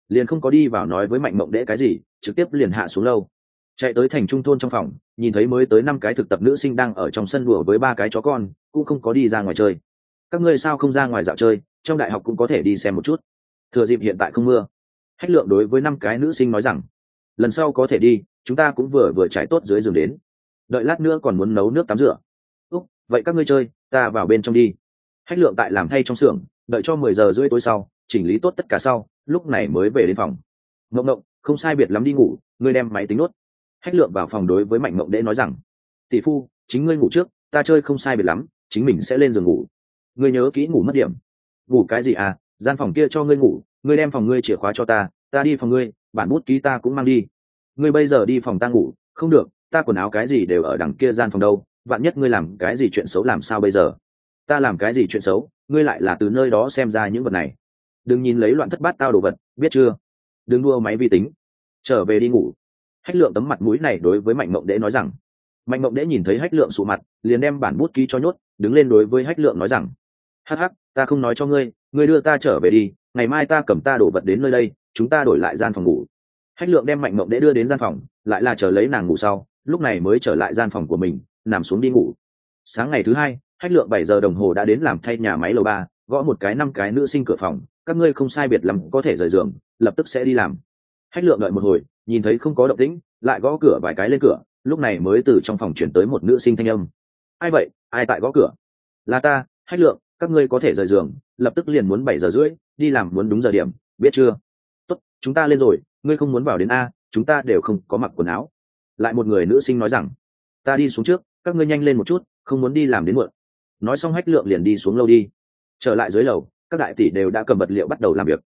Speaker 1: liền không có đi vào nói với mạnh mộng đễ cái gì, trực tiếp liền hạ xuống lâu. Chạy tới thành trung thôn trong phòng, nhìn thấy mới tới năm cái thực tập nữ sinh đang ở trong sân đùa với ba cái chó con, cũng không có đi ra ngoài chơi. Các ngươi sao không ra ngoài dạo chơi, trong đại học cũng có thể đi xem một chút. Thừa dịp hiện tại không mưa. Hách lượng đối với năm cái nữ sinh nói rằng, lần sau có thể đi, chúng ta cũng vừa vừa trải tốt dưới giường đến. Đợi lát nữa còn muốn nấu nước tắm rửa. Úc, vậy các ngươi chơi, ta vào bên trong đi. Hách lượng tại làm thay trong xưởng, đợi cho mười giờ rưỡi tối sau, chỉnh lý tốt tất cả sau lúc này mới về đến phòng. Mộng mộng không sai biệt lắm đi ngủ, ngươi đem máy tính nốt. Hách lượng vào phòng đối với mạnh mộng đễ nói rằng, tỷ phu, chính ngươi ngủ trước, ta chơi không sai biệt lắm, chính mình sẽ lên giường ngủ. Ngươi nhớ kỹ ngủ mất điểm. Ngủ cái gì à? Gian phòng kia cho ngươi ngủ, ngươi đem phòng ngươi chìa khóa cho ta ta đi phòng ngươi, bản bút ký ta cũng mang đi. Ngươi bây giờ đi phòng ta ngủ, không được, ta quần áo cái gì đều ở đằng kia gian phòng đâu, vạn nhất ngươi làm cái gì chuyện xấu làm sao bây giờ? Ta làm cái gì chuyện xấu, ngươi lại là từ nơi đó xem ra những vật này đừng nhìn lấy loạn thất bát tao đồ vật, biết chưa? Đừng đua máy vi tính. Trở về đi ngủ. Hách lượng tấm mặt mũi này đối với mạnh mộng đễ nói rằng. Mạnh mộng đễ nhìn thấy hách lượng sụ mặt, liền đem bản bút ký cho nhốt, đứng lên đối với hách lượng nói rằng. Hắc hắc, ta không nói cho ngươi ngươi đưa ta trở về đi, ngày mai ta cầm ta đổ vật đến nơi đây, chúng ta đổi lại gian phòng ngủ. Hách lượng đem mạnh mộng đễ đưa đến gian phòng, lại là chờ lấy nàng ngủ sau, lúc này mới trở lại gian phòng của mình, nằm xuống đi ngủ. Sáng ngày thứ hai, hách lượng bảy giờ đồng hồ đã đến làm thay nhà máy lầu ba, gõ một cái năm cái nữ sinh cửa phòng các ngươi không sai biệt lắm có thể rời giường, lập tức sẽ đi làm. Hách lượng đợi một hồi, nhìn thấy không có động tĩnh, lại gõ cửa vài cái lên cửa, lúc này mới từ trong phòng chuyển tới một nữ sinh thanh âm. Ai vậy? Ai tại gõ cửa? Là ta, hách lượng, các ngươi có thể rời giường, lập tức liền muốn bảy giờ rưỡi, đi làm muốn đúng giờ điểm, biết chưa? Tốt, chúng ta lên rồi, ngươi không muốn vào đến a, chúng ta đều không có mặc quần áo. Lại một người nữ sinh nói rằng, ta đi xuống trước, các ngươi nhanh lên một chút, không muốn đi làm đến muộn. Nói xong hách lượng liền đi xuống lâu đi. Trở lại dưới lầu các đại tỷ đều đã cầm vật liệu bắt đầu làm việc.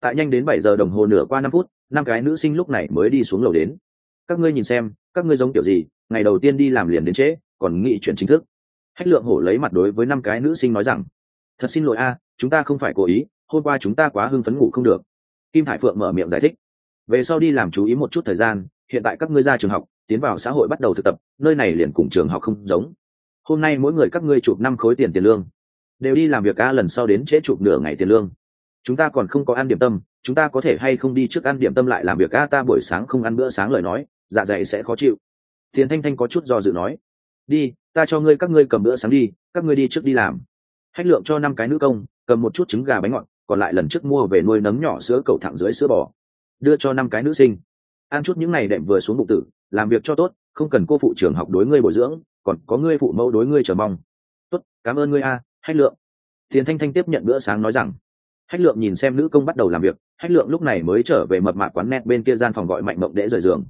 Speaker 1: Tại nhanh đến bảy giờ đồng hồ nửa qua năm phút, năm cái nữ sinh lúc này mới đi xuống lầu đến. Các ngươi nhìn xem, các ngươi giống kiểu gì, ngày đầu tiên đi làm liền đến trễ, còn nghị chuyển chính thức. Hách lượng hổ lấy mặt đối với năm cái nữ sinh nói rằng, thật xin lỗi a, chúng ta không phải cố ý, hôm qua chúng ta quá hưng phấn ngủ không được. Kim hải phượng mở miệng giải thích, về sau đi làm chú ý một chút thời gian, hiện tại các ngươi ra trường học, tiến vào xã hội bắt đầu thực tập, nơi này liền cùng trường học không giống. Hôm nay mỗi người các ngươi chụp năm khối tiền tiền lương đều đi làm việc a, lần sau đến trễ chụp nửa ngày tiền lương. Chúng ta còn không có ăn điểm tâm, chúng ta có thể hay không đi trước ăn điểm tâm lại làm việc a, ta buổi sáng không ăn bữa sáng lời nói dạ dày sẽ khó chịu. Tiền thanh thanh có chút do dự nói, đi, ta cho ngươi các ngươi cầm bữa sáng đi, các ngươi đi trước đi làm. Hách lượng cho năm cái nữ công, cầm một chút trứng gà bánh ngọt, còn lại lần trước mua về nuôi nấm nhỏ sữa cầu thẳng dưới sữa bò, đưa cho năm cái nữ sinh. Ăn chút những này đệm vừa xuống bụng tử, làm việc cho tốt, không cần cô phụ trường học đối ngươi bồi dưỡng, còn có ngươi phụ mẫu đối ngươi chờ mong. Tốt, cảm ơn ngươi a hách lượng. Tiền thanh thanh tiếp nhận bữa sáng nói rằng, hách lượng nhìn xem nữ công bắt đầu làm việc, hách lượng lúc này mới trở về mập mạp quán net bên kia gian phòng gọi mạnh mộng đễ rời giường.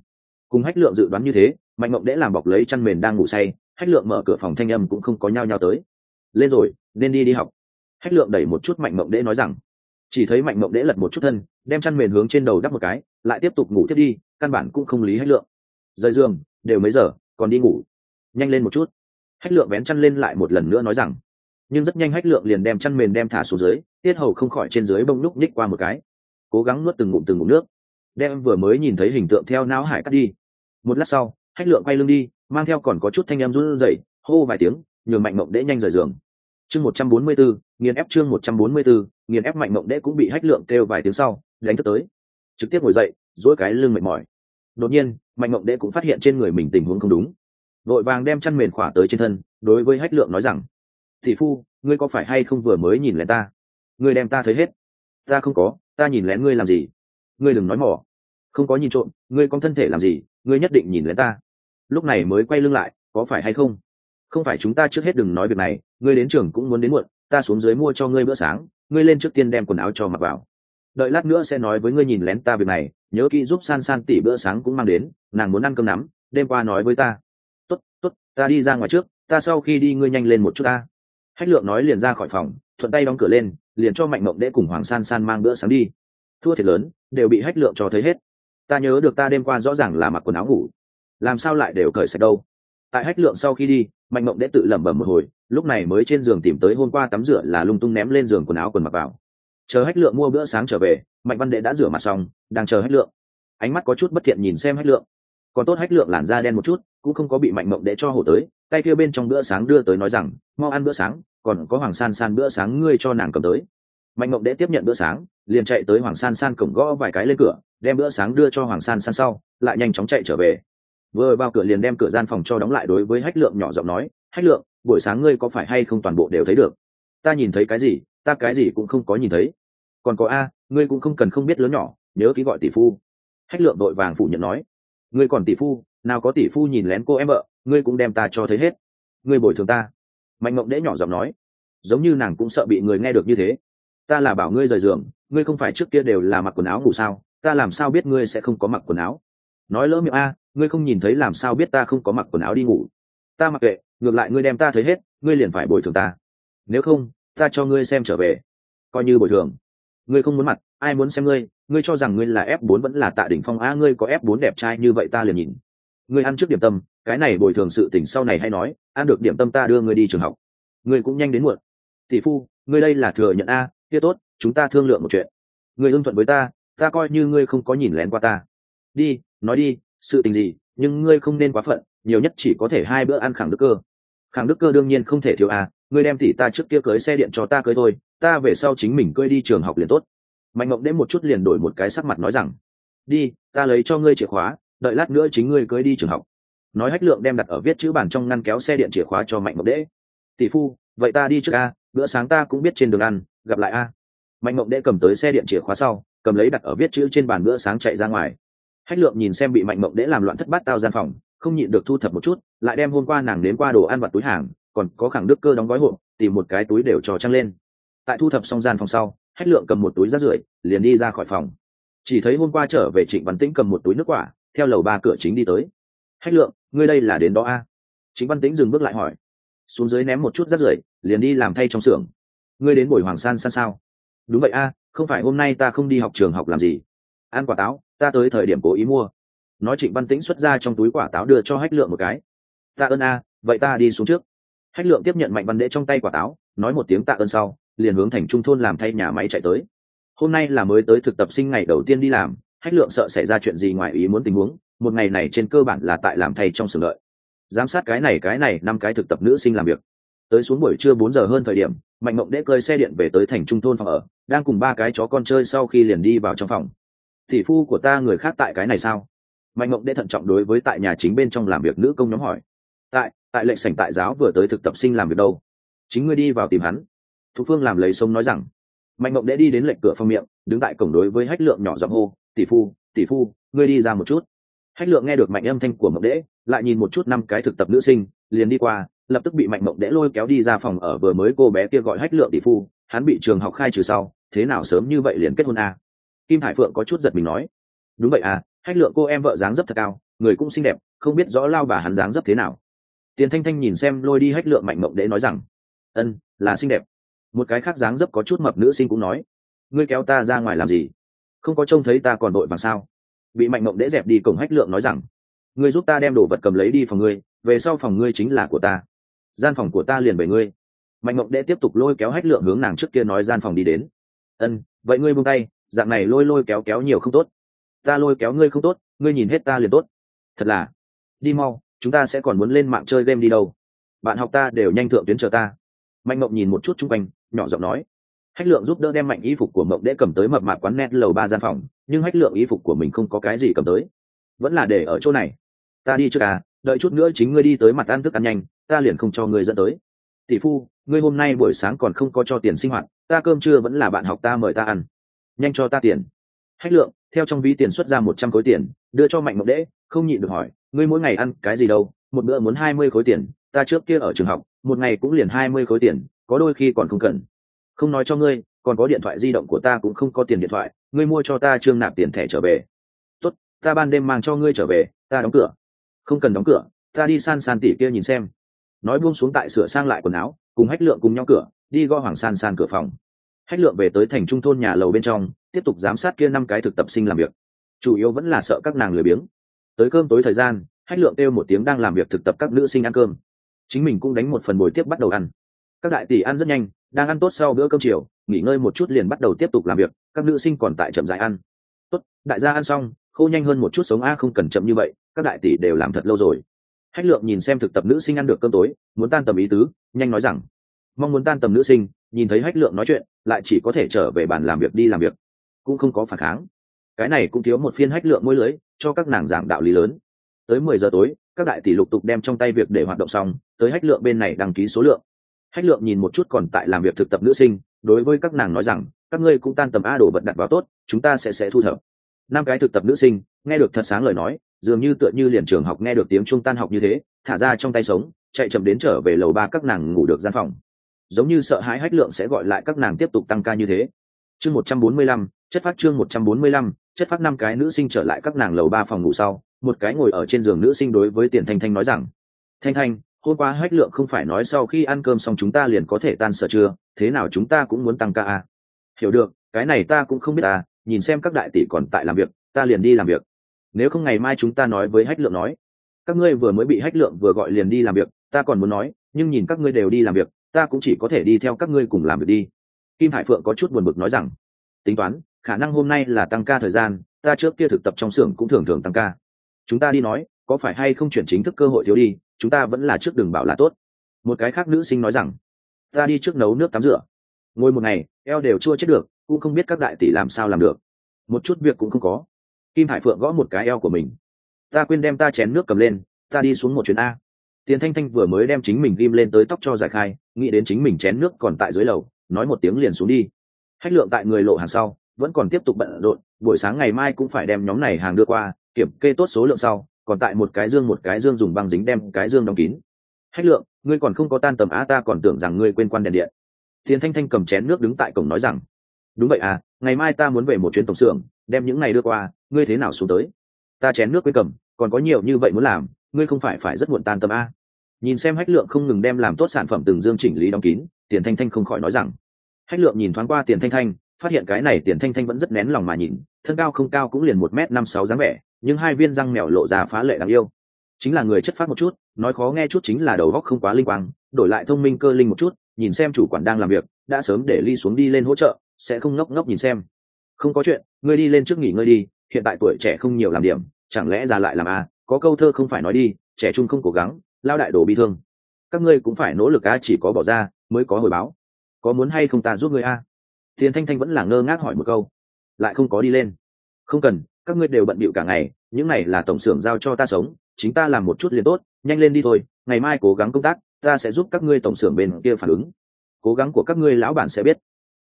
Speaker 1: Cùng hách lượng dự đoán như thế, mạnh mộng đễ làm bọc lấy chăn mền đang ngủ say, hách lượng mở cửa phòng thanh âm cũng không có nhao nhao tới. Lên rồi, nên đi đi học. Hách lượng đẩy một chút mạnh mộng đễ nói rằng. Chỉ thấy mạnh mộng đễ lật một chút thân, đem chăn mền hướng trên đầu đắp một cái, lại tiếp tục ngủ tiếp đi, căn bản cũng không lý hách lượng. Rời giường, đều mấy giờ, còn đi ngủ. Nhanh lên một chút. Hách lượng vén chăn lên lại một lần nữa nói rằng nhưng rất nhanh hách lượng liền đem chăn mền đem thả xuống dưới, tiết hầu không khỏi trên dưới bông lúc nhích qua một cái. Cố gắng nuốt từng ngụm từng ngụm nước. Đem vừa mới nhìn thấy hình tượng theo não hải cắt đi. Một lát sau, hách lượng quay lưng đi, mang theo còn có chút thanh em run rẩy, hô vài tiếng, nhường mạnh mộng đễ nhanh rời giường. Chương một trăm bốn mươi bốn, nghiền ép chương một trăm bốn mươi bốn, nghiền ép mạnh mộng đễ cũng bị hách lượng kêu vài tiếng sau, đánh thức tới. Trực tiếp ngồi dậy dỗi cái lưng mệt mỏi. Đột nhiên, mạnh mộng đễ cũng phát hiện trên người mình tình huống không đúng. Vội vàng đem chăn mền khỏa tới trên thân, đối với hách lượng nói rằng thị phu, ngươi có phải hay không vừa mới nhìn lén ta? Ngươi đem ta thấy hết. Ta không có, ta nhìn lén ngươi làm gì? Ngươi đừng nói mỏ. Không có nhìn trộm, ngươi con thân thể làm gì? Ngươi nhất định nhìn lén ta. Lúc này mới quay lưng lại, có phải hay không? Không phải chúng ta trước hết đừng nói việc này, ngươi đến trường cũng muốn đến muộn, ta xuống dưới mua cho ngươi bữa sáng, ngươi lên trước tiên đem quần áo cho mặc vào. Đợi lát nữa sẽ nói với ngươi nhìn lén ta việc này, nhớ kỹ giúp san san tỉ bữa sáng cũng mang đến, nàng muốn ăn cơm nắm, đêm qua nói với ta. Tốt tốt, ta đi ra ngoài trước, ta sau khi đi ngươi nhanh lên một chút ta hách lượng nói liền ra khỏi phòng, thuận tay đóng cửa lên, liền cho mạnh mộng đễ cùng hoàng san san mang bữa sáng đi. Thua thiệt lớn, đều bị hách lượng cho thấy hết. Ta nhớ được ta đêm qua rõ ràng là mặc quần áo ngủ. Làm sao lại đều cởi sạch đâu? Tại hách lượng sau khi đi, mạnh mộng đễ tự lẩm bẩm một hồi, lúc này mới trên giường tìm tới hôm qua tắm rửa là lung tung ném lên giường quần áo quần mặc vào. Chờ hách lượng mua bữa sáng trở về, mạnh văn đệ đã rửa mặt xong, đang chờ hách lượng. Ánh mắt có chút bất thiện nhìn xem hách lượng còn tốt hách lượng làn da đen một chút, cũng không có bị mạnh mộng đệ cho hổ tới, tay kia bên trong bữa sáng đưa tới nói rằng, mau ăn bữa sáng, còn có hoàng san san bữa sáng ngươi cho nàng cầm tới. Mạnh mộng đệ tiếp nhận bữa sáng, liền chạy tới hoàng san san cổng gõ vài cái lên cửa, đem bữa sáng đưa cho hoàng san san sau, lại nhanh chóng chạy trở về. Vừa vào cửa liền đem cửa gian phòng cho đóng lại đối với hách lượng nhỏ giọng nói, hách lượng, buổi sáng ngươi có phải hay không toàn bộ đều thấy được? Ta nhìn thấy cái gì, ta cái gì cũng không có nhìn thấy. Còn có a, ngươi cũng không cần không biết lớn nhỏ, nhớ ký gọi tỷ phu. Hách lượng đội vàng phủ nhận nói ngươi còn tỷ phu, nào có tỷ phu nhìn lén cô em vợ, ngươi cũng đem ta cho thấy hết. Ngươi bồi thường ta. Mạnh mộng đễ nhỏ giọng nói. Giống như nàng cũng sợ bị người nghe được như thế. Ta là bảo ngươi rời giường, ngươi không phải trước kia đều là mặc quần áo ngủ sao? Ta làm sao biết ngươi sẽ không có mặc quần áo? Nói lỡ miệng a, ngươi không nhìn thấy làm sao biết ta không có mặc quần áo đi ngủ? Ta mặc kệ, ngược lại ngươi đem ta thấy hết, ngươi liền phải bồi thường ta. Nếu không, ta cho ngươi xem trở về. Coi như bồi thường. Ngươi không muốn mặt ai muốn xem ngươi ngươi cho rằng ngươi là f 4 vẫn là tạ đỉnh phong? A, ngươi có f 4 đẹp trai như vậy ta liền nhìn. Ngươi ăn trước điểm tâm, cái này bồi thường sự tình sau này hay nói, ăn được điểm tâm ta đưa ngươi đi trường học. Ngươi cũng nhanh đến muộn. Tỷ phu, ngươi đây là thừa nhận a, kia tốt, chúng ta thương lượng một chuyện. Ngươi ưng thuận với ta ta coi như ngươi không có nhìn lén qua ta. Đi, nói đi, sự tình gì, nhưng ngươi không nên quá phận, nhiều nhất chỉ có thể hai bữa ăn khẳng đức cơ. Khẳng đức cơ đương nhiên không thể thiếu à ngươi đem tỷ ta trước kia cưới xe điện cho ta cưới thôi, ta về sau chính mình cưới đi trường học liền tốt mạnh mộng đến một chút liền đổi một cái sắc mặt nói rằng, đi, ta lấy cho ngươi chìa khóa, đợi lát nữa chính ngươi cưới đi trường học. Nói hách lượng đem đặt ở viết chữ bàn trong ngăn kéo xe điện chìa khóa cho mạnh mộng đễ. Tỷ phu, vậy ta đi trước a, bữa sáng ta cũng biết trên đường ăn, gặp lại a. Mạnh mộng đễ cầm tới xe điện chìa khóa sau, cầm lấy đặt ở viết chữ trên bàn bữa sáng chạy ra ngoài. Hách lượng nhìn xem bị mạnh mộng đễ làm loạn thất bát tao gian phòng, không nhịn được thu thập một chút, lại đem hôm qua nàng đến qua đồ ăn vặt túi hàng, còn có khẳng đức cơ đóng gói hộp, tìm một cái túi đều trò trăng lên. Tại thu thập xong gian phòng sau hách lượng cầm một túi rác rưởi, liền đi ra khỏi phòng. Chỉ thấy hôm qua trở về trịnh văn tĩnh cầm một túi nước quả, theo lầu ba cửa chính đi tới. Hách lượng, ngươi đây là đến đó a? À? chính văn tĩnh dừng bước lại hỏi. Xuống dưới ném một chút rác rưởi, liền đi làm thay trong xưởng. Ngươi đến buổi hoàng san san sao? Đúng vậy a, không phải hôm nay ta không đi học trường học làm gì. Ăn quả táo, ta tới thời điểm cố ý mua. Nói trịnh văn tĩnh xuất ra trong túi quả táo đưa cho hách lượng một cái. Tạ ơn a, vậy ta đi xuống trước. Hách lượng tiếp nhận mạnh văn đễ trong tay quả táo, nói một tiếng tạ ơn sau liền hướng thành trung thôn làm thay nhà máy chạy tới. Hôm nay là mới tới thực tập sinh ngày đầu tiên đi làm, hách lượng sợ xảy ra chuyện gì ngoài ý muốn tình huống, một ngày này trên cơ bản là tại làm thay trong sưởng lợi giám sát cái này cái này, năm cái thực tập nữ sinh làm việc. Tới xuống buổi trưa bốn giờ hơn thời điểm, mạnh mộng đễ cơi xe điện về tới thành trung thôn phòng ở, đang cùng ba cái chó con chơi sau khi liền đi vào trong phòng. Tỷ phu của ta người khác tại cái này sao? Mạnh mộng đễ thận trọng đối với tại nhà chính bên trong làm việc nữ công nhóm hỏi. Tại tại lệnh sảnh tại giáo vừa tới thực tập sinh làm việc đâu? Chính ngươi đi vào tìm hắn thục phương làm lấy sống nói rằng, mạnh mộng đễ đi đến lệnh cửa phòng miệng, đứng tại cổng đối với hách lượng nhỏ giọng hô, tỷ phu tỷ phu, ngươi đi ra một chút. Hách lượng nghe được mạnh âm thanh của mộng đễ lại nhìn một chút năm cái thực tập nữ sinh, liền đi qua, lập tức bị mạnh mộng đễ lôi kéo đi ra phòng ở vừa mới cô bé kia gọi hách lượng tỷ phu, hắn bị trường học khai trừ sau, thế nào sớm như vậy liền kết hôn à? kim hải phượng có chút giật mình nói, đúng vậy à hách lượng cô em vợ dáng dấp thật cao, người cũng xinh đẹp, không biết rõ lao bà hắn dáng dấp thế nào. Tiền thanh thanh nhìn xem lôi đi hách lượng mạnh mộng đễ nói rằng, ân, là xinh đẹp một cái khác dáng dấp có chút mập nữ sinh cũng nói, ngươi kéo ta ra ngoài làm gì? Không có trông thấy ta còn đội bằng sao? Bị mạnh mộng đễ dẹp đi cổng hách lượng nói rằng, ngươi giúp ta đem đồ vật cầm lấy đi phòng ngươi, về sau phòng ngươi chính là của ta. Gian phòng của ta liền về ngươi. Mạnh mộng đễ tiếp tục lôi kéo hách lượng hướng nàng trước kia nói gian phòng đi đến. Ân, vậy ngươi buông tay, dạng này lôi lôi kéo kéo nhiều không tốt. Ta lôi kéo ngươi không tốt, ngươi nhìn hết ta liền tốt. Thật là, đi mau, chúng ta sẽ còn muốn lên mạng chơi game đi đâu. Bạn học ta đều nhanh thượng tuyến chờ ta mạnh mộng nhìn một chút chung quanh, nhỏ giọng nói, hách lượng giúp đỡ đem mạnh y phục của mộng đễ cầm tới mập mạp quán net lầu ba gian phòng, nhưng hách lượng y phục của mình không có cái gì cầm tới. Vẫn là để ở chỗ này. Ta đi trước à đợi chút nữa chính ngươi đi tới mặt ăn thức ăn nhanh, ta liền không cho ngươi dẫn tới. Tỷ phu, ngươi hôm nay buổi sáng còn không có cho tiền sinh hoạt, ta cơm trưa vẫn là bạn học ta mời ta ăn. Nhanh cho ta tiền. Hách lượng, theo trong ví tiền xuất ra một trăm khối tiền, đưa cho mạnh mộng đễ, không nhịn được hỏi, ngươi mỗi ngày ăn cái gì đâu, một bữa muốn hai mươi khối tiền ta trước kia ở trường học, một ngày cũng liền hai mươi khối tiền, có đôi khi còn không cần. Không nói cho ngươi, còn có điện thoại di động của ta cũng không có tiền điện thoại, ngươi mua cho ta trương nạp tiền thẻ trở về. Tốt, ta ban đêm mang cho ngươi trở về, ta đóng cửa. Không cần đóng cửa, ta đi san san tỉ kia nhìn xem. Nói buông xuống tại sửa sang lại quần áo, cùng hách lượng cùng nhau cửa, đi go hoàng san san cửa phòng. Hách lượng về tới thành trung thôn nhà lầu bên trong, tiếp tục giám sát kia năm cái thực tập sinh làm việc. Chủ yếu vẫn là sợ các nàng lười biếng. Tới cơm tối thời gian, hách lượng kêu một tiếng đang làm việc thực tập các nữ sinh ăn cơm chính mình cũng đánh một phần bồi tiếp bắt đầu ăn. Các đại tỷ ăn rất nhanh, đang ăn tốt sau bữa cơm chiều, nghỉ ngơi một chút liền bắt đầu tiếp tục làm việc, các nữ sinh còn tại chậm dài ăn. Tốt, đại gia ăn xong khô nhanh hơn một chút sống a, không cần chậm như vậy, các đại tỷ đều làm thật lâu rồi. Hách lượng nhìn xem thực tập nữ sinh ăn được cơm tối, muốn tan tầm ý tứ, nhanh nói rằng, mong muốn tan tầm nữ sinh, nhìn thấy hách lượng nói chuyện, lại chỉ có thể trở về bàn làm việc đi làm việc, cũng không có phản kháng. Cái này cũng thiếu một phiên hách lượng môi lưới, cho các nàng giảng đạo lý lớn. Tới mười giờ tối các đại tỷ lục tục đem trong tay việc để hoạt động xong, tới hách lượng bên này đăng ký số lượng. Hách lượng nhìn một chút còn tại làm việc thực tập nữ sinh, đối với các nàng nói rằng, các ngươi cũng tan tầm a đồ vật đặt vào tốt, chúng ta sẽ sẽ thu thập. Năm cái thực tập nữ sinh, nghe được thật sáng lời nói, dường như tựa như liền trường học nghe được tiếng trung tan học như thế, thả ra trong tay sống, chạy chậm đến trở về lầu ba các nàng ngủ được gian phòng. Giống như sợ hãi hách lượng sẽ gọi lại các nàng tiếp tục tăng ca như thế. Chương một trăm bốn mươi lăm, chất phát chương một trăm bốn mươi lăm, chất phát năm cái nữ sinh trở lại các nàng lầu ba phòng ngủ sau một cái ngồi ở trên giường nữ sinh đối với tiền thanh thanh nói rằng, thanh thanh, hôm qua hách lượng không phải nói sau khi ăn cơm xong chúng ta liền có thể tan sở chưa? Thế nào chúng ta cũng muốn tăng ca à? hiểu được, cái này ta cũng không biết à nhìn xem các đại tỷ còn tại làm việc, ta liền đi làm việc. Nếu không ngày mai chúng ta nói với hách lượng nói, các ngươi vừa mới bị hách lượng vừa gọi liền đi làm việc, ta còn muốn nói, nhưng nhìn các ngươi đều đi làm việc, ta cũng chỉ có thể đi theo các ngươi cùng làm việc đi. Kim hải phượng có chút buồn bực nói rằng, tính toán, khả năng hôm nay là tăng ca thời gian, ta trước kia thực tập trong xưởng cũng thường thường tăng ca chúng ta đi nói, có phải hay không chuyển chính thức cơ hội thiếu đi, chúng ta vẫn là trước đường bảo là tốt. Một cái khác nữ sinh nói rằng, ta đi trước nấu nước tắm rửa. Ngồi một ngày, eo đều chưa chết được, cũng không biết các đại tỷ làm sao làm được. Một chút việc cũng không có. Kim hải phượng gõ một cái eo của mình. Ta quên đem ta chén nước cầm lên, ta đi xuống một chuyến a. Tiền thanh thanh vừa mới đem chính mình ghim lên tới tóc cho giải khai, nghĩ đến chính mình chén nước còn tại dưới lầu, nói một tiếng liền xuống đi. Hách lượng tại người lộ hàng sau, vẫn còn tiếp tục bận rộn, buổi sáng ngày mai cũng phải đem nhóm này hàng đưa qua kiểm kê tốt số lượng sau, còn tại một cái dương một cái dương dùng băng dính đem cái dương đóng kín. Hách lượng, ngươi còn không có tan tầm á, ta còn tưởng rằng ngươi quên quan đèn điện. Tiền thanh thanh cầm chén nước đứng tại cổng nói rằng, đúng vậy à ngày mai ta muốn về một chuyến tổng xưởng, đem những ngày đưa qua, ngươi thế nào xuống tới? Ta chén nước quên cầm, còn có nhiều như vậy muốn làm, ngươi không phải phải rất muộn tan tầm a nhìn xem hách lượng không ngừng đem làm tốt sản phẩm từng dương chỉnh lý đóng kín, tiền thanh thanh không khỏi nói rằng, hách lượng nhìn thoáng qua tiền thanh thanh, phát hiện cái này tiền thanh thanh vẫn rất nén lòng mà nhìn, thân cao không cao cũng liền một m năm sáu dáng vẻ nhưng hai viên răng mèo lộ ra phá lệ đáng yêu. Chính là người chất phát một chút, nói khó nghe chút chính là đầu góc không quá linh quang, đổi lại thông minh cơ linh một chút, nhìn xem chủ quản đang làm việc, đã sớm để ly xuống đi lên hỗ trợ, sẽ không ngốc ngốc nhìn xem. Không có chuyện, ngươi đi lên trước nghỉ ngơi đi, hiện tại tuổi trẻ không nhiều làm điểm, chẳng lẽ già lại làm à? có câu thơ không phải nói đi, trẻ trung không cố gắng, lao đại đồ bị thương. Các ngươi cũng phải nỗ lực a chỉ có bỏ ra, mới có hồi báo. Có muốn hay không ta giúp ngươi a? Tiền thanh thanh vẫn là ngơ ngác hỏi một câu. Lại không có đi lên. Không cần các ngươi đều bận bịu cả ngày, những này là tổng xưởng giao cho ta sống, chính ta làm một chút liền tốt, nhanh lên đi thôi, ngày mai cố gắng công tác, ta sẽ giúp các ngươi tổng xưởng bên kia phản ứng. Cố gắng của các ngươi lão bản sẽ biết.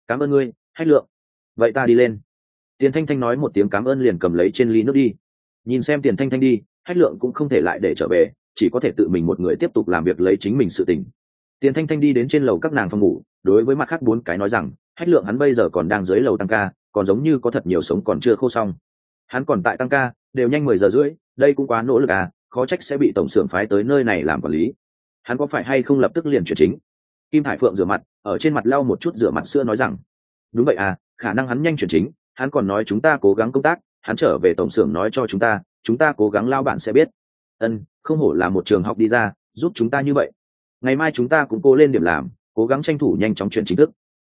Speaker 1: Cảm ơn ngươi hách lượng. Vậy ta đi lên. Tiền thanh thanh nói một tiếng cảm ơn liền cầm lấy trên ly nước đi. Nhìn xem tiền thanh thanh đi hách lượng cũng không thể lại để trở về, chỉ có thể tự mình một người tiếp tục làm việc lấy chính mình sự tình. Tiền thanh thanh đi đến trên lầu các nàng phòng ngủ, đối với mặt khác bốn cái nói rằng hách lượng hắn bây giờ còn đang dưới lầu tăng ca, còn giống như có thật nhiều sống còn chưa khô xong hắn còn tại tăng ca, đều nhanh mười giờ rưỡi, đây cũng quá nỗ lực à khó trách sẽ bị tổng xưởng phái tới nơi này làm quản lý. Hắn có phải hay không lập tức liền chuyển chính? Kim hải phượng rửa mặt, ở trên mặt lau một chút rửa mặt xưa nói rằng, đúng vậy à khả năng hắn nhanh chuyển chính, hắn còn nói chúng ta cố gắng công tác, hắn trở về tổng xưởng nói cho chúng ta chúng ta cố gắng lao bạn sẽ biết. Ân, không hổ là một trường học đi ra, giúp chúng ta như vậy. Ngày mai chúng ta cũng cố lên điểm làm, cố gắng tranh thủ nhanh chóng chuyển chính thức.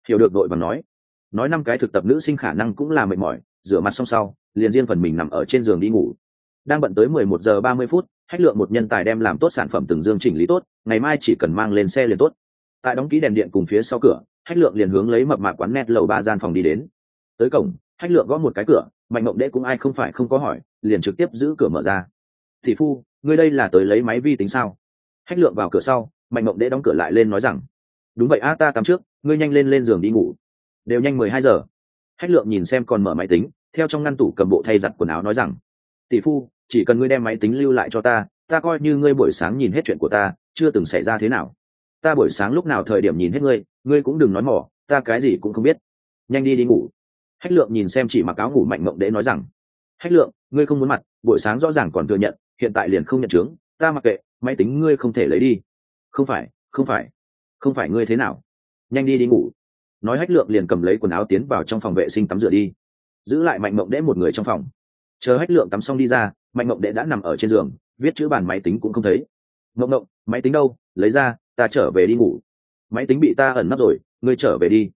Speaker 1: Hiểu được đội và nói. Nói năm cái thực tập nữ sinh khả năng cũng là mệt mỏi, rửa mặt xong sau liền riêng phần mình nằm ở trên giường đi ngủ. Đang bận tới mười một giờ ba mươi phút hách lượng một nhân tài đem làm tốt sản phẩm từng dương chỉnh lý tốt, ngày mai chỉ cần mang lên xe liền tốt. Tại đóng ký đèn điện cùng phía sau cửa hách lượng liền hướng lấy mập mạp quán net lầu ba gian phòng đi đến. Tới cổng hách lượng gõ một cái cửa, mạnh mộng đệ cũng ai không phải không có hỏi, liền trực tiếp giữ cửa mở ra. Thị phu, ngươi đây là tới lấy máy vi tính sao? Hách lượng vào cửa sau, mạnh mộng đệ đóng cửa lại lên nói rằng, đúng vậy a, ta tắm trước, ngươi nhanh lên lên giường đi ngủ. Đều nhanh mười hai giờ. Hách lượng nhìn xem còn mở máy tính theo trong ngăn tủ cầm bộ thay giặt quần áo nói rằng, tỷ phu, chỉ cần ngươi đem máy tính lưu lại cho ta ta coi như ngươi buổi sáng nhìn hết chuyện của ta, chưa từng xảy ra thế nào. Ta buổi sáng lúc nào thời điểm nhìn hết ngươi ngươi cũng đừng nói mỏ, ta cái gì cũng không biết. Nhanh đi đi ngủ. Hách lượng nhìn xem chỉ mặc áo ngủ mạnh mộng đễ nói rằng, hách lượng, ngươi không muốn mặt, buổi sáng rõ ràng còn thừa nhận, hiện tại liền không nhận chứng ta mặc kệ, máy tính ngươi không thể lấy đi. Không phải không phải không phải ngươi thế nào. Nhanh đi đi ngủ. Nói hách lượng liền cầm lấy quần áo tiến vào trong phòng vệ sinh tắm rửa đi giữ lại mạnh mộng đẽ một người trong phòng. Chờ hách lượng tắm xong đi ra mạnh mộng đệ đã nằm ở trên giường viết chữ bàn máy tính cũng không thấy. Mộng mộng máy tính đâu? Lấy ra ta trở về đi ngủ. Máy tính bị ta ẩn nấp rồi ngươi trở về đi.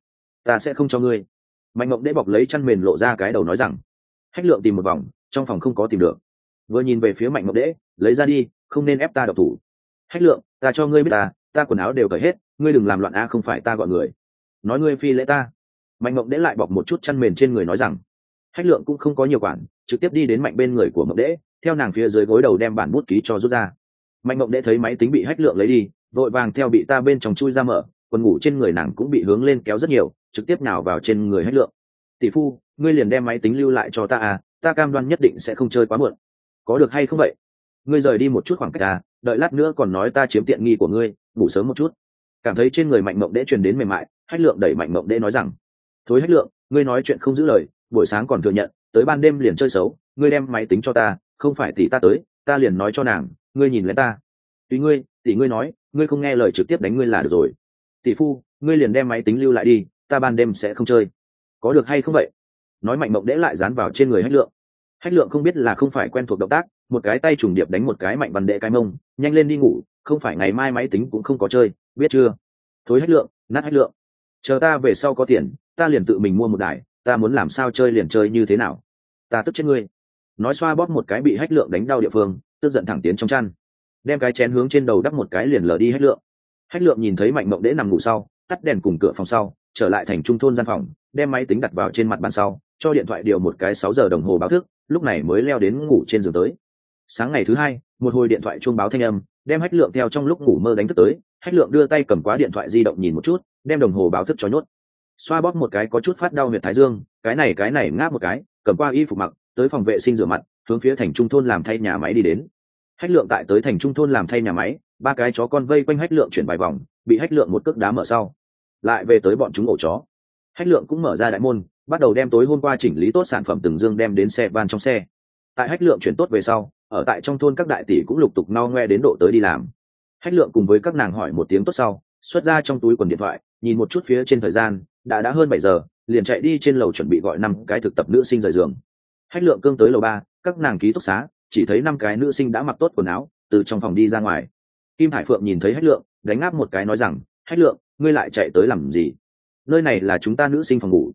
Speaker 1: Ta sẽ không cho ngươi. Mạnh mộng đệ bọc lấy chăn mền lộ ra cái đầu nói rằng. Hách lượng tìm một vòng trong phòng không có tìm được. Vừa nhìn về phía mạnh mộng đệ, lấy ra đi không nên ép ta độc thủ. Hách lượng ta cho ngươi biết ta ta quần áo đều cởi hết ngươi đừng làm loạn a không phải ta gọi người. Nói ngươi phi lễ ta. Mạnh mộng đệ lại bọc một chút chăn mền trên người nói rằng hách lượng cũng không có nhiều quản, trực tiếp đi đến mạnh bên người của mộng đễ, theo nàng phía dưới gối đầu đem bản bút ký cho rút ra. Mạnh mộng đễ thấy máy tính bị hách lượng lấy đi, vội vàng theo bị ta bên trong chui ra mở, quần ngủ trên người nàng cũng bị hướng lên kéo rất nhiều, trực tiếp nào vào trên người hách lượng. Tỷ phu, ngươi liền đem máy tính lưu lại cho ta à ta cam đoan nhất định sẽ không chơi quá muộn. Có được hay không vậy? Ngươi rời đi một chút khoảng cách à đợi lát nữa còn nói ta chiếm tiện nghi của ngươi, ngủ sớm một chút. Cảm thấy trên người mạnh mộng đễ truyền đến mềm mại, hách lượng đẩy mạnh mộng đễ nói rằng thối hách lượng, ngươi nói chuyện không giữ lời buổi sáng còn thừa nhận, tới ban đêm liền chơi xấu, ngươi đem máy tính cho ta, không phải tỷ ta tới, ta liền nói cho nàng, ngươi nhìn lấy ta. Tùy ngươi, tỷ ngươi nói, ngươi không nghe lời trực tiếp đánh ngươi là được rồi. Tỷ phu, ngươi liền đem máy tính lưu lại đi, ta ban đêm sẽ không chơi. Có được hay không vậy? Nói mạnh mộng đễ lại dán vào trên người hách lượng. Hách lượng không biết là không phải quen thuộc động tác, một cái tay trùng điệp đánh một cái mạnh văn đệ cái mông, nhanh lên đi ngủ, không phải ngày mai máy tính cũng không có chơi, biết chưa? Thối hách lượng, nát hách lượng. Chờ ta về sau có tiền, ta liền tự mình mua một đài ta muốn làm sao chơi liền chơi như thế nào? Ta tức chết ngươi. Nói xoa bóp một cái bị hách lượng đánh đau địa phương, tức giận thẳng tiến trong chăn. Đem cái chén hướng trên đầu đắp một cái liền lờ đi hách lượng. Hách lượng nhìn thấy mạnh mộng đễ nằm ngủ sau, tắt đèn cùng cửa phòng sau, trở lại thành trung thôn gian phòng, đem máy tính đặt vào trên mặt bàn sau, cho điện thoại điều một cái sáu giờ đồng hồ báo thức, lúc này mới leo đến ngủ trên giường tới. Sáng ngày thứ hai, một hồi điện thoại chuông báo thanh âm, đem hách lượng theo trong lúc ngủ mơ đánh thức tới. Hách lượng đưa tay cầm quá điện thoại di động nhìn một chút, đem đồng hồ báo thức cho nhốt xoa bóp một cái có chút phát đau huyệt thái dương, cái này cái này ngáp một cái, cầm qua y phục mặc, tới phòng vệ sinh rửa mặt, hướng phía thành trung thôn làm thay nhà máy đi đến. Hách lượng tại tới thành trung thôn làm thay nhà máy, ba cái chó con vây quanh hách lượng chuyển vài vòng, bị hách lượng một cước đá mở sau. Lại về tới bọn chúng ổ chó. Hách lượng cũng mở ra đại môn, bắt đầu đem tối hôm qua chỉnh lý tốt sản phẩm từng dương đem đến xe van trong xe. Tại hách lượng chuyển tốt về sau, ở tại trong thôn các đại tỷ cũng lục tục no ngoe đến độ tới đi làm. Hách lượng cùng với các nàng hỏi một tiếng tốt sau, xuất ra trong túi quần điện thoại, nhìn một chút phía trên thời gian đã đã hơn bảy giờ, liền chạy đi trên lầu chuẩn bị gọi năm cái thực tập nữ sinh rời giường. Hách lượng cương tới lầu ba, các nàng ký túc xá, chỉ thấy năm cái nữ sinh đã mặc tốt quần áo, từ trong phòng đi ra ngoài. Kim hải phượng nhìn thấy hách lượng, đánh áp một cái nói rằng, hách lượng, ngươi lại chạy tới làm gì? Nơi này là chúng ta nữ sinh phòng ngủ.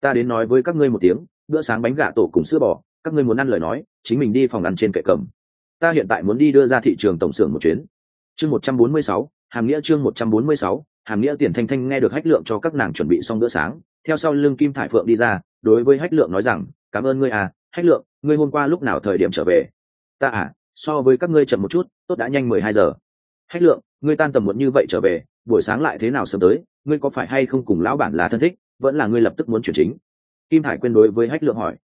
Speaker 1: Ta đến nói với các ngươi một tiếng, bữa sáng bánh gà tổ cùng sữa bò, các ngươi muốn ăn lời nói, chính mình đi phòng ăn trên kệ cầm. Ta hiện tại muốn đi đưa ra thị trường tổng xưởng một chuyến. Chương một trăm bốn mươi sáu, hàm nghĩa chương một trăm bốn mươi sáu hàm nghĩa tiền thanh thanh nghe được hách lượng cho các nàng chuẩn bị xong bữa sáng, theo sau lưng kim thải phượng đi ra, đối với hách lượng nói rằng, cảm ơn ngươi à hách lượng, ngươi hôm qua lúc nào thời điểm trở về? Ta à so với các ngươi chậm một chút, tốt đã nhanh mười hai giờ. Hách lượng, ngươi tan tầm muộn như vậy trở về, buổi sáng lại thế nào sớm tới, ngươi có phải hay không cùng lão bản là thân thích, vẫn là ngươi lập tức muốn chuyển chính? Kim hải quên đối với hách lượng hỏi.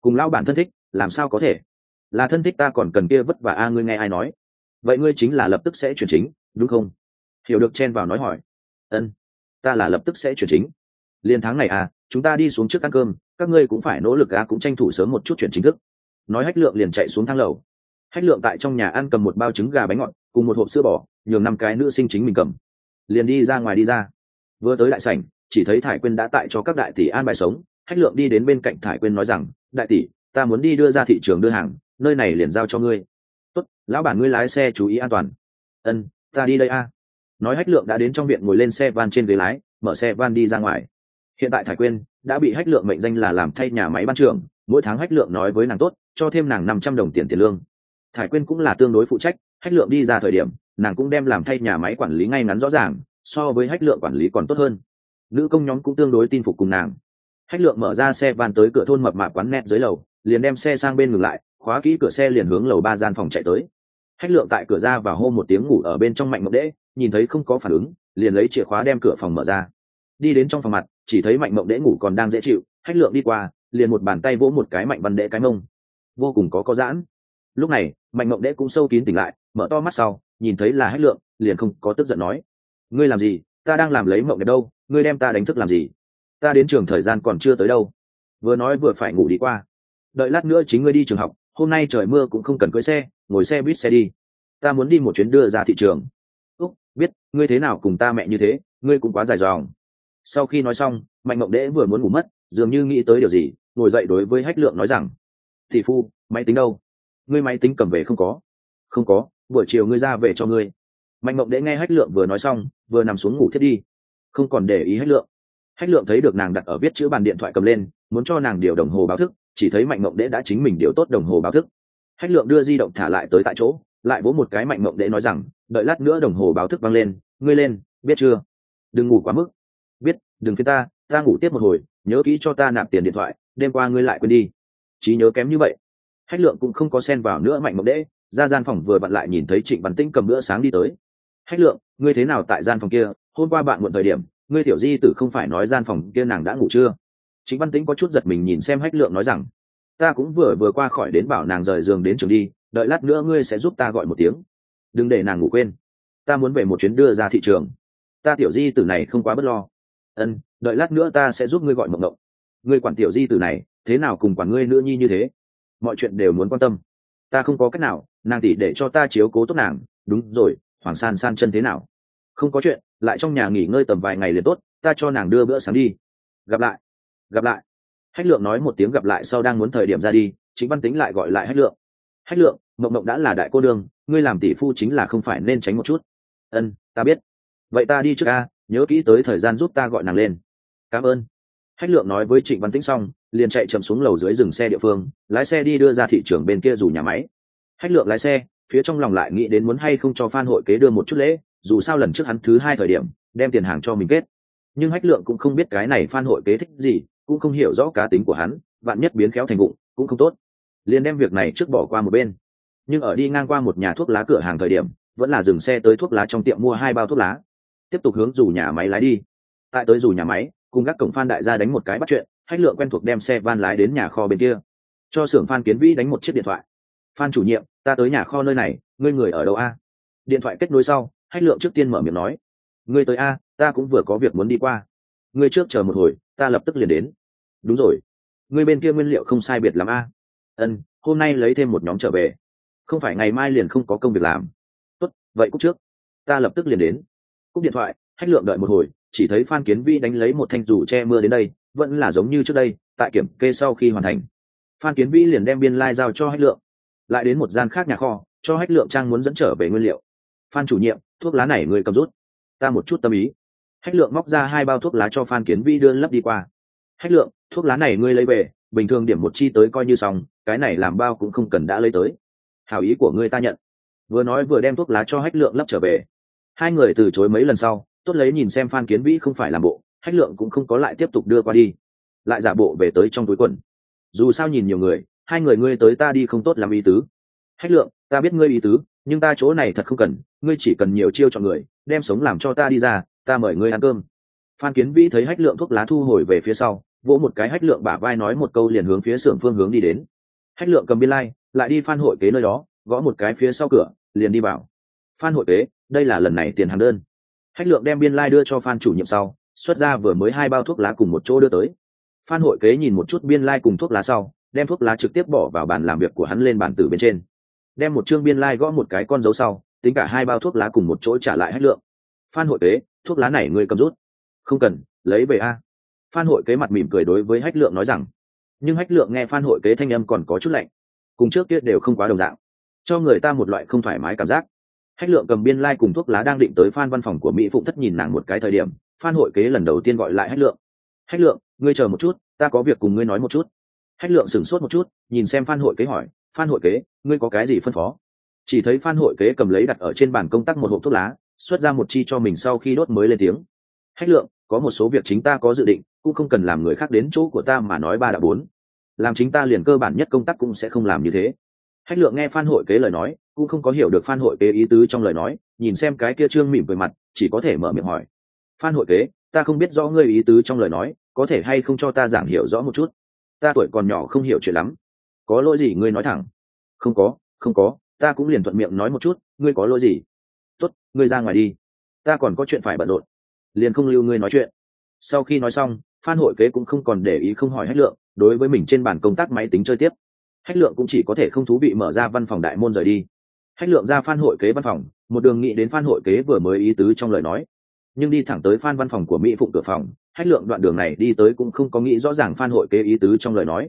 Speaker 1: Cùng lão bản thân thích, làm sao có thể? Là thân thích ta còn cần kia vất vả a ngươi nghe ai nói? Vậy ngươi chính là lập tức sẽ chuyển chính, đúng không? Hiểu được chen vào nói hỏi ân. Ta là lập tức sẽ chuyển chính. Liên tháng này à chúng ta đi xuống trước ăn cơm, các ngươi cũng phải nỗ lực à cũng tranh thủ sớm một chút chuyển chính thức. Nói hách lượng liền chạy xuống thang lầu. Hách lượng tại trong nhà ăn cầm một bao trứng gà bánh ngọt, cùng một hộp sữa bò, nhường năm cái nữ sinh chính mình cầm. Liền đi ra ngoài đi ra. Vừa tới đại sảnh, chỉ thấy thải quyên đã tại cho các đại tỷ an bài sống. Hách lượng đi đến bên cạnh thải quyên nói rằng, đại tỷ, ta muốn đi đưa ra thị trường đưa hàng, nơi này liền giao cho ngươi. Tốt, lão bản ngươi lái xe chú ý an toàn. Ân, ta đi đây a nói hách lượng đã đến trong viện ngồi lên xe van trên ghế lái, mở xe van đi ra ngoài. Hiện tại thải quyên đã bị hách lượng mệnh danh là làm thay nhà máy ban trưởng, mỗi tháng hách lượng nói với nàng tốt, cho thêm nàng năm trăm đồng tiền tiền lương. Thải quyên cũng là tương đối phụ trách, hách lượng đi ra thời điểm, nàng cũng đem làm thay nhà máy quản lý ngay ngắn rõ ràng, so với hách lượng quản lý còn tốt hơn. Nữ công nhóm cũng tương đối tin phục cùng nàng. Hách lượng mở ra xe van tới cửa thôn mập mạp quán nẹt dưới lầu, liền đem xe sang bên ngừng lại, khóa kỹ cửa xe liền hướng lầu ba gian phòng chạy tới hách lượng tại cửa ra và hô một tiếng ngủ ở bên trong mạnh mộng đễ nhìn thấy không có phản ứng, liền lấy chìa khóa đem cửa phòng mở ra. Đi đến trong phòng mặt, chỉ thấy mạnh mộng đễ ngủ còn đang dễ chịu, hách lượng đi qua, liền một bàn tay vỗ một cái mạnh văn đệ cái mông. Vô cùng có có giãn. Lúc này, mạnh mộng đệ cũng sâu kín tỉnh lại, mở to mắt sau, nhìn thấy là hách lượng, liền không có tức giận nói. Ngươi làm gì? Ta đang làm lấy mộng đẹp đâu, ngươi đem ta đánh thức làm gì? Ta đến trường thời gian còn chưa tới đâu. Vừa nói vừa phải ngủ đi qua. Đợi lát nữa chính ngươi đi trường học hôm nay trời mưa cũng không cần cưới xe, ngồi xe buýt xe đi. Ta muốn đi một chuyến đưa ra thị trường. Úc, biết, ngươi thế nào cùng ta mẹ như thế, ngươi cũng quá dài dòng. Sau khi nói xong, mạnh mộng đễ vừa muốn ngủ mất, dường như nghĩ tới điều gì, ngồi dậy đối với hách lượng nói rằng thị phu, máy tính đâu? Ngươi máy tính cầm về không có. Không có, buổi chiều ngươi ra về cho ngươi. Mạnh mộng đễ nghe hách lượng vừa nói xong, vừa nằm xuống ngủ thiết đi. Không còn để ý hách lượng. Hách lượng thấy được nàng đặt ở viết chữ bàn điện thoại cầm lên, muốn cho nàng điều đồng hồ báo thức chỉ thấy mạnh mộng đệ đã chính mình điều tốt đồng hồ báo thức. Hách lượng đưa di động thả lại tới tại chỗ, lại vỗ một cái mạnh mộng đệ nói rằng, đợi lát nữa đồng hồ báo thức vang lên, ngươi lên, biết chưa? Đừng ngủ quá mức. Biết, đừng phía ta ta ngủ tiếp một hồi, nhớ kỹ cho ta nạp tiền điện thoại, đêm qua ngươi lại quên đi. Trí nhớ kém như vậy. Hách lượng cũng không có xen vào nữa mạnh mộng đệ ra gian phòng vừa bạn lại nhìn thấy trịnh văn tĩnh cầm bữa sáng đi tới. Hách lượng, ngươi thế nào tại gian phòng kia? Hôm qua bạn muộn thời điểm, ngươi tiểu di tử không phải nói gian phòng kia nàng đã ngủ chưa? Chính văn tĩnh có chút giật mình nhìn xem hách lượng nói rằng, ta cũng vừa vừa qua khỏi đến bảo nàng rời giường đến trường đi, đợi lát nữa ngươi sẽ giúp ta gọi một tiếng. Đừng để nàng ngủ quên. Ta muốn về một chuyến đưa ra thị trường. Ta tiểu di tử này không quá bất lo. Ân, đợi lát nữa ta sẽ giúp ngươi gọi mộng mộng. Ngươi quản tiểu di tử này, thế nào cùng quản ngươi nữ nhi như thế? Mọi chuyện đều muốn quan tâm. Ta không có cách nào, nàng tỷ để cho ta chiếu cố tốt nàng. Đúng rồi, hoàng san san chân thế nào? Không có chuyện, lại trong nhà nghỉ ngơi tầm vài ngày liền tốt, ta cho nàng đưa bữa sáng đi. Gặp lại gặp lại. Hách lượng nói một tiếng gặp lại sau đang muốn thời điểm ra đi chính văn tính lại gọi lại hách lượng. Hách lượng, mộng mộng đã là đại cô đương, ngươi làm tỷ phu chính là không phải nên tránh một chút. Ân, ta biết. Vậy ta đi trước a, nhớ kỹ tới thời gian giúp ta gọi nàng lên. Cảm ơn. Hách lượng nói với trịnh văn tĩnh xong, liền chạy chậm xuống lầu dưới dừng xe địa phương, lái xe đi đưa ra thị trường bên kia dù nhà máy. Hách lượng lái xe, phía trong lòng lại nghĩ đến muốn hay không cho phan hội kế đưa một chút lễ, dù sao lần trước hắn thứ hai thời điểm, đem tiền hàng cho mình kết. Nhưng hách lượng cũng không biết cái này phan hội kế thích gì cũng không hiểu rõ cá tính của hắn, vạn nhất biến khéo thành vụng, cũng không tốt. Liền đem việc này trước bỏ qua một bên. Nhưng ở đi ngang qua một nhà thuốc lá cửa hàng thời điểm, vẫn là dừng xe tới thuốc lá trong tiệm mua hai bao thuốc lá. Tiếp tục hướng dù nhà máy lái đi. Tại tới dù nhà máy, cùng các cổng phan đại gia đánh một cái bắt chuyện hách lượng quen thuộc đem xe van lái đến nhà kho bên kia. Cho xưởng phan kiến vĩ đánh một chiếc điện thoại. Phan chủ nhiệm, ta tới nhà kho nơi này, ngươi người ở đâu a? Điện thoại kết nối sau hách lượng trước tiên mở miệng nói, ngươi tới a, ta cũng vừa có việc muốn đi qua. Ngươi trước chờ một hồi ta lập tức liền đến. Đúng rồi. Ngươi bên kia nguyên liệu không sai biệt lắm a. Ân, hôm nay lấy thêm một nhóm trở về. Không phải ngày mai liền không có công việc làm. Tốt, vậy cúc trước. Ta lập tức liền đến. Cúc điện thoại, hách lượng đợi một hồi, chỉ thấy phan kiến vi đánh lấy một thanh dù che mưa đến đây, vẫn là giống như trước đây, tại kiểm kê sau khi hoàn thành. Phan kiến vi liền đem biên lai、like、giao cho hách lượng. Lại đến một gian khác nhà kho, cho hách lượng trang muốn dẫn trở về nguyên liệu. Phan chủ nhiệm, thuốc lá này người cầm rút. Ta một chút tâm ý hách lượng móc ra hai bao thuốc lá cho phan kiến vi đưa lấp đi qua. Hách lượng, thuốc lá này ngươi lấy về, bình thường điểm một chi tới coi như xong, cái này làm bao cũng không cần đã lấy tới. Hảo ý của ngươi ta nhận. Vừa nói vừa đem thuốc lá cho hách lượng lấp trở về. Hai người từ chối mấy lần sau, tốt lấy nhìn xem phan kiến vĩ không phải làm bộ, hách lượng cũng không có lại tiếp tục đưa qua đi. Lại giả bộ về tới trong túi quần. Dù sao nhìn nhiều người, hai người ngươi tới ta đi không tốt làm ý tứ. Hách lượng, ta biết ngươi ý tứ, nhưng ta chỗ này thật không cần, ngươi chỉ cần nhiều chiêu chọn người, đem sống làm cho ta đi ra ta mời ngươi ăn cơm. Phan kiến vĩ thấy hách lượng thuốc lá thu hồi về phía sau vỗ một cái hách lượng bả vai nói một câu liền hướng phía xưởng phương hướng đi đến. Hách lượng cầm biên lai、like, lại đi phan hội kế nơi đó gõ một cái phía sau cửa liền đi vào. Phan hội kế đây là lần này tiền hàng đơn. Hách lượng đem biên lai、like、đưa cho phan chủ nhiệm sau xuất ra vừa mới hai bao thuốc lá cùng một chỗ đưa tới. Phan hội kế nhìn một chút biên lai、like、cùng thuốc lá sau đem thuốc lá trực tiếp bỏ vào bàn làm việc của hắn lên bàn tử bên trên. Đem một chương biên lai、like、gõ một cái con dấu sau tính cả hai bao thuốc lá cùng một chỗ trả lại hách lượng. Phan hội kế thuốc lá này ngươi cầm rút. Không cần, lấy về a. Phan hội kế mặt mỉm cười đối với hách lượng nói rằng, nhưng hách lượng nghe phan hội kế thanh âm còn có chút lạnh. Cùng trước kia đều không quá đồng dạng. Cho người ta một loại không thoải mái cảm giác. Hách lượng cầm biên lai、like、cùng thuốc lá đang định tới phan văn phòng của mỹ phụng thất nhìn nàng một cái thời điểm, phan hội kế lần đầu tiên gọi lại hách lượng. Hách lượng, ngươi chờ một chút, ta có việc cùng ngươi nói một chút. Hách lượng sửng sốt một chút, nhìn xem phan hội kế hỏi, phan hội kế, ngươi có cái gì phân phó? Chỉ thấy phan hội kế cầm lấy đặt ở trên bàn công tác một hộp thuốc lá xuất ra một chi cho mình sau khi đốt mới lên tiếng. Hách lượng, có một số việc chính ta có dự định, cũng không cần làm người khác đến chỗ của ta mà nói ba đã bốn. Làm chính ta liền cơ bản nhất công tác cũng sẽ không làm như thế. Hách lượng nghe phan hội kế lời nói, cũng không có hiểu được phan hội kế ý tứ trong lời nói, nhìn xem cái kia trương mỉm cười mặt, chỉ có thể mở miệng hỏi. Phan hội kế, ta không biết rõ ngươi ý tứ trong lời nói, có thể hay không cho ta giảng hiểu rõ một chút? Ta tuổi còn nhỏ không hiểu chuyện lắm. Có lỗi gì ngươi nói thẳng? Không có không có, ta cũng liền thuận miệng nói một chút, ngươi có lỗi gì? Tốt, ngươi ra ngoài đi. Ta còn có chuyện phải bận rộn. Liền không lưu ngươi nói chuyện. Sau khi nói xong, phan hội kế cũng không còn để ý không hỏi hách lượng, đối với mình trên bàn công tác máy tính chơi tiếp. Hách lượng cũng chỉ có thể không thú vị mở ra văn phòng đại môn rời đi. Hách lượng ra phan hội kế văn phòng, một đường nghĩ đến phan hội kế vừa mới ý tứ trong lời nói. Nhưng đi thẳng tới phan văn phòng của mỹ phụng cửa phòng, hách lượng đoạn đường này đi tới cũng không có nghĩ rõ ràng phan hội kế ý tứ trong lời nói.